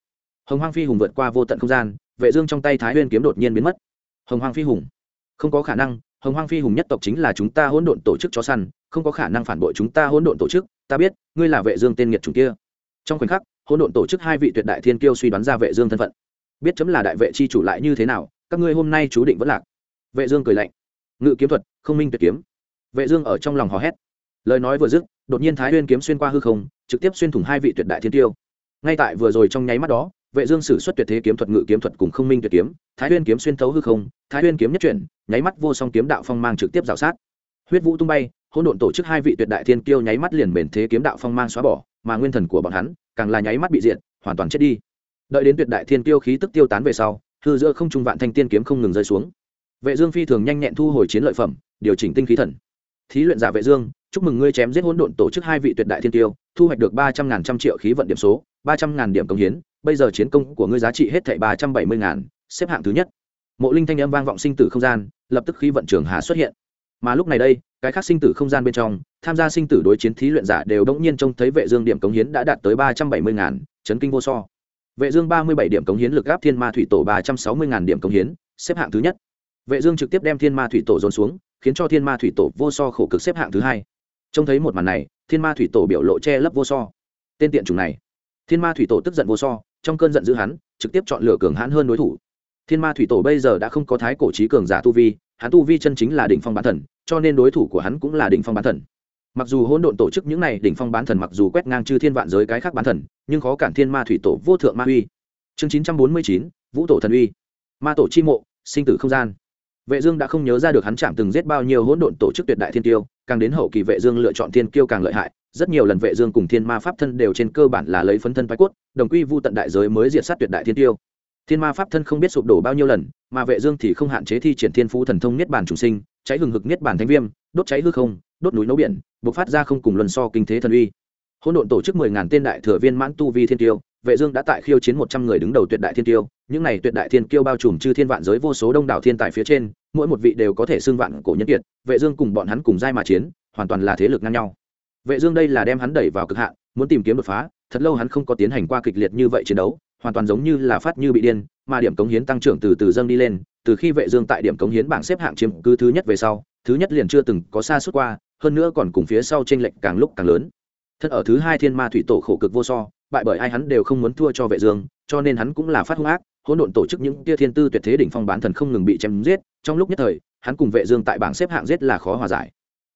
Hồng hoang phi hùng vượt qua vô tận không gian, vệ dương trong tay thái nguyên kiếm đột nhiên biến mất. Hồng hoang phi hùng. Không có khả năng, hồng hoang phi hùng nhất tộc chính là chúng ta hỗn độn tổ chức chó săn, không có khả năng phản bội chúng ta hỗn độn tổ chức. Ta biết, ngươi là vệ dương tên nghiệt chủng kia. Trong khoảnh khắc, hỗn độn tổ chức hai vị tuyệt đại thiên kiêu suy đoán ra vệ dương thân phận. Biết chấm là đại vệ chi chủ lại như thế nào, các ngươi hôm nay chú định vẫn lạc. Vệ dương cười lạnh. Ngự kiếm thuật, không minh tuyệt kiếm. Vệ dương ở trong lòng hò hét. Lời nói vừa dứt đột nhiên thái nguyên kiếm xuyên qua hư không, trực tiếp xuyên thủng hai vị tuyệt đại thiên tiêu. Ngay tại vừa rồi trong nháy mắt đó, vệ dương sử xuất tuyệt thế kiếm thuật, ngự kiếm thuật cùng không minh tuyệt kiếm, thái nguyên kiếm xuyên thấu hư không, thái nguyên kiếm nhất chuyển, nháy mắt vô song kiếm đạo phong mang trực tiếp rào sát. Huyết vũ tung bay, hỗn độn tổ chức hai vị tuyệt đại thiên kiêu nháy mắt liền bền thế kiếm đạo phong mang xóa bỏ, mà nguyên thần của bọn hắn càng là nháy mắt bị diệt, hoàn toàn chết đi. Đợi đến tuyệt đại thiên kiêu khí tức tiêu tán về sau, hư giữa không trung vạn thanh tiên kiếm không ngừng rơi xuống. Vệ dương phi thường nhanh nhẹn thu hồi chiến lợi phẩm, điều chỉnh tinh khí thần. Thí luyện giả vệ dương chúc mừng ngươi chém giết hỗn độn tổ chức hai vị tuyệt đại thiên tiêu, thu hoạch được ba trăm ngàn trăm triệu khí vận điểm số, ba trăm ngàn điểm công hiến, bây giờ chiến công của ngươi giá trị hết thảy ba trăm bảy mươi ngàn, xếp hạng thứ nhất. Mộ linh thanh âm vang vọng sinh tử không gian, lập tức khí vận trường hà xuất hiện. Mà lúc này đây, cái khác sinh tử không gian bên trong, tham gia sinh tử đối chiến thí luyện giả đều đống nhiên trông thấy vệ dương điểm cống hiến đã đạt tới ba trăm bảy mươi ngàn, chấn kinh vô so. Vệ dương ba mươi bảy điểm cống hiến lực áp thiên ma thủy tổ ba trăm sáu mươi ngàn điểm cống hiến, xếp hạng thứ nhất. Vệ dương trực tiếp đem thiên ma thủy tổ dồn xuống, khiến cho thiên ma thủy tổ vô so khổ cực xếp hạng thứ hai trông thấy một màn này, thiên ma thủy tổ biểu lộ che lấp vô so. Tên tiện chủng này. Thiên ma thủy tổ tức giận vô so, trong cơn giận dữ hắn, trực tiếp chọn lựa cường hãn hơn đối thủ. Thiên ma thủy tổ bây giờ đã không có thái cổ trí cường giả tu vi, hắn tu vi chân chính là đỉnh phong bán thần, cho nên đối thủ của hắn cũng là đỉnh phong bán thần. Mặc dù hỗn độn tổ chức những này đỉnh phong bán thần mặc dù quét ngang chư thiên vạn giới cái khác bán thần, nhưng khó cản thiên ma thủy tổ vô thượng ma uy. Chương chín trăm bốn mươi chín, vũ tổ thần uy. Ma tổ chi mộ, sinh tử không gian vệ dương đã không nhớ ra được hắn chạm từng giết bao nhiêu hỗn độn tổ chức tuyệt đại thiên tiêu, càng đến hậu kỳ vệ dương lựa chọn thiên kiêu càng lợi hại, rất nhiều lần vệ dương cùng thiên ma pháp thân đều trên cơ bản là lấy phấn thân phái cốt, đồng quy vu tận đại giới mới diệt sát tuyệt đại thiên tiêu. Thiên ma pháp thân không biết sụp đổ bao nhiêu lần, mà vệ dương thì không hạn chế thi triển thiên phú thần thông niết bàn chủ sinh, cháy hừng hực niết bàn thánh viêm, đốt cháy hư không, đốt núi nấu biển, bộc phát ra không cùng luân so kinh thế thần uy. Hỗn độn tổ chức mười ngàn tên đại thừa viên mãn tu vi thiên tiêu vệ dương đã tại khiêu chiến một trăm người đứng đầu tuyệt đại thiên tiêu những này tuyệt đại thiên kiêu bao trùm chư thiên vạn giới vô số đông đảo thiên tài phía trên, mỗi một vị đều có thể xưng vạn cổ nhân kiệt, vệ dương cùng bọn hắn cùng giai mà chiến, hoàn toàn là thế lực ngang nhau. Vệ dương đây là đem hắn đẩy vào cực hạn, muốn tìm kiếm đột phá, thật lâu hắn không có tiến hành qua kịch liệt như vậy chiến đấu, hoàn toàn giống như là phát như bị điên, mà điểm cống hiến tăng trưởng từ từ dâng đi lên, từ khi vệ dương tại điểm cống hiến bảng xếp hạng chiếm cứ thứ nhất về sau, thứ nhất liền chưa từng có xa suốt qua, hơn nữa còn cùng phía sau trên lệnh càng lúc càng lớn. Thân ở thứ hai thiên ma thủy tổ khổ cực vô so bại bởi ai hắn đều không muốn thua cho vệ dương, cho nên hắn cũng là phát hung ác, hỗn độn tổ chức những tia thiên tư tuyệt thế đỉnh phong bán thần không ngừng bị chém giết, trong lúc nhất thời, hắn cùng vệ dương tại bảng xếp hạng giết là khó hòa giải.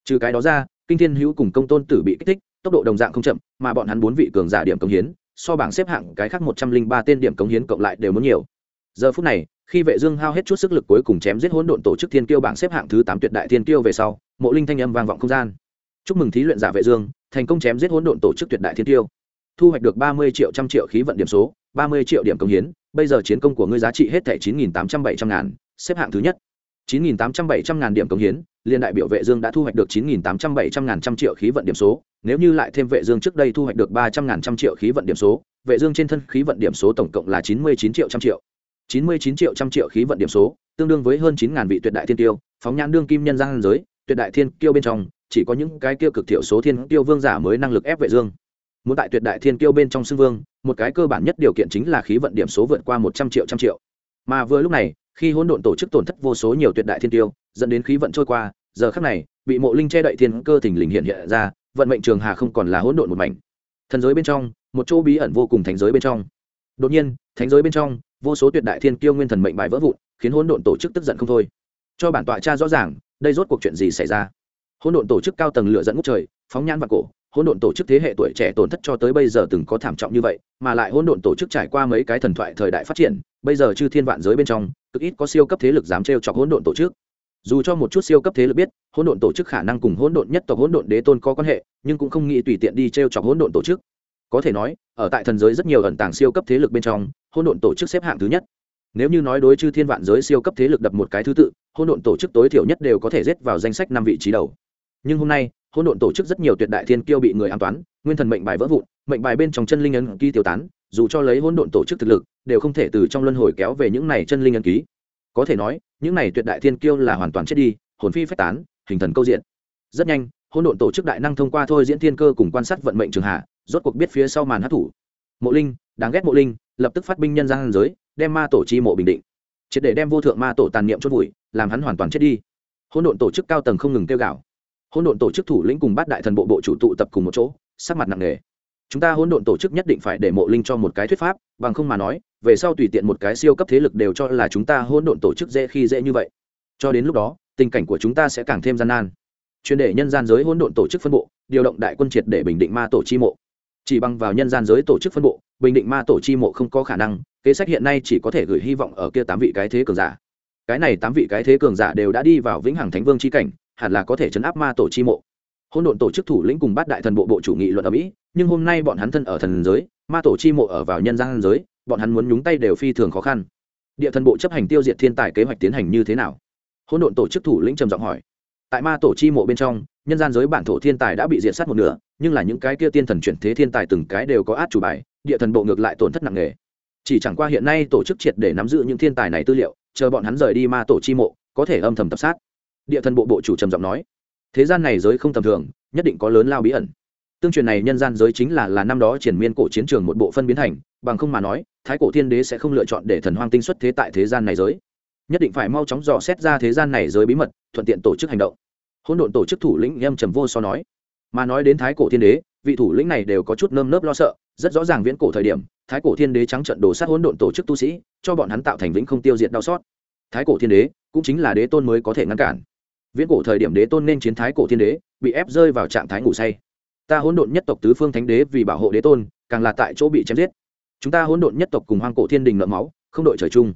Trừ cái đó ra, kinh thiên hữu cùng công tôn tử bị kích thích, tốc độ đồng dạng không chậm, mà bọn hắn bốn vị cường giả điểm cống hiến, so bảng xếp hạng cái khác một trăm linh ba tên điểm cống hiến cộng lại đều muốn nhiều. Giờ phút này, khi vệ dương hao hết chút sức lực cuối cùng chém giết hỗn độn tổ chức thiên kiêu bảng xếp hạng thứ tám tuyệt đại thiên kiêu về sau, mộ linh thanh âm vang vọng không gian. Chúc mừng thí luyện giả vệ dương, thành công chém giết hỗn độn tổ chức tuyệt đại thiên kiêu thu hoạch được ba mươi triệu trăm triệu khí vận điểm số, ba mươi triệu điểm công hiến, bây giờ chiến công của ngươi giá trị hết thảy chín nghìn tám trăm bảy trăm ngàn, xếp hạng thứ nhất. chín nghìn tám trăm bảy trăm ngàn điểm công hiến, liên đại biểu vệ dương đã thu hoạch được chín nghìn tám trăm bảy trăm ngàn trăm triệu khí vận điểm số, nếu như lại thêm vệ dương trước đây thu hoạch được ba trăm ngàn trăm triệu khí vận điểm số, vệ dương trên thân khí vận điểm số tổng cộng là chín mươi chín triệu trăm triệu. chín mươi chín triệu trăm triệu khí vận điểm số, tương đương với hơn chín ngàn vị tuyệt đại thiên tiêu phóng nhãn đương kim nhân gian giới, tuyệt đại thiên kiêu bên trong, chỉ có những cái tiêu cực thiểu số thiên tiêu vương giả mới năng lực ép vệ dương muốn tại tuyệt đại thiên kiêu bên trong xưng vương, một cái cơ bản nhất điều kiện chính là khí vận điểm số vượt qua một trăm triệu trăm triệu. Mà vừa lúc này, khi hỗn độn tổ chức tổn thất vô số nhiều tuyệt đại thiên tiêu dẫn đến khí vận trôi qua, giờ khắc này, bị mộ linh che đậy thiên cơ thình lình hiện hiện ra, vận mệnh trường hà không còn là hỗn độn một mảnh. Thần giới bên trong, một chỗ bí ẩn vô cùng thánh giới bên trong. Đột nhiên, thánh giới bên trong, vô số tuyệt đại thiên kiêu nguyên thần mệnh bài vỡ vụn, khiến hỗn độn tổ chức tức giận không thôi. Cho bản tọa cha rõ ràng, đây rốt cuộc chuyện gì xảy ra? Hỗn độn tổ chức cao tầng lửa dẫn ngút trời, phóng nhãn vào cổ hỗn độn tổ chức thế hệ tuổi trẻ tổn thất cho tới bây giờ từng có thảm trọng như vậy, mà lại hỗn độn tổ chức trải qua mấy cái thần thoại thời đại phát triển, bây giờ chư thiên vạn giới bên trong, cực ít có siêu cấp thế lực dám trêu chọc hỗn độn tổ chức. Dù cho một chút siêu cấp thế lực biết, hỗn độn tổ chức khả năng cùng hỗn độn nhất tộc hỗn độn đế tôn có quan hệ, nhưng cũng không nghĩ tùy tiện đi trêu chọc hỗn độn tổ chức. Có thể nói, ở tại thần giới rất nhiều ẩn tàng siêu cấp thế lực bên trong, hỗn độn tổ chức xếp hạng thứ nhất. Nếu như nói đối chư thiên vạn giới siêu cấp thế lực đập một cái thứ tự, hỗn độn tổ chức tối thiểu nhất đều có thể rớt vào danh sách năm vị trí đầu nhưng hôm nay, hỗn độn tổ chức rất nhiều tuyệt đại thiên kiêu bị người an toán, nguyên thần mệnh bài vỡ vụn, mệnh bài bên trong chân linh ấn ký tiêu tán, dù cho lấy hỗn độn tổ chức thực lực, đều không thể từ trong luân hồi kéo về những này chân linh ấn ký. Có thể nói, những này tuyệt đại thiên kiêu là hoàn toàn chết đi, hồn phi phách tán, hình thần câu diện. Rất nhanh, hỗn độn tổ chức đại năng thông qua thôi diễn thiên cơ cùng quan sát vận mệnh trường hạ, rốt cuộc biết phía sau màn hát thủ mộ linh, đáng ghét mộ linh, lập tức phát binh nhân gian giới, đem ma tổ chi mộ bình định. Triệt để đem vô thượng ma tổ tàn niệm chốt vùi, làm hắn hoàn toàn chết đi. Hỗn độn tổ chức cao tầng không ngừng kêu gạo hỗn độn tổ chức thủ lĩnh cùng bát đại thần bộ bộ chủ tụ tập cùng một chỗ, sắc mặt nặng nề. Chúng ta hỗn độn tổ chức nhất định phải để mộ linh cho một cái thuyết pháp, bằng không mà nói, về sau tùy tiện một cái siêu cấp thế lực đều cho là chúng ta hỗn độn tổ chức dễ khi dễ như vậy. Cho đến lúc đó, tình cảnh của chúng ta sẽ càng thêm gian nan. Chuyên để nhân gian giới hỗn độn tổ chức phân bộ, điều động đại quân triệt để bình định ma tổ chi mộ. Chỉ bằng vào nhân gian giới tổ chức phân bộ, bình định ma tổ chi mộ không có khả năng, kế sách hiện nay chỉ có thể gửi hy vọng ở kia tám vị cái thế cường giả. Cái này tám vị cái thế cường giả đều đã đi vào vĩnh hằng thánh vương chi cảnh hẳn là có thể chấn áp ma tổ chi mộ. Hôn độn tổ chức thủ lĩnh cùng bát đại thần bộ bộ chủ nghị luận ở mỹ, nhưng hôm nay bọn hắn thân ở thần giới, ma tổ chi mộ ở vào nhân gian giới, bọn hắn muốn nhúng tay đều phi thường khó khăn. Địa thần bộ chấp hành tiêu diệt thiên tài kế hoạch tiến hành như thế nào? Hôn độn tổ chức thủ lĩnh trầm giọng hỏi. Tại ma tổ chi mộ bên trong, nhân gian giới bản thổ thiên tài đã bị diệt sát một nửa, nhưng là những cái kia tiên thần chuyển thế thiên tài từng cái đều có át chủ bài, địa thần bộ ngược lại tổn thất nặng nề. Chỉ chẳng qua hiện nay tổ chức triệt để nắm giữ những thiên tài này tư liệu, chờ bọn hắn rời đi ma tổ chi mộ, có thể âm thầm tập sát địa thần bộ bộ chủ trầm giọng nói. Thế gian này giới không tầm thường, nhất định có lớn lao bí ẩn. Tương truyền này nhân gian giới chính là là năm đó triển miên cổ chiến trường một bộ phân biến thành, bằng không mà nói, thái cổ thiên đế sẽ không lựa chọn để thần hoang tinh xuất thế tại thế gian này giới. Nhất định phải mau chóng dò xét ra thế gian này giới bí mật, thuận tiện tổ chức hành động. Hỗn độn tổ chức thủ lĩnh em trầm vô so nói. Mà nói đến thái cổ thiên đế, vị thủ lĩnh này đều có chút nơm nớp lo sợ, rất rõ ràng viễn cổ thời điểm, thái cổ thiên đế trắng trận đổ sát hỗn độn tổ chức tu sĩ, cho bọn hắn tạo thành vĩnh không tiêu diệt đau xót. Thái cổ thiên đế cũng chính là đế tôn mới có thể ngăn cản viễn cổ thời điểm đế tôn nên chiến thái cổ thiên đế, bị ép rơi vào trạng thái ngủ say. Ta hỗn độn nhất tộc tứ phương thánh đế vì bảo hộ đế tôn, càng là tại chỗ bị chém giết. Chúng ta hỗn độn nhất tộc cùng hoang cổ thiên đình nợ máu, không đội trời chung.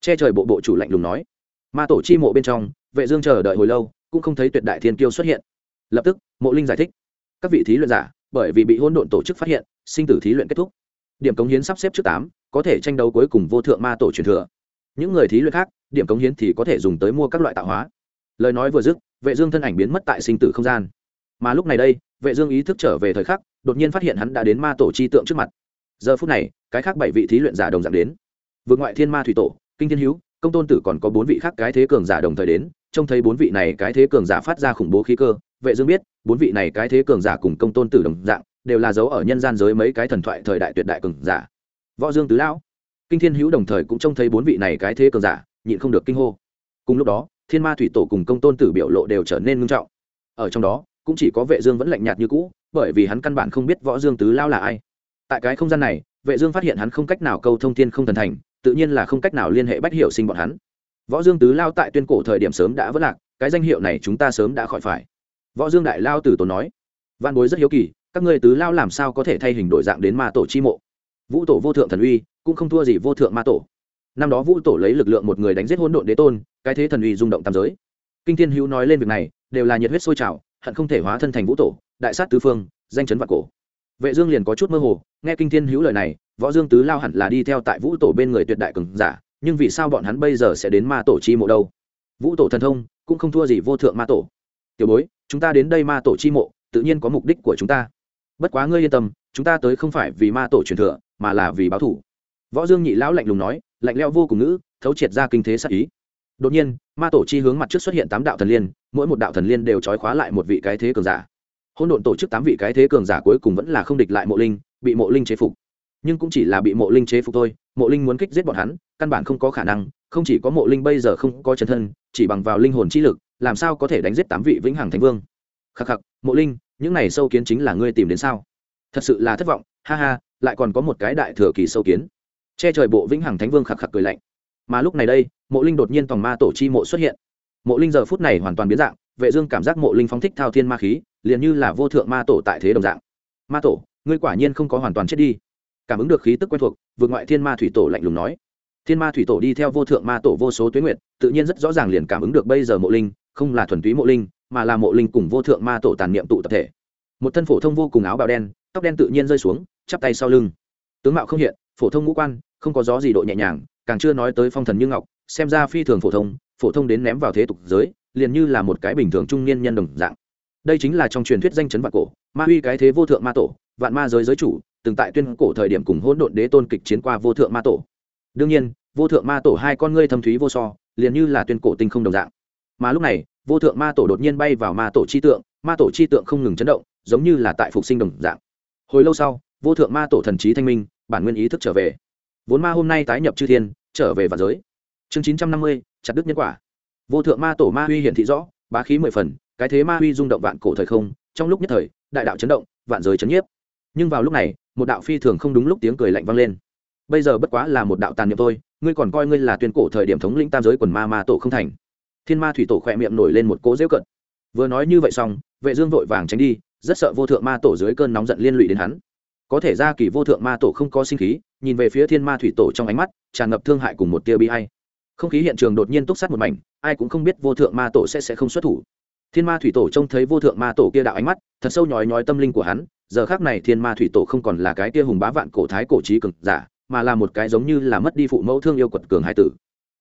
Che trời bộ bộ chủ lạnh lùng nói. Ma tổ chi mộ bên trong, vệ dương chờ đợi hồi lâu, cũng không thấy tuyệt đại thiên kiêu xuất hiện. Lập tức, mộ linh giải thích. Các vị thí luyện giả, bởi vì bị hỗn độn tổ chức phát hiện, sinh tử thí luyện kết thúc. Điểm cống hiến sắp xếp trước tám, có thể tranh đấu cuối cùng vô thượng ma tổ truyền thừa. Những người thí luyện khác, điểm cống hiến thì có thể dùng tới mua các loại tạo hóa lời nói vừa dứt, vệ dương thân ảnh biến mất tại sinh tử không gian. Mà lúc này đây, vệ dương ý thức trở về thời khắc, đột nhiên phát hiện hắn đã đến ma tổ chi tượng trước mặt. Giờ phút này, cái khác bảy vị thí luyện giả đồng dạng đến. Vượt ngoại thiên ma thủy tổ, kinh thiên hiếu công tôn tử còn có bốn vị khác cái thế cường giả đồng thời đến, trông thấy bốn vị này cái thế cường giả phát ra khủng bố khí cơ, vệ dương biết, bốn vị này cái thế cường giả cùng công tôn tử đồng dạng, đều là dấu ở nhân gian giới mấy cái thần thoại thời đại tuyệt đại cường giả. Võ dương tứ lão, kinh thiên hữu đồng thời cũng trông thấy bốn vị này cái thế cường giả, nhịn không được kinh hô. Cùng lúc đó thiên ma thủy tổ cùng công tôn tử biểu lộ đều trở nên ngưng trọng. Ở trong đó, cũng chỉ có vệ dương vẫn lạnh nhạt như cũ, bởi vì hắn căn bản không biết võ dương tứ lao là ai. Tại cái không gian này, vệ dương phát hiện hắn không cách nào câu thông thiên không thần thành, tự nhiên là không cách nào liên hệ bách hiểu sinh bọn hắn. Võ dương tứ lao tại tuyên cổ thời điểm sớm đã vỡ lạc, cái danh hiệu này chúng ta sớm đã khỏi phải. Võ dương đại lao tử tổ nói, văn bối rất hiếu kỳ, các ngươi tứ lao làm sao có thể thay hình đổi dạng đến ma tổ chi mộ? Vũ tổ vô thượng thần uy, cũng không thua gì vô thượng ma tổ năm đó vũ tổ lấy lực lượng một người đánh giết hỗn độn đế tôn, cái thế thần uy rung động tam giới. Kinh thiên hữu nói lên việc này, đều là nhiệt huyết sôi trào, hận không thể hóa thân thành vũ tổ, đại sát tứ phương, danh chấn vạn cổ. Vệ dương liền có chút mơ hồ, nghe kinh thiên hữu lời này, võ dương tứ lao hẳn là đi theo tại vũ tổ bên người tuyệt đại cường giả, nhưng vì sao bọn hắn bây giờ sẽ đến ma tổ chi mộ đâu? Vũ tổ thần thông, cũng không thua gì vô thượng ma tổ. Tiểu bối, chúng ta đến đây ma tổ chi mộ, tự nhiên có mục đích của chúng ta. Bất quá ngươi yên tâm, chúng ta tới không phải vì ma tổ truyền thừa, mà là vì báo thủ. Võ dương nhị lão lạnh lùng nói lạnh leo vô cùng ngữ, thấu triệt ra kinh thế sắc ý. Đột nhiên, ma tổ chi hướng mặt trước xuất hiện tám đạo thần liên, mỗi một đạo thần liên đều trói khóa lại một vị cái thế cường giả. Hôn độn tổ chức tám vị cái thế cường giả cuối cùng vẫn là không địch lại mộ linh, bị mộ linh chế phục. Nhưng cũng chỉ là bị mộ linh chế phục thôi, mộ linh muốn kích giết bọn hắn, căn bản không có khả năng, không chỉ có mộ linh bây giờ không có chân thân, chỉ bằng vào linh hồn chi lực, làm sao có thể đánh giết tám vị vĩnh hằng thánh vương? Khắc khắc, mộ linh, những này sâu kiến chính là ngươi tìm đến sao? Thật sự là thất vọng, ha ha, lại còn có một cái đại thừa kỳ sâu kiến che trời bộ vĩnh hằng thánh vương khạc khạc cười lạnh. Mà lúc này đây, mộ linh đột nhiên tòng ma tổ chi mộ xuất hiện. Mộ linh giờ phút này hoàn toàn biến dạng, vệ dương cảm giác mộ linh phóng thích thao thiên ma khí, liền như là vô thượng ma tổ tại thế đồng dạng. Ma tổ, ngươi quả nhiên không có hoàn toàn chết đi. Cảm ứng được khí tức quen thuộc, vượt ngoại thiên ma thủy tổ lạnh lùng nói. Thiên ma thủy tổ đi theo vô thượng ma tổ vô số tuyến nguyện tự nhiên rất rõ ràng liền cảm ứng được bây giờ mộ linh, không là thuần túy mộ linh, mà là mộ linh cùng vô thượng ma tổ tàn niệm tụ tập thể. Một thân phổ thông vô cùng áo bào đen, tóc đen tự nhiên rơi xuống, chắp tay sau lưng. Tướng mạo không hiện phổ thông ngũ quan, không có gió gì độ nhẹ nhàng, càng chưa nói tới phong thần như ngọc, xem ra phi thường phổ thông phổ thông đến ném vào thế tục giới, liền như là một cái bình thường trung niên nhân đồng dạng. Đây chính là trong truyền thuyết danh chấn vạn cổ, ma uy cái thế vô thượng ma tổ, vạn ma giới giới chủ, từng tại tuyên cổ thời điểm cùng hỗn độn đế tôn kịch chiến qua vô thượng ma tổ. Đương nhiên, vô thượng ma tổ hai con ngươi thâm thúy vô so, liền như là tuyên cổ tinh không đồng dạng. Mà lúc này, vô thượng ma tổ đột nhiên bay vào ma tổ chi tượng, ma tổ chi tượng không ngừng chấn động, giống như là tại phục sinh đồng dạng. Hồi lâu sau, vô thượng ma tổ thần trí thanh minh bản nguyên ý thức trở về. Vốn ma hôm nay tái nhập chư thiên, trở về vạn giới. Chương chín trăm năm mươi, chặt đức nhân quả. Vô thượng ma tổ ma huy hiển thị rõ, bá khí mười phần, cái thế ma huy rung động vạn cổ thời không, trong lúc nhất thời, đại đạo chấn động, vạn giới chấn nhiếp. Nhưng vào lúc này, một đạo phi thường không đúng lúc tiếng cười lạnh vang lên. Bây giờ bất quá là một đạo tàn niệm thôi, ngươi còn coi ngươi là tuyên cổ thời điểm thống lĩnh tam giới quần ma ma tổ không thành. Thiên ma thủy tổ khỏe miệng nổi lên một cỗ rêu cận. Vừa nói như vậy xong, vệ dương vội vàng tránh đi, rất sợ vô thượng ma tổ dưới cơn nóng giận liên lụy đến hắn có thể ra kỳ vô thượng ma tổ không có sinh khí, nhìn về phía thiên ma thủy tổ trong ánh mắt, tràn ngập thương hại cùng một tia bi hay không khí hiện trường đột nhiên túc sát một mảnh, ai cũng không biết vô thượng ma tổ sẽ sẽ không xuất thủ. Thiên ma thủy tổ trông thấy vô thượng ma tổ kia đạo ánh mắt, thật sâu nhói nhói tâm linh của hắn, giờ khác này thiên ma thủy tổ không còn là cái kia hùng bá vạn cổ thái cổ trí cường giả, mà là một cái giống như là mất đi phụ mẫu thương yêu quật cường hai tử.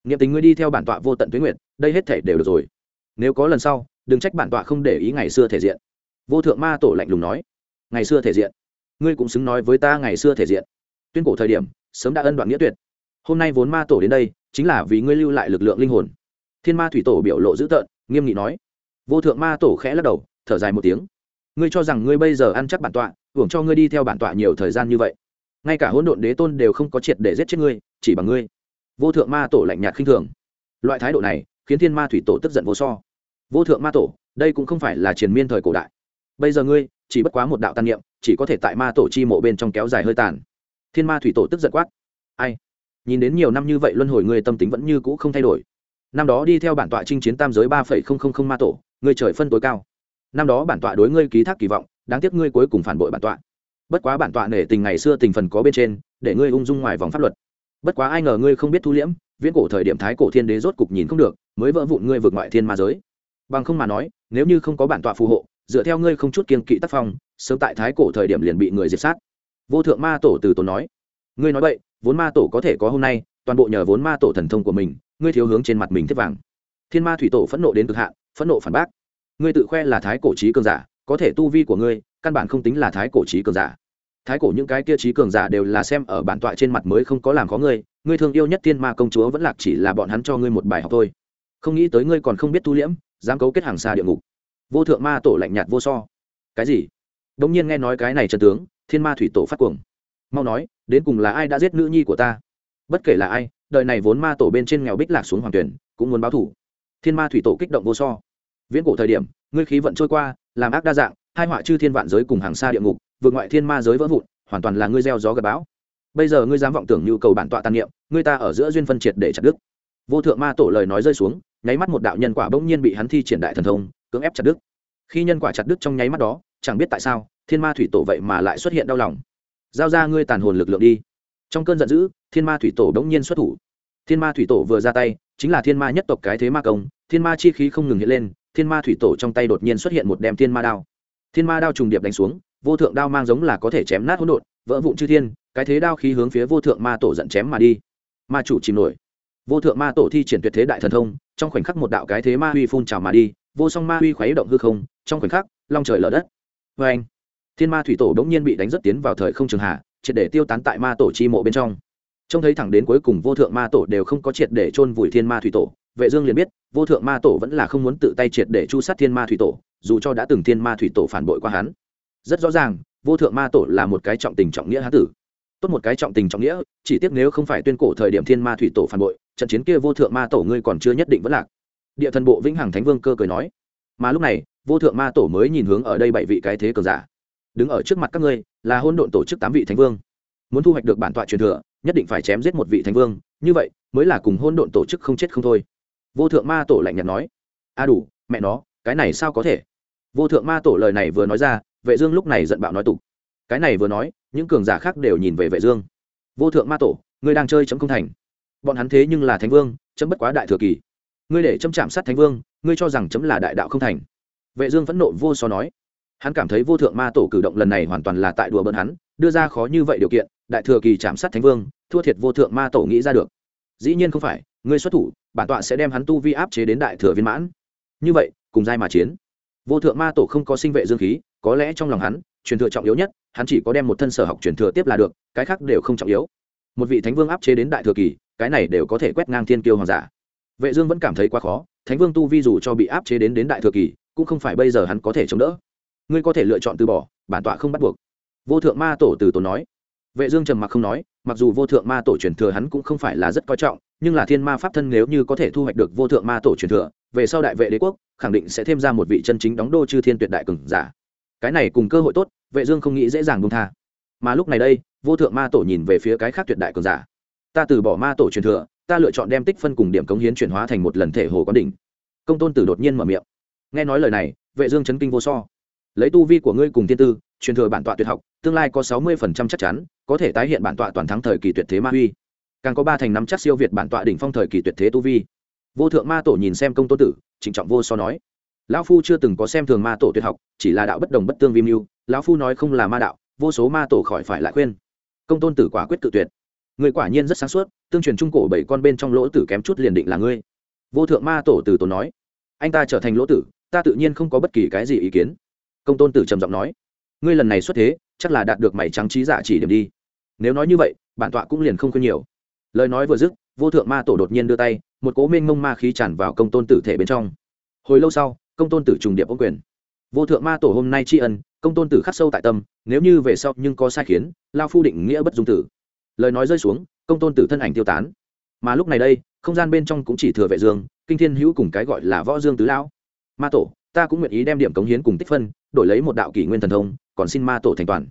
Nghiệm tình ngươi đi theo bản tọa vô tận tuyến nguyện đây hết thể đều được rồi. Nếu có lần sau, đừng trách bản tọa không để ý ngày xưa thể diện. Vô thượng ma tổ lạnh lùng nói. Ngày xưa thể diện ngươi cũng xứng nói với ta ngày xưa thể diện. Tuyên cổ thời điểm, sớm đã ân đoạn nghĩa tuyệt. Hôm nay vốn ma tổ đến đây, chính là vì ngươi lưu lại lực lượng linh hồn. Thiên ma thủy tổ biểu lộ dữ tợn, nghiêm nghị nói. Vô thượng ma tổ khẽ lắc đầu, thở dài một tiếng. Ngươi cho rằng ngươi bây giờ ăn chắc bản tọa, hưởng cho ngươi đi theo bản tọa nhiều thời gian như vậy. Ngay cả hỗn độn đế tôn đều không có triệt để giết chết ngươi, chỉ bằng ngươi. Vô thượng ma tổ lạnh nhạt khinh thường. Loại thái độ này khiến thiên ma thủy tổ tức giận vô so. Vô thượng ma tổ, đây cũng không phải là triền miên thời cổ đại bây giờ ngươi, chỉ bất quá một đạo tàn niệm, chỉ có thể tại ma tổ chi mộ bên trong kéo dài hơi tàn. Thiên ma thủy tổ tức giận quát. Ai? Nhìn đến nhiều năm như vậy luân hồi ngươi tâm tính vẫn như cũ không thay đổi. Năm đó đi theo bản tọa chinh chiến tam giới ba phẩy không không không ma tổ, ngươi trời phân tối cao. Năm đó bản tọa đối ngươi ký thác kỳ vọng, đáng tiếc ngươi cuối cùng phản bội bản tọa. Bất quá bản tọa nể tình ngày xưa tình phần có bên trên, để ngươi ung dung ngoài vòng pháp luật. Bất quá ai ngờ ngươi không biết thu liễm, viễn cổ thời điểm thái cổ thiên đế rốt cục nhìn không được, mới vỡ vụn ngươi vượt ngoại thiên ma giới. Bằng không mà nói, nếu như không có bản tọa phù hộ dựa theo ngươi không chút kiên kỵ tác phong, sớm tại thái cổ thời điểm liền bị người diệt sát. Vô thượng ma tổ từ tổ nói. Ngươi nói vậy, vốn ma tổ có thể có hôm nay, toàn bộ nhờ vốn ma tổ thần thông của mình, ngươi thiếu hướng trên mặt mình thiết vàng. Thiên ma thủy tổ phẫn nộ đến cực hạn, phẫn nộ phản bác. Ngươi tự khoe là thái cổ trí cường giả, có thể tu vi của ngươi, căn bản không tính là thái cổ trí cường giả. Thái cổ những cái kia trí cường giả đều là xem ở bản tọa trên mặt mới không có làm có ngươi ngươi thương yêu nhất thiên ma công chúa vẫn lạc chỉ là bọn hắn cho ngươi một bài học thôi. Không nghĩ tới ngươi còn không biết tu liễm, dám cấu kết hàng xa địa ngục vô thượng ma tổ lạnh nhạt vô so. Cái gì? Đông nhiên nghe nói cái này trần tướng, thiên ma thủy tổ phát cuồng. Mau nói, đến cùng là ai đã giết nữ nhi của ta? Bất kể là ai, đời này vốn ma tổ bên trên nghèo bích lạc xuống hoàng tuyển, cũng muốn báo thủ. Thiên ma thủy tổ kích động vô so. Viễn cổ thời điểm, ngươi khí vận trôi qua, làm ác đa dạng, hai họa chư thiên vạn giới cùng hàng xa địa ngục, vượt ngoại thiên ma giới vỡ vụn, hoàn toàn là ngươi gieo gió gặp bão. Bây giờ ngươi dám vọng tưởng nhu cầu bản tọa tàn niệm, ngươi ta ở giữa duyên phân triệt để chặt đức vô thượng ma tổ lời nói rơi xuống, nháy mắt một đạo nhân quả bỗng nhiên bị hắn thi triển đại thần thông cưỡng ép chặt đứt. khi nhân quả chặt đứt trong nháy mắt đó, chẳng biết tại sao, thiên ma thủy tổ vậy mà lại xuất hiện đau lòng. Giao ra ngươi tàn hồn lực lượng đi. Trong cơn giận dữ, thiên ma thủy tổ đống nhiên xuất thủ. Thiên ma thủy tổ vừa ra tay, chính là thiên ma nhất tộc cái thế ma công, thiên ma chi khí không ngừng hiện lên, thiên ma thủy tổ trong tay đột nhiên xuất hiện một đem thiên ma đao. Thiên ma đao trùng điệp đánh xuống, vô thượng đao mang giống là có thể chém nát hỗn độn, vỡ vụn chư thiên, cái thế đao khí hướng phía vô thượng ma tổ giận chém mà đi. Ma chủ chìm nổi. Vô thượng ma tổ thi triển tuyệt thế đại thần thông, trong khoảnh khắc một đạo cái thế ma huy phun trào mà đi vô song ma huy khuấy động hư không, trong khoảnh khắc, long trời lở đất. Vê anh, thiên ma thủy tổ đ ỗ n g nhiên bị đánh rất tiến vào thời không trường hạ, triệt để tiêu tán tại ma tổ chi mộ bên trong. Trông thấy thẳng đến cuối cùng vô thượng ma tổ đều không có triệt để chôn vùi thiên ma thủy tổ, vệ dương liền biết, vô thượng ma tổ vẫn là không muốn tự tay triệt để chu sát thiên ma thủy tổ, dù cho đã từng thiên ma thủy tổ phản bội qua hắn. Rất rõ ràng, vô thượng ma tổ là một cái trọng tình trọng nghĩa hán tử. Tốt một cái trọng tình trọng nghĩa, chỉ tiếc nếu không phải tuyên cổ thời điểm thiên ma thủy tổ phản bội, trận chiến kia vô thượng ma tổ ngươi còn chưa nhất định vẫn lạc địa thần bộ vĩnh hằng thánh vương cơ cười nói, mà lúc này, vô thượng ma tổ mới nhìn hướng ở đây bảy vị cái thế cường giả. Đứng ở trước mặt các ngươi là hôn độn tổ chức tám vị thánh vương. Muốn thu hoạch được bản tọa truyền thừa, nhất định phải chém giết một vị thánh vương, như vậy mới là cùng hôn độn tổ chức không chết không thôi. Vô thượng ma tổ lạnh nhạt nói, a đủ, mẹ nó, cái này sao có thể? Vô thượng ma tổ lời này vừa nói ra, vệ dương lúc này giận bạo nói tục. Cái này vừa nói, những cường giả khác đều nhìn về vệ dương. Vô thượng ma tổ, ngươi đang chơi chấm không thành. Bọn hắn thế nhưng là thánh vương, chấm bất quá đại thừa kỳ ngươi để châm chạm sát thánh vương, ngươi cho rằng chấm là đại đạo không thành. Vệ dương phẫn nộ vô so nói. Hắn cảm thấy vô thượng ma tổ cử động lần này hoàn toàn là tại đùa bỡn hắn, đưa ra khó như vậy điều kiện, đại thừa kỳ chạm sát thánh vương, thua thiệt vô thượng ma tổ nghĩ ra được. Dĩ nhiên không phải, ngươi xuất thủ, bản tọa sẽ đem hắn tu vi áp chế đến đại thừa viên mãn. Như vậy, cùng giai mà chiến. Vô thượng ma tổ không có sinh vệ dương khí, có lẽ trong lòng hắn, truyền thừa trọng yếu nhất, hắn chỉ có đem một thân sở học truyền thừa tiếp là được, cái khác đều không trọng yếu. Một vị thánh vương áp chế đến đại thừa kỳ, cái này đều có thể quét ngang thiên kiêu hoàng giả vệ dương vẫn cảm thấy quá khó, thánh vương tu vi dù cho bị áp chế đến đến đại thừa kỳ, cũng không phải bây giờ hắn có thể chống đỡ. Ngươi có thể lựa chọn từ bỏ, bản tọa không bắt buộc. Vô thượng ma tổ từ tổ nói. Vệ dương trầm mặc không nói, mặc dù vô thượng ma tổ truyền thừa hắn cũng không phải là rất coi trọng, nhưng là thiên ma pháp thân nếu như có thể thu hoạch được vô thượng ma tổ truyền thừa, về sau đại vệ đế quốc, khẳng định sẽ thêm ra một vị chân chính đóng đô chư thiên tuyệt đại cường giả. Cái này cùng cơ hội tốt, vệ dương không nghĩ dễ dàng buông tha. Mà lúc này đây, vô thượng ma tổ nhìn về phía cái khác tuyệt đại cường giả. Ta từ bỏ ma tổ truyền thừa ta lựa chọn đem tích phân cùng điểm cống hiến chuyển hóa thành một lần thể hồ quán đỉnh. Công tôn tử đột nhiên mở miệng. Nghe nói lời này, vệ dương chấn kinh vô so. Lấy tu vi của ngươi cùng tiên tư, truyền thừa bản tọa tuyệt học, tương lai có sáu mươi phần trăm chắc chắn, có thể tái hiện bản tọa toàn thắng thời kỳ tuyệt thế ma huy. Càng có ba thành năm chắc siêu việt bản tọa đỉnh phong thời kỳ tuyệt thế tu vi. Vô thượng ma tổ nhìn xem công tôn tử, trịnh trọng vô so nói. Lão phu chưa từng có xem thường ma tổ tuyệt học, chỉ là đạo bất đồng bất tương vi mưu. Lão phu nói không là ma đạo, vô số ma tổ khỏi phải lại khuyên. Công tôn tử quả quyết tự tuyệt người quả nhiên rất sáng suốt, tương truyền trung cổ bảy con bên trong lỗ tử kém chút liền định là ngươi. Vô thượng ma tổ từ tổ nói, anh ta trở thành lỗ tử, ta tự nhiên không có bất kỳ cái gì ý kiến. Công tôn tử trầm giọng nói, ngươi lần này xuất thế, chắc là đạt được mảy trắng trí giả chỉ điểm đi. Nếu nói như vậy, bản tọa cũng liền không khuyên nhiều. Lời nói vừa dứt, vô thượng ma tổ đột nhiên đưa tay, một cố mênh mông ma khí tràn vào công tôn tử thể bên trong. Hồi lâu sau, công tôn tử trùng điệp ô quyền. Vô thượng ma tổ hôm nay tri ân, công tôn tử khắc sâu tại tâm, nếu như về sau nhưng có sai khiến, lao phu định nghĩa bất dung tử lời nói rơi xuống, công tôn tử thân ảnh tiêu tán. Mà lúc này đây, không gian bên trong cũng chỉ thừa vệ dương, kinh thiên hữu cùng cái gọi là võ dương tứ lão. Ma tổ, ta cũng nguyện ý đem điểm cống hiến cùng tích phân, đổi lấy một đạo kỷ nguyên thần thông, còn xin ma tổ thành toàn.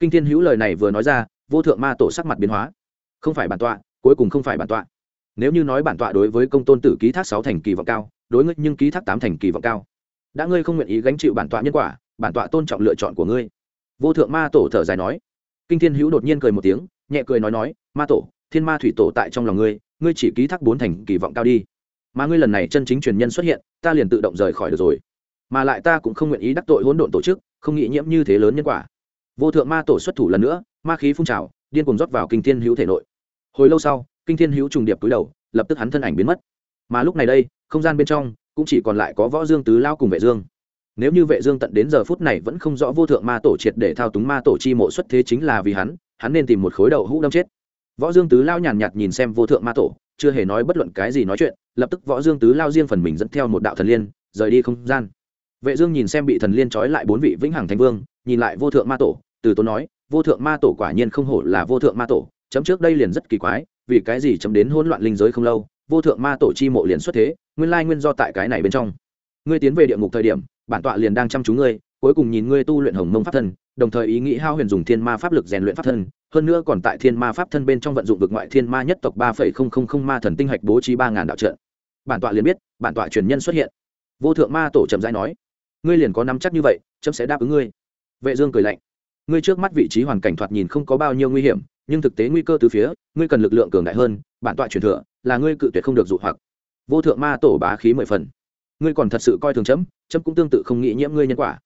Kinh thiên hữu lời này vừa nói ra, vô thượng ma tổ sắc mặt biến hóa. Không phải bản tọa, cuối cùng không phải bản tọa. Nếu như nói bản tọa đối với công tôn tử ký thác sáu thành kỳ vọng cao, đối ngươi nhưng ký thác tám thành kỳ vọng cao. Đã ngươi không nguyện ý gánh chịu bản tọa nhân quả, bản tọa tôn trọng lựa chọn của ngươi. Vô thượng ma tổ thở dài nói. Kinh thiên hữu đột nhiên cười một tiếng nhẹ cười nói nói, ma tổ, thiên ma thủy tổ tại trong lòng ngươi ngươi chỉ ký thác bốn thành kỳ vọng cao đi. Mà ngươi lần này chân chính truyền nhân xuất hiện, ta liền tự động rời khỏi được rồi. Mà lại ta cũng không nguyện ý đắc tội hỗn độn tổ chức, không nghĩ nhiễm như thế lớn nhân quả. Vô thượng ma tổ xuất thủ lần nữa, ma khí phun trào, điên cùng rót vào kinh thiên hữu thể nội. Hồi lâu sau, kinh thiên hữu trùng điệp túi đầu, lập tức hắn thân ảnh biến mất. Mà lúc này đây, không gian bên trong cũng chỉ còn lại có võ dương tứ lao cùng vệ dương nếu như vệ dương tận đến giờ phút này vẫn không rõ vô thượng ma tổ triệt để thao túng ma tổ chi mộ xuất thế chính là vì hắn hắn nên tìm một khối đầu hũ đâm chết. Võ dương tứ lao nhàn nhạt nhìn xem vô thượng ma tổ, chưa hề nói bất luận cái gì nói chuyện, lập tức võ dương tứ lao riêng phần mình dẫn theo một đạo thần liên, rời đi không gian. Vệ dương nhìn xem bị thần liên trói lại bốn vị vĩnh hằng thánh vương, nhìn lại vô thượng ma tổ, từ tốn nói, vô thượng ma tổ quả nhiên không hổ là vô thượng ma tổ, chấm trước đây liền rất kỳ quái, vì cái gì chấm đến hỗn loạn linh giới không lâu, vô thượng ma tổ chi mộ liền xuất thế, nguyên lai nguyên do tại cái này bên trong. Ngươi tiến về địa ngục thời điểm bản tọa liền đang chăm chú ngươi, cuối cùng nhìn ngươi tu luyện hồng mông pháp thân, đồng thời ý nghĩ hao huyền dùng thiên ma pháp lực rèn luyện pháp thân, hơn nữa còn tại thiên ma pháp thân bên trong vận dụng vực ngoại thiên ma nhất tộc ba phẩy không không không ma thần tinh hạch bố trí ba ngàn đạo trận. Bản tọa liền biết, bản tọa truyền nhân xuất hiện. Vô thượng ma tổ trầm giai nói, ngươi liền có nắm chắc như vậy, chấm sẽ đáp ứng ngươi. Vệ dương cười lạnh, ngươi trước mắt vị trí hoàn cảnh thoạt nhìn không có bao nhiêu nguy hiểm, nhưng thực tế nguy cơ từ phía, ngươi cần lực lượng cường đại hơn, bản tọa truyền thừa, là ngươi cự tuyệt không được dụ hoặc. Vô thượng ma tổ bá khí mười phần ngươi còn thật sự coi thường chấm chấm cũng tương tự không nghĩ nhiễm ngươi nhân quả.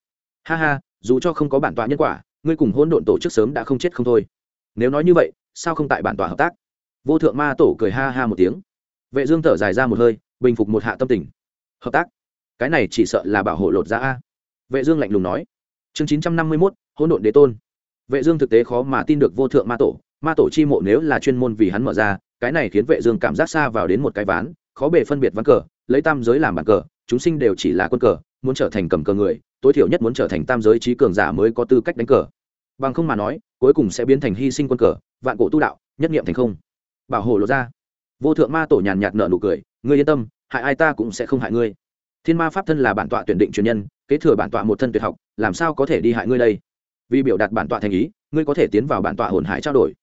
Ha ha, dù cho không có bản tọa nhân quả, ngươi cùng hỗn độn tổ chức sớm đã không chết không thôi. Nếu nói như vậy, sao không tại bản tọa hợp tác? Vô thượng ma tổ cười ha ha một tiếng. Vệ dương thở dài ra một hơi, bình phục một hạ tâm tình. Hợp tác? Cái này chỉ sợ là bảo hộ lột ra a. Vệ dương lạnh lùng nói. Chương chín trăm năm mươi mốt, hỗn độn đế tôn. Vệ dương thực tế khó mà tin được vô thượng ma tổ. Ma tổ chi mộ nếu là chuyên môn vì hắn mở ra, cái này khiến vệ dương cảm giác xa vào đến một cái ván, khó bề phân biệt ván cờ, lấy tam giới làm bàn cờ chúng sinh đều chỉ là quân cờ, muốn trở thành cầm cờ người, tối thiểu nhất muốn trở thành tam giới trí cường giả mới có tư cách đánh cờ. Bằng không mà nói, cuối cùng sẽ biến thành hy sinh quân cờ, vạn cổ tu đạo, nhất niệm thành không. Bảo hộ lộ ra. Vô thượng ma tổ nhàn nhạt nợ nụ cười, ngươi yên tâm, hại ai ta cũng sẽ không hại ngươi. Thiên ma pháp thân là bản tọa tuyển định truyền nhân, kế thừa bản tọa một thân tuyệt học, làm sao có thể đi hại ngươi đây? Vì biểu đạt bản tọa thành ý, ngươi có thể tiến vào bản tọa hồn hải trao đổi.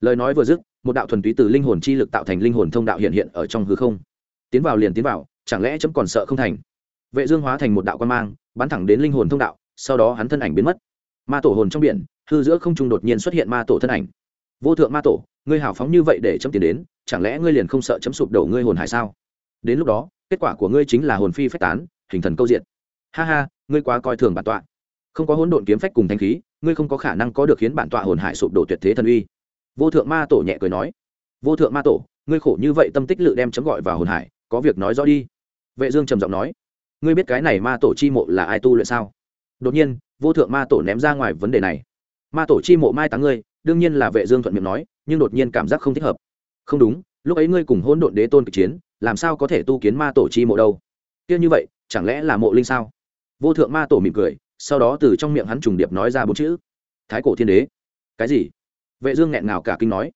Lời nói vừa dứt, một đạo thuần túy từ linh hồn chi lực tạo thành linh hồn thông đạo hiện hiện ở trong hư không. Tiến vào liền tiến vào chẳng lẽ chấm còn sợ không thành? Vệ dương hóa thành một đạo quan mang, bắn thẳng đến linh hồn thông đạo, sau đó hắn thân ảnh biến mất. Ma tổ hồn trong biển, hư giữa không trung đột nhiên xuất hiện ma tổ thân ảnh. Vô thượng ma tổ, ngươi hào phóng như vậy để chấm tiền đến, chẳng lẽ ngươi liền không sợ chấm sụp đổ ngươi hồn hải sao? Đến lúc đó, kết quả của ngươi chính là hồn phi phách tán, hình thần câu diện ha ha, ngươi quá coi thường bản tọa. Không có hỗn độn kiếm phách cùng thanh khí, ngươi không có khả năng có được khiến bản tọa hồn hải sụp đổ tuyệt thế thần uy. Vô thượng ma tổ nhẹ cười nói. Vô thượng ma tổ, ngươi khổ như vậy tâm tích lự đem chấm gọi vào hồn hải, có việc nói rõ đi vệ dương trầm giọng nói, ngươi biết cái này ma tổ chi mộ là ai tu luyện sao? Đột nhiên, vô thượng ma tổ ném ra ngoài vấn đề này. Ma tổ chi mộ mai táng ngươi, đương nhiên là vệ dương thuận miệng nói, nhưng đột nhiên cảm giác không thích hợp. Không đúng, lúc ấy ngươi cùng hỗn độn đế tôn kịch chiến, làm sao có thể tu kiến ma tổ chi mộ đâu? Kia như vậy, chẳng lẽ là mộ linh sao? Vô thượng ma tổ mỉm cười, sau đó từ trong miệng hắn trùng điệp nói ra bốn chữ. Thái cổ thiên đế. Cái gì? Vệ dương nghẹn ngào cả kinh nói,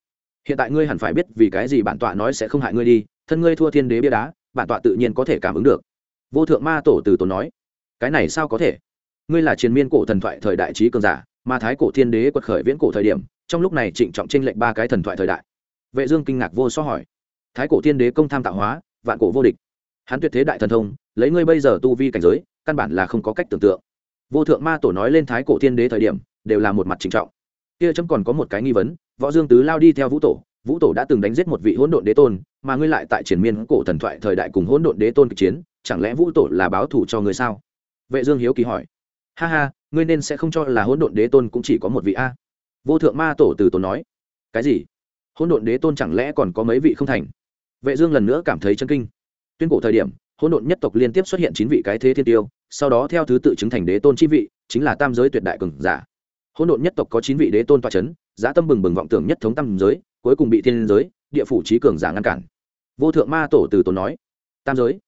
hiện tại ngươi hẳn phải biết vì cái gì bản tọa nói sẽ không hại ngươi đi, thân ngươi thua thiên đế bia đá bản tọa tự nhiên có thể cảm ứng được. Vô thượng ma tổ từ tổ nói, cái này sao có thể? Ngươi là chiến miên cổ thần thoại thời đại trí cường giả mà thái cổ thiên đế quật khởi viễn cổ thời điểm, trong lúc này trịnh trọng tranh lệnh ba cái thần thoại thời đại. Vệ dương kinh ngạc vô so hỏi, thái cổ thiên đế công tham tạo hóa, vạn cổ vô địch. Hắn tuyệt thế đại thần thông, lấy ngươi bây giờ tu vi cảnh giới, căn bản là không có cách tưởng tượng. Vô thượng ma tổ nói lên thái cổ thiên đế thời điểm, đều là một mặt trịnh trọng. Kia chấm còn có một cái nghi vấn, võ dương tứ lao đi theo vũ tổ vũ tổ đã từng đánh giết một vị hỗn độn đế tôn, mà ngươi lại tại triển miên cổ thần thoại thời đại cùng hỗn độn đế tôn kịch chiến, chẳng lẽ vũ tổ là báo thù cho ngươi sao? Vệ dương hiếu kỳ hỏi. Ha ha, ngươi nên sẽ không cho là hỗn độn đế tôn cũng chỉ có một vị a. Vô thượng ma tổ từ tổ nói. Cái gì? Hỗn độn đế tôn chẳng lẽ còn có mấy vị không thành? Vệ dương lần nữa cảm thấy chân kinh. Tuyên cổ thời điểm, hỗn độn nhất tộc liên tiếp xuất hiện chín vị cái thế thiên tiêu, sau đó theo thứ tự chứng thành đế tôn chi vị, chính là tam giới tuyệt đại cường giả. Hỗn độn nhất tộc có chín vị đế tôn toa chấn, giá tâm bừng bừng vọng tưởng nhất thống tam giới cuối cùng bị thiên giới, địa phủ trí cường giả ngăn cản. Vô thượng ma tổ từ tổ nói, tam giới.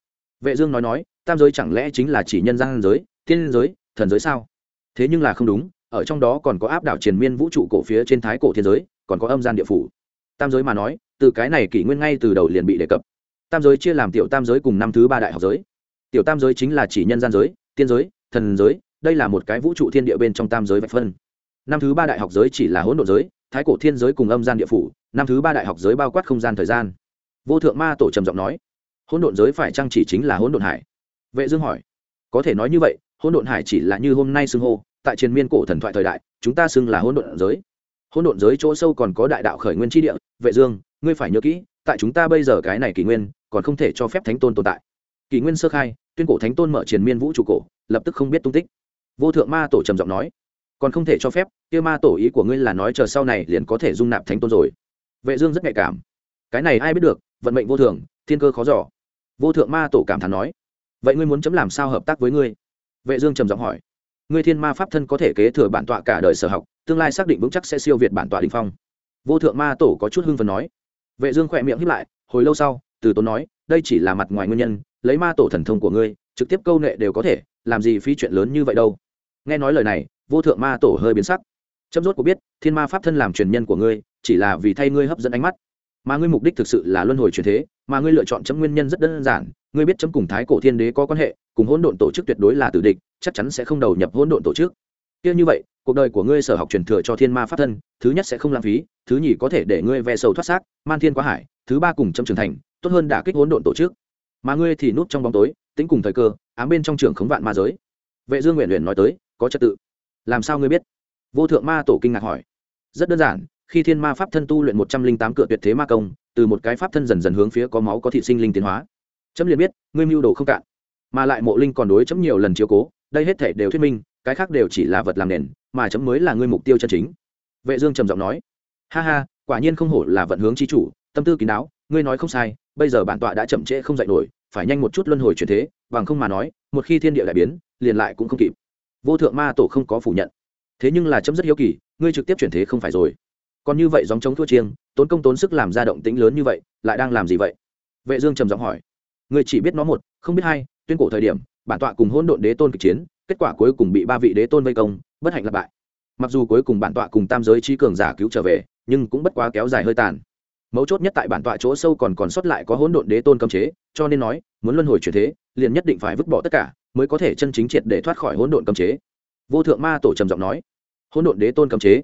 Vệ dương nói nói, tam giới chẳng lẽ chính là chỉ nhân gian giới, thiên giới, thần giới sao? Thế nhưng là không đúng, ở trong đó còn có áp đảo triền miên vũ trụ cổ phía trên thái cổ thiên giới, còn có âm gian địa phủ. Tam giới mà nói, từ cái này kỷ nguyên ngay từ đầu liền bị đề cập. Tam giới chia làm tiểu tam giới cùng năm thứ ba đại học giới. Tiểu tam giới chính là chỉ nhân gian giới, tiên giới, thần giới, đây là một cái vũ trụ thiên địa bên trong tam giới vạch phân. Năm thứ ba đại học giới chỉ là hỗn độn giới thái cổ thiên giới cùng âm gian địa phủ, năm thứ ba đại học giới bao quát không gian thời gian. Vô thượng ma tổ trầm giọng nói, hỗn độn giới phải chăng chỉ chính là hỗn độn hải? Vệ dương hỏi, có thể nói như vậy, hỗn độn hải chỉ là như hôm nay xưng hô, tại triền miên cổ thần thoại thời đại, chúng ta xưng là hỗn độn giới. Hỗn độn giới chỗ sâu còn có đại đạo khởi nguyên tri địa, vệ dương, ngươi phải nhớ kỹ, tại chúng ta bây giờ cái này kỷ nguyên, còn không thể cho phép thánh tôn tồn tại. Kỷ nguyên sơ khai, tuyên cổ thánh tôn mở triền miên vũ trụ cổ, lập tức không biết tung tích. Vô thượng ma tổ trầm giọng nói còn không thể cho phép, kia ma tổ ý của ngươi là nói chờ sau này liền có thể dung nạp thánh tôn rồi. Vệ dương rất nhạy cảm. Cái này ai biết được, vận mệnh vô thường, thiên cơ khó dò. Vô thượng ma tổ cảm thán nói, vậy ngươi muốn chấm làm sao hợp tác với ngươi? Vệ dương trầm giọng hỏi, ngươi thiên ma pháp thân có thể kế thừa bản tọa cả đời sở học, tương lai xác định vững chắc sẽ siêu việt bản tọa đỉnh phong. Vô thượng ma tổ có chút hưng phấn nói. Vệ dương khỏe miệng híp lại, hồi lâu sau, từ tốn nói, đây chỉ là mặt ngoài nguyên nhân, lấy ma tổ thần thông của ngươi, trực tiếp câu nệ đều có thể, làm gì phí chuyện lớn như vậy đâu? Nghe nói lời này vô thượng ma tổ hơi biến sắc. Chấm rốt có biết, thiên ma pháp thân làm truyền nhân của ngươi, chỉ là vì thay ngươi hấp dẫn ánh mắt. Mà ngươi mục đích thực sự là luân hồi truyền thế, mà ngươi lựa chọn chấm nguyên nhân rất đơn giản. Ngươi biết chấm cùng thái cổ thiên đế có quan hệ, cùng hỗn độn tổ chức tuyệt đối là tử địch, chắc chắn sẽ không đầu nhập hỗn độn tổ chức. Kia như vậy, cuộc đời của ngươi sở học truyền thừa cho thiên ma pháp thân, thứ nhất sẽ không lãng phí, thứ nhì có thể để ngươi ve sầu thoát xác, man thiên quá hải, thứ ba cùng chấm trưởng thành, tốt hơn đả kích hỗn độn tổ chức. Mà ngươi thì núp trong bóng tối tính cùng thời cơ, ám bên trong trường khống vạn ma giới. Vệ dương nguyện luyện nói tới, có trật tự làm sao ngươi biết? Vô thượng ma tổ kinh ngạc hỏi. Rất đơn giản, khi thiên ma pháp thân tu luyện một trăm linh tám cựa tuyệt thế ma công, từ một cái pháp thân dần dần hướng phía có máu có thị sinh linh tiến hóa. Chấm liền biết, ngươi mưu đồ không cạn. Mà lại mộ linh còn đối chấm nhiều lần chiếu cố, đây hết thể đều thuyết minh, cái khác đều chỉ là vật làm nền, mà chấm mới là ngươi mục tiêu chân chính. Vệ dương trầm giọng nói. Ha ha, quả nhiên không hổ là vận hướng chi chủ, tâm tư kín đáo, ngươi nói không sai, bây giờ bản tọa đã chậm trễ không dậy nổi, phải nhanh một chút luân hồi chuyển thế, bằng không mà nói, một khi thiên địa đại biến, liền lại cũng không kịp vô thượng ma tổ không có phủ nhận. Thế nhưng là chấm rất hiếu kỳ, ngươi trực tiếp chuyển thế không phải rồi. Còn như vậy dòng chống thua chiêng, tốn công tốn sức làm ra động tĩnh lớn như vậy, lại đang làm gì vậy? Vệ dương trầm giọng hỏi. Ngươi chỉ biết nó một, không biết hai, tuyên cổ thời điểm, bản tọa cùng hỗn độn đế tôn kịch chiến, kết quả cuối cùng bị ba vị đế tôn vây công, bất hạnh lặp bại mặc dù cuối cùng bản tọa cùng tam giới trí cường giả cứu trở về, nhưng cũng bất quá kéo dài hơi tàn. Mấu chốt nhất tại bản tọa chỗ sâu còn còn sót lại có hỗn độn đế tôn cấm chế, cho nên nói, muốn luân hồi chuyển thế, liền nhất định phải vứt bỏ tất cả mới có thể chân chính triệt để thoát khỏi hỗn độn cấm chế. Vô thượng ma tổ trầm giọng nói, hỗn độn đế tôn cấm chế.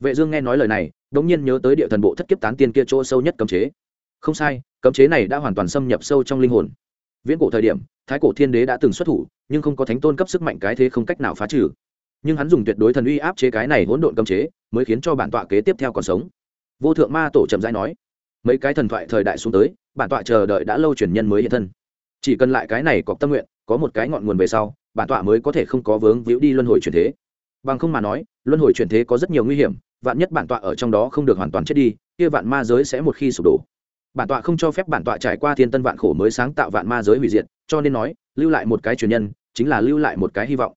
Vệ dương nghe nói lời này, đống nhiên nhớ tới địa thần bộ thất kiếp tán tiên kia chỗ sâu nhất cấm chế. Không sai, cấm chế này đã hoàn toàn xâm nhập sâu trong linh hồn. Viễn cổ thời điểm, thái cổ thiên đế đã từng xuất thủ, nhưng không có thánh tôn cấp sức mạnh cái thế không cách nào phá trừ. Nhưng hắn dùng tuyệt đối thần uy áp chế cái này hỗn độn cấm chế, mới khiến cho bản tọa kế tiếp theo còn sống. Vô thượng ma tổ trầm rãi nói, mấy cái thần thoại thời đại xuống tới, bản tọa chờ đợi đã lâu truyền nhân mới hiện thân. Chỉ cần lại cái này có tâm nguyện có một cái ngọn nguồn về sau, bản tọa mới có thể không có vướng víu đi luân hồi chuyển thế. Bằng không mà nói, luân hồi chuyển thế có rất nhiều nguy hiểm, vạn nhất bản tọa ở trong đó không được hoàn toàn chết đi, kia vạn ma giới sẽ một khi sụp đổ. Bản tọa không cho phép bản tọa trải qua thiên tân vạn khổ mới sáng tạo vạn ma giới hủy diệt, cho nên nói, lưu lại một cái truyền nhân, chính là lưu lại một cái hy vọng.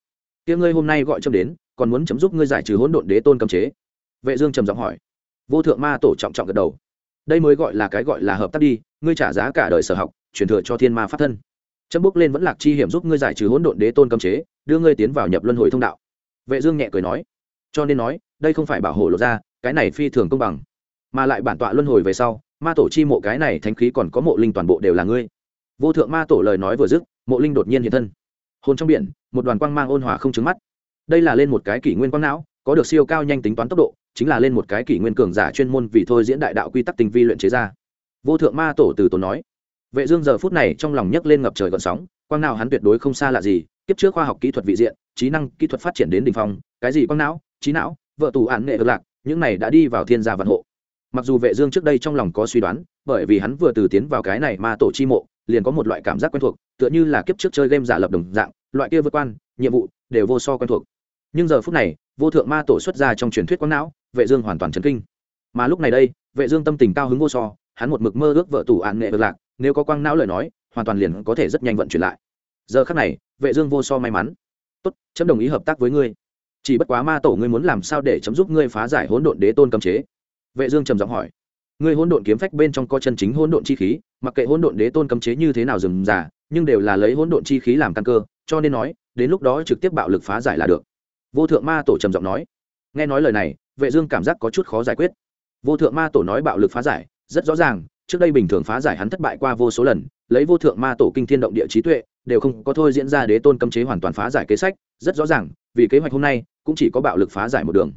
Kia ngươi hôm nay gọi chấm đến, còn muốn chấm giúp ngươi giải trừ hỗn độn đế tôn cấm chế? Vệ dương trầm giọng hỏi. Vô thượng ma tổ trọng trọng gật đầu. Đây mới gọi là cái gọi là hợp tác đi, ngươi trả giá cả đời sở học, truyền thừa cho thiên ma pháp thân chấm bước lên vẫn lạc chi hiểm giúp ngươi giải trừ hỗn độn đế tôn cấm chế, đưa ngươi tiến vào nhập luân hồi thông đạo. Vệ dương nhẹ cười nói. Cho nên nói, đây không phải bảo hộ lộ ra, cái này phi thường công bằng. Mà lại bản tọa luân hồi về sau, ma tổ chi mộ cái này thánh khí còn có mộ linh toàn bộ đều là ngươi. Vô thượng ma tổ lời nói vừa dứt, mộ linh đột nhiên hiện thân. Hồn trong biển, một đoàn quang mang ôn hòa không trứng mắt. Đây là lên một cái kỷ nguyên quang não, có được siêu cao nhanh tính toán tốc độ, chính là lên một cái kỷ nguyên cường giả chuyên môn vì thôi diễn đại đạo quy tắc tinh vi luyện chế ra. Vô thượng ma tổ từ tổ nói vệ dương giờ phút này trong lòng nhấc lên ngập trời gợn sóng, quang nào hắn tuyệt đối không xa lạ gì, kiếp trước khoa học kỹ thuật vị diện, trí năng kỹ thuật phát triển đến đỉnh phong, cái gì quang não, trí não, vợ tù án nghệ được lạc, những này đã đi vào thiên gia vận hộ. Mặc dù vệ dương trước đây trong lòng có suy đoán, bởi vì hắn vừa từ tiến vào cái này ma tổ chi mộ, liền có một loại cảm giác quen thuộc, tựa như là kiếp trước chơi game giả lập đồng dạng, loại kia vượt quan, nhiệm vụ, đều vô so quen thuộc. Nhưng giờ phút này, vô thượng ma tổ xuất ra trong truyền thuyết quang não, vệ dương hoàn toàn chấn kinh. Mà lúc này đây, vệ dương tâm tình cao hứng vô so, hắn một mực mơ ước vợ tù án nghệ được lạc nếu có quang não lời nói, hoàn toàn liền có thể rất nhanh vận chuyển lại. Giờ khắc này, vệ dương vô so may mắn. Tốt, chấm đồng ý hợp tác với ngươi. Chỉ bất quá ma tổ ngươi muốn làm sao để chấm giúp ngươi phá giải hỗn độn đế tôn cấm chế? Vệ dương trầm giọng hỏi. Ngươi hỗn độn kiếm phách bên trong có chân chính hỗn độn chi khí, mặc kệ hỗn độn đế tôn cấm chế như thế nào dừng giả, nhưng đều là lấy hỗn độn chi khí làm căn cơ, cho nên nói, đến lúc đó trực tiếp bạo lực phá giải là được. Vô thượng ma tổ trầm giọng nói. Nghe nói lời này, vệ dương cảm giác có chút khó giải quyết. Vô thượng ma tổ nói bạo lực phá giải, rất rõ ràng trước đây bình thường phá giải hắn thất bại qua vô số lần lấy vô thượng ma tổ kinh thiên động địa trí tuệ đều không có thôi diễn ra đế tôn cấm chế hoàn toàn phá giải kế sách rất rõ ràng vì kế hoạch hôm nay cũng chỉ có bạo lực phá giải một đường.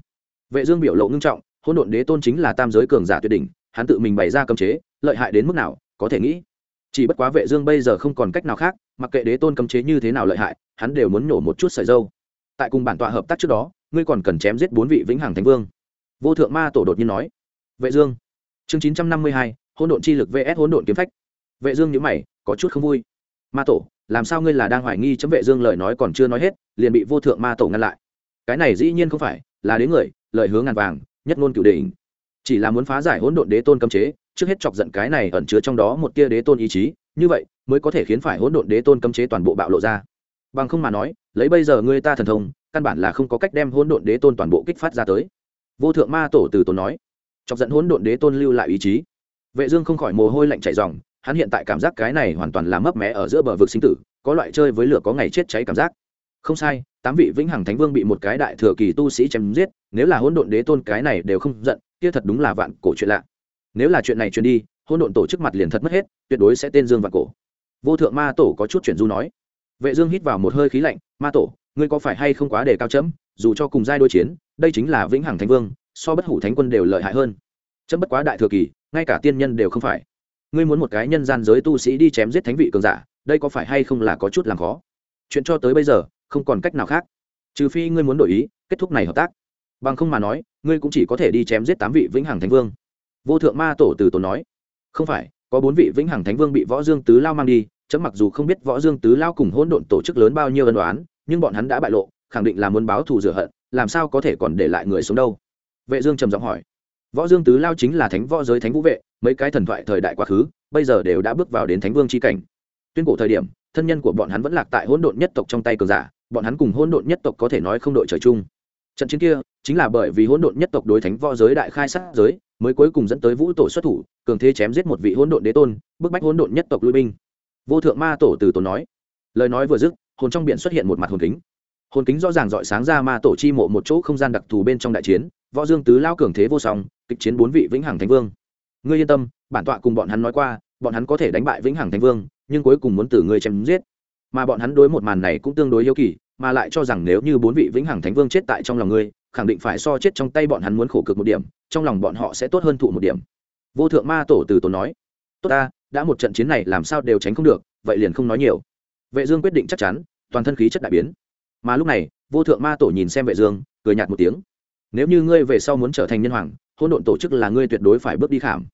Vệ dương biểu lộ ngưng trọng hỗn độn đế tôn chính là tam giới cường giả tuyệt đỉnh hắn tự mình bày ra cấm chế lợi hại đến mức nào có thể nghĩ. Chỉ bất quá vệ dương bây giờ không còn cách nào khác mặc kệ đế tôn cấm chế như thế nào lợi hại hắn đều muốn nổ một chút sợi dâu. Tại cùng bản tọa hợp tác trước đó ngươi còn cần chém giết bốn vị vĩnh hằng thánh vương. Vô thượng ma tổ đột nhiên nói. Vệ dương chương 952, hỗn độn chi lực vs hỗn độn kiếm phách. Vệ dương nhíu mày, có chút không vui. Ma tổ, làm sao ngươi là đang hoài nghi chấm vệ dương lời nói còn chưa nói hết, liền bị vô thượng ma tổ ngăn lại? Cái này dĩ nhiên không phải, là đến người, lời hứa ngàn vàng, nhất ngôn cửu đỉnh. Chỉ là muốn phá giải hỗn độn đế tôn cấm chế, trước hết chọc giận cái này ẩn chứa trong đó một tia đế tôn ý chí, như vậy mới có thể khiến phải hỗn độn đế tôn cấm chế toàn bộ bạo lộ ra. Bằng không mà nói, lấy bây giờ ngươi ta thần thông, căn bản là không có cách đem hỗn độn đế tôn toàn bộ kích phát ra tới. Vô thượng ma tổ từ tổ nói, chọc giận hỗn độn đế tôn lưu lại ý chí vệ dương không khỏi mồ hôi lạnh chảy ròng, hắn hiện tại cảm giác cái này hoàn toàn là mấp mé ở giữa bờ vực sinh tử, có loại chơi với lửa có ngày chết cháy cảm giác. Không sai, tám vị vĩnh hằng thánh vương bị một cái đại thừa kỳ tu sĩ chém giết, nếu là hỗn độn đế tôn cái này đều không giận, kia thật đúng là vạn cổ chuyện lạ. Nếu là chuyện này truyền đi, hỗn độn tổ chức mặt liền thật mất hết, tuyệt đối sẽ tên dương vạn cổ. Vô thượng ma tổ có chút chuyển du nói. Vệ dương hít vào một hơi khí lạnh, ma tổ, ngươi có phải hay không quá đề cao chấm? Dù cho cùng giai đối chiến, đây chính là vĩnh hằng thánh vương, so bất hủ thánh quân đều lợi hại hơn. Chấm bất quá đại thừa kỳ ngay cả tiên nhân đều không phải. Ngươi muốn một cái nhân gian giới tu sĩ đi chém giết thánh vị cường giả, đây có phải hay không là có chút làm khó? Chuyện cho tới bây giờ, không còn cách nào khác. Trừ phi ngươi muốn đổi ý, kết thúc này hợp tác. Bằng không mà nói, ngươi cũng chỉ có thể đi chém giết tám vị vĩnh hằng thánh vương. Vô thượng ma tổ từ tổ nói. Không phải, có bốn vị vĩnh hằng thánh vương bị võ dương tứ lao mang đi, chấm mặc dù không biết võ dương tứ lao cùng hỗn độn tổ chức lớn bao nhiêu ân đoán nhưng bọn hắn đã bại lộ, khẳng định là muốn báo thù rửa hận, làm sao có thể còn để lại người sống đâu? Vệ dương trầm giọng hỏi võ dương tứ lao chính là thánh võ giới thánh vũ vệ, mấy cái thần thoại thời đại quá khứ, bây giờ đều đã bước vào đến thánh vương chi cảnh. Tuyên cổ thời điểm, thân nhân của bọn hắn vẫn lạc tại hỗn độn nhất tộc trong tay cường giả, bọn hắn cùng hỗn độn nhất tộc có thể nói không đội trời chung. Trận chiến kia, chính là bởi vì hỗn độn nhất tộc đối thánh võ giới đại khai sát giới, mới cuối cùng dẫn tới vũ tổ xuất thủ, cường thế chém giết một vị hỗn độn đế tôn, bức bách hỗn độn nhất tộc lui binh. Vô thượng ma tổ từ tổ nói, lời nói vừa dứt, hồn trong biển xuất hiện một mặt hồn kính hồn kính rõ ràng dọi sáng ra ma tổ chi mộ một chỗ không gian đặc thù bên trong đại chiến, võ dương tứ lao cường thế vô song, kịch chiến bốn vị vĩnh hằng thánh vương. Ngươi yên tâm, bản tọa cùng bọn hắn nói qua, bọn hắn có thể đánh bại vĩnh hằng thánh vương, nhưng cuối cùng muốn từ ngươi chém giết. Mà bọn hắn đối một màn này cũng tương đối yêu kỳ, mà lại cho rằng nếu như bốn vị vĩnh hằng thánh vương chết tại trong lòng ngươi, khẳng định phải so chết trong tay bọn hắn muốn khổ cực một điểm, trong lòng bọn họ sẽ tốt hơn thụ một điểm. Vô thượng ma tổ từ tổ nói, tốt ta, đã một trận chiến này làm sao đều tránh không được, vậy liền không nói nhiều. Vệ dương quyết định chắc chắn, toàn thân khí chất đại biến mà lúc này, vô thượng ma tổ nhìn xem vệ dương, cười nhạt một tiếng. Nếu như ngươi về sau muốn trở thành nhân hoàng, hỗn độn tổ chức là ngươi tuyệt đối phải bước đi khảm.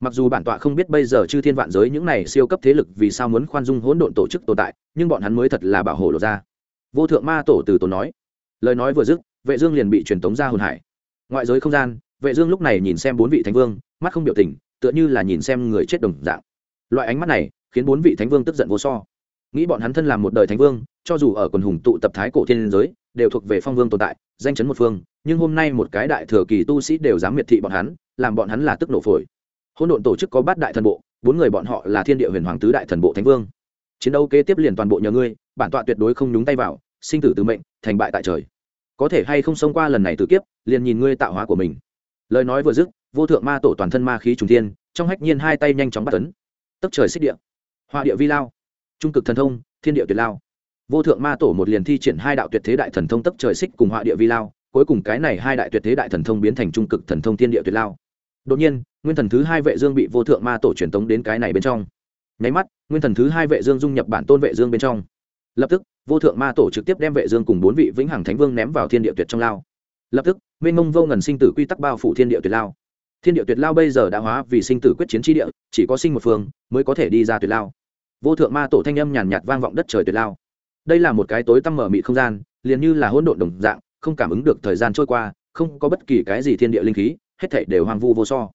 Mặc dù bản tọa không biết bây giờ chư thiên vạn giới những này siêu cấp thế lực vì sao muốn khoan dung hỗn độn tổ chức tồn tại, nhưng bọn hắn mới thật là bảo hộ lộ ra. Vô thượng ma tổ từ tổ nói. Lời nói vừa dứt, vệ dương liền bị truyền tống ra hồn hải. Ngoại giới không gian, vệ dương lúc này nhìn xem bốn vị thánh vương, mắt không biểu tình, tựa như là nhìn xem người chết đồng dạng. Loại ánh mắt này khiến bốn vị thánh vương tức giận vô so. Nghĩ bọn hắn thân làm một đời thánh vương cho dù ở quần hùng tụ tập thái cổ thiên giới, đều thuộc về phong vương tồn tại, danh chấn một phương, nhưng hôm nay một cái đại thừa kỳ tu sĩ đều dám miệt thị bọn hắn, làm bọn hắn là tức nổ phổi. Hôn độn tổ chức có bát đại thần bộ, bốn người bọn họ là thiên địa huyền hoàng tứ đại thần bộ thánh vương. Chiến đấu kế tiếp liền toàn bộ nhờ ngươi, bản tọa tuyệt đối không nhúng tay vào, sinh tử từ mệnh, thành bại tại trời. Có thể hay không xông qua lần này tử kiếp, liền nhìn ngươi tạo hóa của mình. Lời nói vừa dứt, vô thượng ma tổ toàn thân ma khí trùng thiên, trong hách nhiên hai tay nhanh chóng bắt tấn. Tức trời xích địa. Hoa địa vi lao. Trung cực thần thông, thiên địa tuyệt lao vô thượng ma tổ một liền thi triển hai đạo tuyệt thế đại thần thông tấp trời xích cùng họa địa vi lao, cuối cùng cái này hai đại tuyệt thế đại thần thông biến thành trung cực thần thông thiên địa tuyệt lao. Đột nhiên, nguyên thần thứ hai vệ dương bị vô thượng ma tổ truyền tống đến cái này bên trong. Nháy mắt, nguyên thần thứ hai vệ dương dung nhập bản tôn vệ dương bên trong. Lập tức, vô thượng ma tổ trực tiếp đem vệ dương cùng bốn vị vĩnh hằng thánh vương ném vào thiên địa tuyệt trong lao. Lập tức nguyên mông vô ngần sinh tử quy tắc bao phủ thiên địa tuyệt lao. Thiên địa tuyệt lao bây giờ đã hóa vì sinh tử quyết chiến chi địa, chỉ có sinh một phương mới có thể đi ra tuyệt lao. Vô thượng ma tổ thanh âm nhàn nhạt vang vọng đất trời tuyệt lao đây là một cái tối tăm mở mị không gian, liền như là hỗn độn đồng dạng, không cảm ứng được thời gian trôi qua, không có bất kỳ cái gì thiên địa linh khí, hết thảy đều hoang vu vô so.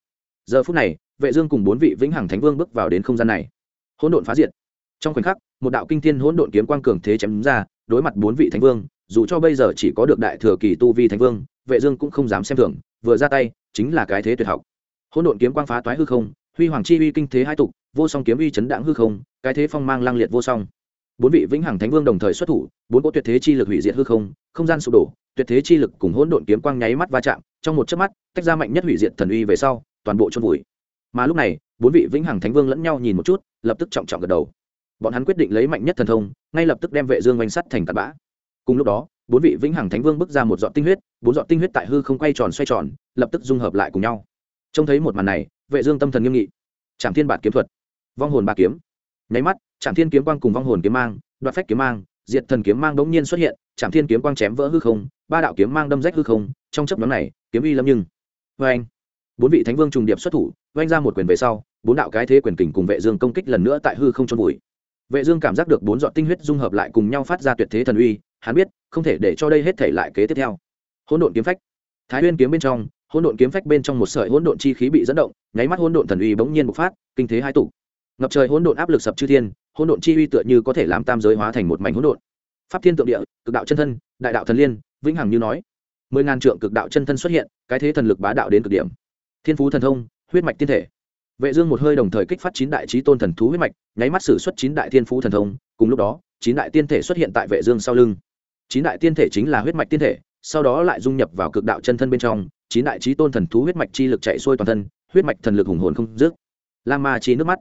Giờ phút này, vệ dương cùng bốn vị vĩnh hằng thánh vương bước vào đến không gian này. Hỗn độn phá diệt. Trong khoảnh khắc, một đạo kinh thiên hỗn độn kiếm quang cường thế chém ra, đối mặt bốn vị thánh vương, dù cho bây giờ chỉ có được đại thừa kỳ tu vi thánh vương, vệ dương cũng không dám xem thường, vừa ra tay, chính là cái thế tuyệt học. Hỗn độn kiếm quang phá toái hư không, huy hoàng chi uy kinh thế hai tục, vô song kiếm uy chấn đãng hư không, cái thế phong mang lăng liệt vô song bốn vị vĩnh hằng thánh vương đồng thời xuất thủ, bốn cỗ tuyệt thế chi lực hủy diệt hư không không gian sụp đổ, tuyệt thế chi lực cùng hỗn độn kiếm quang nháy mắt va chạm, trong một chớp mắt, tách ra mạnh nhất hủy diệt thần uy về sau, toàn bộ chôn vùi. Mà lúc này, bốn vị vĩnh hằng thánh vương lẫn nhau nhìn một chút, lập tức trọng trọng gật đầu. Bọn hắn quyết định lấy mạnh nhất thần thông, ngay lập tức đem vệ dương oanh sắt thành tạt bã. Cùng lúc đó, bốn vị vĩnh hằng thánh vương bước ra một giọt tinh huyết, bốn giọt tinh huyết tại hư không quay tròn xoay tròn, lập tức dung hợp lại cùng nhau. Trông thấy một màn này, vệ dương tâm thần nghiêm nghị. Trảm thiên bản kiếm thuật. Vong hồn ba kiếm nháy mắt trạm thiên kiếm quang cùng vong hồn kiếm mang, đoạt phách kiếm mang, diệt thần kiếm mang bỗng nhiên xuất hiện trạm thiên kiếm quang chém vỡ hư không, ba đạo kiếm mang đâm rách hư không, trong chớp nhóm này, kiếm uy lâm nhưng. Vê anh bốn vị thánh vương trùng điệp xuất thủ vanh ra một quyền về sau, bốn đạo cái thế quyền kình cùng vệ dương công kích lần nữa tại hư không trôn vùi. Vệ dương cảm giác được bốn giọt tinh huyết dung hợp lại cùng nhau phát ra tuyệt thế thần uy, hắn biết, không thể để cho đây hết thể lại kế tiếp theo. Hỗn độn kiếm phách. Thái nguyên kiếm bên trong, hỗn độn kiếm phách bên trong một sợi hỗn độn chi khí bị dẫn động, nháy mắt hỗn độn thần uy bỗng nhiên bộc phát, kinh thế hai tụ ngập trời hỗn độn áp lực sập chư thiên, hỗn độn chi uy tựa như có thể làm tam giới hóa thành một mảnh hỗn độn. Pháp thiên tượng địa, cực đạo chân thân, đại đạo thần liên, vĩnh hằng như nói. Mười ngàn trượng cực đạo chân thân xuất hiện, cái thế thần lực bá đạo đến cực điểm. Thiên phú thần thông, huyết mạch tiên thể. Vệ dương một hơi đồng thời kích phát chín đại chí tôn thần thú huyết mạch, nháy mắt sử xuất chín đại thiên phú thần thông, cùng lúc đó, chín đại tiên thể xuất hiện tại vệ dương sau lưng. Chín đại tiên thể chính là huyết mạch tiên thể, sau đó lại dung nhập vào cực đạo chân thân bên trong, chín đại chí tôn thần thú huyết mạch chi lực chạy xuôi toàn thân, huyết mạch thần lực hùng hồn không dứt. Lam ma chi nước mắt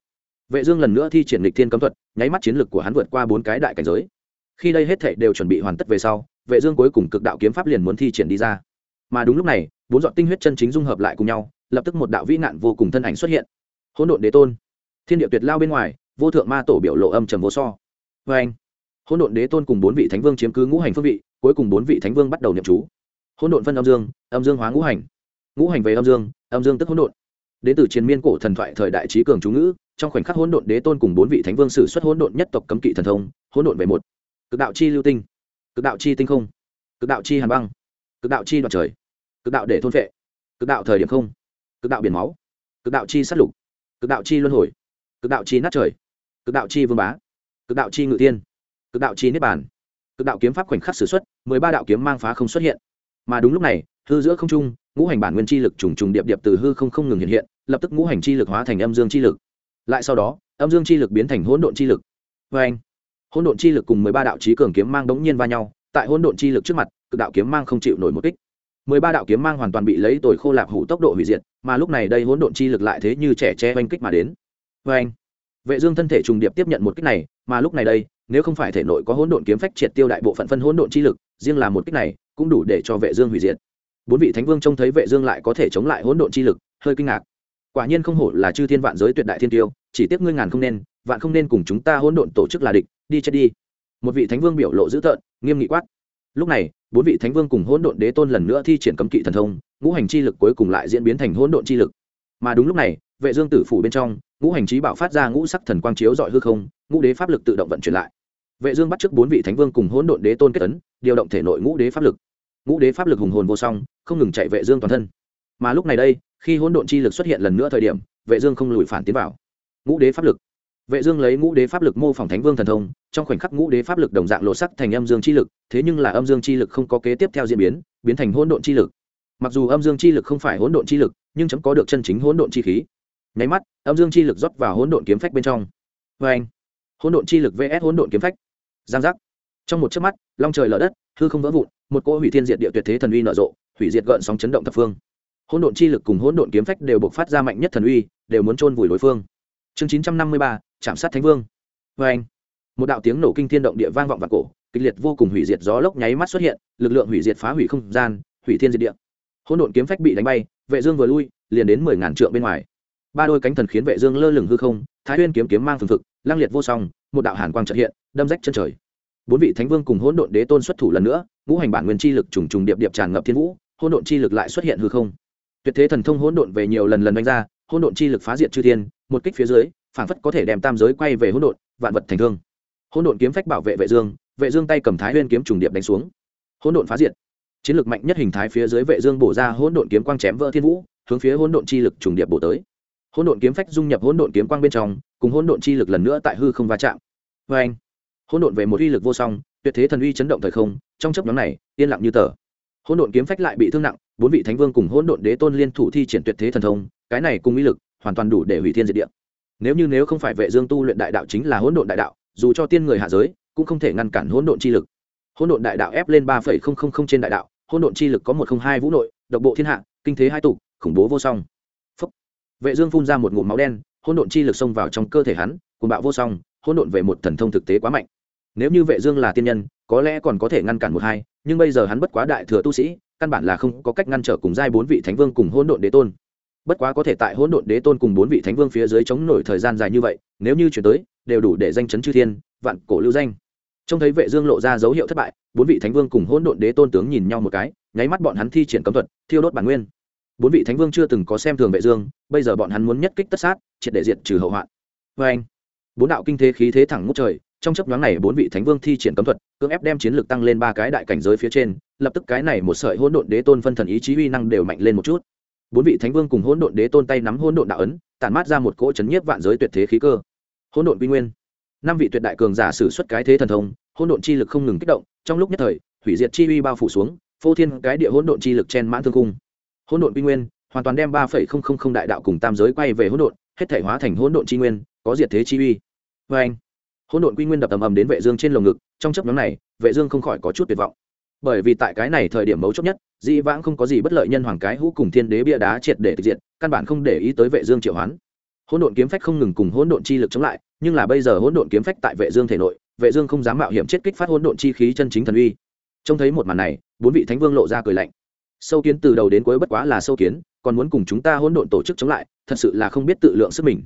vệ dương lần nữa thi triển lịch thiên cấm thuật, nháy mắt chiến lực của hắn vượt qua bốn cái đại cảnh giới. Khi đây hết thảy đều chuẩn bị hoàn tất về sau, vệ dương cuối cùng cực đạo kiếm pháp liền muốn thi triển đi ra. Mà đúng lúc này, bốn giọt tinh huyết chân chính dung hợp lại cùng nhau, lập tức một đạo vĩ nạn vô cùng thân ảnh xuất hiện. Hỗn độn đế tôn. Thiên địa tuyệt lao bên ngoài, vô thượng ma tổ biểu lộ âm trầm vô so. Với anh, hỗn độn đế tôn cùng bốn vị thánh vương chiếm cứ ngũ hành phương vị, cuối cùng bốn vị thánh vương bắt đầu niệm chú. Hỗn độn phân âm dương âm dương hóa ngũ hành. Ngũ hành về âm dương âm dương tức hỗn độn đến từ chiến miên cổ thần thoại thời đại trí cường chú ngữ trong khoảnh khắc hỗn độn đế tôn cùng bốn vị thánh vương sử xuất hỗn độn nhất tộc cấm kỵ thần thông hỗn độn về một cực đạo chi lưu tinh cực đạo chi tinh không cực đạo chi hàn băng cực đạo chi đoạt trời cực đạo để thôn vệ cực đạo thời điểm không cực đạo biển máu cực đạo chi sát lục cực đạo chi luân hồi cực đạo chi nát trời cực đạo chi vương bá cực đạo chi ngự tiên cực đạo chi niết bàn cực đạo kiếm pháp khoảnh khắc s ử x u ấ t mười ba đạo kiếm mang phá không xuất hiện mà đúng lúc này hư giữa không trung, ngũ hành bản nguyên chi lực trùng trùng điệp điệp từ hư không không ngừng hiện hiện, lập tức ngũ hành chi lực hóa thành âm dương chi lực. Lại sau đó, âm dương chi lực biến thành hỗn độn chi lực. Vê anh, hỗn độn chi lực cùng mười ba đạo trí cường kiếm mang đống nhiên va nhau, tại hỗn độn chi lực trước mặt, cực đạo kiếm mang không chịu nổi một kích. Mười ba đạo kiếm mang hoàn toàn bị lấy tồi khô lạp hủ tốc độ hủy diệt, mà lúc này đây hỗn độn chi lực lại thế như trẻ che oanh kích mà đến. Vê anh, vệ dương thân thể trùng điệp tiếp nhận một kích này, mà lúc này đây, nếu không phải thể nội có hỗn độn kiếm phách triệt tiêu đại bộ phận phân hỗn độn chi lực, riêng là một kích này, cũng đủ để cho vệ dương hủy diệt bốn vị thánh vương trông thấy vệ dương lại có thể chống lại hỗn độn chi lực, hơi kinh ngạc. Quả nhiên không hổ là chư thiên vạn giới tuyệt đại thiên tiêu, chỉ tiếc ngươi ngàn không nên, vạn không nên cùng chúng ta hỗn độn tổ chức là địch, đi chết đi. Một vị thánh vương biểu lộ dữ tợn, nghiêm nghị quát. Lúc này, bốn vị thánh vương cùng hỗn độn đế tôn lần nữa thi triển cấm kỵ thần thông, ngũ hành chi lực cuối cùng lại diễn biến thành hỗn độn chi lực. Mà đúng lúc này, vệ dương tử phủ bên trong, ngũ hành trí bảo phát ra ngũ sắc thần quang chiếu dọi hư không, ngũ đế pháp lực tự động vận chuyển lại. Vệ dương bắt trước bốn vị thánh vương cùng hỗn độn đế tôn kết ấn, điều động thể nội ngũ đế pháp lực ngũ đế pháp lực hùng hồn vô song, không ngừng chạy vệ dương toàn thân. Mà lúc này đây, khi hỗn độn chi lực xuất hiện lần nữa thời điểm, vệ dương không lùi phản tiến vào. Ngũ đế pháp lực. Vệ dương lấy ngũ đế pháp lực mô phỏng thánh vương thần thông, trong khoảnh khắc ngũ đế pháp lực đồng dạng lộ sắc thành âm dương chi lực, thế nhưng là âm dương chi lực không có kế tiếp theo diễn biến biến thành hỗn độn chi lực. Mặc dù âm dương chi lực không phải hỗn độn chi lực, nhưng chấm có được chân chính hỗn độn chi khí. Nháy mắt, âm dương chi lực rót vào hỗn độn kiếm phách bên trong. Với anh hỗn độn chi lực vs hỗn độn kiếm phách. Giang giác trong một chớp mắt, long trời lở đất, hư không vỡ vụn, một cỗ hủy thiên diệt địa tuyệt thế thần uy nở rộ, hủy diệt gợn sóng chấn động thập phương. Hỗn độn chi lực cùng hỗn độn kiếm phách đều bộc phát ra mạnh nhất thần uy, đều muốn chôn vùi đối phương. Chương chín trăm năm mươi ba chạm sát thánh vương. Vê anh, một đạo tiếng nổ kinh thiên động địa vang vọng vào cổ, kịch liệt vô cùng hủy diệt gió lốc nháy mắt xuất hiện, lực lượng hủy diệt phá hủy không gian, hủy thiên diệt địa. Hỗn độn kiếm phách bị đánh bay, vệ dương vừa lui, liền đến mười ngàn trượng bên ngoài. Ba đôi cánh thần khiến vệ dương lơ lửng hư không, thái nguyên kiếm kiếm mang phừng phực lang liệt vô song, một đạo hàn quang chợt hiện, đâm rách chân trời bốn vị thánh vương cùng hỗn độn đế tôn xuất thủ lần nữa, ngũ hành bản nguyên chi lực trùng trùng điệp điệp tràn ngập thiên vũ, hỗn độn chi lực lại xuất hiện hư không. Tuyệt thế thần thông hỗn độn về nhiều lần lần đánh ra, hỗn độn chi lực phá diệt chư thiên, một kích phía dưới, phảng phất có thể đem tam giới quay về hỗn độn, vạn vật thành thương. Hỗn độn kiếm phách bảo vệ vệ dương vệ dương tay cầm thái nguyên kiếm trùng điệp đánh xuống. Hỗn độn phá diệt. Chiến lực mạnh nhất hình thái phía dưới vệ dương bổ ra hỗn độn kiếm quang chém vỡ thiên vũ, hướng phía hỗn độn chi lực trùng điệp bổ tới. Hỗn độn kiếm phách dung nhập hỗn độn kiếm quang bên trong, cùng hỗn độn chi lực lần nữa tại hư không va chạm. Với anh hỗn độn về một uy lực vô song, tuyệt thế thần uy chấn động thời không, trong chớp nhóm này, yên lặng như tờ. Hỗn độn kiếm phách lại bị thương nặng, bốn vị thánh vương cùng hỗn độn đế tôn liên thủ thi triển tuyệt thế thần thông, cái này cùng uy lực, hoàn toàn đủ để hủy thiên diệt địa. Nếu như nếu không phải vệ dương tu luyện đại đạo chính là hỗn độn đại đạo, dù cho tiên người hạ giới, cũng không thể ngăn cản hỗn độn chi lực. Hỗn độn đại đạo ép lên ba trên đại đạo, hỗn độn chi lực có một không hai vũ nội, độc bộ thiên hạ, kinh thế hai tụ khủng bố vô song. Phúc. vệ dương phun ra một ngụm máu đen, hỗn độn chi lực xông vào trong cơ thể hắn, cuồng bạo vô song, hỗn độn về một thần thông thực tế quá mạnh nếu như vệ dương là tiên nhân, có lẽ còn có thể ngăn cản một hai, nhưng bây giờ hắn bất quá đại thừa tu sĩ, căn bản là không có cách ngăn trở cùng giai bốn vị thánh vương cùng hỗn độn đế tôn. Bất quá có thể tại hỗn độn đế tôn cùng bốn vị thánh vương phía dưới chống nổi thời gian dài như vậy, nếu như chuyển tới, đều đủ để danh chấn chư thiên, vạn cổ lưu danh. Trông thấy vệ dương lộ ra dấu hiệu thất bại, bốn vị thánh vương cùng hỗn độn đế tôn tướng nhìn nhau một cái, nháy mắt bọn hắn thi triển cấm thuật, thiêu đốt bản nguyên. Bốn vị thánh vương chưa từng có xem thường vệ dương, bây giờ bọn hắn muốn nhất kích tất sát, triệt để diệt trừ hậu hoạn. Với anh bốn đạo kinh thế khí thế thẳng ngút trời trong chấp nhoáng này bốn vị thánh vương thi triển cấm thuật, cưỡng ép đem chiến lược tăng lên ba cái đại cảnh giới phía trên, lập tức cái này một sợi hỗn độn đế tôn phân thần ý chí uy năng đều mạnh lên một chút. Bốn vị thánh vương cùng hỗn độn đế tôn tay nắm hỗn độn đạo ấn, tản mát ra một cỗ chấn nhiếp vạn giới tuyệt thế khí cơ. Hỗn độn quy nguyên. Năm vị tuyệt đại cường giả sử xuất cái thế thần thông, hỗn độn chi lực không ngừng kích động, trong lúc nhất thời, hủy diệt chi uy bao phủ xuống, phô thiên cái địa hỗn độn chi lực chen mãn thương cung hỗn độn quy nguyên, hoàn toàn đem ba phẩy không không không đại đạo cùng tam giới quay về hỗn độn, hết thể hóa thành hỗn độn chi nguyên, có diệt thế chi uy. Vê anh hỗn độn quy nguyên đập ầm ầm đến vệ dương trên lồng ngực, trong chớp nhoáng này, vệ dương không khỏi có chút tuyệt vọng. Bởi vì tại cái này thời điểm mấu chốt nhất, dĩ vãng không có gì bất lợi nhân hoàng cái hũ cùng thiên đế bia đá triệt để thực diện căn bản không để ý tới vệ dương triệu hoán. Hỗn độn kiếm phách không ngừng cùng hỗn độn chi lực chống lại, nhưng là bây giờ hỗn độn kiếm phách tại vệ dương thể nội, vệ dương không dám mạo hiểm chết kích phát hỗn độn chi khí chân chính thần uy. Trông thấy một màn này, bốn vị thánh vương lộ ra cười lạnh. Sâu kiến từ đầu đến cuối bất quá là sâu kiến, còn muốn cùng chúng ta hỗn độn tổ chức chống lại, thật sự là không biết tự lượng sức mình.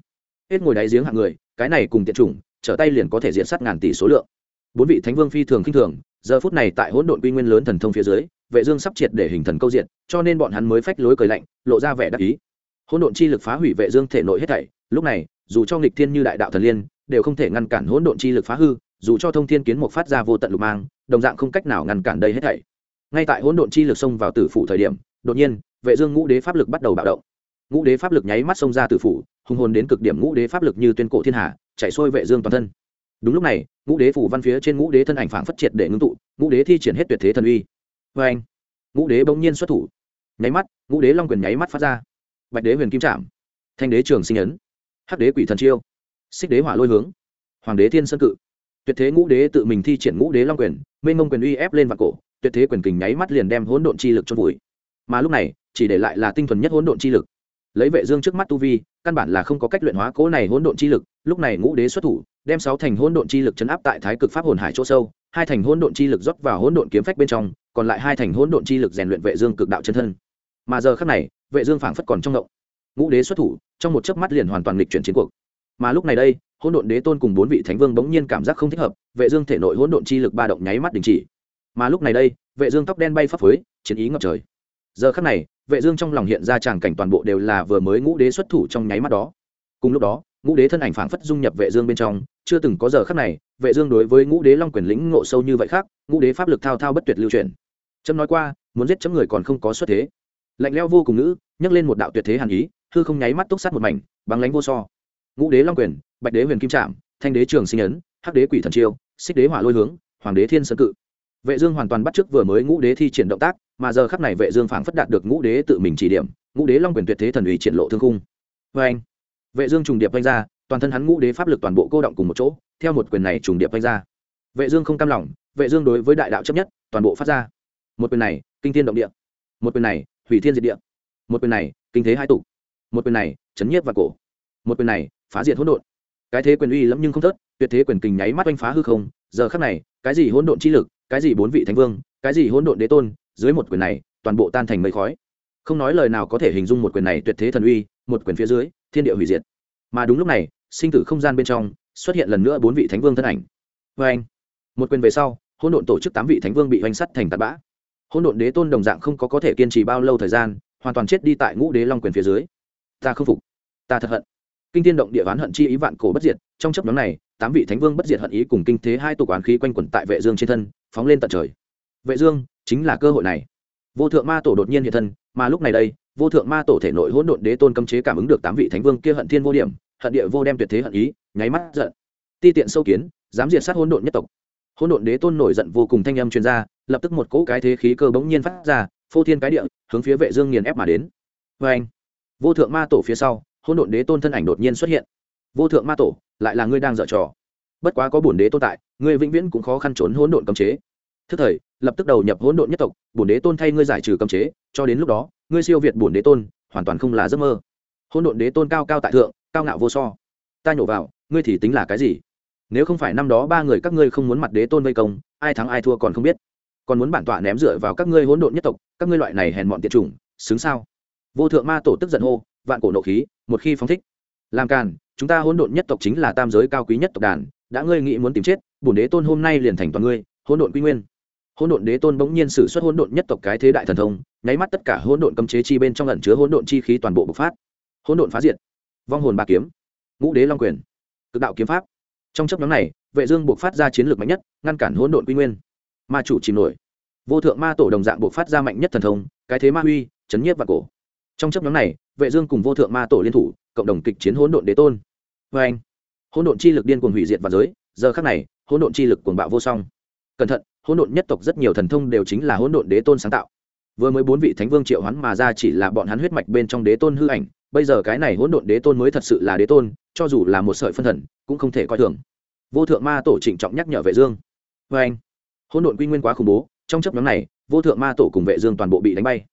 Hết ngồi đáy giếng hạng người, cái này cùng tiện chủng trở tay liền có thể diện sát ngàn tỷ số lượng. Bốn vị thánh vương phi thường khinh thường, giờ phút này tại hỗn độn quy nguyên lớn thần thông phía dưới, vệ dương sắp triệt để hình thần câu diện cho nên bọn hắn mới phách lối cười lạnh, lộ ra vẻ đắc ý. Hỗn độn chi lực phá hủy vệ dương thể nội hết thảy, lúc này, dù cho nghịch thiên như đại đạo thần liên, đều không thể ngăn cản hỗn độn chi lực phá hư, dù cho thông thiên kiến một phát ra vô tận lục mang, đồng dạng không cách nào ngăn cản đây hết thảy. Ngay tại hỗn độn chi lực xông vào tử phủ thời điểm, đột nhiên, vệ dương ngũ đế pháp lực bắt đầu bạo động. Ngũ đế pháp lực nháy mắt xông ra tử phủ, hùng hồn đến cực điểm ngũ đế pháp lực như tuyên cổ thiên hà chạy xuôi vệ dương toàn thân. Đúng lúc này, ngũ đế phủ văn phía trên ngũ đế thân ảnh phảng phất triệt để ngưng tụ, ngũ đế thi triển hết tuyệt thế thần uy. Vê anh, ngũ đế bỗng nhiên xuất thủ. Nháy mắt, ngũ đế long quyền nháy mắt phát ra. Bạch đế huyền kim trảm, thanh đế trường sinh ấn, hắc đế quỷ thần chiêu, xích đế hỏa lôi hướng, hoàng đế thiên sơn cự. Tuyệt thế ngũ đế tự mình thi triển ngũ đế long quyền, mênh mông quyền uy ép lên vạn cổ, tuyệt thế quyền kình nháy mắt liền đem hỗn độn chi lực cho vùi. Mà lúc này, chỉ để lại là tinh thuần nhất hỗn độn chi lực. Lấy vệ dương trước mắt tu vi, căn bản là không có cách luyện hóa cố này hỗn độn chi lực lúc này ngũ đế xuất thủ, đem sáu thành hỗn độn chi lực chấn áp tại thái cực pháp hồn hải chỗ sâu, hai thành hỗn độn chi lực rót vào hỗn độn kiếm phách bên trong, còn lại hai thành hỗn độn chi lực rèn luyện vệ dương cực đạo chân thân. Mà giờ khắc này, vệ dương phảng phất còn trong động. Ngũ đế xuất thủ, trong một chớp mắt liền hoàn toàn lịch chuyển chiến cuộc. Mà lúc này đây, hỗn độn đế tôn cùng bốn vị thánh vương bỗng nhiên cảm giác không thích hợp, vệ dương thể nội hỗn độn chi lực ba động nháy mắt đình chỉ. Mà lúc này đây, vệ dương tóc đen bay phấp phới, chiến ý ngập trời. Giờ khắc này, vệ dương trong lòng hiện ra tràng cảnh toàn bộ đều là vừa mới ngũ đế xuất thủ trong nháy mắt đó. Cùng lúc đó ngũ đế thân ảnh phảng phất dung nhập vệ dương bên trong, chưa từng có giờ khắc này, vệ dương đối với ngũ đế long quyền lĩnh ngộ sâu như vậy khác, ngũ đế pháp lực thao thao bất tuyệt lưu truyền chấm nói qua, muốn giết chấm người còn không có xuất thế. Lạnh lẽo vô cùng nữ nhấc lên một đạo tuyệt thế hàn ý, hư không nháy mắt túc sát một mảnh, băng lãnh vô so. Ngũ đế long quyền, bạch đế huyền kim trạm thanh đế trường sinh ấn, hắc đế quỷ thần chiêu, xích đế hỏa lôi hướng, hoàng đế thiên sơn cự. Vệ dương hoàn toàn bắt chước vừa mới ngũ đế thi triển động tác, mà giờ khắc này vệ dương phảng phất đạt được ngũ đế tự mình chỉ điểm, ngũ đế long quyền tuyệt thế thần uy triển lộ thương khung. Với anh vệ dương trùng điệp vanh ra, toàn thân hắn ngũ đế pháp lực toàn bộ cô động cùng một chỗ, theo một quyền này trùng điệp vanh ra. Vệ dương không cam lòng, vệ dương đối với đại đạo chấp nhất, toàn bộ phát ra. Một quyền này, kinh thiên động địa. Một quyền này, hủy thiên diệt địa. Một quyền này, kinh thế hai tụ. Một quyền này, chấn nhiếp và cổ. Một quyền này, phá diệt hỗn độn. Cái thế quyền uy lắm nhưng không thớt, tuyệt thế quyền kình nháy mắt oanh phá hư không. Giờ khắc này, cái gì hỗn độn chi lực, cái gì bốn vị thánh vương, cái gì hỗn độn đế tôn, dưới một quyền này, toàn bộ tan thành mây khói. Không nói lời nào có thể hình dung một quyền này tuyệt thế thần uy, một quyền phía dưới thiên địa hủy diệt. Mà đúng lúc này, sinh tử không gian bên trong xuất hiện lần nữa bốn vị thánh vương thân ảnh. Vê anh, một quyền về sau, hỗn độn tổ chức tám vị thánh vương bị oanh sắt thành tạt bã. Hỗn độn đế tôn đồng dạng không có có thể kiên trì bao lâu thời gian, hoàn toàn chết đi tại ngũ đế long quyền phía dưới. Ta không phục. Ta thật hận. Kinh thiên động địa oán hận chi ý vạn cổ bất diệt, trong chấp nhóm này, tám vị thánh vương bất diệt hận ý cùng kinh thế hai tục oán khí quanh quẩn tại vệ dương trên thân, phóng lên tận trời. Vệ dương, chính là cơ hội này. Vô thượng ma tổ đột nhiên hiện thân, mà lúc này đây vô thượng ma tổ thể nội hỗn độn đế tôn cấm chế cảm ứng được tám vị thánh vương kia hận thiên vô điểm, hận địa vô đem tuyệt thế hận ý, nháy mắt giận. Ti tiện sâu kiến, dám diệt sát hỗn độn nhất tộc. Hỗn độn đế tôn nổi giận vô cùng thanh âm truyền ra, lập tức một cỗ cái thế khí cơ bỗng nhiên phát ra, phô thiên cái địa, hướng phía vệ dương nghiền ép mà đến. Với anh vô thượng ma tổ phía sau, hỗn độn đế tôn thân ảnh đột nhiên xuất hiện. Vô thượng ma tổ, lại là ngươi đang dở trò. Bất quá có bổn đế tồn tại, ngươi vĩnh viễn cũng khó khăn trốn hỗn độn cấm chế. Thức thời, lập tức đầu nhập hỗn độn nhất tộc, bổn đế tôn thay ngươi giải trừ cấm chế, cho đến lúc đó ngươi siêu việt bổn đế tôn, hoàn toàn không là giấc mơ. Hôn độn đế tôn cao cao tại thượng, cao ngạo vô so. Ta nhổ vào, ngươi thì tính là cái gì? Nếu không phải năm đó ba người các ngươi không muốn mặt đế tôn vây công, ai thắng ai thua còn không biết. Còn muốn bản tọa ném dựa vào các ngươi hỗn độn nhất tộc, các ngươi loại này hèn mọn tiệt chủng, xứng sao? Vô thượng ma tổ tức giận hô, vạn cổ nộ khí, một khi phóng thích. Làm càn, chúng ta hỗn độn nhất tộc chính là tam giới cao quý nhất tộc đàn, đã ngươi nghĩ muốn tìm chết, bổn đế tôn hôm nay liền thành toàn ngươi, hỗn độn quy nguyên hỗn độn đế tôn bỗng nhiên sử xuất hỗn độn nhất tộc cái thế đại thần thông, nháy mắt tất cả hỗn độn cấm chế chi bên trong ẩn chứa hỗn độn chi khí toàn bộ bộc phát. Hỗn độn phá diệt. Vong hồn ba kiếm. Ngũ đế long quyền. Cực đạo kiếm pháp. Trong chấp nhóm này, vệ dương bộc phát ra chiến lược mạnh nhất, ngăn cản hỗn độn quy nguyên. Ma chủ chìm nổi. Vô thượng ma tổ đồng dạng bộc phát ra mạnh nhất thần thông, cái thế ma huy, chấn nhiếp và cổ. Trong chấp nhóm này, vệ dương cùng vô thượng ma tổ liên thủ, cộng đồng kịch chiến hỗn độn đế tôn. Với anh hỗn độn chi lực điên cuồng hủy diệt và giới, giờ khắc này, hỗn độn chi lực cuồng bạo vô song cẩn thận, hỗn độn nhất tộc rất nhiều thần thông đều chính là hỗn độn đế tôn sáng tạo. Vừa mới bốn vị thánh vương triệu hoán mà ra chỉ là bọn hắn huyết mạch bên trong đế tôn hư ảnh, bây giờ cái này hỗn độn đế tôn mới thật sự là đế tôn, cho dù là một sợi phân thần, cũng không thể coi thường. Vô thượng ma tổ trịnh trọng nhắc nhở vệ dương. Với anh, hỗn độn quy nguyên quá khủng bố, trong chấp nhóm này, vô thượng ma tổ cùng vệ dương toàn bộ bị đánh bay.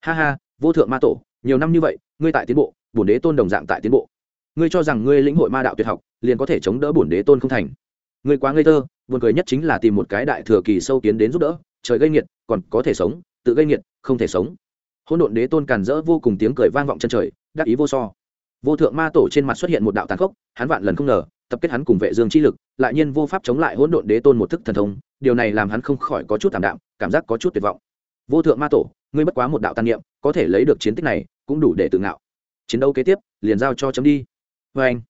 Ha ha, vô thượng ma tổ, nhiều năm như vậy, ngươi tại tiến bộ, bổn đế tôn đồng dạng tại tiến bộ. Ngươi cho rằng ngươi lĩnh hội ma đạo tuyệt học, liền có thể chống đỡ bổn đế tôn không thành. Ngươi quá ngây thơ buồn cười nhất chính là tìm một cái đại thừa kỳ sâu kiến đến giúp đỡ, trời gây nghiệt, còn có thể sống, tự gây nghiệt, không thể sống. Hỗn độn đế tôn càn rỡ vô cùng tiếng cười vang vọng chân trời, đắc ý vô so. Vô thượng ma tổ trên mặt xuất hiện một đạo tàn khốc, hắn vạn lần không ngờ, tập kết hắn cùng vệ dương chi lực, lại nhiên vô pháp chống lại hỗn độn đế tôn một thức thần thông, điều này làm hắn không khỏi có chút thảm đạm, cảm giác có chút tuyệt vọng. Vô thượng ma tổ, ngươi bất quá một đạo tàn niệm, có thể lấy được chiến tích này, cũng đủ để tự ngạo. Chiến đấu kế tiếp, liền giao cho chấm đi. Vê anh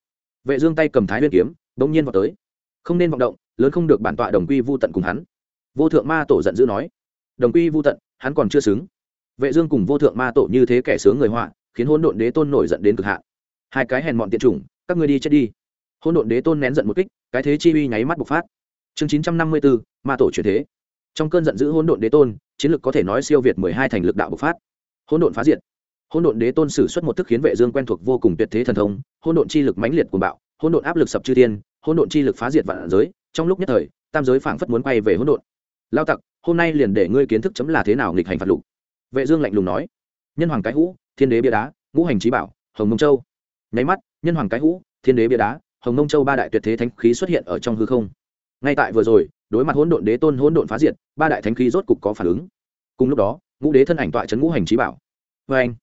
vệ dương tay cầm thái nguyên kiếm đống nhiên vào tới. Không nên vọng động lớn không được bản tọa đồng quy vu tận cùng hắn. Vô thượng ma tổ giận dữ nói, đồng quy vu tận, hắn còn chưa xứng. Vệ dương cùng vô thượng ma tổ như thế kẻ sướng người họa, khiến hỗn độn đế tôn nổi giận đến cực hạn. Hai cái hèn mọn tiện chủng, các ngươi đi chết đi. Hỗn độn đế tôn nén giận một kích, cái thế chi uy nháy mắt bộc phát. Chương chín trăm năm mươi bốn ma tổ chuyển thế. Trong cơn giận dữ hỗn độn đế tôn, chiến lực có thể nói siêu việt mười hai thành lực đạo bộc phát. Hỗn độn phá diệt. Hỗn độn đế tôn sử xuất một thức khiến vệ dương quen thuộc vô cùng tuyệt thế thần thông, hỗn độn chi lực mãnh liệt cuồng bạo, hỗn độn áp lực sập chư thiên, hỗn độn chi lực phá diệt vạn giới trong lúc nhất thời, tam giới phảng phất muốn quay về hỗn độn. Lao tặc, hôm nay liền để ngươi kiến thức chấm là thế nào nghịch hành phạt lục. Vệ dương lạnh lùng nói. Nhân hoàng cái hũ, thiên đế bia đá, ngũ hành trí bảo, hồng mông châu. Nháy mắt, nhân hoàng cái hũ, thiên đế bia đá, hồng mông châu ba đại tuyệt thế thánh khí xuất hiện ở trong hư không. Ngay tại vừa rồi, đối mặt hỗn độn đế tôn hỗn độn phá diệt, ba đại thánh khí rốt cục có phản ứng. Cùng lúc đó, ngũ đế thân ảnh tọa chấn ngũ hành trí bảo. Vê anh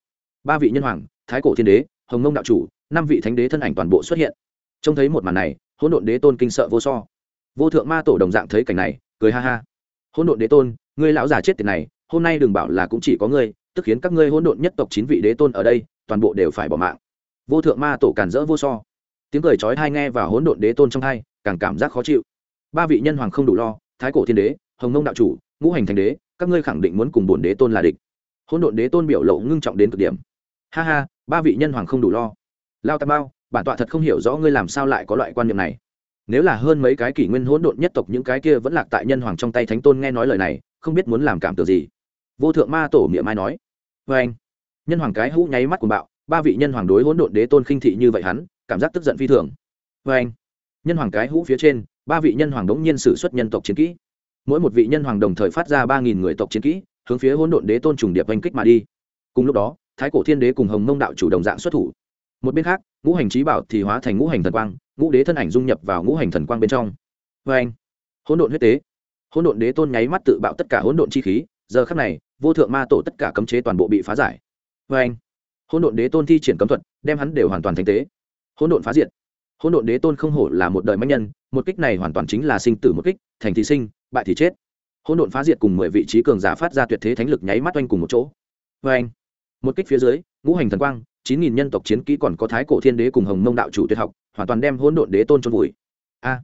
ba vị nhân hoàng, thái cổ thiên đế, hồng mông đạo chủ, năm vị thánh đế thân ảnh toàn bộ xuất hiện. Trông thấy một màn này, hỗn độn đế tôn kinh sợ vô so vô thượng ma tổ đồng dạng thấy cảnh này, cười ha ha. Hỗn độn đế tôn, ngươi lão già chết tiệt này, hôm nay đừng bảo là cũng chỉ có ngươi, tức khiến các ngươi hỗn độn nhất tộc chín vị đế tôn ở đây, toàn bộ đều phải bỏ mạng. Vô thượng ma tổ càn rỡ vô so. Tiếng cười chói hai nghe và hỗn độn đế tôn trong hai càng cảm giác khó chịu. Ba vị nhân hoàng không đủ lo, thái cổ thiên đế, hồng nông đạo chủ, ngũ hành thành đế, các ngươi khẳng định muốn cùng bổn đế tôn là địch. Hỗn độn đế tôn biểu lộ ngưng trọng đến cực điểm. Ha ha, ba vị nhân hoàng không đủ lo. Lao tam bao bản tọa thật không hiểu rõ ngươi làm sao lại có loại quan niệm này nếu là hơn mấy cái kỷ nguyên hỗn độn nhất tộc những cái kia vẫn lạc tại nhân hoàng trong tay thánh tôn nghe nói lời này, không biết muốn làm cảm tưởng gì. Vô thượng ma tổ miệng mai nói vê anh. Nhân hoàng cái hũ nháy mắt cùng bạo, ba vị nhân hoàng đối hỗn độn đế tôn khinh thị như vậy hắn, cảm giác tức giận phi thường. Vê anh. Nhân hoàng cái hũ phía trên, ba vị nhân hoàng đống nhiên sử xuất nhân tộc chiến kỹ. Mỗi một vị nhân hoàng đồng thời phát ra ba nghìn người tộc chiến kỹ, hướng phía hỗn độn đế tôn trùng điệp oanh kích mà đi. Cùng lúc đó, thái cổ thiên đế cùng hồng mông đạo chủ đồng dạng xuất thủ. Một bên khác, ngũ hành trí bảo thì hóa thành ngũ hành thần quang ngũ đế thân ảnh dung nhập vào ngũ hành thần quang bên trong. Vê anh, hỗn độn huyết tế. Hỗn độn đế tôn nháy mắt tự bạo tất cả hỗn độn chi khí, giờ khắc này, vô thượng ma tổ tất cả cấm chế toàn bộ bị phá giải. Vê anh, hỗn độn đế tôn thi triển cấm thuật, đem hắn đều hoàn toàn thành tế. Hỗn độn phá diệt. Hỗn độn đế tôn không hổ là một đời mạnh nhân, một kích này hoàn toàn chính là sinh tử một kích, thành thì sinh, bại thì chết. Hỗn độn phá diệt cùng mười vị trí cường giả phát ra tuyệt thế thánh lực nháy mắt oanh cùng một chỗ. Vê anh, một kích phía dưới, ngũ hành thần quang chín nghìn nhân tộc chiến kỹ còn có thái cổ thiên đế cùng hồng mông đạo chủ tuyệt học, hoàn toàn đem hỗn độn đế tôn trôn vùi. A!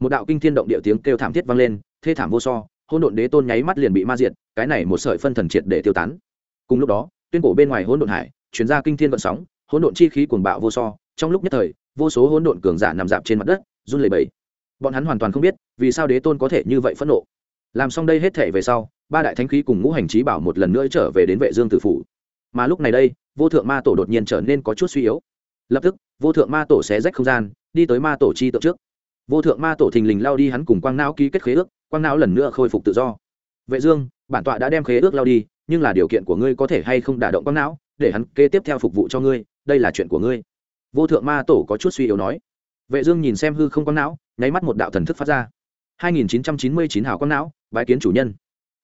Một đạo kinh thiên động địa tiếng kêu thảm thiết vang lên, thê thảm vô so, hỗn độn đế tôn nháy mắt liền bị ma diệt, cái này một sợi phân thần triệt để tiêu tán. Cùng lúc đó, tuyên cổ bên ngoài hỗn độn hải chuyển ra kinh thiên vận sóng, hỗn độn chi khí cuồng bạo vô so, trong lúc nhất thời, vô số hỗn độn cường giả nằm dạp trên mặt đất, run lẩy bẩy. Bọn hắn hoàn toàn không biết, vì sao đế tôn có thể như vậy phẫn nộ. Làm xong đây hết thể về sau, ba đại thánh khí cùng ngũ hành trí bảo một lần nữa trở về đến vệ dương tử phủ. Mà lúc này đây vô thượng ma tổ đột nhiên trở nên có chút suy yếu. Lập tức, vô thượng ma tổ xé rách không gian, đi tới ma tổ chi tượng trước. Vô thượng ma tổ thình lình lao đi hắn cùng quang não ký kết khế ước, quang não lần nữa khôi phục tự do. Vệ dương, bản tọa đã đem khế ước lao đi, nhưng là điều kiện của ngươi có thể hay không đả động quang não, để hắn kế tiếp theo phục vụ cho ngươi, đây là chuyện của ngươi. Vô thượng ma tổ có chút suy yếu nói. Vệ dương nhìn xem hư không quang não, nháy mắt một đạo thần thức phát ra. 2999 hào quang não, bái kiến chủ nhân.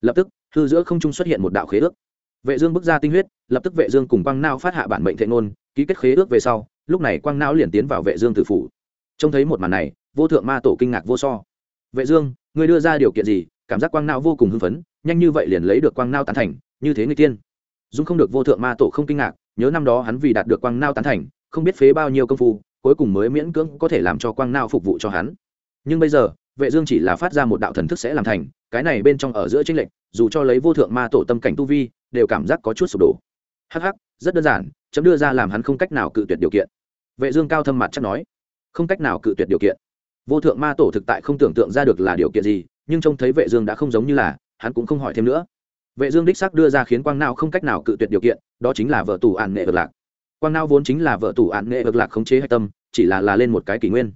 Lập tức, hư giữa không trung xuất hiện một đạo khế ước vệ dương bước ra tinh huyết, lập tức vệ dương cùng quang não phát hạ bản mệnh thệ ngôn, ký kết khế ước về sau, lúc này quang não liền tiến vào vệ dương tử phủ. Trông thấy một màn này, vô thượng ma tổ kinh ngạc vô so. Vệ dương, ngươi đưa ra điều kiện gì? Cảm giác quang não vô cùng hưng phấn, nhanh như vậy liền lấy được quang não tán thành, như thế người tiên. Dung không được vô thượng ma tổ không kinh ngạc, nhớ năm đó hắn vì đạt được quang não tán thành, không biết phế bao nhiêu công phu, cuối cùng mới miễn cưỡng có thể làm cho quang não phục vụ cho hắn. Nhưng bây giờ, vệ dương chỉ là phát ra một đạo thần thức sẽ làm thành, cái này bên trong ở giữa chính lệnh dù cho lấy vô thượng ma tổ tâm cảnh tu vi đều cảm giác có chút sụp đổ. Hắc hắc, rất đơn giản, chấm đưa ra làm hắn không cách nào cự tuyệt điều kiện. Vệ dương cao thâm mặt chắc nói, không cách nào cự tuyệt điều kiện. Vô thượng ma tổ thực tại không tưởng tượng ra được là điều kiện gì, nhưng trông thấy vệ dương đã không giống như là, hắn cũng không hỏi thêm nữa. Vệ dương đích xác đưa ra khiến quang nao không cách nào cự tuyệt điều kiện, đó chính là vợ tù ản nghệ vực lạc. Quang nao vốn chính là vợ tù ản nghệ vực lạc khống chế hạch tâm, chỉ là là lên một cái kỷ nguyên.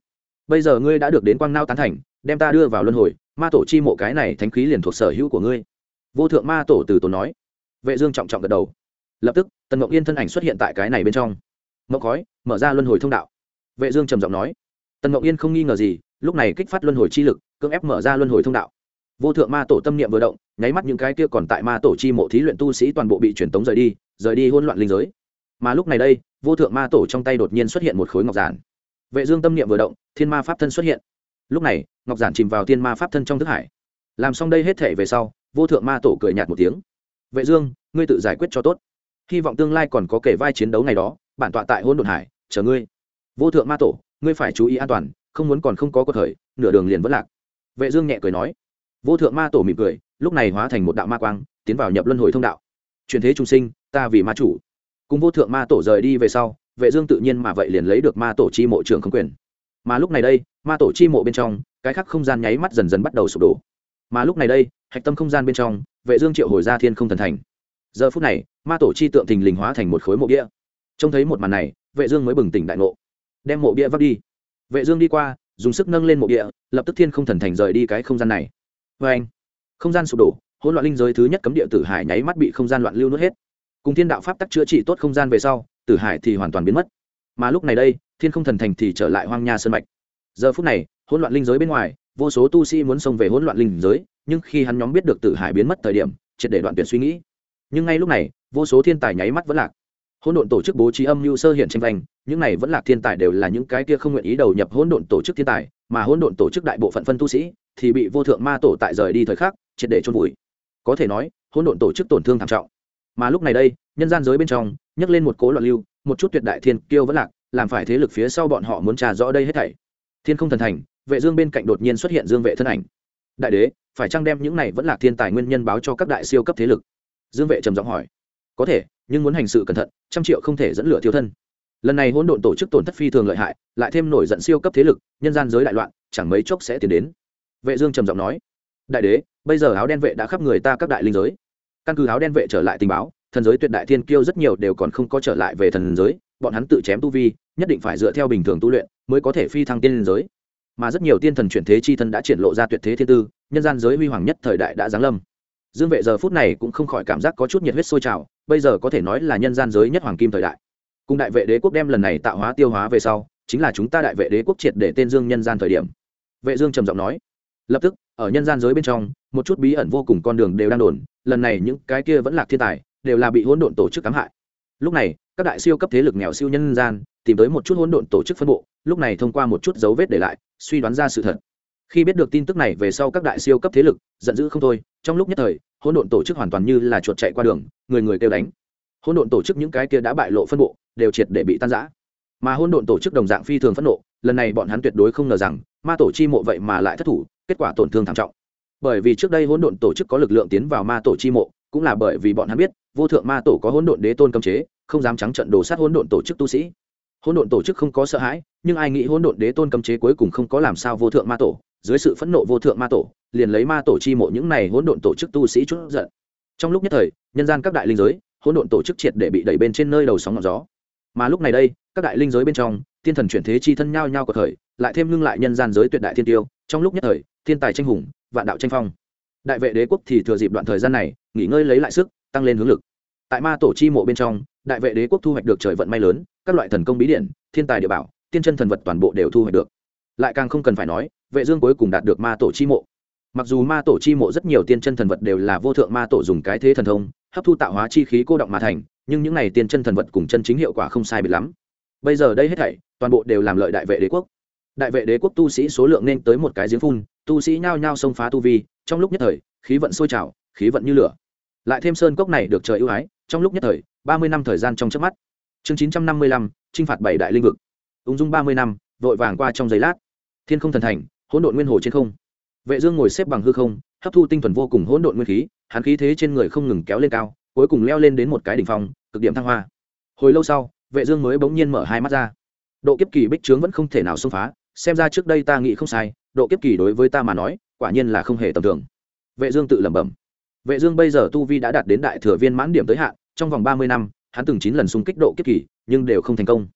Bây giờ ngươi đã được đến quang nao tán thành, đem ta đưa vào luân hồi, ma tổ chi mộ cái này thánh khí liền thuộc sở hữu của ngươi. Vô thượng ma tổ từ tổ nói vệ dương trọng trọng gật đầu. Lập tức, tần ngọc yên thân ảnh xuất hiện tại cái này bên trong. Ngọc khói, mở ra luân hồi thông đạo. Vệ dương trầm giọng nói. Tần ngọc yên không nghi ngờ gì, lúc này kích phát luân hồi chi lực, cưỡng ép mở ra luân hồi thông đạo. Vô thượng ma tổ tâm niệm vừa động, nháy mắt những cái kia còn tại ma tổ chi mộ thí luyện tu sĩ toàn bộ bị truyền tống rời đi rời đi hỗn loạn linh giới. Mà lúc này đây, vô thượng ma tổ trong tay đột nhiên xuất hiện một khối ngọc giản. Vệ dương tâm niệm vừa động, thiên ma pháp thân xuất hiện. Lúc này, ngọc giản chìm vào thiên ma pháp thân trong thức hải. Làm xong đây hết thể về sau, vô thượng ma tổ cười nhạt một tiếng vệ dương, ngươi tự giải quyết cho tốt. Hy vọng tương lai còn có kể vai chiến đấu ngày đó, bản tọa tại hôn đồn hải, chờ ngươi. Vô thượng ma tổ, ngươi phải chú ý an toàn, không muốn còn không có cơ thời, nửa đường liền vẫn lạc. Vệ dương nhẹ cười nói. Vô thượng ma tổ mỉm cười, lúc này hóa thành một đạo ma quang, tiến vào nhập luân hồi thông đạo. Truyền thế trung sinh, ta vì ma chủ. Cùng vô thượng ma tổ rời đi về sau, vệ dương tự nhiên mà vậy liền lấy được ma tổ chi mộ trưởng không quyền. Mà lúc này đây, ma tổ chi mộ bên trong, cái khắc không gian nháy mắt dần dần bắt đầu sụp đổ. Mà lúc này đây, hạch tâm không gian bên trong vệ dương triệu hồi ra thiên không thần thành. Giờ phút này, ma tổ chi tượng thình lình hóa thành một khối mộ bia. Trông thấy một màn này, vệ dương mới bừng tỉnh đại ngộ. Đem mộ bia vác đi. Vệ dương đi qua, dùng sức nâng lên mộ bia, lập tức thiên không thần thành rời đi cái không gian này. Với anh, không gian sụp đổ, hỗn loạn linh giới thứ nhất cấm địa tử hải nháy mắt bị không gian loạn lưu nuốt hết. Cùng thiên đạo pháp tắc chữa trị tốt không gian về sau, tử hải thì hoàn toàn biến mất. Mà lúc này đây, thiên không thần thành thì trở lại hoang nha sơn mạch. Giờ phút này, hỗn loạn linh giới bên ngoài vô số tu sĩ muốn xông về hỗn loạn linh giới, nhưng khi hắn nhóm biết được tử hải biến mất thời điểm, triệt để đoạn tuyệt suy nghĩ. Nhưng ngay lúc này, vô số thiên tài nháy mắt vẫn lạc. Hỗn độn tổ chức bố trí âm mưu sơ hiện tranh vanh những này vẫn lạc thiên tài đều là những cái kia không nguyện ý đầu nhập hỗn độn tổ chức thiên tài, mà hỗn độn tổ chức đại bộ phận phân tu sĩ thì bị vô thượng ma tổ tại rời đi thời khắc, triệt để chôn vùi. Có thể nói, hỗn độn tổ chức tổn thương thảm trọng. Mà lúc này đây, nhân gian giới bên trong, nhấc lên một cố loạn lưu, một chút tuyệt đại thiên kiêu vẫn lạc, làm phải thế lực phía sau bọn họ muốn trà rõ đây hết thảy. Thiên không thần thành vệ dương bên cạnh đột nhiên xuất hiện dương vệ thân ảnh. Đại đế, phải chăng đem những này vẫn là thiên tài nguyên nhân báo cho các đại siêu cấp thế lực? Dương vệ trầm giọng hỏi. Có thể, nhưng muốn hành sự cẩn thận, trăm triệu không thể dẫn lửa thiếu thân. Lần này hỗn độn tổ chức tổn thất phi thường lợi hại, lại thêm nổi giận siêu cấp thế lực, nhân gian giới đại loạn, chẳng mấy chốc sẽ tiến đến. Vệ dương trầm giọng nói. Đại đế, bây giờ áo đen vệ đã khắp người ta các đại linh giới. Căn cứ áo đen vệ trở lại tình báo, thần giới tuyệt đại thiên kiêu rất nhiều đều còn không có trở lại về thần giới, bọn hắn tự chém tu vi, nhất định phải dựa theo bình thường tu luyện mới có thể phi thăng tiên giới mà rất nhiều tiên thần chuyển thế chi thân đã triển lộ ra tuyệt thế thiên tư, nhân gian giới huy hoàng nhất thời đại đã giáng lâm. Dương vệ giờ phút này cũng không khỏi cảm giác có chút nhiệt huyết sôi trào, bây giờ có thể nói là nhân gian giới nhất hoàng kim thời đại. Cùng đại vệ đế quốc đem lần này tạo hóa tiêu hóa về sau, chính là chúng ta đại vệ đế quốc triệt để tên dương nhân gian thời điểm. Vệ dương trầm giọng nói, lập tức, ở nhân gian giới bên trong, một chút bí ẩn vô cùng con đường đều đang đồn, lần này những cái kia vẫn là thiên tài, đều là bị hỗn độn tổ chức cám hại. Lúc này, các đại siêu cấp thế lực nghèo siêu nhân gian, tìm tới một chút hỗn độn tổ chức phân bộ lúc này thông qua một chút dấu vết để lại, suy đoán ra sự thật. Khi biết được tin tức này về sau các đại siêu cấp thế lực, giận dữ không thôi, trong lúc nhất thời, hỗn độn tổ chức hoàn toàn như là chuột chạy qua đường, người người kêu đánh. Hỗn độn tổ chức những cái kia đã bại lộ phân bộ, đều triệt để bị tan rã. Mà hỗn độn tổ chức đồng dạng phi thường phẫn nộ, lần này bọn hắn tuyệt đối không ngờ rằng, ma tổ chi mộ vậy mà lại thất thủ, kết quả tổn thương thảm trọng. Bởi vì trước đây hỗn độn tổ chức có lực lượng tiến vào ma tổ chi mộ, cũng là bởi vì bọn hắn biết, vô thượng ma tổ có hỗn độn đế tôn cấm chế, không dám trắng trận đổ sát hỗn độn tổ chức tu sĩ hỗn độn tổ chức không có sợ hãi, nhưng ai nghĩ hỗn độn đế tôn cấm chế cuối cùng không có làm sao vô thượng ma tổ, dưới sự phẫn nộ vô thượng ma tổ, liền lấy ma tổ chi mộ những này hỗn độn tổ chức tu sĩ chút giận. Trong lúc nhất thời, nhân gian các đại linh giới, hỗn độn tổ chức triệt để bị đẩy bên trên nơi đầu sóng ngọn gió. Mà lúc này đây, các đại linh giới bên trong tiên thần chuyển thế chi thân nhau nhau của thời lại thêm ngưng lại nhân gian giới tuyệt đại thiên tiêu, trong lúc nhất thời, thiên tài tranh hùng, vạn đạo tranh phong. Đại vệ đế quốc thì thừa dịp đoạn thời gian này, nghỉ ngơi lấy lại sức, tăng lên hướng lực. Tại ma tổ chi mộ bên trong, đại vệ đế quốc thu hoạch được trời vận may lớn các loại thần công bí điển, thiên tài địa bảo, tiên chân thần vật toàn bộ đều thu hoạch được. Lại càng không cần phải nói, vệ dương cuối cùng đạt được ma tổ chi mộ. Mặc dù ma tổ chi mộ rất nhiều tiên chân thần vật đều là vô thượng ma tổ dùng cái thế thần thông, hấp thu tạo hóa chi khí cô động mà thành, nhưng những này tiên chân thần vật cùng chân chính hiệu quả không sai biệt lắm. Bây giờ đây hết thảy, toàn bộ đều làm lợi đại vệ đế quốc. Đại vệ đế quốc tu sĩ số lượng nên tới một cái giếng phun, tu sĩ nhao nhao xông phá tu vi, trong lúc nhất thời, khí vận sôi trào, khí vận như lửa. Lại thêm sơn cốc này được trời ưu ái, trong lúc nhất thời, ba mươi năm thời gian trong trước mắt chương chín trăm năm mươi lăm, chinh phạt bảy đại linh vực. Ung dung ba mươi năm, vội vàng qua trong giây lát. Thiên không thần thành, hỗn độn nguyên hồ trên không. Vệ dương ngồi xếp bằng hư không, hấp thu tinh thuần vô cùng hỗn độn nguyên khí, hắn khí thế trên người không ngừng kéo lên cao, cuối cùng leo lên đến một cái đỉnh phong, cực điểm thăng hoa. Hồi lâu sau, vệ dương mới bỗng nhiên mở hai mắt ra. Độ kiếp kỳ bích trướng vẫn không thể nào xông phá, xem ra trước đây ta nghĩ không sai, độ kiếp kỳ đối với ta mà nói, quả nhiên là không hề tầm thường. Vệ dương tự lẩm bẩm. Vệ dương bây giờ tu vi đã đạt đến đại thừa viên mãn điểm tới hạn, trong vòng 30 năm hắn từng chín lần xung kích độ kiếp kỳ, nhưng đều không thành công.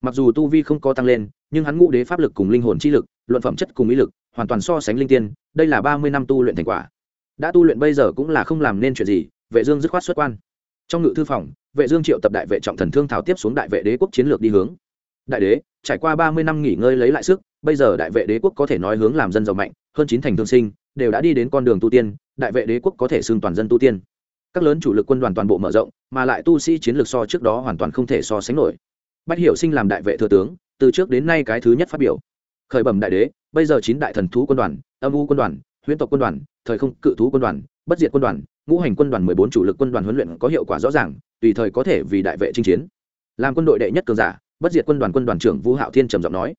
Mặc dù tu vi không có tăng lên, nhưng hắn ngũ đế pháp lực cùng linh hồn chi lực, luận phẩm chất cùng ý lực, hoàn toàn so sánh linh tiên, đây là 30 năm tu luyện thành quả. Đã tu luyện bây giờ cũng là không làm nên chuyện gì, vệ dương dứt khoát xuất quan. Trong ngự thư phòng, vệ dương triệu tập đại vệ trọng thần thương thảo tiếp xuống đại vệ đế quốc chiến lược đi hướng. Đại đế, trải qua 30 năm nghỉ ngơi lấy lại sức, bây giờ đại vệ đế quốc có thể nói hướng làm dân giàu mạnh, hơn chín thành thương sinh, đều đã đi đến con đường tu tiên, đại vệ đế quốc có thể xưng toàn dân tu tiên các lớn chủ lực quân đoàn toàn bộ mở rộng, mà lại tu sĩ chiến lược so trước đó hoàn toàn không thể so sánh nổi. Bách hiểu sinh làm đại vệ thừa tướng, từ trước đến nay cái thứ nhất phát biểu. Khởi bẩm đại đế, bây giờ chín đại thần thú quân đoàn, âm u quân đoàn, huyễn tộc quân đoàn, thời không cự thú quân đoàn, bất diệt quân đoàn, ngũ hành quân đoàn mười bốn chủ lực quân đoàn huấn luyện có hiệu quả rõ ràng, tùy thời có thể vì đại vệ chinh chiến. Làm quân đội đệ nhất cường giả, bất diệt quân đoàn quân đoàn trưởng vũ hạo thiên trầm giọng nói.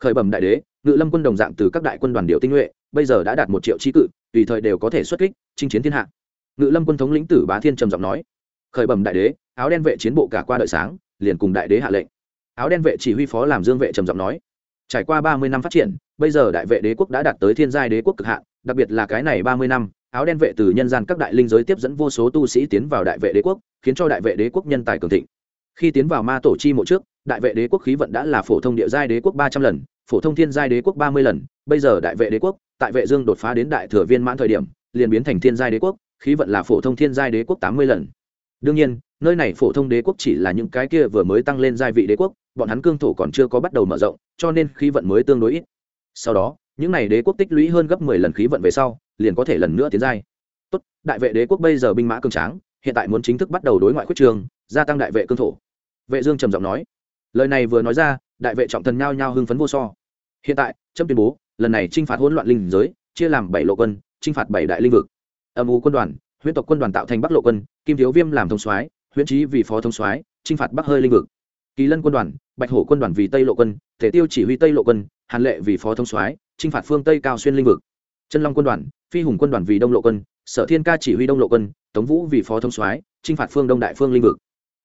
Khởi bẩm đại đế, ngự lâm quân đồng dạng từ các đại quân đoàn điệu tinh nhuệ, bây giờ đã đạt một triệu trí cự, tùy thời đều có thể xuất kích, chinh chiến thiên hạ ngự lâm quân thống lĩnh tử bá thiên trầm giọng nói, khởi bẩm đại đế, áo đen vệ chiến bộ cả qua đợi sáng, liền cùng đại đế hạ lệnh. Áo đen vệ chỉ huy phó làm dương vệ trầm giọng nói, trải qua ba mươi năm phát triển, bây giờ đại vệ đế quốc đã đạt tới thiên giai đế quốc cực hạn, đặc biệt là cái này ba mươi năm, áo đen vệ từ nhân gian các đại linh giới tiếp dẫn vô số tu sĩ tiến vào đại vệ đế quốc, khiến cho đại vệ đế quốc nhân tài cường thịnh. Khi tiến vào ma tổ chi mộ trước, đại vệ đế quốc khí vận đã là phổ thông địa giai đế quốc ba trăm lần, phổ thông thiên giai đế quốc ba mươi lần. Bây giờ đại vệ đế quốc, tại vệ dương đột phá đến đại thừa viên mãn thời điểm, liền biến thành thiên giai đế quốc khí vận là phổ thông thiên giai đế quốc tám mươi lần. Đương nhiên, nơi này phổ thông đế quốc chỉ là những cái kia vừa mới tăng lên giai vị đế quốc, bọn hắn cương thổ còn chưa có bắt đầu mở rộng, cho nên khí vận mới tương đối ít. Sau đó, những này đế quốc tích lũy hơn gấp mười lần khí vận về sau, liền có thể lần nữa tiến giai. Tốt, đại vệ đế quốc bây giờ binh mã cường tráng, hiện tại muốn chính thức bắt đầu đối ngoại quyết trường, gia tăng đại vệ cương thổ. Vệ dương trầm giọng nói. Lời này vừa nói ra, đại vệ trọng thần nhao nhao hưng phấn vô so. Hiện tại trâm tuyên bố, lần này chinh phạt hỗn loạn linh giới, chia làm bảy lộ quân, chinh phạt bảy đại linh vực âm u quân đoàn, huyễn tộc quân đoàn tạo thành bắc lộ quân, kim thiếu viêm làm thông soái, huyễn trí vì phó thông soái trinh phạt bắc hơi linh vực. Kỳ lân quân đoàn, bạch hổ quân đoàn vì tây lộ quân, thể tiêu chỉ huy tây lộ quân, hàn lệ vì phó thông soái trinh phạt phương tây cao xuyên linh vực. Chân long quân đoàn, phi hùng quân đoàn vì đông lộ quân, sở thiên ca chỉ huy đông lộ quân, tống vũ vì phó thông soái trinh phạt phương đông đại phương linh vực.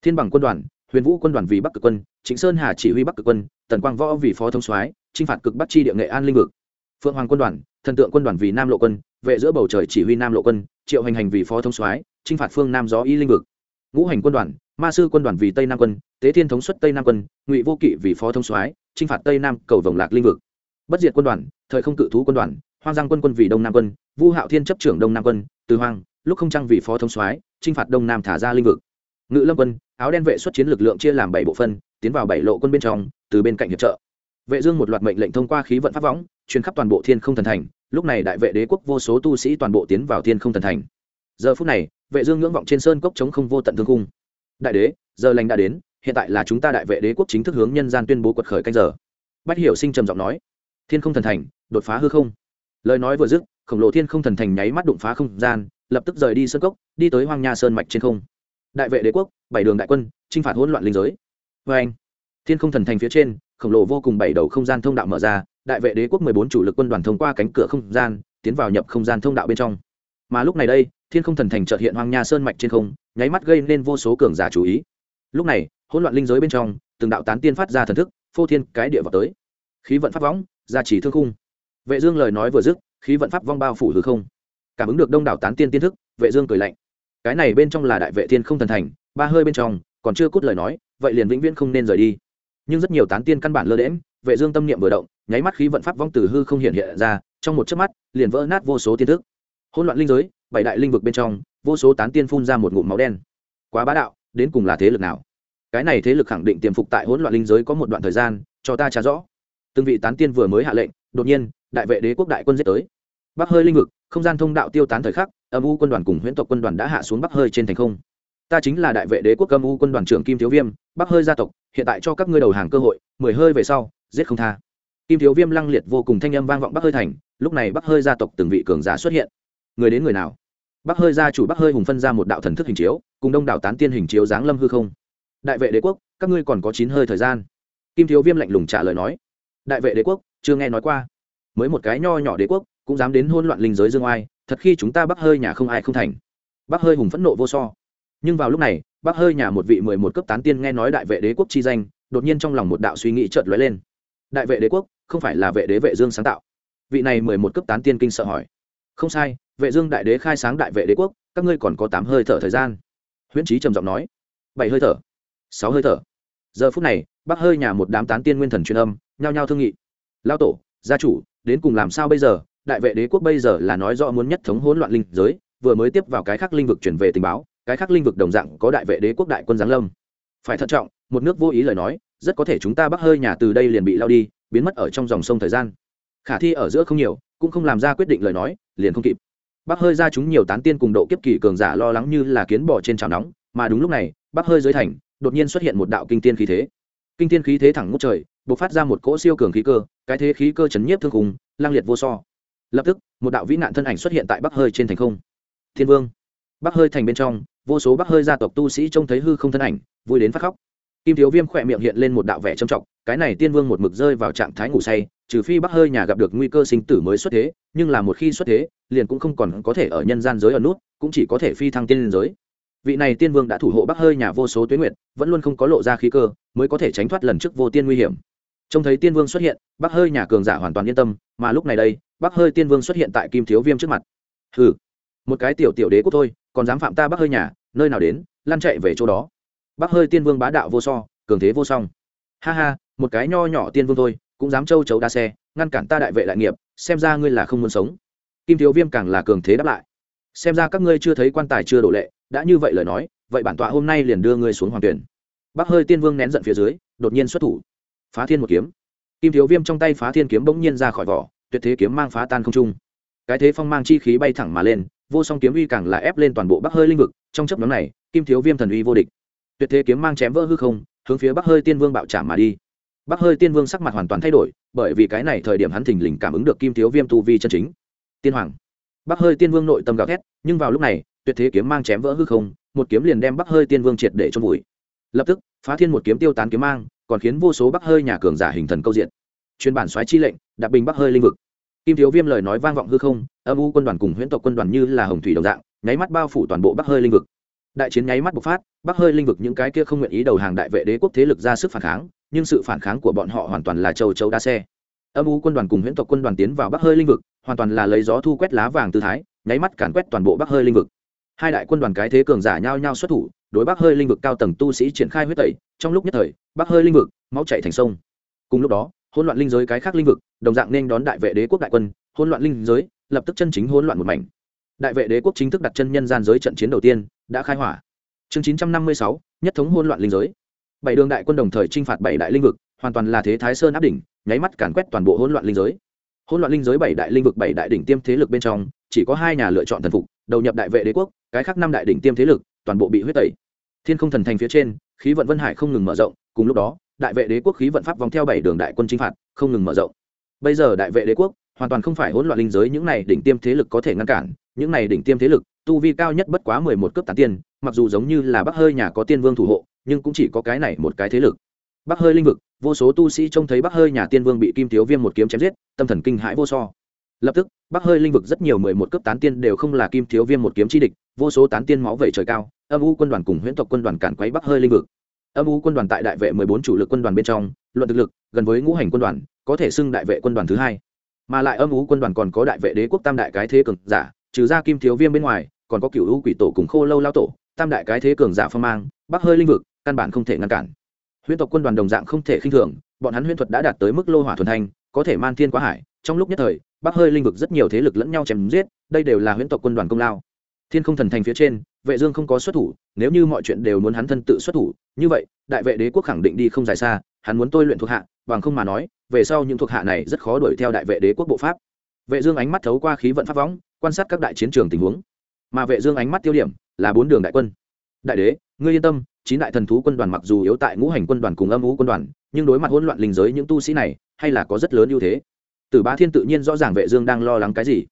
Thiên bằng quân đoàn, huyền vũ quân đoàn vì bắc cực quân, trịnh sơn hà chỉ huy bắc cực quân, tần quang võ vì phó thông soái, chinh phạt cực bắc chi địa nghệ an linh vực phượng hoàng quân đoàn thần tượng quân đoàn vì nam lộ quân vệ giữa bầu trời chỉ huy nam lộ quân triệu hành hành vì phó thông soái chinh phạt phương nam gió y linh vực. Ngũ hành quân đoàn ma sư quân đoàn vì tây nam quân tế thiên thống suất tây nam quân ngụy vô kỵ vì phó thông soái chinh phạt tây nam cầu vồng lạc linh vực. Bất diệt quân đoàn thời không cự thú quân đoàn hoang giang quân quân vì đông nam quân vu hạo thiên chấp trưởng đông nam quân từ Hoàng, lúc không trăng vì phó thông soái chinh phạt đông nam thả ra linh vực. Ngự lâm quân áo đen vệ xuất chiến lực lượng chia làm bảy bộ phân tiến vào bảy lộ quân bên trong từ bên cạnh hiệp trợ. Vệ dương một loạt mệnh lệnh thông qua khí vận pháp võng truyền khắp toàn bộ thiên không thần thành, lúc này đại vệ đế quốc vô số tu sĩ toàn bộ tiến vào thiên không thần thành. Giờ phút này, vệ dương ngưỡng vọng trên sơn cốc chống không vô tận thương cung đại đế, giờ lành đã đến, hiện tại là chúng ta đại vệ đế quốc chính thức hướng nhân gian tuyên bố quật khởi canh giờ. Bách hiểu sinh trầm giọng nói, thiên không thần thành, đột phá hư không. Lời nói vừa dứt, khổng lồ thiên không thần thành nháy mắt đụng phá không gian, lập tức rời đi sơn cốc, đi tới hoang nha sơn mạch trên không. Đại vệ đế quốc, bảy đường đại quân, chinh phạt hỗn loạn linh giới. Vê anh thiên không thần thành phía trên, khổng lồ vô cùng bảy đầu không gian thông đạo mở ra đại vệ đế quốc mười bốn chủ lực quân đoàn thông qua cánh cửa không gian, tiến vào nhập không gian thông đạo bên trong. Mà lúc này đây, thiên không thần thành trợt hiện hoang nha sơn mạch trên không, nháy mắt gây nên vô số cường giả chú ý. Lúc này, hỗn loạn linh giới bên trong, từng đạo tán tiên phát ra thần thức, phô thiên cái địa vào tới. Khí vận pháp võng, gia trì thương khung. Vệ dương lời nói vừa dứt, khí vận pháp vong bao phủ hư không. Cảm ứng được đông đảo tán tiên tiên thức, vệ dương cười lạnh. Cái này bên trong là đại vệ thiên không thần thành, ba hơi bên trong, còn chưa cút lời nói, vậy liền vĩnh viễn không nên rời đi. Nhưng rất nhiều tán tiên căn bản lơ đễm vệ dương tâm niệm vừa động, nháy mắt khí vận pháp vong từ hư không hiện hiện ra, trong một chớp mắt, liền vỡ nát vô số tiên thức. Hỗn loạn linh giới, bảy đại linh vực bên trong, vô số tán tiên phun ra một ngụm máu đen. Quá bá đạo, đến cùng là thế lực nào? Cái này thế lực khẳng định tiềm phục tại hỗn loạn linh giới có một đoạn thời gian, cho ta trả rõ. Từng vị tán tiên vừa mới hạ lệnh, đột nhiên, đại vệ đế quốc đại quân giết tới. Bắc hơi linh vực, không gian thông đạo tiêu tán thời khắc, âm u quân đoàn cùng huyễn tộc quân đoàn đã hạ xuống bắc hơi trên thành không. Ta chính là đại vệ đế quốc âm u quân đoàn trưởng kim thiếu viêm, bắc hơi gia tộc, hiện tại cho các ngươi đầu hàng cơ hội, mười hơi về sau giết không tha. Kim thiếu viêm lăng liệt vô cùng thanh âm vang vọng bắc hơi thành, lúc này bắc hơi gia tộc từng vị cường giả xuất hiện. Người đến người nào? Bắc hơi gia chủ bắc hơi hùng phân ra một đạo thần thức hình chiếu, cùng đông đảo tán tiên hình chiếu giáng lâm hư không. Đại vệ đế quốc, các ngươi còn có chín hơi thời gian. Kim thiếu viêm lạnh lùng trả lời nói. Đại vệ đế quốc, chưa nghe nói qua. Mới một cái nho nhỏ đế quốc, cũng dám đến hôn loạn linh giới dương oai, thật khi chúng ta bắc hơi nhà không ai không thành. Bắc hơi hùng phẫn nộ vô so. Nhưng vào lúc này, bắc hơi nhà một vị mười một cấp tán tiên nghe nói đại vệ đế quốc chi danh, đột nhiên trong lòng một đạo suy nghĩ chợt lóe lên đại vệ đế quốc, không phải là vệ đế vệ dương sáng tạo. Vị này mười một cấp tán tiên kinh sợ hỏi. Không sai, vệ dương đại đế khai sáng đại vệ đế quốc, các ngươi còn có tám hơi thở thời gian. Huyễn trí trầm giọng nói. Bảy hơi thở. Sáu hơi thở. Giờ phút này, bắc hơi nhà một đám tán tiên nguyên thần truyền âm, nhao nhao thương nghị. Lao tổ, gia chủ, đến cùng làm sao bây giờ? Đại vệ đế quốc bây giờ là nói rõ muốn nhất thống hỗn loạn linh giới, vừa mới tiếp vào cái khác linh vực chuyển về tình báo, cái khác linh vực đồng dạng có đại vệ đế quốc đại quân giáng lâm. Phải thận trọng, một nước vô ý lời nói rất có thể chúng ta bắc hơi nhà từ đây liền bị lao đi, biến mất ở trong dòng sông thời gian. Khả thi ở giữa không nhiều, cũng không làm ra quyết định lời nói, liền không kịp. Bắc hơi ra chúng nhiều tán tiên cùng độ kiếp kỳ cường giả lo lắng như là kiến bò trên trào nóng, mà đúng lúc này, bắc hơi dưới thành, đột nhiên xuất hiện một đạo kinh tiên khí thế. Kinh tiên khí thế thẳng ngút trời b ộ c phát ra một cỗ siêu cường khí cơ, cái thế khí cơ chấn nhiếp thương cùng lang liệt vô so. Lập tức, một đạo vĩ nạn thân ảnh xuất hiện tại bắc hơi trên thành không. Thiên vương. Bắc hơi thành bên trong, vô số bắc hơi gia tộc tu sĩ trông thấy hư không thân ảnh, vui đến phát khóc kim thiếu viêm khỏe miệng hiện lên một đạo vẻ trầm trọng, cái này tiên vương một mực rơi vào trạng thái ngủ say, trừ phi bắc hơi nhà gặp được nguy cơ sinh tử mới xuất thế, nhưng là một khi xuất thế, liền cũng không còn có thể ở nhân gian giới ở nút, cũng chỉ có thể phi thăng tiên giới. Vị này tiên vương đã thủ hộ bắc hơi nhà vô số tuyến nguyện, vẫn luôn không có lộ ra khí cơ, mới có thể tránh thoát lần trước vô tiên nguy hiểm. Trông thấy tiên vương xuất hiện, bắc hơi nhà cường giả hoàn toàn yên tâm, mà lúc này đây, bắc hơi tiên vương xuất hiện tại kim thiếu viêm trước mặt. Hừ, một cái tiểu tiểu đế quốc thôi còn dám phạm ta bắc hơi nhà, nơi nào đến lan chạy về chỗ đó bắc hơi tiên vương bá đạo vô so, cường thế vô song. Ha ha, một cái nho nhỏ tiên vương thôi, cũng dám châu chấu đa xe, ngăn cản ta đại vệ đại nghiệp, xem ra ngươi là không muốn sống. Kim thiếu viêm càng là cường thế đáp lại. Xem ra các ngươi chưa thấy quan tài chưa đổ lệ, đã như vậy lời nói, vậy bản tọa hôm nay liền đưa ngươi xuống hoàng tuyển. Bắc hơi tiên vương nén giận phía dưới, đột nhiên xuất thủ. Phá thiên một kiếm. Kim thiếu viêm trong tay phá thiên kiếm bỗng nhiên ra khỏi vỏ, tuyệt thế kiếm mang phá tan không trung. Cái thế phong mang chi khí bay thẳng mà lên, vô song kiếm uy càng là ép lên toàn bộ bắc hơi linh vực, trong chấp nhóm này, kim thiếu viêm thần uy vô địch tuyệt thế kiếm mang chém vỡ hư không, hướng phía bắc hơi tiên vương bạo trả mà đi. Bắc hơi tiên vương sắc mặt hoàn toàn thay đổi, bởi vì cái này thời điểm hắn thình lình cảm ứng được kim thiếu viêm tu vi chân chính. Tiên hoàng. Bắc hơi tiên vương nội tâm gào thét, nhưng vào lúc này, tuyệt thế kiếm mang chém vỡ hư không, một kiếm liền đem bắc hơi tiên vương triệt để trong vùi. Lập tức, phá thiên một kiếm tiêu tán kiếm mang, còn khiến vô số bắc hơi nhà cường giả hình thần câu diện. Chuyên bản xoáy chi lệnh đặc bình bắc hơi linh vực. Kim thiếu viêm lời nói vang vọng hư không, âm u quân đoàn cùng huyễn tộc quân đoàn như là hồng thủy đồng dạng, nháy mắt bao phủ toàn bộ bắc hơi linh vực đại chiến nháy mắt bộc phát, bắc hơi linh vực những cái kia không nguyện ý đầu hàng đại vệ đế quốc thế lực ra sức phản kháng, nhưng sự phản kháng của bọn họ hoàn toàn là châu châu đa xe. Âm u quân đoàn cùng huyễn tộc quân đoàn tiến vào bắc hơi linh vực, hoàn toàn là lấy gió thu quét lá vàng tư thái, nháy mắt càn quét toàn bộ bắc hơi linh vực. Hai đại quân đoàn cái thế cường giả nhau nhau xuất thủ, đối bắc hơi linh vực cao tầng tu sĩ triển khai huyết tẩy, trong lúc nhất thời, bắc hơi linh vực máu chạy thành sông. Cùng lúc đó, hỗn loạn linh giới cái khác linh vực, đồng dạng nên đón đại vệ đế quốc đại quân, hỗn loạn linh giới lập tức chân chính hỗn loạn một mảnh. Đại vệ đế quốc chính thức đặt chân nhân gian giới trận chiến đầu tiên đã khai hỏa. Chương chín trăm năm mươi sáu, nhất thống hỗn loạn linh giới. Bảy đường đại quân đồng thời t r i n h phạt bảy đại linh vực, hoàn toàn là thế thái sơn áp đỉnh, nháy mắt càn quét toàn bộ hỗn loạn linh giới. Hỗn loạn linh giới bảy đại linh vực, bảy đại đỉnh tiêm thế lực bên trong, chỉ có hai nhà lựa chọn thần phục, đầu nhập đại vệ đế quốc, cái khác năm đại đỉnh tiêm thế lực, toàn bộ bị huyết tẩy. Thiên không thần thành phía trên, khí vận vân hải không ngừng mở rộng, cùng lúc đó, đại vệ đế quốc khí vận pháp vòng theo bảy đường đại quân chinh phạt, không ngừng mở rộng. Bây giờ đại vệ đế quốc hoàn toàn không phải hỗn loạn linh giới những này đỉnh tiêm thế lực có thể ngăn cản, những này đỉnh tiêm thế lực tu vi cao nhất bất quá mười một cấp tán tiên, mặc dù giống như là bắc hơi nhà có tiên vương thủ hộ, nhưng cũng chỉ có cái này một cái thế lực. Bắc hơi linh vực, vô số tu sĩ trông thấy bắc hơi nhà tiên vương bị kim thiếu viêm một kiếm chém giết, tâm thần kinh hãi vô so. Lập tức, bắc hơi linh vực rất nhiều mười một cấp tán tiên đều không là kim thiếu viêm một kiếm chi địch, vô số tán tiên máu vẩy trời cao, âm u quân đoàn cùng huyễn tộc quân đoàn cản quấy bắc hơi linh vực. Âm u quân đoàn tại đại vệ mười bốn chủ lực quân đoàn bên trong, luận thực lực, gần với ngũ hành quân đoàn, có thể xưng đại vệ quân đoàn thứ hai. Mà lại âm u quân đoàn còn có đại vệ đế quốc tam đại cái thế cường giả, trừ ra kim thiếu viêm bên ngoài còn có cựu u quỷ tổ cùng khô lâu lao tổ, tam đại cái thế cường giả phong mang, bắc hơi linh vực, căn bản không thể ngăn cản. Huyễn tộc quân đoàn đồng dạng không thể khinh thường, bọn hắn huyễn thuật đã đạt tới mức lô hỏa thuần thanh, có thể man thiên quá hải, trong lúc nhất thời, bắc hơi linh vực rất nhiều thế lực lẫn nhau chém giết, đây đều là huyễn tộc quân đoàn công lao. Thiên không thần thành phía trên, vệ dương không có xuất thủ, nếu như mọi chuyện đều muốn hắn thân tự xuất thủ, như vậy, đại vệ đế quốc khẳng định đi không dài xa, hắn muốn tôi luyện thuộc hạ, bằng không mà nói, về sau những thuộc hạ này rất khó đuổi theo đại vệ đế quốc bộ pháp. Vệ dương ánh mắt thấu qua khí vận pháp võng, quan sát các đại chiến trường tình huống mà vệ dương ánh mắt tiêu điểm là bốn đường đại quân. Đại đế, ngươi yên tâm, chín đại thần thú quân đoàn mặc dù yếu tại ngũ hành quân đoàn cùng âm ngũ quân đoàn, nhưng đối mặt hỗn loạn linh giới những tu sĩ này, hay là có rất lớn ưu thế. Tử bá thiên tự nhiên rõ ràng vệ dương đang lo lắng cái gì.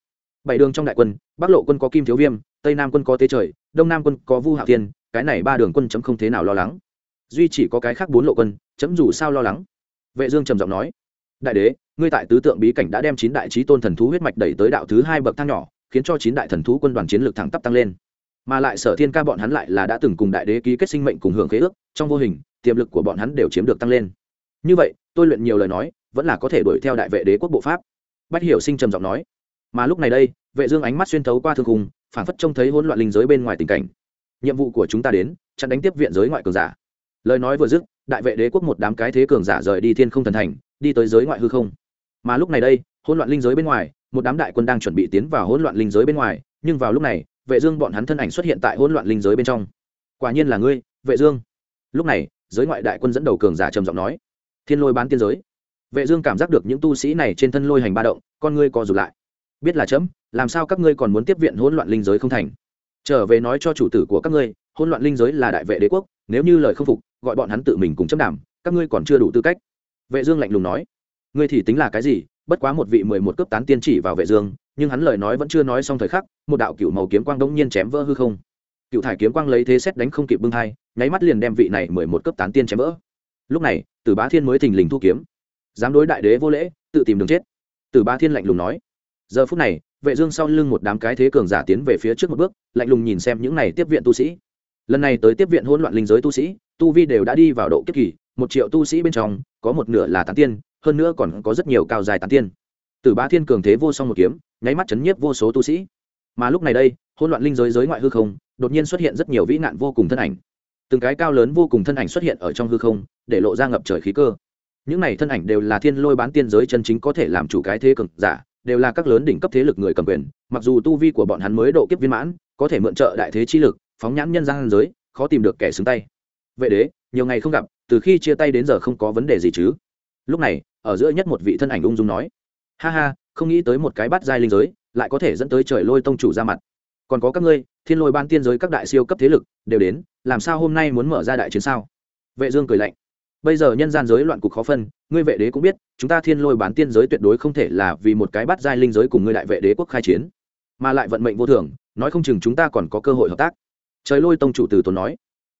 Bảy đường trong đại quân, bắc lộ quân có kim thiếu viêm, tây nam quân có tế trời, đông nam quân có vu hạo thiên, cái này ba đường quân chấm không thế nào lo lắng. Duy chỉ có cái khác bốn lộ quân, chấm dù sao lo lắng. Vệ dương trầm giọng nói, đại đế, ngươi tại tứ tượng bí cảnh đã đem chín đại chí tôn thần thú huyết mạch đẩy tới đạo thứ hai bậc thang nhỏ khiến cho chín đại thần thú quân đoàn chiến lược thẳng tắp tăng lên. Mà lại sở thiên ca bọn hắn lại là đã từng cùng đại đế ký kết sinh mệnh cùng hưởng khế ước, trong vô hình, tiềm lực của bọn hắn đều chiếm được tăng lên. Như vậy, tôi luyện nhiều lời nói, vẫn là có thể đuổi theo đại vệ đế quốc bộ pháp. Bách hiểu sinh trầm giọng nói. Mà lúc này đây, vệ dương ánh mắt xuyên thấu qua thương khung phản phất trông thấy hỗn loạn linh giới bên ngoài tình cảnh. Nhiệm vụ của chúng ta đến, chặn đánh tiếp viện giới ngoại cường giả. Lời nói vừa dứt, đại vệ đế quốc một đám cái thế cường giả rời đi thiên không thần thành, đi tới giới ngoại hư không. Mà lúc này đây, hỗn loạn linh giới bên ngoài một đám đại quân đang chuẩn bị tiến vào hỗn loạn linh giới bên ngoài, nhưng vào lúc này, vệ dương bọn hắn thân ảnh xuất hiện tại hỗn loạn linh giới bên trong. Quả nhiên là ngươi, vệ dương. Lúc này, giới ngoại đại quân dẫn đầu cường giả trầm giọng nói, thiên lôi bán tiên giới. Vệ dương cảm giác được những tu sĩ này trên thân lôi hành ba động, con ngươi co rụt lại. Biết là chấm, làm sao các ngươi còn muốn tiếp viện hỗn loạn linh giới không thành? Trở về nói cho chủ tử của các ngươi, hỗn loạn linh giới là đại vệ đế quốc, nếu như lời không phục, gọi bọn hắn tự mình cùng chấm đảm, các ngươi còn chưa đủ tư cách. Vệ dương lạnh lùng nói, ngươi thì tính là cái gì bất quá một vị mười một cấp tán tiên chỉ vào vệ dương, nhưng hắn lời nói vẫn chưa nói xong thời khắc, một đạo cựu màu kiếm quang đống nhiên chém vỡ hư không. Cựu thải kiếm quang lấy thế xét đánh không kịp bưng hai nháy mắt liền đem vị này mười một cấp tán tiên chém vỡ. Lúc này, tử bá thiên mới thình lình thu kiếm. Dám đối đại đế vô lễ, tự tìm đường chết. Tử bá thiên lạnh lùng nói. Giờ phút này, vệ dương sau lưng một đám cái thế cường giả tiến về phía trước một bước, lạnh lùng nhìn xem những này tiếp viện tu sĩ. Lần này tới tiếp viện hỗn loạn linh giới tu sĩ, tu vi đều đã đi vào độ kiếp kỳ, một triệu tu sĩ bên trong, có một nửa là tán tiên hơn nữa còn có rất nhiều cao dài tán tiên. Từ ba thiên cường thế vô song một kiếm, nháy mắt chấn nhiếp vô số tu sĩ. Mà lúc này đây, hỗn loạn linh giới giới ngoại hư không, đột nhiên xuất hiện rất nhiều vĩ nạn vô cùng thân ảnh. Từng cái cao lớn vô cùng thân ảnh xuất hiện ở trong hư không, để lộ ra ngập trời khí cơ. Những này thân ảnh đều là thiên lôi bán tiên giới chân chính có thể làm chủ cái thế cực giả, đều là các lớn đỉnh cấp thế lực người cầm quyền. Mặc dù tu vi của bọn hắn mới độ kiếp viên mãn, có thể mượn trợ đại thế chi lực, phóng nhãn nhân gian giới, khó tìm được kẻ xứng tay. Vệ đế, nhiều ngày không gặp, từ khi chia tay đến giờ không có vấn đề gì chứ? Lúc này, ở giữa nhất một vị thân ảnh ung dung nói, ha ha, không nghĩ tới một cái bắt giai linh giới, lại có thể dẫn tới trời lôi tông chủ ra mặt. Còn có các ngươi, thiên lôi ban tiên giới các đại siêu cấp thế lực, đều đến, làm sao hôm nay muốn mở ra đại chiến sao? Vệ dương cười lạnh, bây giờ nhân gian giới loạn cục khó phân, ngươi vệ đế cũng biết, chúng ta thiên lôi bán tiên giới tuyệt đối không thể là vì một cái bắt giai linh giới cùng ngươi đại vệ đế quốc khai chiến. Mà lại vận mệnh vô thường, nói không chừng chúng ta còn có cơ hội hợp tác. Trời lôi tông chủ từ tốn nói,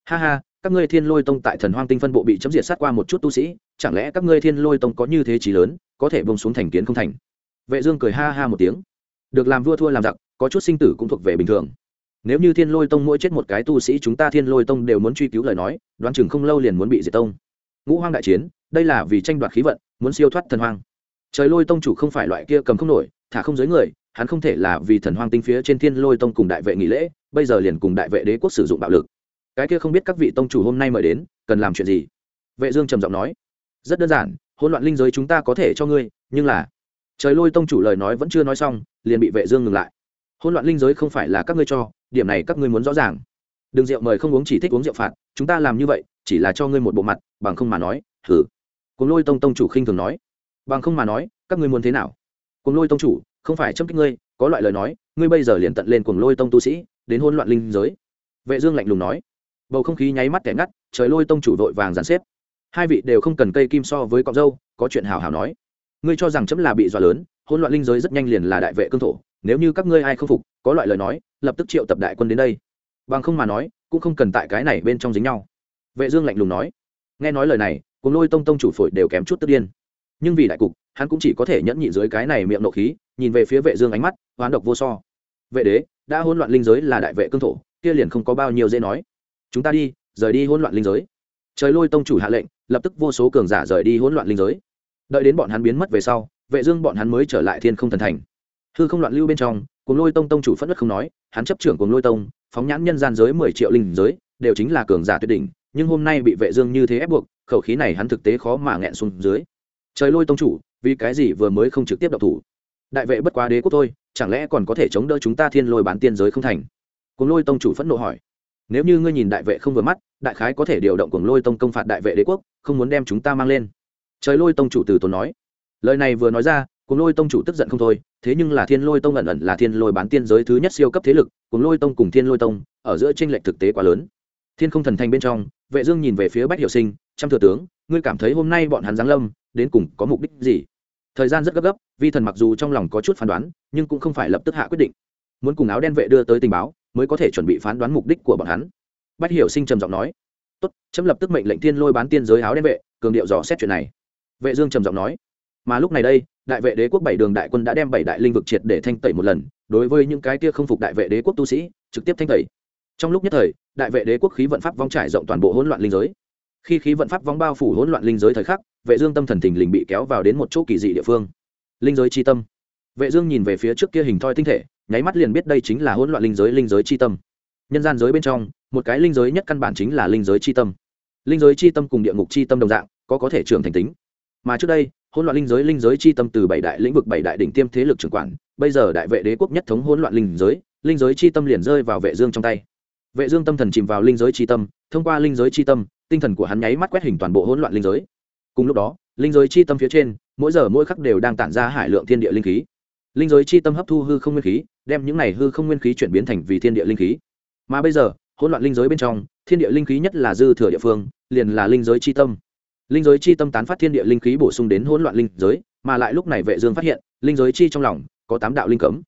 ha ha các ngươi thiên lôi tông tại thần hoang tinh phân bộ bị chấm diệt sát qua một chút tu sĩ, chẳng lẽ các ngươi thiên lôi tông có như thế trí lớn, có thể bông xuống thành kiến không thành? Vệ dương cười ha ha một tiếng. Được làm vua thua làm giặc, có chút sinh tử cũng thuộc về bình thường. Nếu như thiên lôi tông mỗi chết một cái tu sĩ chúng ta thiên lôi tông đều muốn truy cứu lời nói, đoán chừng không lâu liền muốn bị diệt tông. Ngũ hoang đại chiến, đây là vì tranh đoạt khí vận, muốn siêu thoát thần hoang. Trời lôi tông chủ không phải loại kia cầm không nổi, thả không giới người, hắn không thể là vì thần hoang tinh phía trên thiên lôi tông cùng đại vệ nghỉ lễ, bây giờ liền cùng đại vệ đế quốc sử dụng bạo lực cái kia không biết các vị tông chủ hôm nay mời đến, cần làm chuyện gì? Vệ dương trầm giọng nói. Rất đơn giản, hỗn loạn linh giới chúng ta có thể cho ngươi, nhưng là, trời lôi tông chủ lời nói vẫn chưa nói xong, liền bị vệ dương ngừng lại. Hỗn loạn linh giới không phải là các ngươi cho, điểm này các ngươi muốn rõ ràng. Đừng rượu mời không uống chỉ thích uống rượu phạt, chúng ta làm như vậy, chỉ là cho ngươi một bộ mặt, bằng không mà nói thử cùng lôi tông tông chủ khinh thường nói. Bằng không mà nói, các ngươi muốn thế nào? Cùng lôi tông chủ, không phải châm kích ngươi, có loại lời nói, ngươi bây giờ liền tận lên cùng lôi tông tu sĩ, đến hỗn loạn linh giới. Vệ dương lạnh lùng nói bầu không khí nháy mắt tẻ ngắt, trời lôi tông chủ vội vàng dàn xếp. Hai vị đều không cần cây kim so với cọc dâu, có chuyện hào hào nói. Ngươi cho rằng chấm là bị dọa lớn, hỗn loạn linh giới rất nhanh liền là đại vệ cương thổ, nếu như các ngươi ai không phục, có loại lời nói, lập tức triệu tập đại quân đến đây. Bằng không mà nói, cũng không cần tại cái này bên trong dính nhau. Vệ dương lạnh lùng nói. Nghe nói lời này cùng lôi tông tông chủ phổi đều kém chút tức điên. Nhưng vì đại cục, hắn cũng chỉ có thể nhẫn nhịn dưới cái này miệng nộ khí, nhìn về phía vệ dương ánh mắt oán độc vô so. Vệ đế, đã hỗn loạn linh giới là đại vệ cương thổ, kia liền không có bao nhiêu dễ nói chúng ta đi, rời đi hỗn loạn linh giới. Trời lôi tông chủ hạ lệnh, lập tức vô số cường giả rời đi hỗn loạn linh giới. Đợi đến bọn hắn biến mất về sau, vệ dương bọn hắn mới trở lại thiên không thần thành. Hư không loạn lưu bên trong, cuồng lôi tông tông chủ phất đất không nói, hắn chấp trưởng cuồng lôi tông, phóng nhãn nhân gian giới mười triệu linh giới, đều chính là cường giả tuyệt đỉnh, nhưng hôm nay bị vệ dương như thế ép buộc, khẩu khí này hắn thực tế khó mà nghẹn xuống dưới. Trời lôi tông chủ, vì cái gì vừa mới không trực tiếp động thủ? Đại vệ bất quá đế quốc thôi, chẳng lẽ còn có thể chống đỡ chúng ta thiên lôi bán tiên giới không thành? Cuồng lôi tông chủ phẫn nộ hỏi nếu như ngươi nhìn đại vệ không vừa mắt, đại khái có thể điều động cuồng lôi tông công phạt đại vệ đế quốc, không muốn đem chúng ta mang lên. Trời lôi tông chủ từ tốn nói. Lời này vừa nói ra, cuồng lôi tông chủ tức giận không thôi, thế nhưng là thiên lôi tông ẩn ẩn là thiên lôi bán tiên giới thứ nhất siêu cấp thế lực, cuồng lôi tông cùng thiên lôi tông, ở giữa tranh lệch thực tế quá lớn. Thiên không thần thành bên trong, vệ dương nhìn về phía bách hiệu sinh, trăm thừa tướng, ngươi cảm thấy hôm nay bọn hắn giáng lâm, đến cùng có mục đích gì? Thời gian rất gấp gấp, vi thần mặc dù trong lòng có chút phán đoán, nhưng cũng không phải lập tức hạ quyết định. Muốn cùng áo đen vệ đưa tới tình báo mới có thể chuẩn bị phán đoán mục đích của bọn hắn. Bách hiểu sinh trầm giọng nói, tốt, chấm lập tức mệnh lệnh thiên lôi bán tiên giới áo đen vệ, cường điệu dò xét chuyện này. Vệ dương trầm giọng nói, mà lúc này đây, đại vệ đế quốc bảy đường đại quân đã đem bảy đại linh vực triệt để thanh tẩy một lần, đối với những cái kia không phục đại vệ đế quốc tu sĩ, trực tiếp thanh tẩy. Trong lúc nhất thời, đại vệ đế quốc khí vận pháp vong trải rộng toàn bộ hỗn loạn linh giới. Khi khí vận pháp vong bao phủ hỗn loạn linh giới thời khắc, vệ dương tâm thần thình lình bị kéo vào đến một chỗ kỳ dị địa phương. Linh giới chi tâm. Vệ dương nhìn về phía trước kia hình thoi tinh thể nháy mắt liền biết đây chính là hỗn loạn linh giới linh giới chi tâm nhân gian giới bên trong một cái linh giới nhất căn bản chính là linh giới chi tâm linh giới chi tâm cùng địa ngục chi tâm đồng dạng có có thể trưởng thành tính mà trước đây hỗn loạn linh giới linh giới chi tâm từ bảy đại lĩnh vực bảy đại đỉnh tiêm thế lực trưởng quản bây giờ đại vệ đế quốc nhất thống hỗn loạn linh giới linh giới chi tâm liền rơi vào vệ dương trong tay vệ dương tâm thần chìm vào linh giới chi tâm thông qua linh giới chi tâm tinh thần của hắn nháy mắt quét hình toàn bộ hỗn loạn linh giới cùng lúc đó linh giới chi tâm phía trên mỗi giờ mỗi khắc đều đang tản ra hải lượng thiên địa linh khí linh giới chi tâm hấp thu hư không nguyên khí, đem những này hư không nguyên khí chuyển biến thành vì thiên địa linh khí. Mà bây giờ, hỗn loạn linh giới bên trong, thiên địa linh khí nhất là dư thừa địa phương, liền là linh giới chi tâm. Linh giới chi tâm tán phát thiên địa linh khí bổ sung đến hỗn loạn linh giới, mà lại lúc này vệ dương phát hiện, linh giới chi trong lòng, có tám đạo linh cấm.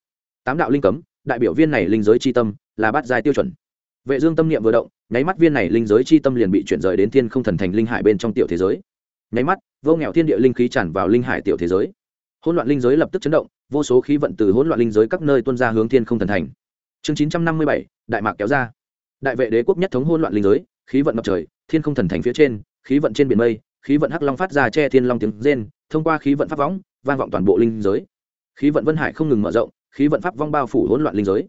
Tám đạo linh cấm, đại biểu viên này linh giới chi tâm là bát giai tiêu chuẩn. Vệ dương tâm niệm vừa động, nháy mắt viên này linh giới chi tâm liền bị chuyển rời đến thiên không thần thành linh hải bên trong tiểu thế giới. Nháy mắt, vô nghèo thiên địa linh khí tràn vào linh hải tiểu thế giới hỗn loạn linh giới lập tức chấn động vô số khí vận từ hỗn loạn linh giới các nơi tuôn ra hướng thiên không thần thành. Chương 957, đại mạc kéo ra. Đại vệ đế quốc nhất thống hỗn loạn linh giới khí vận ngập trời thiên không thần thành phía trên khí vận trên biển mây khí vận hắc long phát ra che thiên long tiếng rên thông qua khí vận pháp võng vang vọng toàn bộ linh giới. Khí vận vân hải không ngừng mở rộng khí vận pháp vong bao phủ hỗn loạn linh giới.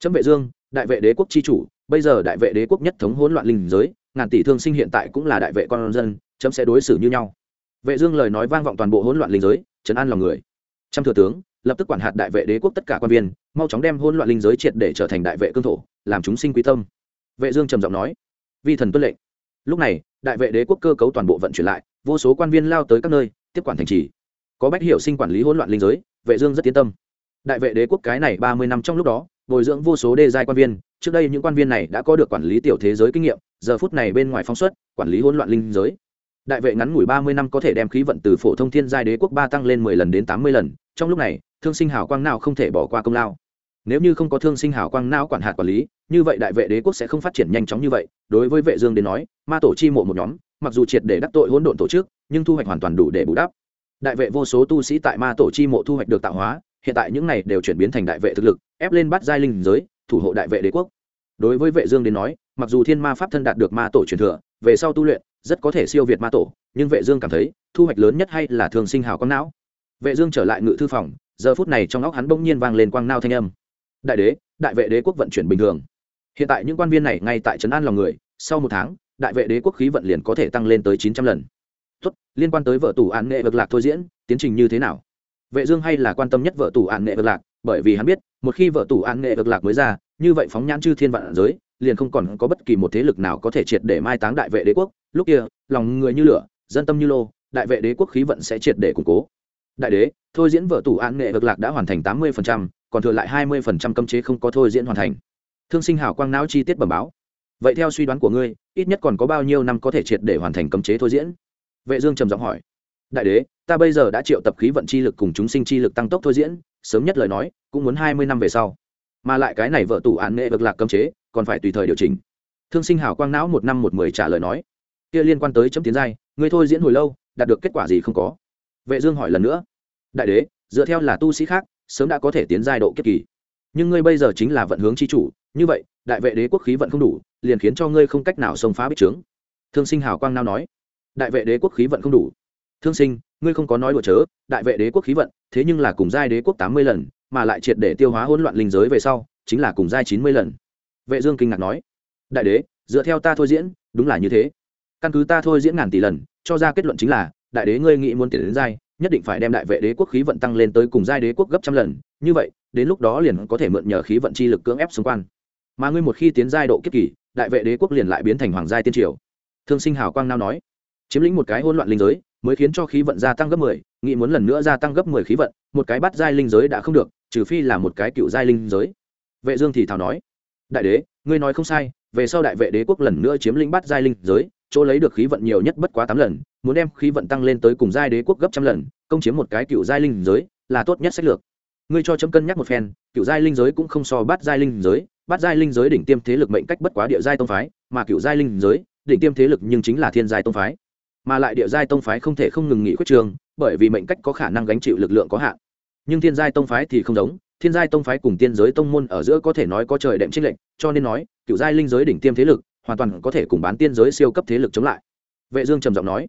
Chấm vệ dương đại vệ đế quốc chi chủ bây giờ đại vệ đế quốc nhất thống hỗn loạn linh giới ngàn tỷ thương sinh hiện tại cũng là đại vệ con dân chấm sẽ đối xử như nhau. Vệ dương lời nói vang vọng toàn bộ hỗn loạn linh giới Trấn an lòng người. Trăm thừa tướng, lập tức quản hạt đại vệ đế quốc tất cả quan viên, mau chóng đem hỗn loạn linh giới triệt để trở thành đại vệ cương thổ, làm chúng sinh quý tâm. Vệ dương trầm giọng nói, vi thần tuân lệnh. Lúc này, đại vệ đế quốc cơ cấu toàn bộ vận chuyển lại, vô số quan viên lao tới các nơi, tiếp quản thành trì. Có bách hiểu sinh quản lý hỗn loạn linh giới, vệ dương rất tiến tâm. Đại vệ đế quốc cái này ba mươi năm trong lúc đó, bồi dưỡng vô số đê giai quan viên, trước đây những quan viên này đã có được quản lý tiểu thế giới kinh nghiệm, giờ phút này bên ngoài phóng xuất, quản lý hỗn loạn linh giới đại vệ ngắn ngủi ba mươi năm có thể đem khí vận từ phổ thông thiên giai đế quốc ba tăng lên mười lần đến tám mươi lần, trong lúc này, thương sinh hào quang nào không thể bỏ qua công lao. Nếu như không có thương sinh hào quang não quản hạt quản lý, như vậy đại vệ đế quốc sẽ không phát triển nhanh chóng như vậy. Đối với vệ dương đến nói, ma tổ chi mộ một nhóm, mặc dù triệt để đắc tội hỗn độn tổ chức, nhưng thu hoạch hoàn toàn đủ để bù đắp. Đại vệ vô số tu sĩ tại ma tổ chi mộ thu hoạch được tạo hóa, hiện tại những này đều chuyển biến thành đại vệ thực lực, ép lên bắt giai linh giới, thủ hộ đại vệ đế quốc. Đối với vệ dương đến nói, mặc dù thiên ma pháp thân đạt được ma tổ truyền thừa về sau tu luyện, rất có thể siêu việt ma tổ, nhưng vệ dương cảm thấy, thu hoạch lớn nhất hay là thường sinh hào quang não. Vệ dương trở lại ngự thư phòng, giờ phút này trong óc hắn bỗng nhiên vang lên quang nao thanh âm. Đại đế, đại vệ đế quốc vận chuyển bình thường. Hiện tại những quan viên này ngay tại trấn an lòng người, sau một tháng, đại vệ đế quốc khí vận liền có thể tăng lên tới chín trăm lần. Tốt, liên quan tới vợ tù án nghệ vực lạc thôi diễn, tiến trình như thế nào? Vệ dương hay là quan tâm nhất vợ tù án nghệ vực lạc, bởi vì hắn biết, một khi vợ tù án nghệ vực lạc mới ra, như vậy phóng nhãn chư thiên vạn giới liền không còn có bất kỳ một thế lực nào có thể triệt để mai táng đại vệ đế quốc. Lúc kia, lòng người như lửa, dân tâm như lô, đại vệ đế quốc khí vận sẽ triệt để củng cố. Đại đế, thôi diễn vợ tù an nghệ vực lạc đã hoàn thành tám mươi còn thừa lại hai mươi cấm chế không có thôi diễn hoàn thành. Thương sinh hảo quang não chi tiết bẩm báo. Vậy theo suy đoán của ngươi, ít nhất còn có bao nhiêu năm có thể triệt để hoàn thành cấm chế thôi diễn? Vệ dương trầm giọng hỏi. Đại đế, ta bây giờ đã triệu tập khí vận chi lực cùng chúng sinh chi lực tăng tốc thôi diễn, sớm nhất lời nói, cũng muốn hai mươi năm về sau mà lại cái này vợ tủ án nghệ được lạc cấm chế, còn phải tùy thời điều chỉnh. Thương sinh hảo quang não một năm một mười trả lời nói, kia liên quan tới chấm tiến giai, ngươi thôi diễn hồi lâu, đạt được kết quả gì không có? Vệ dương hỏi lần nữa, đại đế, dựa theo là tu sĩ khác, sớm đã có thể tiến giai độ kiếp kỳ. Nhưng ngươi bây giờ chính là vận hướng chi chủ, như vậy, đại vệ đế quốc khí vận không đủ, liền khiến cho ngươi không cách nào xông phá bích trướng. Thương sinh hào quang nao nói, đại vệ đế quốc khí vận không đủ. Thương sinh, ngươi không có nói đùa chớ, đại vệ đế quốc khí vận, thế nhưng là cùng giai đế quốc tám mươi lần mà lại triệt để tiêu hóa hỗn loạn linh giới về sau, chính là cùng giai chín mươi lần. Vệ dương kinh ngạc nói, đại đế, dựa theo ta thôi diễn, đúng là như thế. Căn cứ ta thôi diễn ngàn tỷ lần, cho ra kết luận chính là, đại đế ngươi nghĩ muốn tiến đến giai, nhất định phải đem đại vệ đế quốc khí vận tăng lên tới cùng giai đế quốc gấp trăm lần. Như vậy, đến lúc đó liền có thể mượn nhờ khí vận chi lực cưỡng ép xung quanh. Mà ngươi một khi tiến giai độ kiếp kỳ, đại vệ đế quốc liền lại biến thành hoàng giai tiên triều. Thương sinh hào quang nao nói, chiếm lĩnh một cái hỗn loạn linh giới, mới khiến cho khí vận gia tăng gấp mười, nghĩ muốn lần nữa gia tăng gấp mười khí vận, một cái bắt giai linh giới đã không được trừ phi là một cái cựu giai linh giới. Vệ dương thì thào nói, đại đế, ngươi nói không sai, về sau đại vệ đế quốc lần nữa chiếm lĩnh bát giai linh giới, chỗ lấy được khí vận nhiều nhất bất quá tám lần, muốn đem khí vận tăng lên tới cùng giai đế quốc gấp trăm lần, công chiếm một cái cựu giai linh giới là tốt nhất sách lược. Ngươi cho chấm cân nhắc một phen, cựu giai linh giới cũng không so bắt giai linh giới bắt giai linh giới đỉnh tiêm thế lực mệnh cách bất quá địa giai tông phái, mà cựu giai linh giới, đỉnh tiêm thế lực nhưng chính là thiên giai tông phái. Mà lại địa giai tông phái không thể không ngừng nghỉ khuyết trường, bởi vì mệnh cách có khả năng gánh chịu lực lượng có hạn nhưng thiên giai tông phái thì không giống, thiên giai tông phái cùng tiên giới tông môn ở giữa có thể nói có trời đệm trích lệnh cho nên nói cựu giai linh giới đỉnh tiêm thế lực, hoàn toàn có thể cùng bán tiên giới siêu cấp thế lực chống lại. Vệ dương trầm giọng nói,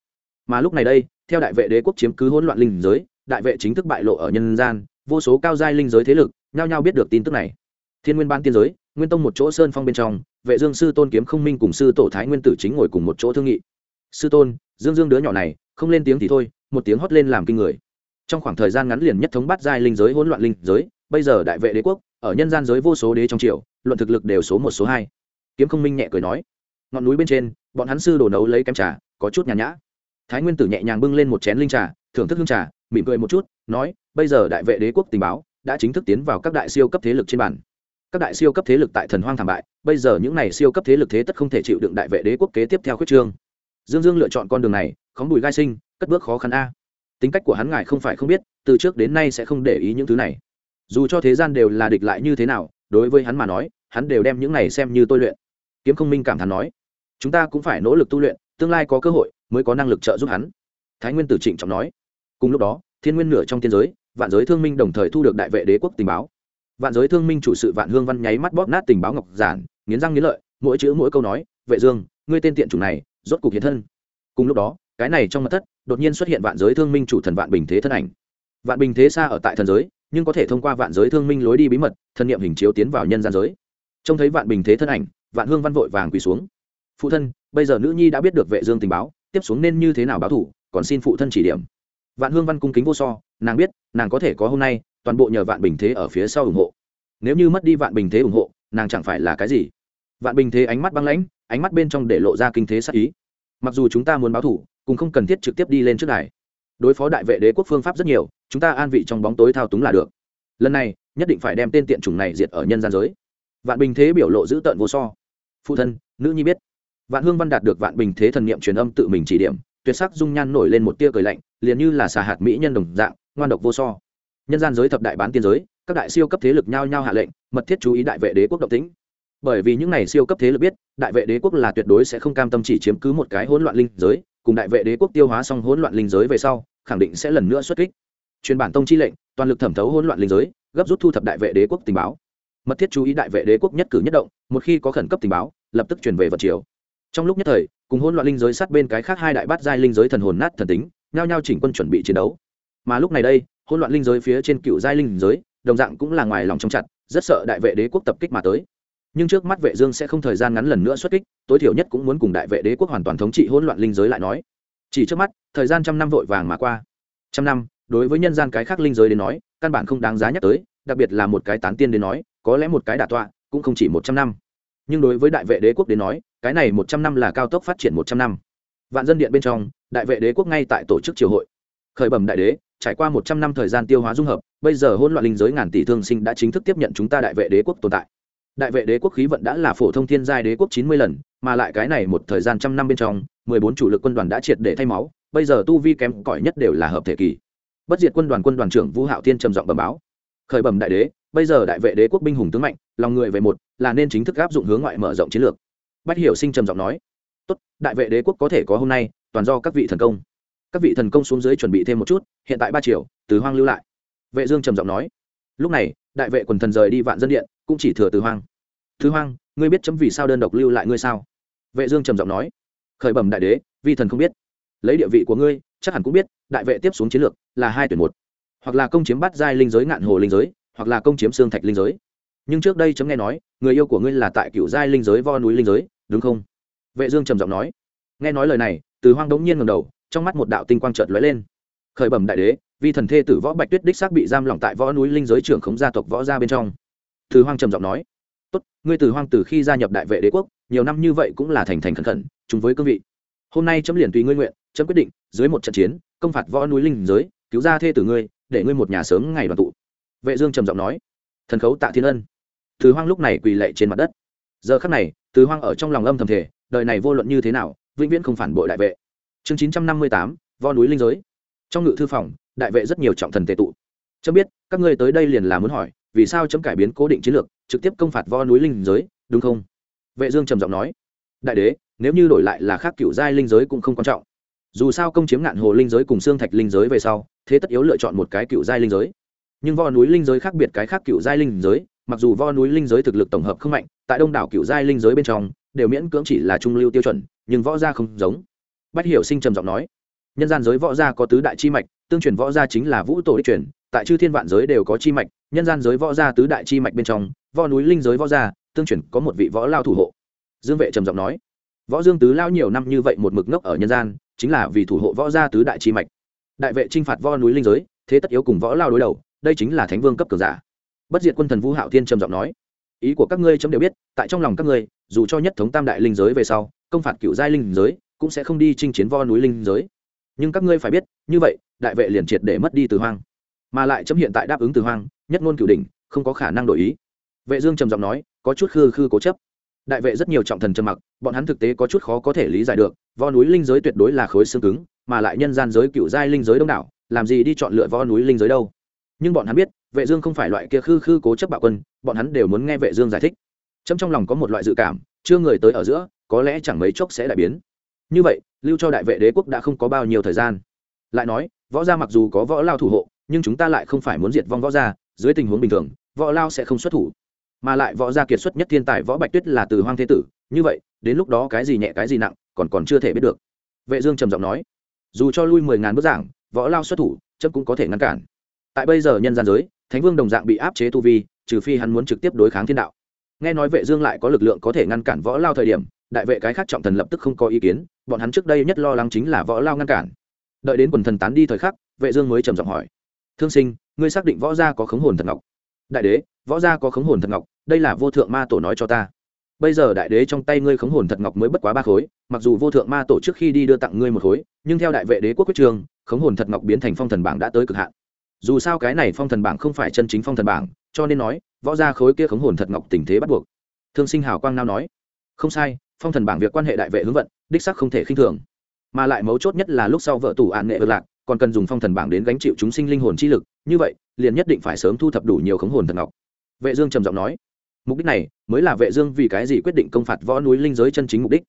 mà lúc này đây, theo đại vệ đế quốc chiếm cứ hỗn loạn linh giới, đại vệ chính thức bại lộ ở nhân gian, vô số cao giai linh giới thế lực nhao nhao biết được tin tức này. Thiên nguyên ban tiên giới, nguyên tông một chỗ sơn phong bên trong, vệ dương sư tôn kiếm không minh cùng sư tổ thái nguyên tử chính ngồi cùng một chỗ thương nghị. Sư tôn, dương dương đứa nhỏ này, không lên tiếng thì thôi, một tiếng hót lên làm kinh người trong khoảng thời gian ngắn liền nhất thống bắt giai linh giới hỗn loạn linh giới, bây giờ đại vệ đế quốc, ở nhân gian giới vô số đế trong triều, luận thực lực đều số một, số hai. Kiếm không minh nhẹ cười nói, ngọn núi bên trên, bọn hắn sư đổ nấu lấy kem trà, có chút nhàn nhã. Thái nguyên tử nhẹ nhàng bưng lên một chén linh trà, thưởng thức hương trà, mỉm cười một chút, nói, bây giờ đại vệ đế quốc tình báo, đã chính thức tiến vào các đại siêu cấp thế lực trên bàn. Các đại siêu cấp thế lực tại thần hoang thảm bại, bây giờ những này siêu cấp thế lực thế tất không thể chịu đựng đại vệ đế quốc kế tiếp theo khuyết trương. Dương dương lựa chọn con đường này, khóng bùi gai sinh, cất bước khó khăn a tính cách của hắn ngài không phải không biết, từ trước đến nay sẽ không để ý những thứ này. Dù cho thế gian đều là địch lại như thế nào, đối với hắn mà nói, hắn đều đem những này xem như tôi luyện. Kiếm không minh cảm thán nói, chúng ta cũng phải nỗ lực tu luyện, tương lai có cơ hội mới có năng lực trợ giúp hắn. Thái nguyên tử trịnh trọng nói, cùng lúc đó, thiên nguyên nửa trong thiên giới, vạn giới thương minh đồng thời thu được đại vệ đế quốc tình báo. Vạn giới thương minh chủ sự vạn hương văn nháy mắt bóp nát tình báo ngọc giản, nghiến răng nghiến lợi, mỗi chữ mỗi câu nói, vệ dương, ngươi tên tiện chủ này, rốt cục hiện thân. Cùng lúc đó cái này trong mặt thất, đột nhiên xuất hiện vạn giới thương minh chủ thần vạn bình thế thân ảnh. Vạn bình thế xa ở tại thần giới, nhưng có thể thông qua vạn giới thương minh lối đi bí mật thân nhiệm hình chiếu tiến vào nhân gian giới. Trông thấy vạn bình thế thân ảnh, vạn hương văn vội vàng quỳ xuống. Phụ thân, bây giờ nữ nhi đã biết được vệ dương tình báo, tiếp xuống nên như thế nào báo thủ, còn xin phụ thân chỉ điểm. Vạn hương văn cung kính vô so, nàng biết, nàng có thể có hôm nay, toàn bộ nhờ vạn bình thế ở phía sau ủng hộ. Nếu như mất đi vạn bình thế ủng hộ, nàng chẳng phải là cái gì? Vạn bình thế ánh mắt băng lãnh, ánh mắt bên trong để lộ ra kinh thế sắc ý. Mặc dù chúng ta muốn báo thủ cũng không cần thiết trực tiếp đi lên trước đài. Đối phó đại vệ đế quốc phương pháp rất nhiều, chúng ta an vị trong bóng tối thao túng là được. Lần này, nhất định phải đem tên tiện chủng này diệt ở nhân gian giới. Vạn bình thế biểu lộ dữ tợn vô so. Phụ thân, nữ nhi biết. Vạn hương văn đạt được vạn bình thế thần niệm truyền âm tự mình chỉ điểm, tuyệt sắc dung nhan nổi lên một tia cười lạnh, liền như là xà hạt mỹ nhân đồng dạng, ngoan độc vô so. Nhân gian giới thập đại bán tiên giới, các đại siêu cấp thế lực nhao nhao hạ lệnh, mật thiết chú ý đại vệ đế quốc động tĩnh. Bởi vì những này siêu cấp thế lực biết, đại vệ đế quốc là tuyệt đối sẽ không cam tâm chỉ chiếm cứ một cái hỗn loạn linh giới cùng đại vệ đế quốc tiêu hóa xong hỗn loạn linh giới về sau, khẳng định sẽ lần nữa xuất kích. Truyền bản tông chi lệnh, toàn lực thẩm thấu hỗn loạn linh giới, gấp rút thu thập đại vệ đế quốc tình báo. Mật thiết chú ý đại vệ đế quốc nhất cử nhất động, một khi có khẩn cấp tình báo, lập tức truyền về vật triều. Trong lúc nhất thời, cùng hỗn loạn linh giới sát bên cái khác hai đại bát giai linh giới thần hồn nát thần tính, nhao nhao chỉnh quân chuẩn bị chiến đấu. Mà lúc này đây, hỗn loạn linh giới phía trên cựu giai linh giới, đồng dạng cũng là ngoài lòng trong chặt, rất sợ đại vệ đế quốc tập kích mà tới nhưng trước mắt vệ dương sẽ không thời gian ngắn lần nữa xuất kích, tối thiểu nhất cũng muốn cùng đại vệ đế quốc hoàn toàn thống trị hỗn loạn linh giới lại nói. Chỉ trước mắt, thời gian trăm năm vội vàng mà qua. Trăm năm, đối với nhân gian cái khác linh giới đến nói, căn bản không đáng giá nhắc tới, đặc biệt là một cái tán tiên đến nói, có lẽ một cái đả tọa, cũng không chỉ một trăm năm. Nhưng đối với đại vệ đế quốc đến nói, cái này một trăm năm là cao tốc phát triển một trăm năm. Vạn dân điện bên trong, đại vệ đế quốc ngay tại tổ chức triều hội. Khởi bẩm đại đế, trải qua một trăm năm thời gian tiêu hóa dung hợp, bây giờ hỗn loạn linh giới ngàn tỷ thương sinh đã chính thức tiếp nhận chúng ta đại vệ đế quốc tồn tại đại vệ đế quốc khí vận đã là phổ thông thiên giai đế quốc chín mươi lần, mà lại cái này một thời gian trăm năm bên trong, mười bốn chủ lực quân đoàn đã triệt để thay máu, bây giờ tu vi kém cỏi nhất đều là hợp thể kỳ. Bất diệt quân đoàn quân đoàn trưởng vũ hạo thiên trầm giọng bẩm báo. Khởi bẩm đại đế, bây giờ đại vệ đế quốc binh hùng tướng mạnh, lòng người về một, là nên chính thức áp dụng hướng ngoại mở rộng chiến lược. Bách hiểu sinh trầm giọng nói. Tốt, đại vệ đế quốc có thể có hôm nay, toàn do các vị thần công. Các vị thần công xuống dưới chuẩn bị thêm một chút, hiện tại ba triệu từ hoang lưu lại. Vệ dương trầm giọng nói. Lúc này, đại vệ quần thần rời đi vạn dân điện cũng chỉ thừa từ hoang. Thứ hoang, ngươi biết chấm vì sao đơn độc lưu lại ngươi sao? Vệ dương trầm giọng nói. Khởi bẩm đại đế, vi thần không biết. Lấy địa vị của ngươi, chắc hẳn cũng biết, đại vệ tiếp xuống chiến lược là hai tuyển một. Hoặc là công chiếm bát giai linh giới, ngạn hồ linh giới, hoặc là công chiếm xương thạch linh giới. Nhưng trước đây chấm nghe nói, người yêu của ngươi là tại cựu giai linh giới, vo núi linh giới, đúng không? Vệ dương trầm giọng nói. Nghe nói lời này, từ hoang đống nhiên ngẩng đầu, trong mắt một đạo tinh quang chợt lóe lên. Khởi bẩm đại đế, vi thần thê tử võ bạch tuyết đích xác bị giam lỏng tại võ núi linh giới trưởng khống gia tộc võ gia bên trong từ hoang trầm giọng nói tốt ngươi từ hoang từ khi gia nhập đại vệ đế quốc nhiều năm như vậy cũng là thành thành khẩn khẩn chung với cương vị. Hôm nay chấm liền tùy ngươi nguyện chấm quyết định dưới một trận chiến công phạt võ núi linh giới cứu ra thê tử ngươi để ngươi một nhà sớm ngày đoàn tụ. Vệ dương trầm giọng nói thần khấu tạ thiên ân. Từ hoang lúc này quỳ lạy trên mặt đất. Giờ khắc này từ hoang ở trong lòng âm thầm thể đời này vô luận như thế nào vĩnh viễn không phản bội đại vệ. Chương 958, võ núi linh giới. Trong ngự thư phòng đại vệ rất nhiều trọng thần tề tụ. Chấm biết các ngươi tới đây liền là muốn hỏi vì sao chấm cải biến cố định chiến lược, trực tiếp công phạt vo núi linh giới, đúng không? Vệ dương trầm giọng nói. Đại đế, nếu như đổi lại là khác cựu giai linh giới cũng không quan trọng. Dù sao công chiếm ngạn hồ linh giới cùng xương thạch linh giới về sau, thế tất yếu lựa chọn một cái cựu giai linh giới. Nhưng vo núi linh giới khác biệt cái khác cựu giai linh giới, mặc dù vo núi linh giới thực lực tổng hợp không mạnh, tại đông đảo cựu giai linh giới bên trong, đều miễn cưỡng chỉ là trung lưu tiêu chuẩn, nhưng võ gia không giống. Bách hiểu sinh trầm giọng nói. Nhân gian giới võ gia có tứ đại chi mạch, tương truyền võ gia chính là vũ tổ đích truyền, tại chư thiên vạn giới đều có chi mạch nhân gian giới võ gia tứ đại chi mạch bên trong, võ núi linh giới võ gia, tương truyền có một vị võ lao thủ hộ. Dương vệ trầm giọng nói, võ dương tứ lao nhiều năm như vậy một mực ngốc ở nhân gian, chính là vì thủ hộ võ gia tứ đại chi mạch. Đại vệ t r i n h phạt võ núi linh giới, thế tất yếu cùng võ lao đối đầu, đây chính là thánh vương cấp cường giả. Bất diệt quân thần vũ hạo thiên trầm giọng nói, ý của các ngươi chấm đều biết, tại trong lòng các ngươi, dù cho nhất thống tam đại linh giới về sau, công phạt cựu giai linh giới, cũng sẽ không đi chinh chiến vo núi linh giới. Nhưng các ngươi phải biết, như vậy, đại vệ liền triệt để mất đi từ hoang mà lại chấm hiện tại đáp ứng từ hoang, nhất ngôn cửu đỉnh, không có khả năng đổi ý. Vệ dương trầm giọng nói, có chút khư khư cố chấp. Đại vệ rất nhiều trọng thần trầm mặc, bọn hắn thực tế có chút khó có thể lý giải được, vo núi linh giới tuyệt đối là khối xương cứng, mà lại nhân gian giới cựu giai linh giới đông đảo, làm gì đi chọn lựa vo núi linh giới đâu. Nhưng bọn hắn biết, vệ dương không phải loại kia khư khư cố chấp bạo quân, bọn hắn đều muốn nghe vệ dương giải thích. Trẫm trong lòng có một loại dự cảm, chưa người tới ở giữa, có lẽ chẳng mấy chốc sẽ đại biến. Như vậy, lưu cho đại vệ đế quốc đã không có bao nhiêu thời gian. Lại nói, võ gia mặc dù có võ lao thủ hộ nhưng chúng ta lại không phải muốn diệt vong võ gia, dưới tình huống bình thường, võ lao sẽ không xuất thủ. Mà lại võ gia kiệt xuất nhất thiên tài võ bạch tuyết là từ hoang thế tử, như vậy, đến lúc đó cái gì nhẹ cái gì nặng, còn còn chưa thể biết được. Vệ dương trầm giọng nói, dù cho lui mười ngàn bước giảng, võ lao xuất thủ chấp cũng có thể ngăn cản. Tại bây giờ nhân gian giới, thánh vương đồng dạng bị áp chế tu vi, trừ phi hắn muốn trực tiếp đối kháng thiên đạo. Nghe nói vệ dương lại có lực lượng có thể ngăn cản võ lao thời điểm, đại vệ cái khác trọng thần lập tức không có ý kiến, bọn hắn trước đây nhất lo lắng chính là võ lao ngăn cản. Đợi đến quần thần tán đi thời khắc, vệ dương mới trầm giọng hỏi thương sinh, ngươi xác định võ gia có khống hồn thật ngọc. Đại đế, võ gia có khống hồn thật ngọc, đây là vô thượng ma tổ nói cho ta. Bây giờ đại đế trong tay ngươi khống hồn thật ngọc mới bất quá ba khối, mặc dù vô thượng ma tổ trước khi đi đưa tặng ngươi một khối, nhưng theo đại vệ đế quốc quyết trường, khống hồn thật ngọc biến thành phong thần bảng đã tới cực hạn. Dù sao cái này phong thần bảng không phải chân chính phong thần bảng, cho nên nói, võ gia khối kia khống hồn thật ngọc tình thế bắt buộc. Thương sinh hào quang nao nói, không sai, phong thần bảng việc quan hệ đại vệ hướng vận, đích sắc không thể khinh thường. Mà lại mấu chốt nhất là lúc sau vợ tủ ạn nghệ vượt lạc còn cần dùng phong thần bảng đến gánh chịu chúng sinh linh hồn chi lực, như vậy, liền nhất định phải sớm thu thập đủ nhiều khống hồn thần ngọc. Vệ dương trầm giọng nói. Mục đích này mới là vệ dương vì cái gì quyết định công phạt võ núi linh giới chân chính mục đích.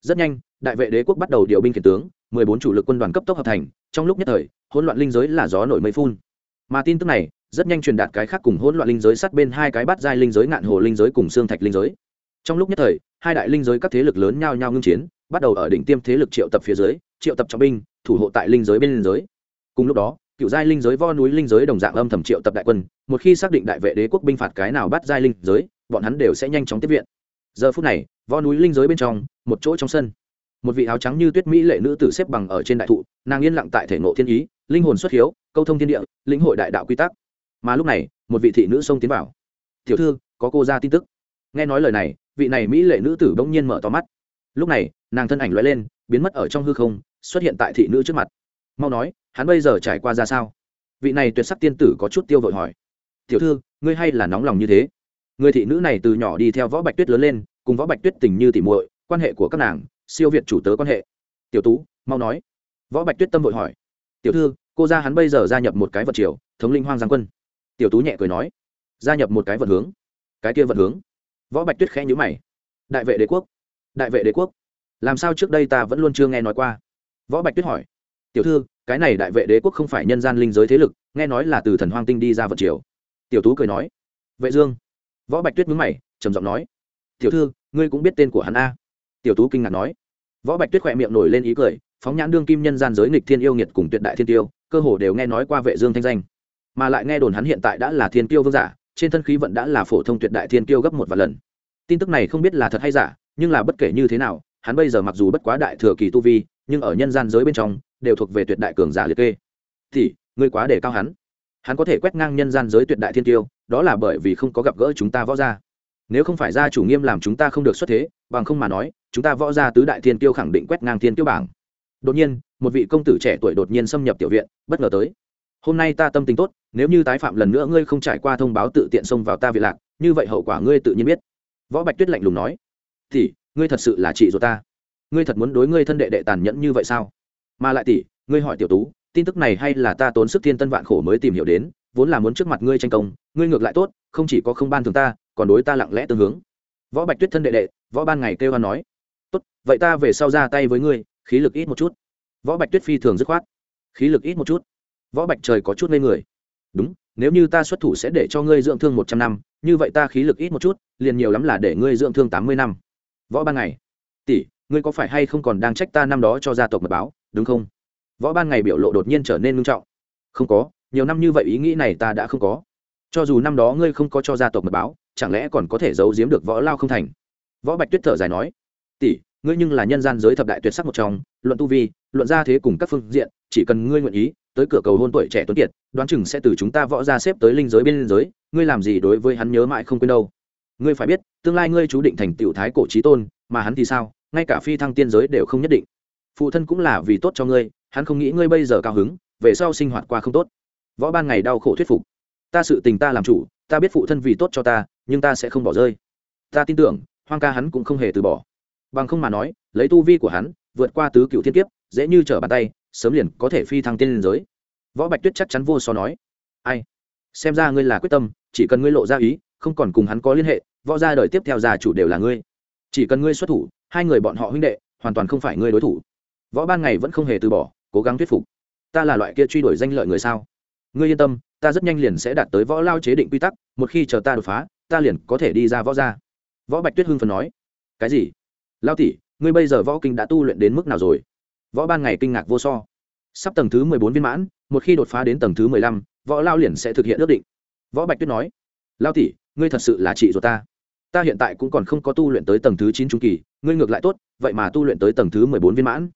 Rất nhanh, đại vệ đế quốc bắt đầu điều binh khiển tướng 14 chủ lực quân đoàn cấp tốc hợp thành, trong lúc nhất thời, hỗn loạn linh giới là gió nổi mây phun. Mà tin tức này rất nhanh truyền đạt cái khác cùng hỗn loạn linh giới sát bên hai cái bát giai linh giới ngạn hồ linh giới cùng xương thạch linh giới. Trong lúc nhất thời, hai đại linh giới các thế lực lớn nhau nhau ngưng chiến, bắt đầu ở đỉnh tiêm thế lực triệu tập phía dưới, triệu tập trọng binh thủ hộ tại linh giới bên linh giới. Cùng lúc đó, cựu giai linh giới vo núi linh giới đồng dạng âm thầm triệu tập đại quân, một khi xác định đại vệ đế quốc binh phạt cái nào bắt giai linh giới, bọn hắn đều sẽ nhanh chóng tiếp viện. Giờ phút này vo núi linh giới bên trong, một chỗ trong sân, một vị áo trắng như tuyết mỹ lệ nữ tử xếp bằng ở trên đại thụ, nàng yên lặng tại thể nội thiên ý, linh hồn xuất hiếu, câu thông thiên địa, lĩnh hội đại đạo quy tắc. Mà lúc này, một vị thị nữ xông tiến vào. Tiểu thư, có cô ra tin tức. Nghe nói lời này, vị này mỹ lệ nữ tử bỗng nhiên mở to mắt lúc này, nàng thân ảnh l lên, biến mất ở trong hư không, xuất hiện tại thị nữ trước mặt. Mau nói, hắn bây giờ trải qua ra sao? Vị này tuyệt sắc tiên tử có chút tiêu vội hỏi. Tiểu thư, ngươi hay là nóng lòng như thế? Người thị nữ này từ nhỏ đi theo võ bạch tuyết lớn lên, cùng võ bạch tuyết tình như tỉ muội, quan hệ của các nàng, siêu việt chủ tớ quan hệ. Tiểu tú, mau nói. Võ bạch tuyết tâm vội hỏi. Tiểu thư, cô ra hắn bây giờ gia nhập một cái vật triều, thống linh hoang giang quân. Tiểu tú nhẹ cười nói. Gia nhập một cái vật hướng. Cái kia vật hướng. Võ bạch tuyết khẽ nhữ mày. Đại vệ đế quốc đại vệ đế quốc. Làm sao trước đây ta vẫn luôn chưa nghe nói qua? Võ bạch tuyết hỏi. Tiểu thư, cái này đại vệ đế quốc không phải nhân gian linh giới thế lực, nghe nói là từ thần hoang tinh đi ra vật triều. Tiểu tú cười nói. Vệ dương. Võ bạch tuyết mướn mày, trầm giọng nói. Tiểu thư, ngươi cũng biết tên của hắn a? Tiểu tú kinh ngạc nói. Võ bạch tuyết khỏe miệng nổi lên ý cười, phóng nhãn đương kim nhân gian giới nghịch thiên yêu nghiệt cùng tuyệt đại thiên tiêu, cơ hồ đều nghe nói qua vệ dương thanh danh. Mà lại nghe đồn hắn hiện tại đã là thiên tiêu vương giả, trên thân khí vận đã là phổ thông tuyệt đại thiên tiêu gấp một vài lần. Tin tức này không biết là thật hay giả nhưng là bất kể như thế nào, hắn bây giờ mặc dù bất quá đại thừa kỳ tu vi, nhưng ở nhân gian giới bên trong, đều thuộc về tuyệt đại cường giả liệt kê. Thì, ngươi quá để cao hắn. Hắn có thể quét ngang nhân gian giới tuyệt đại thiên tiêu, đó là bởi vì không có gặp gỡ chúng ta võ gia. Nếu không phải gia chủ nghiêm làm chúng ta không được xuất thế, bằng không mà nói, chúng ta võ gia tứ đại thiên tiêu khẳng định quét ngang thiên tiêu bảng. Đột nhiên, một vị công tử trẻ tuổi đột nhiên xâm nhập tiểu viện, bất ngờ tới. Hôm nay ta tâm tình tốt, nếu như tái phạm lần nữa ngươi không trải qua thông báo tự tiện xông vào ta viện lạc, như vậy hậu quả ngươi tự nhiên biết. Võ bạch tuyết lạnh lùng nói. Tỷ, ngươi thật sự là chị ruột ta. Ngươi thật muốn đối ngươi thân đệ đệ tàn nhẫn như vậy sao? Mà lại tỷ ngươi hỏi tiểu tú tin tức này hay là ta tốn sức thiên tân vạn khổ mới tìm hiểu đến vốn là muốn trước mặt ngươi tranh công ngươi ngược lại tốt không chỉ có không ban thường ta còn đối ta lặng lẽ tương hướng. Võ bạch tuyết thân đệ đệ võ ban ngày kêu hoan nói. Tốt vậy ta về sau ra tay với ngươi khí lực ít một chút. Võ bạch tuyết phi thường dứt khoát. Khí lực ít một chút. Võ bạch trời có chút ngây người. Đúng nếu như ta xuất thủ sẽ để cho ngươi dưỡng thương một trăm năm như vậy ta khí lực ít một chút liền nhiều lắm là để ngươi dưỡng thương tám mươi năm võ ban ngày. Tỷ, ngươi có phải hay không còn đang trách ta năm đó cho gia tộc mật báo, đúng không? Võ ban ngày biểu lộ đột nhiên trở nên nghiêm trọng. Không có, nhiều năm như vậy ý nghĩ này ta đã không có. Cho dù năm đó ngươi không có cho gia tộc mật báo, chẳng lẽ còn có thể giấu giếm được võ lao không thành? Võ bạch tuyết thở dài nói, tỷ, ngươi nhưng là nhân gian giới thập đại tuyệt sắc một trong, luận tu vi, luận gia thế cùng các phương diện, chỉ cần ngươi nguyện ý, tới cửa cầu hôn tuổi trẻ tuấn kiệt, đoán chừng sẽ từ chúng ta võ ra xếp tới linh giới bên linh giới, ngươi làm gì đối với hắn nhớ mãi không quên đâu ngươi phải biết, tương lai ngươi chú định thành tiểu thái cổ trí tôn, mà hắn thì sao? Ngay cả phi thăng tiên giới đều không nhất định. Phụ thân cũng là vì tốt cho ngươi, hắn không nghĩ ngươi bây giờ cao hứng, về sau sinh hoạt qua không tốt. Võ ban ngày đau khổ thuyết phục. Ta sự tình ta làm chủ, ta biết phụ thân vì tốt cho ta, nhưng ta sẽ không bỏ rơi. Ta tin tưởng, hoang ca hắn cũng không hề từ bỏ. Bằng không mà nói, lấy tu vi của hắn, vượt qua tứ cựu thiên kiếp, dễ như trở bàn tay, sớm liền có thể phi thăng tiên liên giới. Võ bạch tuyết chắc chắn vô so nói. Ai? Xem ra ngươi là quyết tâm, chỉ cần ngươi lộ ra ý, không còn cùng hắn có liên hệ võ gia đời tiếp theo già chủ đều là ngươi. Chỉ cần ngươi xuất thủ, hai người bọn họ huynh đệ, hoàn toàn không phải ngươi đối thủ. Võ ban ngày vẫn không hề từ bỏ, cố gắng thuyết phục. Ta là loại kia truy đuổi danh lợi người sao? Ngươi yên tâm, ta rất nhanh liền sẽ đạt tới võ lao chế định quy tắc, một khi chờ ta đột phá, ta liền có thể đi ra võ gia. Võ bạch tuyết hưng phần nói. Cái gì? Lao tỷ, ngươi bây giờ võ kinh đã tu luyện đến mức nào rồi? Võ ban ngày kinh ngạc vô so. Sắp tầng thứ mười bốn viên mãn, một khi đột phá đến tầng thứ mười lăm, võ lao liền sẽ thực hiện ước định. Võ bạch tuyết nói. Lao tỷ, ngươi thật sự là chị ruột ta ta hiện tại cũng còn không có tu luyện tới tầng thứ chín trung kỳ, ngươi ngược lại tốt, vậy mà tu luyện tới tầng thứ mười bốn viên mãn.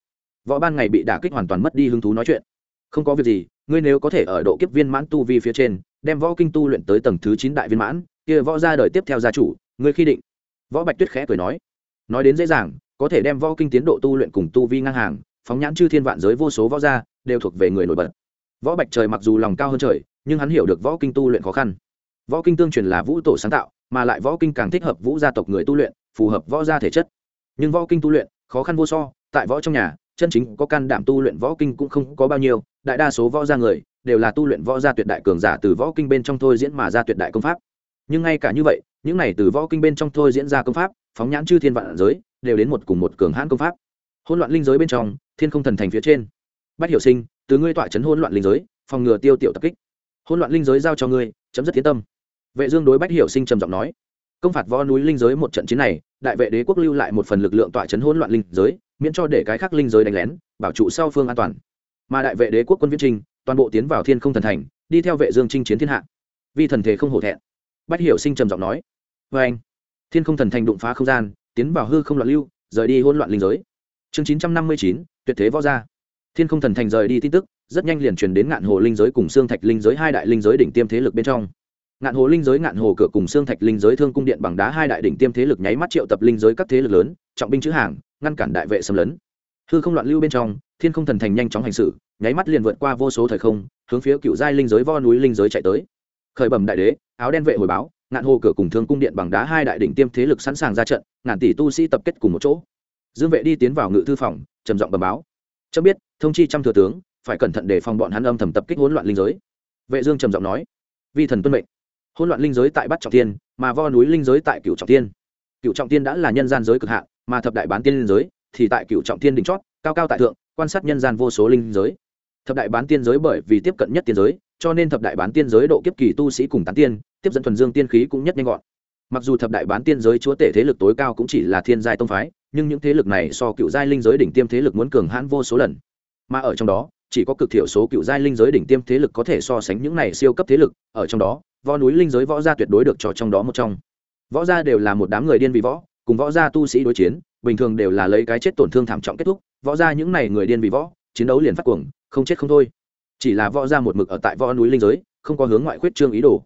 Võ ban ngày bị đả kích hoàn toàn mất đi hứng thú nói chuyện. Không có việc gì, ngươi nếu có thể ở độ kiếp viên mãn tu vi phía trên, đem võ kinh tu luyện tới tầng thứ chín đại viên mãn, kia võ ra đời tiếp theo gia chủ, ngươi khi định. Võ bạch tuyết khẽ cười nói. Nói đến dễ dàng, có thể đem võ kinh tiến độ tu luyện cùng tu vi ngang hàng, phóng nhãn chư thiên vạn giới vô số võ gia, đều thuộc về người nổi bật. Võ bạch trời mặc dù lòng cao hơn trời, nhưng hắn hiểu được võ kinh tu luyện khó khăn. Võ kinh tương truyền là vũ tổ sáng tạo mà lại võ kinh càng thích hợp vũ gia tộc người tu luyện, phù hợp võ gia thể chất. Nhưng võ kinh tu luyện, khó khăn vô so, tại võ trong nhà, chân chính có can đảm tu luyện võ kinh cũng không có bao nhiêu, đại đa số võ gia người đều là tu luyện võ gia tuyệt đại cường giả từ võ kinh bên trong thôi diễn mà ra tuyệt đại công pháp. Nhưng ngay cả như vậy, những này từ võ kinh bên trong thôi diễn ra công pháp, phóng nhãn chư thiên vạn giới, đều đến một cùng một cường hãn công pháp. Hỗn loạn linh giới bên trong, thiên không thần thành phía trên. Bách hiểu sinh, từ ngươi tọa chấn hỗn loạn linh giới, phòng ngừa tiêu tiểu tập kích. Hỗn loạn linh giới giao cho ngươi, chấm dứt thiên tâm vệ dương đối bách hiểu sinh trầm giọng nói công phạt võ núi linh giới một trận chiến này đại vệ đế quốc lưu lại một phần lực lượng tỏa chấn hỗn loạn linh giới miễn cho để cái khác linh giới đánh lén bảo trụ sau phương an toàn. Mà đại vệ đế quốc quân viễn trinh toàn bộ tiến vào thiên không thần thành đi theo vệ dương chinh chiến thiên hạ. Vì thần thể không hổ thẹn. Bách hiểu sinh trầm giọng nói với anh thiên không thần thành đụng phá không gian tiến vào hư không loạn lưu rời đi hỗn loạn linh giới. Chương 959, tuyệt thế võ gia. Thiên không thần thành rời đi tin tức rất nhanh liền truyền đến ngạn hồ linh giới cùng xương thạch linh giới hai đại linh giới đỉnh tiêm thế lực bên trong ngạn hồ linh giới, ngạn hồ cửa cùng xương thạch linh giới thương cung điện bằng đá hai đại đỉnh tiêm thế lực nháy mắt triệu tập linh giới các thế lực lớn, trọng binh chữ hàng, ngăn cản đại vệ xâm lấn. Hư không loạn lưu bên trong, thiên không thần thành nhanh chóng hành sự nháy mắt liền vượt qua vô số thời không, hướng phía cựu giai linh giới vo núi linh giới chạy tới. Khởi bẩm đại đế, áo đen vệ hồi báo, ngạn hồ cửa cùng thương cung điện bằng đá hai đại đỉnh tiêm thế lực sẵn sàng ra trận, ngàn tỷ tu sĩ tập kết cùng một chỗ. Dương vệ đi tiến vào ngự thư phòng, trầm giọng bẩm báo. Cho biết, thông chi trăm thừa tướng, phải cẩn thận để phòng bọn hắn âm thầm tập kích hỗn loạn linh giới. Vệ dương trầm giọng nói. Vi thần tuân mệnh hỗn loạn linh giới tại bát trọng tiên mà vo núi linh giới tại cửu trọng tiên cửu trọng tiên đã là nhân gian giới cực hạn, mà thập đại bán tiên linh giới thì tại cửu trọng tiên đỉnh chót, cao cao tại thượng, quan sát nhân gian vô số linh giới. Thập đại bán tiên giới bởi vì tiếp cận nhất tiên giới, cho nên thập đại bán tiên giới độ kiếp kỳ tu sĩ cùng tán tiên, tiếp dẫn thuần dương tiên khí cũng nhất nhanh gọn. Mặc dù thập đại bán tiên giới chúa tể thế lực tối cao cũng chỉ là thiên giai tông phái, nhưng những thế lực này so cựu giai linh giới đỉnh tiêm thế lực muốn cường hãn vô số lần. Mà ở trong đó, chỉ có cực thiểu số cựu giai linh giới đỉnh tiêm thế lực có thể so sánh những này siêu cấp thế lực, ở trong đó võ núi linh giới võ gia tuyệt đối được cho trong đó một trong. Võ gia đều là một đám người điên vì võ, cùng võ gia tu sĩ đối chiến, bình thường đều là lấy cái chết tổn thương thảm trọng kết thúc. Võ gia những này người điên vì võ, chiến đấu liền phát cuồng, không chết không thôi. Chỉ là võ gia một mực ở tại võ núi linh giới, không có hướng ngoại khuyết trương ý đồ.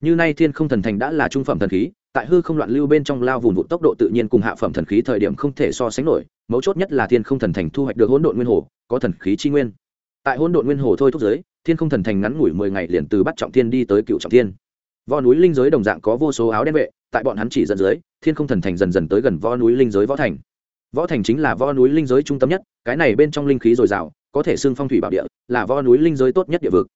Như nay thiên không thần thành đã là trung phẩm thần khí, tại hư không loạn lưu bên trong lao vùng vụ tốc độ tự nhiên cùng hạ phẩm thần khí thời điểm không thể so sánh nổi, mấu chốt nhất là thiên không thần thành thu hoạch được hỗn độn nguyên hồ, có thần khí chi nguyên. Tại hỗn độn nguyên hồ thôi thúc giới, thiên không thần thành ngắn ngủi mười ngày liền từ bắt trọng thiên đi tới cựu trọng thiên võ núi linh giới đồng dạng có vô số áo đen vệ, tại bọn hắn chỉ dẫn dưới, thiên không thần thành dần dần tới gần võ núi linh giới võ thành. Võ thành chính là võ núi linh giới trung tâm nhất, cái này bên trong linh khí dồi dào, có thể xưng phong thủy bảo địa, là võ núi linh giới tốt nhất địa vực.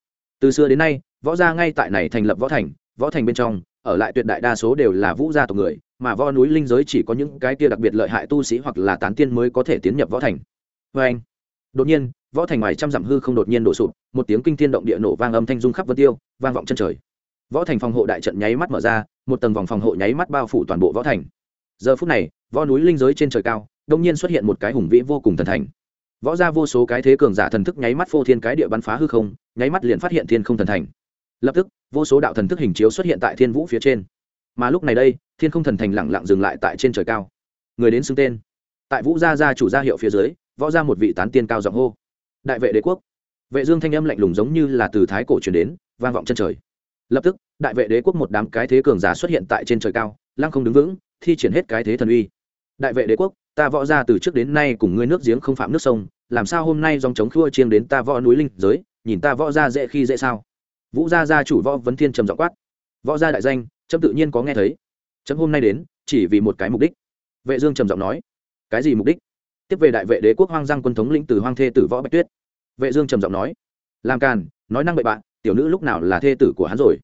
Từ xưa đến nay, võ gia ngay tại này thành lập võ thành võ thành bên trong, ở lại tuyệt đại đa số đều là vũ gia tộc người, mà võ núi linh giới chỉ có những cái kia đặc biệt lợi hại tu sĩ hoặc là tán tiên mới có thể tiến nhập võ thành. Vê anh, đột nhiên, võ thành ngoài trăm dặm hư không đột nhiên đổ sụp, một tiếng kinh thiên động địa nổ vang âm thanh dung khắp vân tiêu, vang vọng chân trời võ thành phòng hộ đại trận nháy mắt mở ra, một tầng vòng phòng hộ nháy mắt bao phủ toàn bộ võ thành. Giờ phút này, võ núi linh giới trên trời cao, đông nhiên xuất hiện một cái hùng vĩ vô cùng thần thành. Võ ra vô số cái thế cường giả thần thức nháy mắt phô thiên cái địa bắn phá hư không, nháy mắt liền phát hiện thiên không thần thành. Lập tức, vô số đạo thần thức hình chiếu xuất hiện tại thiên vũ phía trên. Mà lúc này đây, thiên không thần thành lẳng lặng dừng lại tại trên trời cao. Người đến xưng tên. Tại vũ gia gia chủ gia hiệu phía dưới, võ ra một vị tán tiên cao giọng hô. Đại vệ đế quốc. Vệ dương thanh âm lạnh lùng giống như là từ thái cổ truyền đến, vang vọng chân trời lập tức, đại vệ đế quốc một đám cái thế cường giả xuất hiện tại trên trời cao, lăng không đứng vững, thi triển hết cái thế thần uy. Đại vệ đế quốc, ta võ ra từ trước đến nay cùng ngươi nước giếng không phạm nước sông, làm sao hôm nay dòng chống khua chiêng đến ta võ núi linh giới, nhìn ta võ ra dễ khi dễ sao? Vũ gia gia chủ võ vấn thiên trầm giọng quát. Võ gia đại danh trâm tự nhiên có nghe thấy. Trâm hôm nay đến, chỉ vì một cái mục đích. Vệ dương trầm giọng nói. Cái gì mục đích? Tiếp về đại vệ đế quốc hoang giang quân thống lĩnh từ hoang thê tử võ bạch tuyết. Vệ dương trầm giọng nói. Làm càn, nói năng bậy bạn tiểu nữ lúc nào là thê tử của hắn rồi?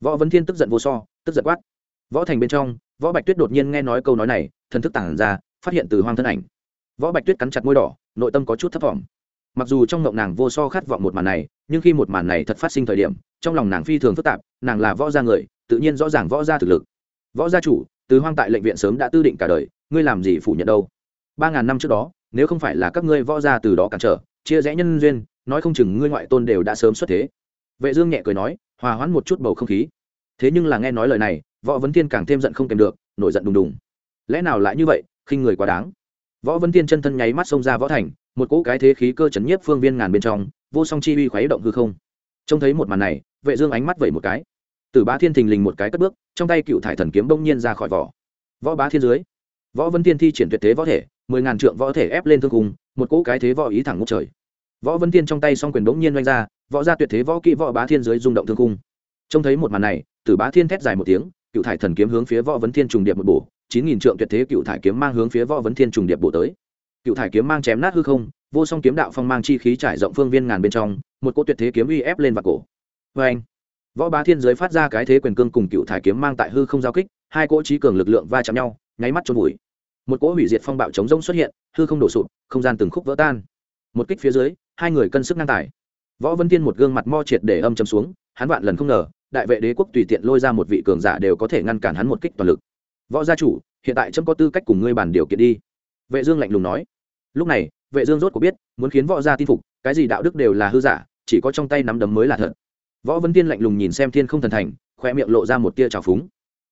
Võ vấn thiên tức giận vô so, tức giận quát. Võ thành bên trong, võ bạch tuyết đột nhiên nghe nói câu nói này, thần thức tản ra, phát hiện từ hoang thân ảnh. Võ bạch tuyết cắn chặt môi đỏ, nội tâm có chút thấp vọng mặc dù trong ngộng nàng vô so khát vọng một màn này, nhưng khi một màn này thật phát sinh thời điểm, trong lòng nàng phi thường phức tạp, nàng là võ gia người, tự nhiên rõ ràng võ gia thực lực. Võ gia chủ, từ hoang tại lệnh viện sớm đã tư định cả đời, ngươi làm gì phủ nhận đâu? Ba ngàn năm trước đó, nếu không phải là các ngươi võ gia từ đó cản trở, chia rẽ nhân duyên, nói không chừng ngươi ngoại tôn đều đã sớm xuất thế vệ dương nhẹ cười nói, hòa hoãn một chút bầu không khí. Thế nhưng là nghe nói lời này, võ vấn thiên càng thêm giận không kèm được, nổi giận đùng đùng. Lẽ nào lại như vậy, khinh người quá đáng? Võ vấn thiên chân thân nháy mắt xông ra võ thành, một cỗ cái thế khí cơ chấn nhiếp phương viên ngàn bên trong, vô song chi uy khuấy động hư không. Trông thấy một màn này, vệ dương ánh mắt vẩy một cái. Từ bá thiên thình lình một cái cất bước, trong tay cựu thải thần kiếm bỗng nhiên ra khỏi vỏ. Võ bá thiên dưới, võ vân thiên thi triển tuyệt thế võ thể, mười ngàn trượng võ thể ép lên thương cùng một cỗ cái thế võ ý thẳng ngút trời. Võ vân thiên trong tay song quyền bỗng nhiên oanh ra võ gia tuyệt thế võ kỹ võ bá thiên dưới rung động thương cung trông thấy một màn này, tử bá thiên thét dài một tiếng, cựu thải thần kiếm hướng phía võ vấn thiên trùng điệp một bổ, chín nghìn trượng tuyệt thế cựu thải kiếm mang hướng phía võ vấn thiên trùng điệp bổ tới. Cựu thải kiếm mang chém nát hư không, vô song kiếm đạo phong mang chi khí trải rộng phương viên ngàn bên trong, một cỗ tuyệt thế kiếm uy ép lên vào cổ. Vê anh võ bá thiên giới phát ra cái thế quyền cương cùng cựu thải kiếm mang tại hư không giao kích, hai cỗ trí cường lực lượng va chạm nhau, nháy mắt trôn vùi. Một cỗ hủy diệt phong bạo chống rông xuất hiện, hư không đổ sụp, không gian từng khúc vỡ tan. Một kích phía dưới, hai người cân sức ngang tài võ vân thiên một gương mặt mo triệt để âm chấm xuống, hắn vạn lần không ngờ, đại vệ đế quốc tùy tiện lôi ra một vị cường giả đều có thể ngăn cản hắn một kích toàn lực. Võ gia chủ, hiện tại trâm có tư cách cùng ngươi bàn điều kiện đi. Vệ dương lạnh lùng nói. Lúc này, vệ dương rốt cuộc biết, muốn khiến võ gia tin phục, cái gì đạo đức đều là hư giả, chỉ có trong tay nắm đấm mới là thật. Võ vân tiên lạnh lùng nhìn xem thiên không thần thành khoe miệng lộ ra một tia trào phúng.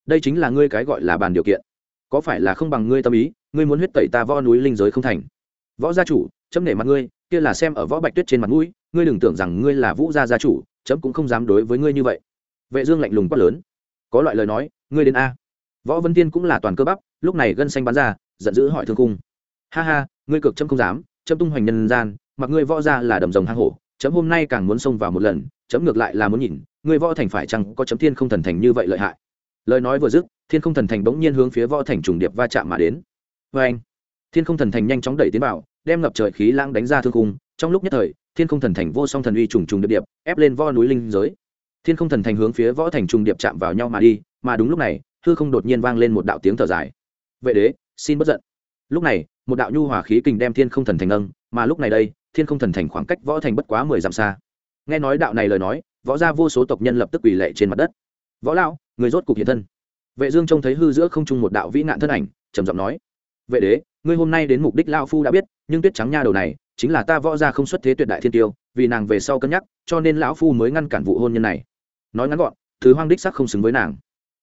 Đây chính là ngươi cái gọi là bàn điều kiện. Có phải là không bằng ngươi tâm ý, ngươi muốn huyết tẩy ta võ núi linh giới không thành? Võ gia chủ, chấm nể mặt ngươi kia là xem ở võ bạch tuyết trên mặt mũi, ngươi đừng tưởng rằng ngươi là vũ gia gia chủ, chấm cũng không dám đối với ngươi như vậy. Vệ dương lạnh lùng quát lớn. Có loại lời nói, ngươi đến a. Võ vân tiên cũng là toàn cơ bắp, lúc này gân xanh bắn ra, giận dữ hỏi thương cung. Ha ha, ngươi cực chấm không dám, chấm tung hoành nhân gian, mặc ngươi võ gia là đầm rồng hang hổ, chấm hôm nay càng muốn xông vào một lần, chấm ngược lại là muốn nhìn, ngươi võ thành phải chăng có chấm thiên không thần thành như vậy lợi hại. Lời nói vừa dứt, thiên không thần thành bỗng nhiên hướng phía võ thành trùng điệp va chạm mà đến. Vê anh thiên không thần thành nhanh chóng đẩy tiến vào đem ngập trời khí lãng đánh ra thương khung. trong lúc nhất thời, thiên không thần thành vô song thần uy trùng trùng điệp điệp, ép lên võ núi linh giới. Thiên không thần thành hướng phía võ thành trùng điệp chạm vào nhau mà đi, mà đúng lúc này, hư không đột nhiên vang lên một đạo tiếng thở dài. Vệ đế, xin bất giận. Lúc này, một đạo nhu hòa khí kình đem thiên không thần thành nâng, mà lúc này đây, thiên không thần thành khoảng cách võ thành bất quá mười dặm xa. Nghe nói đạo này lời nói, võ ra vô số tộc nhân lập tức quỳ lệ trên mặt đất. Võ lão, người rốt cục hiện thân. Vệ dương trông thấy hư giữa không trung một đạo vĩ nạn thân ảnh, trầm giọng nói, vệ đế ngươi hôm nay đến mục đích lão phu đã biết, nhưng tuyết trắng nha đầu này, chính là ta võ ra không xuất thế tuyệt đại thiên tiêu, vì nàng về sau cân nhắc, cho nên lão phu mới ngăn cản vụ hôn nhân này. Nói ngắn gọn, thứ hoang đích sắc không xứng với nàng.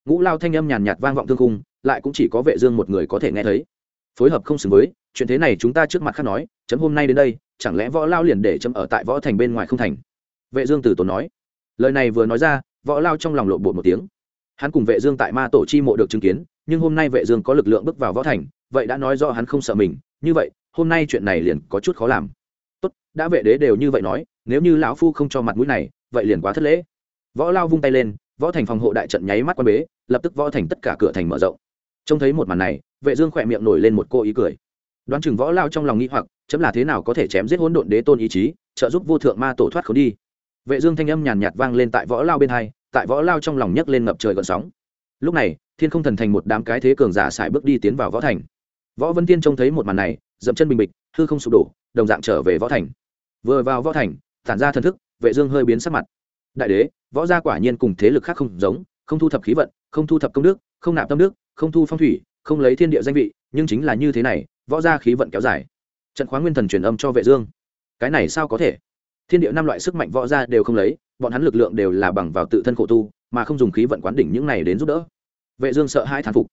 Ngũ lao thanh âm nhàn nhạt vang vọng thương cung lại cũng chỉ có vệ dương một người có thể nghe thấy. Phối hợp không xứng với, chuyện thế này chúng ta trước mặt khác nói, chấm hôm nay đến đây, chẳng lẽ võ lao liền để chấm ở tại võ thành bên ngoài không thành? Vệ dương từ tốn nói. Lời này vừa nói ra, võ lao trong lòng lộ bộ một tiếng. Hắn cùng vệ dương tại ma tổ chi mộ được chứng kiến, nhưng hôm nay vệ dương có lực lượng bước vào võ thành vậy đã nói rõ hắn không sợ mình, như vậy, hôm nay chuyện này liền có chút khó làm. Tốt, đã vệ đế đều như vậy nói, nếu như lão phu không cho mặt mũi này, vậy liền quá thất lễ. Võ lao vung tay lên, võ thành phòng hộ đại trận nháy mắt quan bế, lập tức võ thành tất cả cửa thành mở rộng. Trông thấy một màn này, vệ dương khỏe miệng nổi lên một cô ý cười. Đoán chừng võ lao trong lòng nghĩ hoặc, chấm là thế nào có thể chém giết hỗn độn đế tôn ý chí, trợ giúp vô thượng ma tổ thoát khốn đi. Vệ dương thanh âm nhàn nhạt vang lên tại võ lao bên hai, tại võ lao trong lòng nhấc lên ngập trời gợn sóng. Lúc này, thiên không thần thành một đám cái thế cường giả xài bước đi tiến vào võ thành võ vân tiên trông thấy một màn này, dậm chân bình bịch, hư không sụp đổ, đồng dạng trở về võ thành. Vừa vào võ thành, tản ra thần thức, vệ dương hơi biến sắc mặt. Đại đế, võ gia quả nhiên cùng thế lực khác không giống, không thu thập khí vận, không thu thập công đức, không nạp tâm đức, không thu phong thủy, không lấy thiên địa danh vị, nhưng chính là như thế này, võ gia khí vận kéo dài. Trận khoáng nguyên thần truyền âm cho vệ dương. Cái này sao có thể? Thiên địa năm loại sức mạnh võ gia đều không lấy, bọn hắn lực lượng đều là bằng vào tự thân khổ tu, mà không dùng khí vận quán đỉnh những này đến giúp đỡ. Vệ dương sợ hãi thán phục.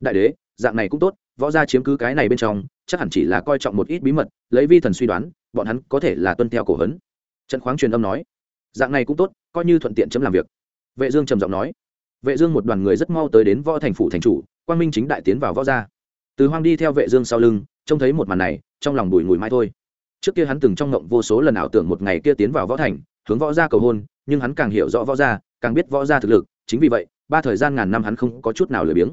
Đại đế, dạng này cũng tốt võ gia chiếm cứ cái này bên trong, chắc hẳn chỉ là coi trọng một ít bí mật, lấy vi thần suy đoán, bọn hắn có thể là tuân theo cổ hấn. Trận khoáng truyền âm nói, dạng này cũng tốt, coi như thuận tiện chấm làm việc. Vệ dương trầm giọng nói, vệ dương một đoàn người rất mau tới đến võ thành phủ thành chủ, quang minh chính đại tiến vào võ gia. Từ hoang đi theo vệ dương sau lưng, trông thấy một màn này, trong lòng đùi ngùi mai thôi. Trước kia hắn từng trong ngộng vô số lần ảo tưởng một ngày kia tiến vào võ thành, hướng võ gia cầu hôn, nhưng hắn càng hiểu rõ võ gia, càng biết võ gia thực lực, chính vì vậy, ba thời gian ngàn năm hắn không có chút nào lười biếng.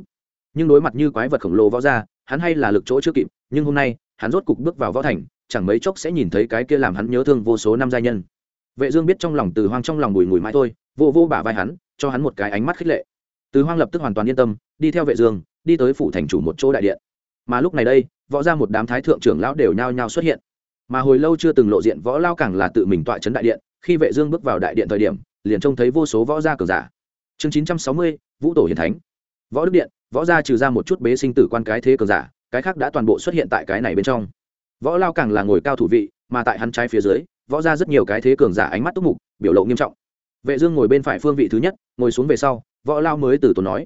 Nhưng đối mặt như quái vật khổng lồ võ gia hắn hay là lực chỗ chưa kịp nhưng hôm nay hắn rốt cục bước vào võ thành chẳng mấy chốc sẽ nhìn thấy cái kia làm hắn nhớ thương vô số năm gia nhân. Vệ dương biết trong lòng từ hoang trong lòng bùi ngùi mãi thôi vô vô bả vai hắn cho hắn một cái ánh mắt khích lệ. Từ hoang lập tức hoàn toàn yên tâm đi theo vệ dương đi tới phủ thành chủ một chỗ đại điện. Mà lúc này đây võ ra một đám thái thượng trưởng lão đều nhao nhao xuất hiện. Mà hồi lâu chưa từng lộ diện võ lao càng là tự mình tọa chấn đại điện khi vệ dương bước vào đại điện thời điểm liền trông thấy vô số võ gia cường giả. Chương 960, vũ tổ hiển thánh. Võ đức điện võ gia trừ ra một chút bế sinh tử quan cái thế cường giả cái khác đã toàn bộ xuất hiện tại cái này bên trong. Võ lao càng là ngồi cao thủ vị mà tại hắn trái phía dưới võ ra rất nhiều cái thế cường giả ánh mắt túc mục biểu lộ nghiêm trọng. Vệ dương ngồi bên phải phương vị thứ nhất ngồi xuống về sau võ lao mới từ tốn nói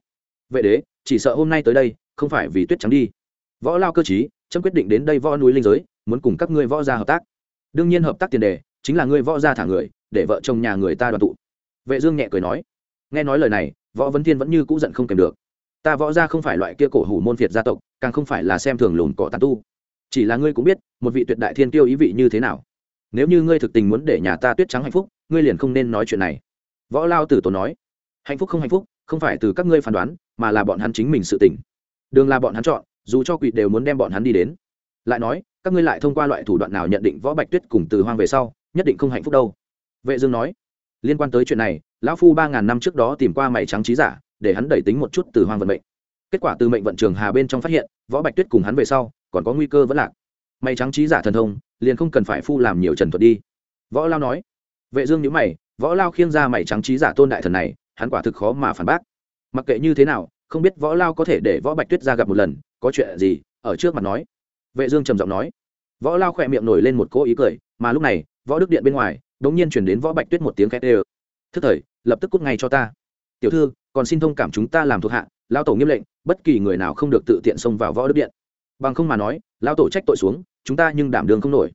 vệ đế chỉ sợ hôm nay tới đây không phải vì tuyết trắng đi. Võ lao cơ trí, trẫm quyết định đến đây võ núi linh giới muốn cùng các ngươi võ gia hợp tác. Đương nhiên hợp tác tiền đề chính là ngươi võ gia thả người để vợ chồng nhà người ta đoàn tụ. Vệ dương nhẹ cười nói. Nghe nói lời này võ vấn thiên vẫn như cũ giận không kèm được ta võ gia không phải loại kia cổ hủ môn việt gia tộc, càng không phải là xem thường lùn cỏ tàn tu. Chỉ là ngươi cũng biết, một vị tuyệt đại thiên tiêu ý vị như thế nào. Nếu như ngươi thực tình muốn để nhà ta tuyết trắng hạnh phúc, ngươi liền không nên nói chuyện này. Võ lao tử tổ nói. Hạnh phúc không hạnh phúc, không phải từ các ngươi phán đoán, mà là bọn hắn chính mình sự tỉnh đường là bọn hắn chọn, dù cho quỷ đều muốn đem bọn hắn đi đến. Lại nói, các ngươi lại thông qua loại thủ đoạn nào nhận định võ bạch tuyết cùng từ hoang về sau, nhất định không hạnh phúc đâu? Vệ dương nói. Liên quan tới chuyện này, lão phu ba ngàn năm trước đó tìm qua mày trắng trí giả để hắn đẩy tính một chút từ hoang vận mệnh. Kết quả từ mệnh vận trường hà bên trong phát hiện, võ bạch tuyết cùng hắn về sau, còn có nguy cơ vẫn lạc. Mày trắng trí giả thần thông, liền không cần phải phu làm nhiều trần thuật đi. Võ lao nói. Vệ dương nhíu mày, võ lao khiêng ra mày trắng trí giả tôn đại thần này, hắn quả thực khó mà phản bác. Mặc kệ như thế nào, không biết võ lao có thể để võ bạch tuyết ra gặp một lần, có chuyện gì, ở trước mặt nói. Vệ dương trầm giọng nói. Võ lao khẽ miệng nổi lên một cỗ ý cười, mà lúc này, võ đức điện bên ngoài, đống nhiên truyền đến võ bạch tuyết một tiếng khét đều. thức thời, lập tức cút ngay cho ta tiểu thư, còn xin thông cảm chúng ta làm thuộc hạ lao tổ nghiêm lệnh, bất kỳ người nào không được tự tiện xông vào võ đức điện. Bằng không mà nói lao tổ trách tội xuống, chúng ta nhưng đảm đường không nổi.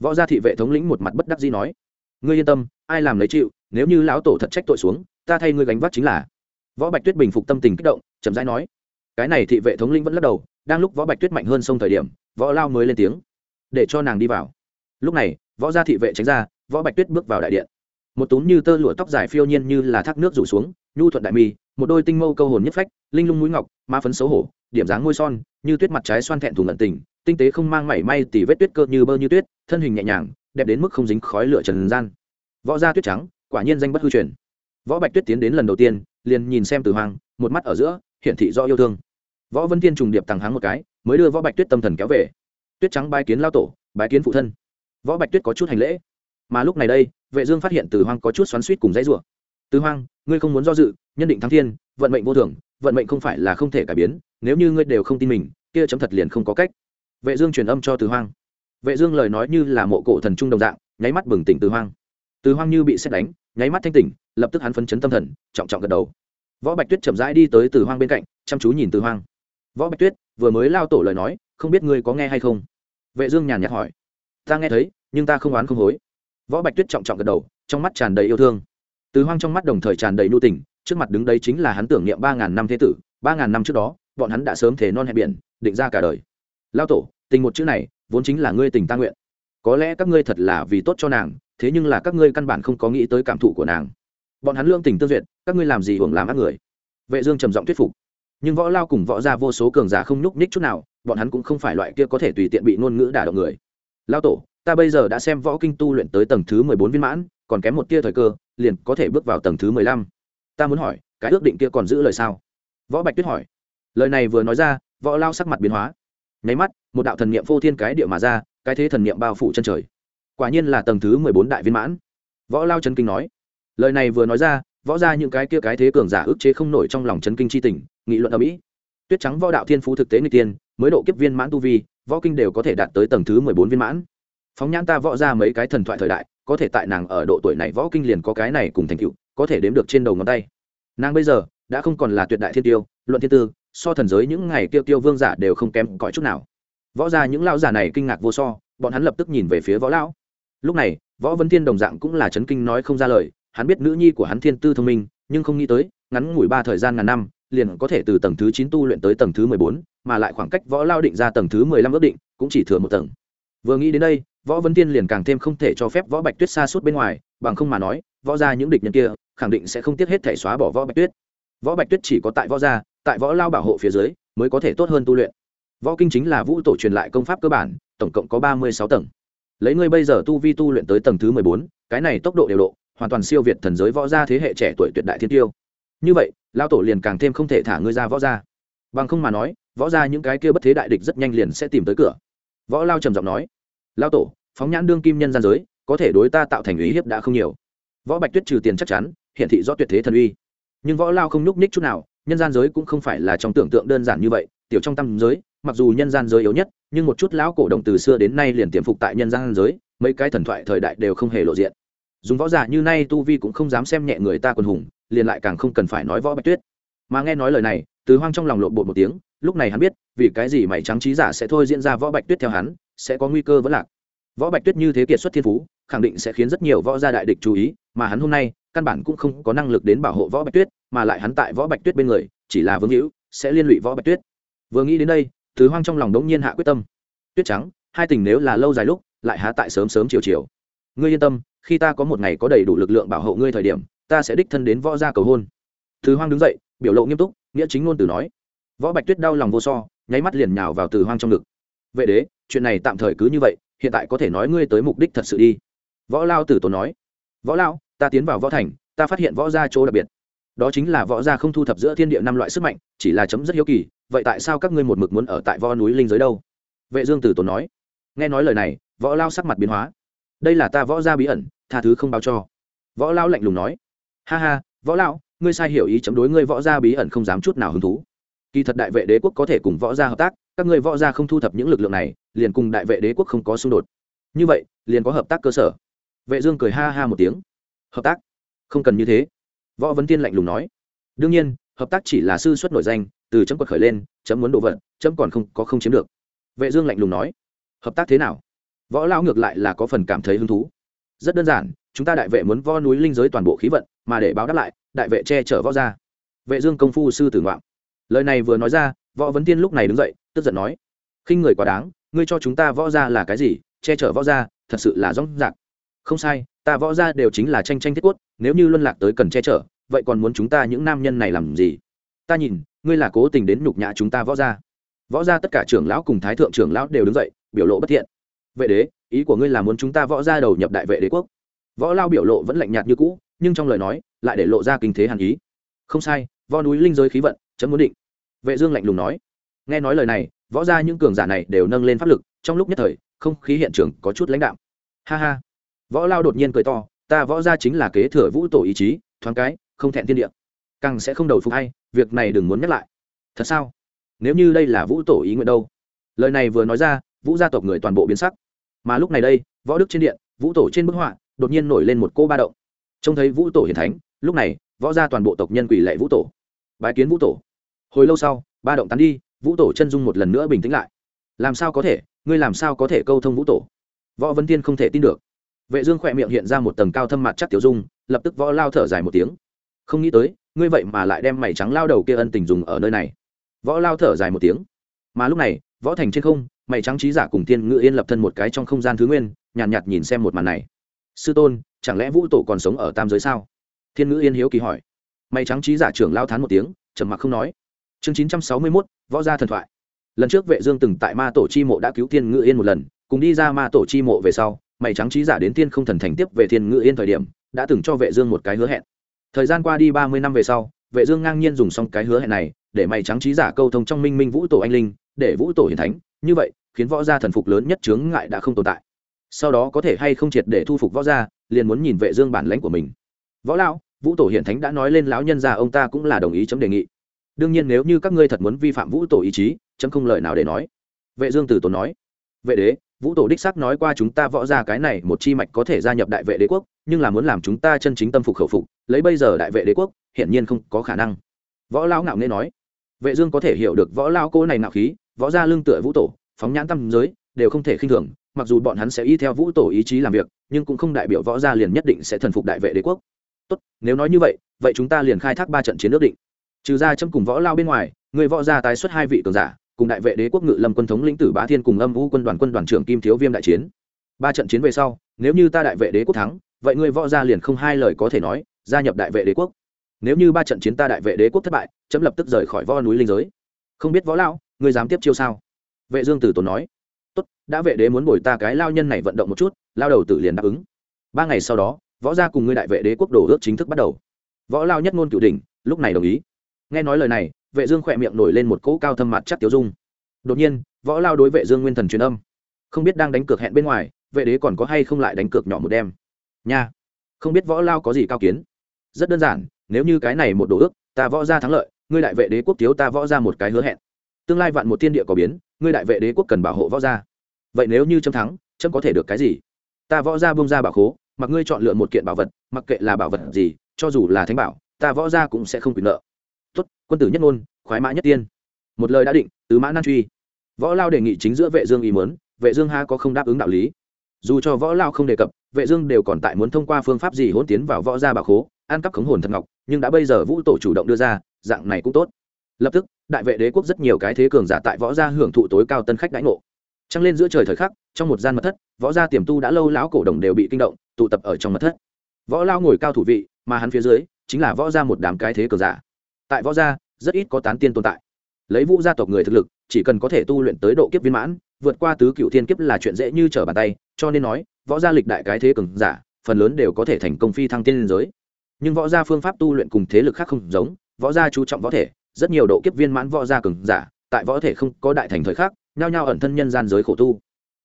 Võ gia thị vệ thống lĩnh một mặt bất đắc dĩ nói, ngươi yên tâm, ai làm lấy chịu, nếu như lão tổ thật trách tội xuống, ta thay ngươi gánh vác chính là. Võ bạch tuyết bình phục tâm tình kích động, chậm rãi nói, cái này thị vệ thống lĩnh vẫn lắc đầu, đang lúc võ bạch tuyết mạnh hơn sông thời điểm, võ lao mới lên tiếng, để cho nàng đi vào. Lúc này, võ gia thị vệ tránh ra, võ bạch tuyết bước vào đại điện. Một túm như tơ lụa tóc dài phiêu nhiên như là thác nước rủ xuống nhu thuận đại mi, một đôi tinh mâu câu hồn nhất phách, linh lung mũi ngọc, ma phấn xấu hổ, điểm dáng môi son, như tuyết mặt trái xoan thẹn thùng ẩn tình, tinh tế không mang mảy may tỉ vết tuyết cơ như bơ như tuyết, thân hình nhẹ nhàng, đẹp đến mức không dính khói lửa trần gian. Võ gia tuyết trắng, quả nhiên danh bất hư truyền. Võ bạch tuyết tiến đến lần đầu tiên, liền nhìn xem từ hoàng, một mắt ở giữa, hiển thị do yêu thương. Võ vân thiên trùng điệp tàng háng một cái, mới đưa võ bạch tuyết tâm thần kéo về. Tuyết trắng bái kiến lao tổ, bái kiến phụ thân. Võ bạch tuyết có chút hành lễ. Mà lúc này đây, vệ dương phát hiện từ hoang có chút xoắn xuýt cùng dãy rủa tứ hoang, ngươi không muốn do dự, nhân định thắng thiên, vận mệnh vô thường, vận mệnh không phải là không thể cải biến, nếu như ngươi đều không tin mình, kia chấm thật liền không có cách. Vệ dương truyền âm cho tứ hoang. Vệ dương lời nói như là mộ cổ thần trung đồng dạng, nháy mắt bừng tỉnh tứ hoang. Tứ hoang như bị xét đánh, nháy mắt thanh tỉnh, lập tức hắn phấn chấn tâm thần, trọng trọng gật đầu. Võ bạch tuyết chậm rãi đi tới tứ hoang bên cạnh, chăm chú nhìn tứ hoang. Võ bạch tuyết, vừa mới lao tổ lời nói, không biết ngươi có nghe hay không? Vệ dương nhàn nhạt hỏi. Ta nghe thấy, nhưng ta không oán không hối. Võ bạch tuyết trọng trọng gật đầu, trong mắt tràn đầy yêu thương từ hoang trong mắt đồng thời tràn đầy nhu tình, trước mặt đứng đấy chính là hắn tưởng niệm ba ngàn năm thế tử, ba ngàn năm trước đó, bọn hắn đã sớm thể non hẹn biển, định ra cả đời. Lao tổ, tình một chữ này, vốn chính là ngươi tình ta nguyện. Có lẽ các ngươi thật là vì tốt cho nàng, thế nhưng là các ngươi căn bản không có nghĩ tới cảm thụ của nàng. Bọn hắn lương tình tương duyệt, các ngươi làm gì hưởng làm ác người? Vệ dương trầm giọng thuyết phục. Nhưng võ lao cùng võ gia vô số cường giả không nhúc nhích chút nào, bọn hắn cũng không phải loại kia có thể tùy tiện bị ngôn ngữ đả động người. Lao tổ, ta bây giờ đã xem võ kinh tu luyện tới tầng thứ mười bốn viên mãn còn kém một tia thời cơ, liền có thể bước vào tầng thứ mười lăm. Ta muốn hỏi, cái ước định kia còn giữ lời sao? Võ bạch tuyết hỏi. Lời này vừa nói ra, võ lao sắc mặt biến hóa. Nháy mắt, một đạo thần niệm phô thiên cái địa mà ra, cái thế thần niệm bao phủ chân trời. Quả nhiên là tầng thứ mười bốn đại viên mãn. Võ lao chân kinh nói. Lời này vừa nói ra, võ ra những cái kia cái thế cường giả ức chế không nổi trong lòng chấn kinh c h i tình, nghị luận ở mỹ. Tuyết trắng võ đạo thiên phú thực tế người tiên, mới độ kiếp viên mãn tu vi, võ kinh đều có thể đạt tới tầng thứ mười bốn viên mãn. Phóng nhãn ta võ ra mấy cái thần thoại thời đại có thể tại nàng ở độ tuổi này võ kinh liền có cái này cùng thành tựu, có thể đếm được trên đầu ngón tay. Nàng bây giờ đã không còn là tuyệt đại thiên tiêu, luận thiên tư, so thần giới những ngày tiêu tiêu vương giả đều không kém cõi chút nào. Võ ra những lão giả này kinh ngạc vô so, bọn hắn lập tức nhìn về phía võ lão. Lúc này, võ vân thiên đồng dạng cũng là chấn kinh nói không ra lời, hắn biết nữ nhi của hắn thiên tư thông minh, nhưng không nghĩ tới, ngắn ngủi ba thời gian ngàn năm, liền có thể từ tầng thứ chín tu luyện tới tầng thứ mười bốn, mà lại khoảng cách võ lao định ra tầng thứ mười lăm ước định, cũng chỉ thừa một tầng vừa nghĩ đến đây, võ vấn tiên liền càng thêm không thể cho phép võ bạch tuyết xa suốt bên ngoài, bằng không mà nói, võ ra những địch nhân kia, khẳng định sẽ không tiếc hết thể xóa bỏ võ bạch tuyết. Võ bạch tuyết chỉ có tại võ gia, tại võ lao bảo hộ phía dưới, mới có thể tốt hơn tu luyện. Võ kinh chính là vũ tổ truyền lại công pháp cơ bản, tổng cộng có ba mươi sáu tầng. Lấy ngươi bây giờ tu vi tu luyện tới tầng thứ mười bốn, cái này tốc độ đều độ hoàn toàn siêu việt thần giới võ gia thế hệ trẻ tuổi tuyệt đại thiên tiêu. Như vậy, lao tổ liền càng thêm không thể thả ngươi ra võ gia. Bằng không mà nói, võ gia những cái kia bất thế đại địch rất nhanh liền sẽ tìm tới cửa. Võ lao trầm giọng nói lao tổ, phóng nhãn đương kim nhân gian giới, có thể đối ta tạo thành uy hiếp đã không nhiều. Võ bạch tuyết trừ tiền chắc chắn hiện thị do tuyệt thế thần uy. Nhưng võ lao không nhúc ních chút nào, nhân gian giới cũng không phải là trong tưởng tượng đơn giản như vậy, tiểu trong tâm giới, mặc dù nhân gian giới yếu nhất, nhưng một chút lão cổ đồng từ xưa đến nay liền tiềm phục tại nhân gian giới, mấy cái thần thoại thời đại đều không hề lộ diện. Dùng võ giả như nay tu vi cũng không dám xem nhẹ người ta quần hùng, liền lại càng không cần phải nói võ bạch tuyết. Mà nghe nói lời này, từ hoang trong lòng lộn bột một tiếng, lúc này hắn biết, vì cái gì mày trắng trí giả sẽ thôi diễn ra võ bạch tuyết theo hắn sẽ có nguy cơ vẫn lạc. Võ bạch tuyết như thế kiệt xuất thiên phú, khẳng định sẽ khiến rất nhiều võ gia đại địch chú ý, mà hắn hôm nay, căn bản cũng không có năng lực đến bảo hộ võ bạch tuyết, mà lại hắn tại võ bạch tuyết bên người, chỉ là vương hữu, sẽ liên lụy võ bạch tuyết. Vừa nghĩ đến đây, thứ hoang trong lòng đống nhiên hạ quyết tâm. Tuyết trắng, hai tình nếu là lâu dài lúc, lại há tại sớm sớm chiều chiều. Ngươi yên tâm, khi ta có một ngày có đầy đủ lực lượng bảo hộ ngươi thời điểm, ta sẽ đích thân đến võ gia cầu hôn. Thứ hoang đứng dậy, biểu lộ nghiêm túc, nghĩa chính ngôn từ nói. Võ bạch tuyết đau lòng vô so, nháy mắt liền nhào vào từ hoang trong ngực. Vệ đế chuyện này tạm thời cứ như vậy, hiện tại có thể nói ngươi tới mục đích thật sự đi. Võ lao tử tốn nói. Võ lao, ta tiến vào võ thành, ta phát hiện võ gia chỗ đặc biệt. Đó chính là võ gia không thu thập giữa thiên địa năm loại sức mạnh, chỉ là chấm rất hiếu kỳ, vậy tại sao các ngươi một mực muốn ở tại võ núi linh giới đâu? Vệ dương tử tốn nói. Nghe nói lời này, võ lao sắc mặt biến hóa. Đây là ta võ gia bí ẩn, tha thứ không báo cho. Võ lao lạnh lùng nói. Ha ha, võ lao, ngươi sai hiểu ý chấm đối ngươi võ gia bí ẩn không dám chút nào hứng thú. Kỳ thật đại vệ đế quốc có thể cùng võ gia hợp tác, các ngươi võ gia không thu thập những lực lượng này liền cùng đại vệ đế quốc không có xung đột. Như vậy, liền có hợp tác cơ sở. Vệ dương cười ha ha một tiếng. Hợp tác? Không cần như thế. Võ vấn tiên lạnh lùng nói. Đương nhiên, hợp tác chỉ là sư xuất nổi danh, từ chấm quật khởi lên, chấm muốn đồ vật chấm còn không, có không chiếm được. Vệ dương lạnh lùng nói. Hợp tác thế nào? Võ lão ngược lại là có phần cảm thấy hứng thú. Rất đơn giản, chúng ta đại vệ muốn vo núi linh giới toàn bộ khí vận, mà để báo đáp lại, đại vệ che chở võ gia. Vệ dương công phu sư tử ngoạm. Lời này vừa nói ra, võ vấn tiên lúc này đứng dậy, tức giận nói. Khinh người quá đáng ngươi cho chúng ta võ gia là cái gì, che chở võ gia, thật sự là rõ rạc. Không sai, ta võ gia đều chính là tranh tranh thiết quất nếu như luân lạc tới cần che chở, vậy còn muốn chúng ta những nam nhân này làm gì? Ta nhìn, ngươi là cố tình đến nhục nhã chúng ta võ gia. Võ gia tất cả trưởng lão cùng thái thượng trưởng lão đều đứng dậy, biểu lộ bất thiện. Vệ đế, ý của ngươi là muốn chúng ta võ gia đầu nhập đại vệ đế quốc. Võ lao biểu lộ vẫn lạnh nhạt như cũ, nhưng trong lời nói, lại để lộ ra kinh thế hàn ý. Không sai, võ núi linh giới khí vận, chấm muốn định. Vệ dương lạnh lùng nói. Nghe nói lời này võ ra những cường giả này đều nâng lên pháp lực, trong lúc nhất thời, không khí hiện trường có chút lãnh đạm. Ha ha. Võ lao đột nhiên cười to, ta võ gia chính là kế thừa vũ tổ ý chí, thoáng cái, không thẹn thiên địa. Càng sẽ không đầu phục hay việc này đừng muốn nhắc lại. Thật sao? Nếu như đây là vũ tổ ý nguyện đâu? Lời này vừa nói ra, vũ gia tộc người toàn bộ biến sắc. Mà lúc này đây, võ đức trên điện, vũ tổ trên bức họa, đột nhiên nổi lên một cô ba động. Trông thấy vũ tổ hiển thánh, lúc này, võ gia toàn bộ tộc nhân quỷ lệ vũ tổ. Bái kiến vũ tổ. Hồi lâu sau, ba động tán đi vũ tổ chân dung một lần nữa bình tĩnh lại. Làm sao có thể? Ngươi làm sao có thể câu thông vũ tổ? Võ vân tiên không thể tin được. Vệ dương khỏe miệng hiện ra một tầng cao thâm mặt chắc tiểu dung lập tức võ lao thở dài một tiếng. Không nghĩ tới ngươi vậy mà lại đem mảy trắng lao đầu kia ân tình dùng ở nơi này. Võ lao thở dài một tiếng. Mà lúc này võ thành trên không mảy trắng trí giả cùng tiên ngự yên lập thân một cái trong không gian thứ nguyên nhàn nhạt, nhạt nhìn xem một màn này. Sư tôn chẳng lẽ vũ tổ còn sống ở tam giới sao? Thiên ngữ yên hiếu kỳ hỏi. Mày trắng trí giả trưởng lao thán một tiếng trầm mặc không nói chương chín trăm sáu mươi mốt, võ gia thần thoại. Lần trước vệ dương từng tại ma tổ chi mộ đã cứu thiên ngự yên một lần, cùng đi ra ma tổ chi mộ về sau, mày trắng trí giả đến tiên không thần thành tiếp về thiên ngự yên thời điểm, đã từng cho vệ dương một cái hứa hẹn. Thời gian qua đi ba mươi năm về sau, vệ dương ngang nhiên dùng xong cái hứa hẹn này, để mày trắng trí giả câu thông trong minh minh vũ tổ anh linh, để vũ tổ hiển thánh. Như vậy, khiến võ gia thần phục lớn nhất chướng ngại đã không tồn tại. Sau đó có thể hay không triệt để thu phục võ gia, liền muốn nhìn vệ dương bản lãnh của mình. Võ lão, vũ tổ hiển thánh đã nói lên lão nhân gia ông ta cũng là đồng ý chấm đề nghị đương nhiên nếu như các ngươi thật muốn vi phạm vũ tổ ý chí, chấm không lời nào để nói. Vệ dương từ tốn nói, vệ đế, vũ tổ đích xác nói qua chúng ta võ gia cái này một chi mạch có thể gia nhập đại vệ đế quốc, nhưng là muốn làm chúng ta chân chính tâm phục khẩu phục, lấy bây giờ đại vệ đế quốc, hiển nhiên không có khả năng. Võ lão ngạo nghễ nói, vệ dương có thể hiểu được võ lão cô này ngạo khí, võ gia lương tựa vũ tổ, phóng nhãn tâm giới, đều không thể khinh thường, mặc dù bọn hắn sẽ y theo vũ tổ ý chí làm việc, nhưng cũng không đại biểu võ gia liền nhất định sẽ thần phục đại vệ đế quốc. Tốt, nếu nói như vậy vậy chúng ta liền khai thác ba trận chiến ước định trừ ra châm cùng võ lao bên ngoài, người võ gia tái xuất hai vị cường giả, cùng đại vệ đế quốc ngự lâm quân thống lĩnh tử bá thiên cùng âm vũ quân đoàn quân đoàn trưởng kim thiếu viêm đại chiến. Ba trận chiến về sau, nếu như ta đại vệ đế quốc thắng, vậy người võ gia liền không hai lời có thể nói, gia nhập đại vệ đế quốc. Nếu như ba trận chiến ta đại vệ đế quốc thất bại, chấm lập tức rời khỏi võ núi linh giới. Không biết võ lao ngươi dám tiếp chiêu sao? Vệ dương tử tốn nói. Tốt, đã vệ đế muốn bồi ta cái lao nhân này vận động một chút, lao đầu tử liền đáp ứng. Ba ngày sau đó, võ gia cùng ngươi đại vệ đế quốc đổ ước chính thức bắt đầu. Võ lao nhất ngôn cửu đỉnh, lúc này đồng ý nghe nói lời này, vệ dương khỏe miệng nổi lên một cỗ cao thâm mặt chắc tiêu dung. Đột nhiên, võ lao đối vệ dương nguyên thần truyền âm. Không biết đang đánh cược hẹn bên ngoài, vệ đế còn có hay không lại đánh cược nhỏ một đêm? Nha, không biết võ lao có gì cao kiến? Rất đơn giản, nếu như cái này một đồ ước, ta võ gia thắng lợi, ngươi đại vệ đế quốc thiếu ta võ gia một cái hứa hẹn. Tương lai vạn một thiên địa có biến, ngươi đại vệ đế quốc cần bảo hộ võ gia vậy nếu như trâm thắng trâm có thể được cái gì? Ta võ gia bông ra bảo khố, mặc ngươi chọn lựa một kiện bảo vật, mặc kệ là bảo vật gì, cho dù là thánh bảo, ta võ gia cũng sẽ không quyền nợ tốt, quân tử nhất ngôn, khoái mã nhất tiên. Một lời đã định, tứ mã nan truy. Võ lao đề nghị chính giữa vệ dương ý muốn, vệ dương ha có không đáp ứng đạo lý. Dù cho võ lao không đề cập, vệ dương đều còn tại muốn thông qua phương pháp gì hỗn tiến vào võ gia bảo khố, ăn cắp khống hồn thật ngọc, nhưng đã bây giờ vũ tổ chủ động đưa ra, dạng này cũng tốt. Lập tức, đại vệ đế quốc rất nhiều cái thế cường giả tại võ gia hưởng thụ tối cao tân khách đãi ngộ. Trăng lên giữa trời thời khắc, trong một gian mật thất, võ gia tiềm tu đã lâu lão cổ đồng đều bị kinh động, tụ tập ở trong mật thất. Võ lao ngồi cao thủ vị, mà hắn phía dưới, chính là võ gia một đám cái thế cường giả tại võ gia, rất ít có tán tiên tồn tại. Lấy vũ gia tộc người thực lực, chỉ cần có thể tu luyện tới độ kiếp viên mãn, vượt qua tứ cựu thiên kiếp là chuyện dễ như trở bàn tay, cho nên nói, võ gia lịch đại cái thế cường giả, phần lớn đều có thể thành công phi thăng tiên liên giới. Nhưng võ gia phương pháp tu luyện cùng thế lực khác không giống, võ gia chú trọng võ thể, rất nhiều độ kiếp viên mãn võ gia cường giả, tại võ thể không có đại thành thời khác nhao nhao ẩn thân nhân gian giới khổ tu.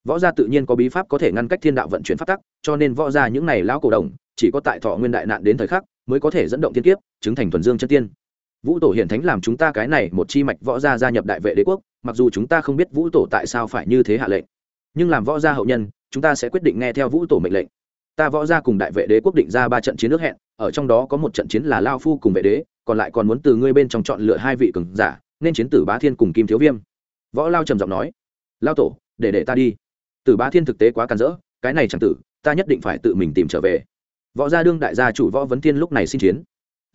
Võ gia tự nhiên có bí pháp có thể ngăn cách thiên đạo vận chuyển phát tắc, cho nên võ gia những này lão cổ đồng, chỉ có tại thọ nguyên đại nạn đến thời khắc, mới có thể dẫn động thiên kiếp, chứng thành thuần dương chân tiên vũ tổ hiển thánh làm chúng ta cái này một chi mạch võ gia gia nhập đại vệ đế quốc, mặc dù chúng ta không biết vũ tổ tại sao phải như thế hạ lệnh, nhưng làm võ gia hậu nhân, chúng ta sẽ quyết định nghe theo vũ tổ mệnh lệnh. Ta võ gia cùng đại vệ đế quốc định ra ba trận chiến nước hẹn, ở trong đó có một trận chiến là lao phu cùng vệ đế, còn lại còn muốn từ ngươi bên trong chọn lựa hai vị cường giả, nên chiến tử bá thiên cùng kim thiếu viêm. Võ lao trầm giọng nói, lao tổ, để để ta đi. Tử bá thiên thực tế quá càn rỡ, cái này chẳng tử, ta nhất định phải tự mình tìm trở về. Võ gia đương đại gia chủ võ vấn thiên lúc này xin chiến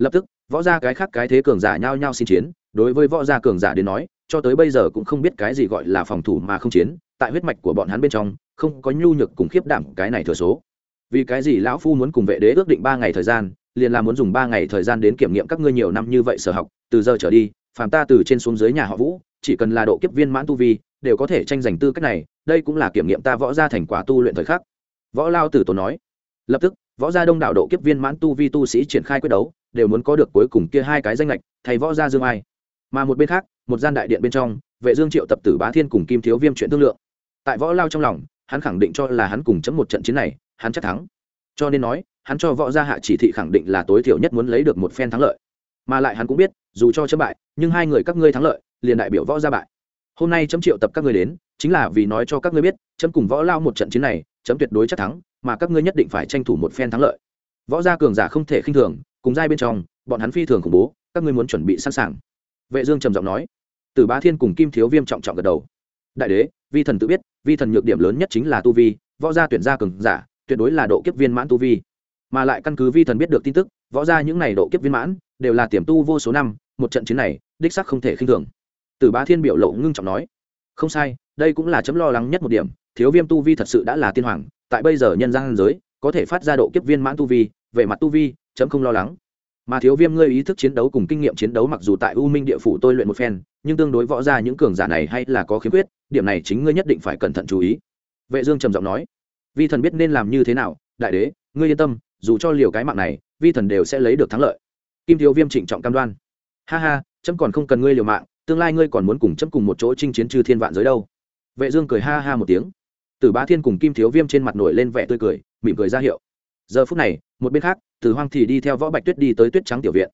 lập tức, võ gia cái khác cái thế cường giả nhao nhao xin chiến, đối với võ gia cường giả đến nói, cho tới bây giờ cũng không biết cái gì gọi là phòng thủ mà không chiến, tại huyết mạch của bọn hắn bên trong, không có nhu nhược cùng khiếp đảm cái này thừa số. Vì cái gì lão phu muốn cùng vệ đế ước định ba ngày thời gian, liền là muốn dùng ba ngày thời gian đến kiểm nghiệm các ngươi nhiều năm như vậy sở học, từ giờ trở đi, phàm ta từ trên xuống dưới nhà họ vũ, chỉ cần là độ kiếp viên mãn tu vi, đều có thể tranh giành tư cách này, đây cũng là kiểm nghiệm ta võ gia thành quả tu luyện thời khắc. Võ lao tử tổ nói. Lập tức, võ gia đông đảo độ kiếp viên mãn tu vi tu sĩ triển khai quyết đấu đều muốn có được cuối cùng kia hai cái danh lệch thầy võ gia dương ai. Mà một bên khác, một gian đại điện bên trong, vệ dương triệu tập tử bá thiên cùng kim thiếu viêm chuyện thương lượng. Tại võ lao trong lòng, hắn khẳng định cho là hắn cùng chấm một trận chiến này, hắn chắc thắng. Cho nên nói, hắn cho võ gia hạ chỉ thị khẳng định là tối thiểu nhất muốn lấy được một phen thắng lợi. Mà lại hắn cũng biết, dù cho chấm bại, nhưng hai người các ngươi thắng lợi, liền đại biểu võ gia bại. Hôm nay chấm triệu tập các ngươi đến, chính là vì nói cho các ngươi biết, chấm cùng võ lao một trận chiến này, chấm tuyệt đối chắc thắng, mà các ngươi nhất định phải tranh thủ một phen thắng lợi. Võ gia cường giả không thể khinh thường cùng giai bên trong, bọn hắn phi thường khủng bố, các ngươi muốn chuẩn bị sẵn sàng. Vệ dương trầm giọng nói. Tử bá thiên cùng kim thiếu viêm trọng trọng gật đầu. Đại đế, vi thần tự biết, vi thần nhược điểm lớn nhất chính là tu vi, võ gia tuyển gia cường giả, tuyệt đối là độ kiếp viên mãn tu vi. Mà lại căn cứ vi thần biết được tin tức, võ gia những này độ kiếp viên mãn, đều là tiềm tu vô số năm, một trận chiến này, đích xác không thể khinh thường. Tử bá thiên biểu lộ ngưng trọng nói. Không sai, đây cũng là chấm lo lắng nhất một điểm, thiếu viêm tu vi thật sự đã là tiên hoàng, tại bây giờ nhân gian giới, có thể phát ra độ kiếp viên mãn tu vi, về mặt tu vi chấm không lo lắng. Mà thiếu viêm ngươi ý thức chiến đấu cùng kinh nghiệm chiến đấu mặc dù tại u minh địa phủ tôi luyện một phen, nhưng tương đối võ ra những cường giả này hay là có khiếm khuyết, điểm này chính ngươi nhất định phải cẩn thận chú ý. Vệ dương trầm giọng nói. Vi thần biết nên làm như thế nào, đại đế, ngươi yên tâm, dù cho liều cái mạng này, vi thần đều sẽ lấy được thắng lợi. Kim thiếu viêm trịnh trọng cam đoan. Ha ha, chấm còn không cần ngươi liều mạng, tương lai ngươi còn muốn cùng chấm cùng một chỗ chinh chiến trừ thiên vạn giới đâu. Vệ dương cười ha ha một tiếng. Từ bá thiên cùng kim thiếu viêm trên mặt nổi lên vẻ tươi cười, mỉm cười ra hiệu. Giờ phút này, một bên khác từ hoang thì đi theo võ bạch tuyết đi tới tuyết trắng tiểu viện.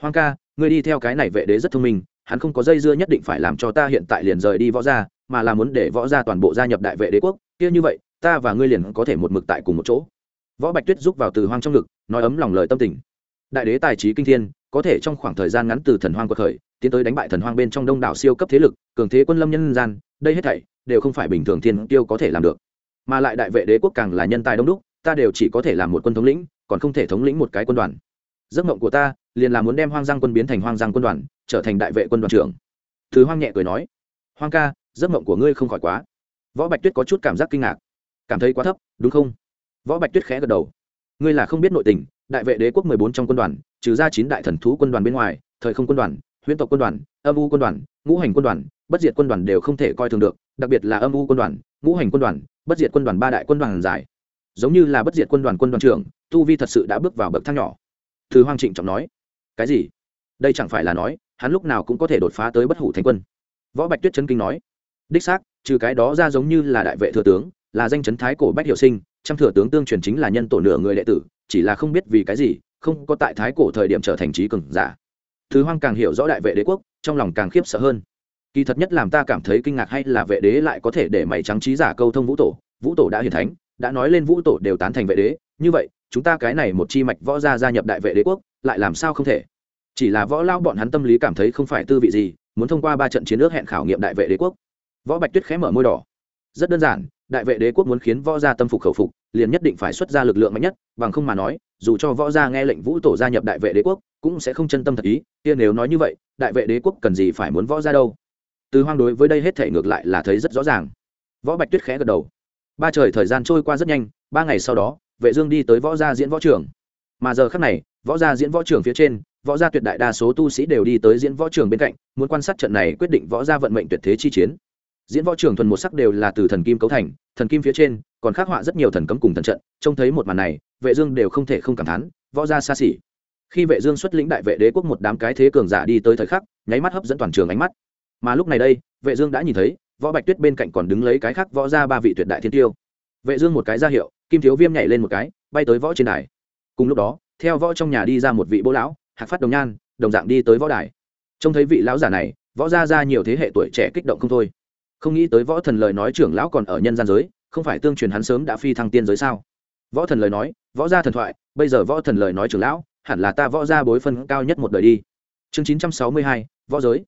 Hoang ca, ngươi đi theo cái này vệ đế rất thông minh, hắn không có dây dưa nhất định phải làm cho ta hiện tại liền rời đi võ gia, mà là muốn để võ gia toàn bộ gia nhập đại vệ đế quốc. Kia như vậy, ta và ngươi liền có thể một mực tại cùng một chỗ. Võ bạch tuyết giúp vào từ hoang trong ngực, nói ấm lòng lời tâm tình. Đại đế tài trí kinh thiên, có thể trong khoảng thời gian ngắn từ thần hoang quật khởi, tiến tới đánh bại thần hoang bên trong đông đảo siêu cấp thế lực, cường thế quân lâm nhân gian, đây hết thảy đều không phải bình thường thiên tiêu có thể làm được. Mà lại đại vệ đế quốc càng là nhân tài đông đúc, ta đều chỉ có thể làm một quân thống lĩnh còn không thể thống lĩnh một cái quân đoàn. Giấc mộng của ta liền là muốn đem hoang giang quân biến thành hoang giang quân đoàn, trở thành đại vệ quân đoàn trưởng. Thứ hoang nhẹ cười nói, hoang ca, giấc mộng của ngươi không khỏi quá. Võ bạch tuyết có chút cảm giác kinh ngạc. Cảm thấy quá thấp, đúng không? Võ bạch tuyết khẽ gật đầu. Ngươi là không biết nội tình, đại vệ đế quốc mười bốn trong quân đoàn, trừ ra chín đại thần thú quân đoàn bên ngoài, thời không quân đoàn, huyễn tộc quân đoàn, âm u quân đoàn, ngũ hành quân đoàn, bất diệt quân đoàn đều không thể coi thường được, đặc biệt là âm u quân đoàn, ngũ hành quân đoàn, bất diệt quân đoàn ba đại quân đoàn giải giống như là bất diệt quân đoàn quân đoàn trưởng tu vi thật sự đã bước vào bậc thang nhỏ. Thứ hoang trịnh trọng nói, cái gì? Đây chẳng phải là nói, hắn lúc nào cũng có thể đột phá tới bất hủ thành quân. Võ bạch tuyết chấn kinh nói, đích xác, trừ cái đó ra giống như là đại vệ thừa tướng, là danh chấn thái cổ bách hiệu sinh, trăm thừa tướng tương truyền chính là nhân tổ nửa người đệ tử, chỉ là không biết vì cái gì, không có tại thái cổ thời điểm trở thành trí cường giả. Thứ hoang càng hiểu rõ đại vệ đế quốc, trong lòng càng khiếp sợ hơn. Kỳ thật nhất làm ta cảm thấy kinh ngạc hay là vệ đế lại có thể để mày trắng trí giả câu thông vũ tổ vũ tổ đã hiển thánh, đã nói lên vũ tổ đều tán thành vệ đế, như vậy chúng ta cái này một chi mạch võ gia gia nhập đại vệ đế quốc, lại làm sao không thể? Chỉ là võ lao bọn hắn tâm lý cảm thấy không phải tư vị gì, muốn thông qua ba trận chiến ước hẹn khảo nghiệm đại vệ đế quốc. Võ bạch tuyết khẽ mở môi đỏ. Rất đơn giản, đại vệ đế quốc muốn khiến võ gia tâm phục khẩu phục, liền nhất định phải xuất ra lực lượng mạnh nhất, bằng không mà nói, dù cho võ gia nghe lệnh vũ tổ gia nhập đại vệ đế quốc, cũng sẽ không chân tâm thật ý, kia nếu nói như vậy, đại vệ đế quốc cần gì phải muốn võ gia đâu? Từ hoang đối với đây hết thể ngược lại là thấy rất rõ ràng. Võ bạch tuyết khẽ gật đầu. Ba trời thời gian trôi qua rất nhanh, ba ngày sau đó vệ dương đi tới võ gia diễn võ trường. Mà giờ khắc này, võ gia diễn võ trường phía trên, võ gia tuyệt đại đa số tu sĩ đều đi tới diễn võ trường bên cạnh, muốn quan sát trận này quyết định võ gia vận mệnh tuyệt thế chi chiến. Diễn võ trường thuần một sắc đều là từ thần kim cấu thành, thần kim phía trên, còn khắc họa rất nhiều thần cấm cùng thần trận, trông thấy một màn này, vệ dương đều không thể không cảm thán, võ gia xa xỉ. Khi vệ dương xuất lĩnh đại vệ đế quốc một đám cái thế cường giả đi tới thời khắc, nháy mắt hấp dẫn toàn trường ánh mắt. Mà lúc này đây, vệ dương đã nhìn thấy, võ bạch tuyết bên cạnh còn đứng lấy cái khác võ gia ba vị tuyệt đại thiên tiêu. Vệ dương một cái ra hiệu kim thiếu viêm nhảy lên một cái, bay tới võ trên đài. Cùng lúc đó, theo võ trong nhà đi ra một vị bố lão, hạc phát đồng nhan, đồng dạng đi tới võ đài. Trông thấy vị lão giả này, võ gia ra nhiều thế hệ tuổi trẻ kích động không thôi. Không nghĩ tới võ thần lời nói trưởng lão còn ở nhân gian giới, không phải tương truyền hắn sớm đã phi thăng tiên giới sao? Võ thần lời nói, võ gia thần thoại, bây giờ võ thần lời nói trưởng lão, hẳn là ta võ gia bối phân cao nhất một đời đi. Chương chín trăm sáu mươi hai, võ giới.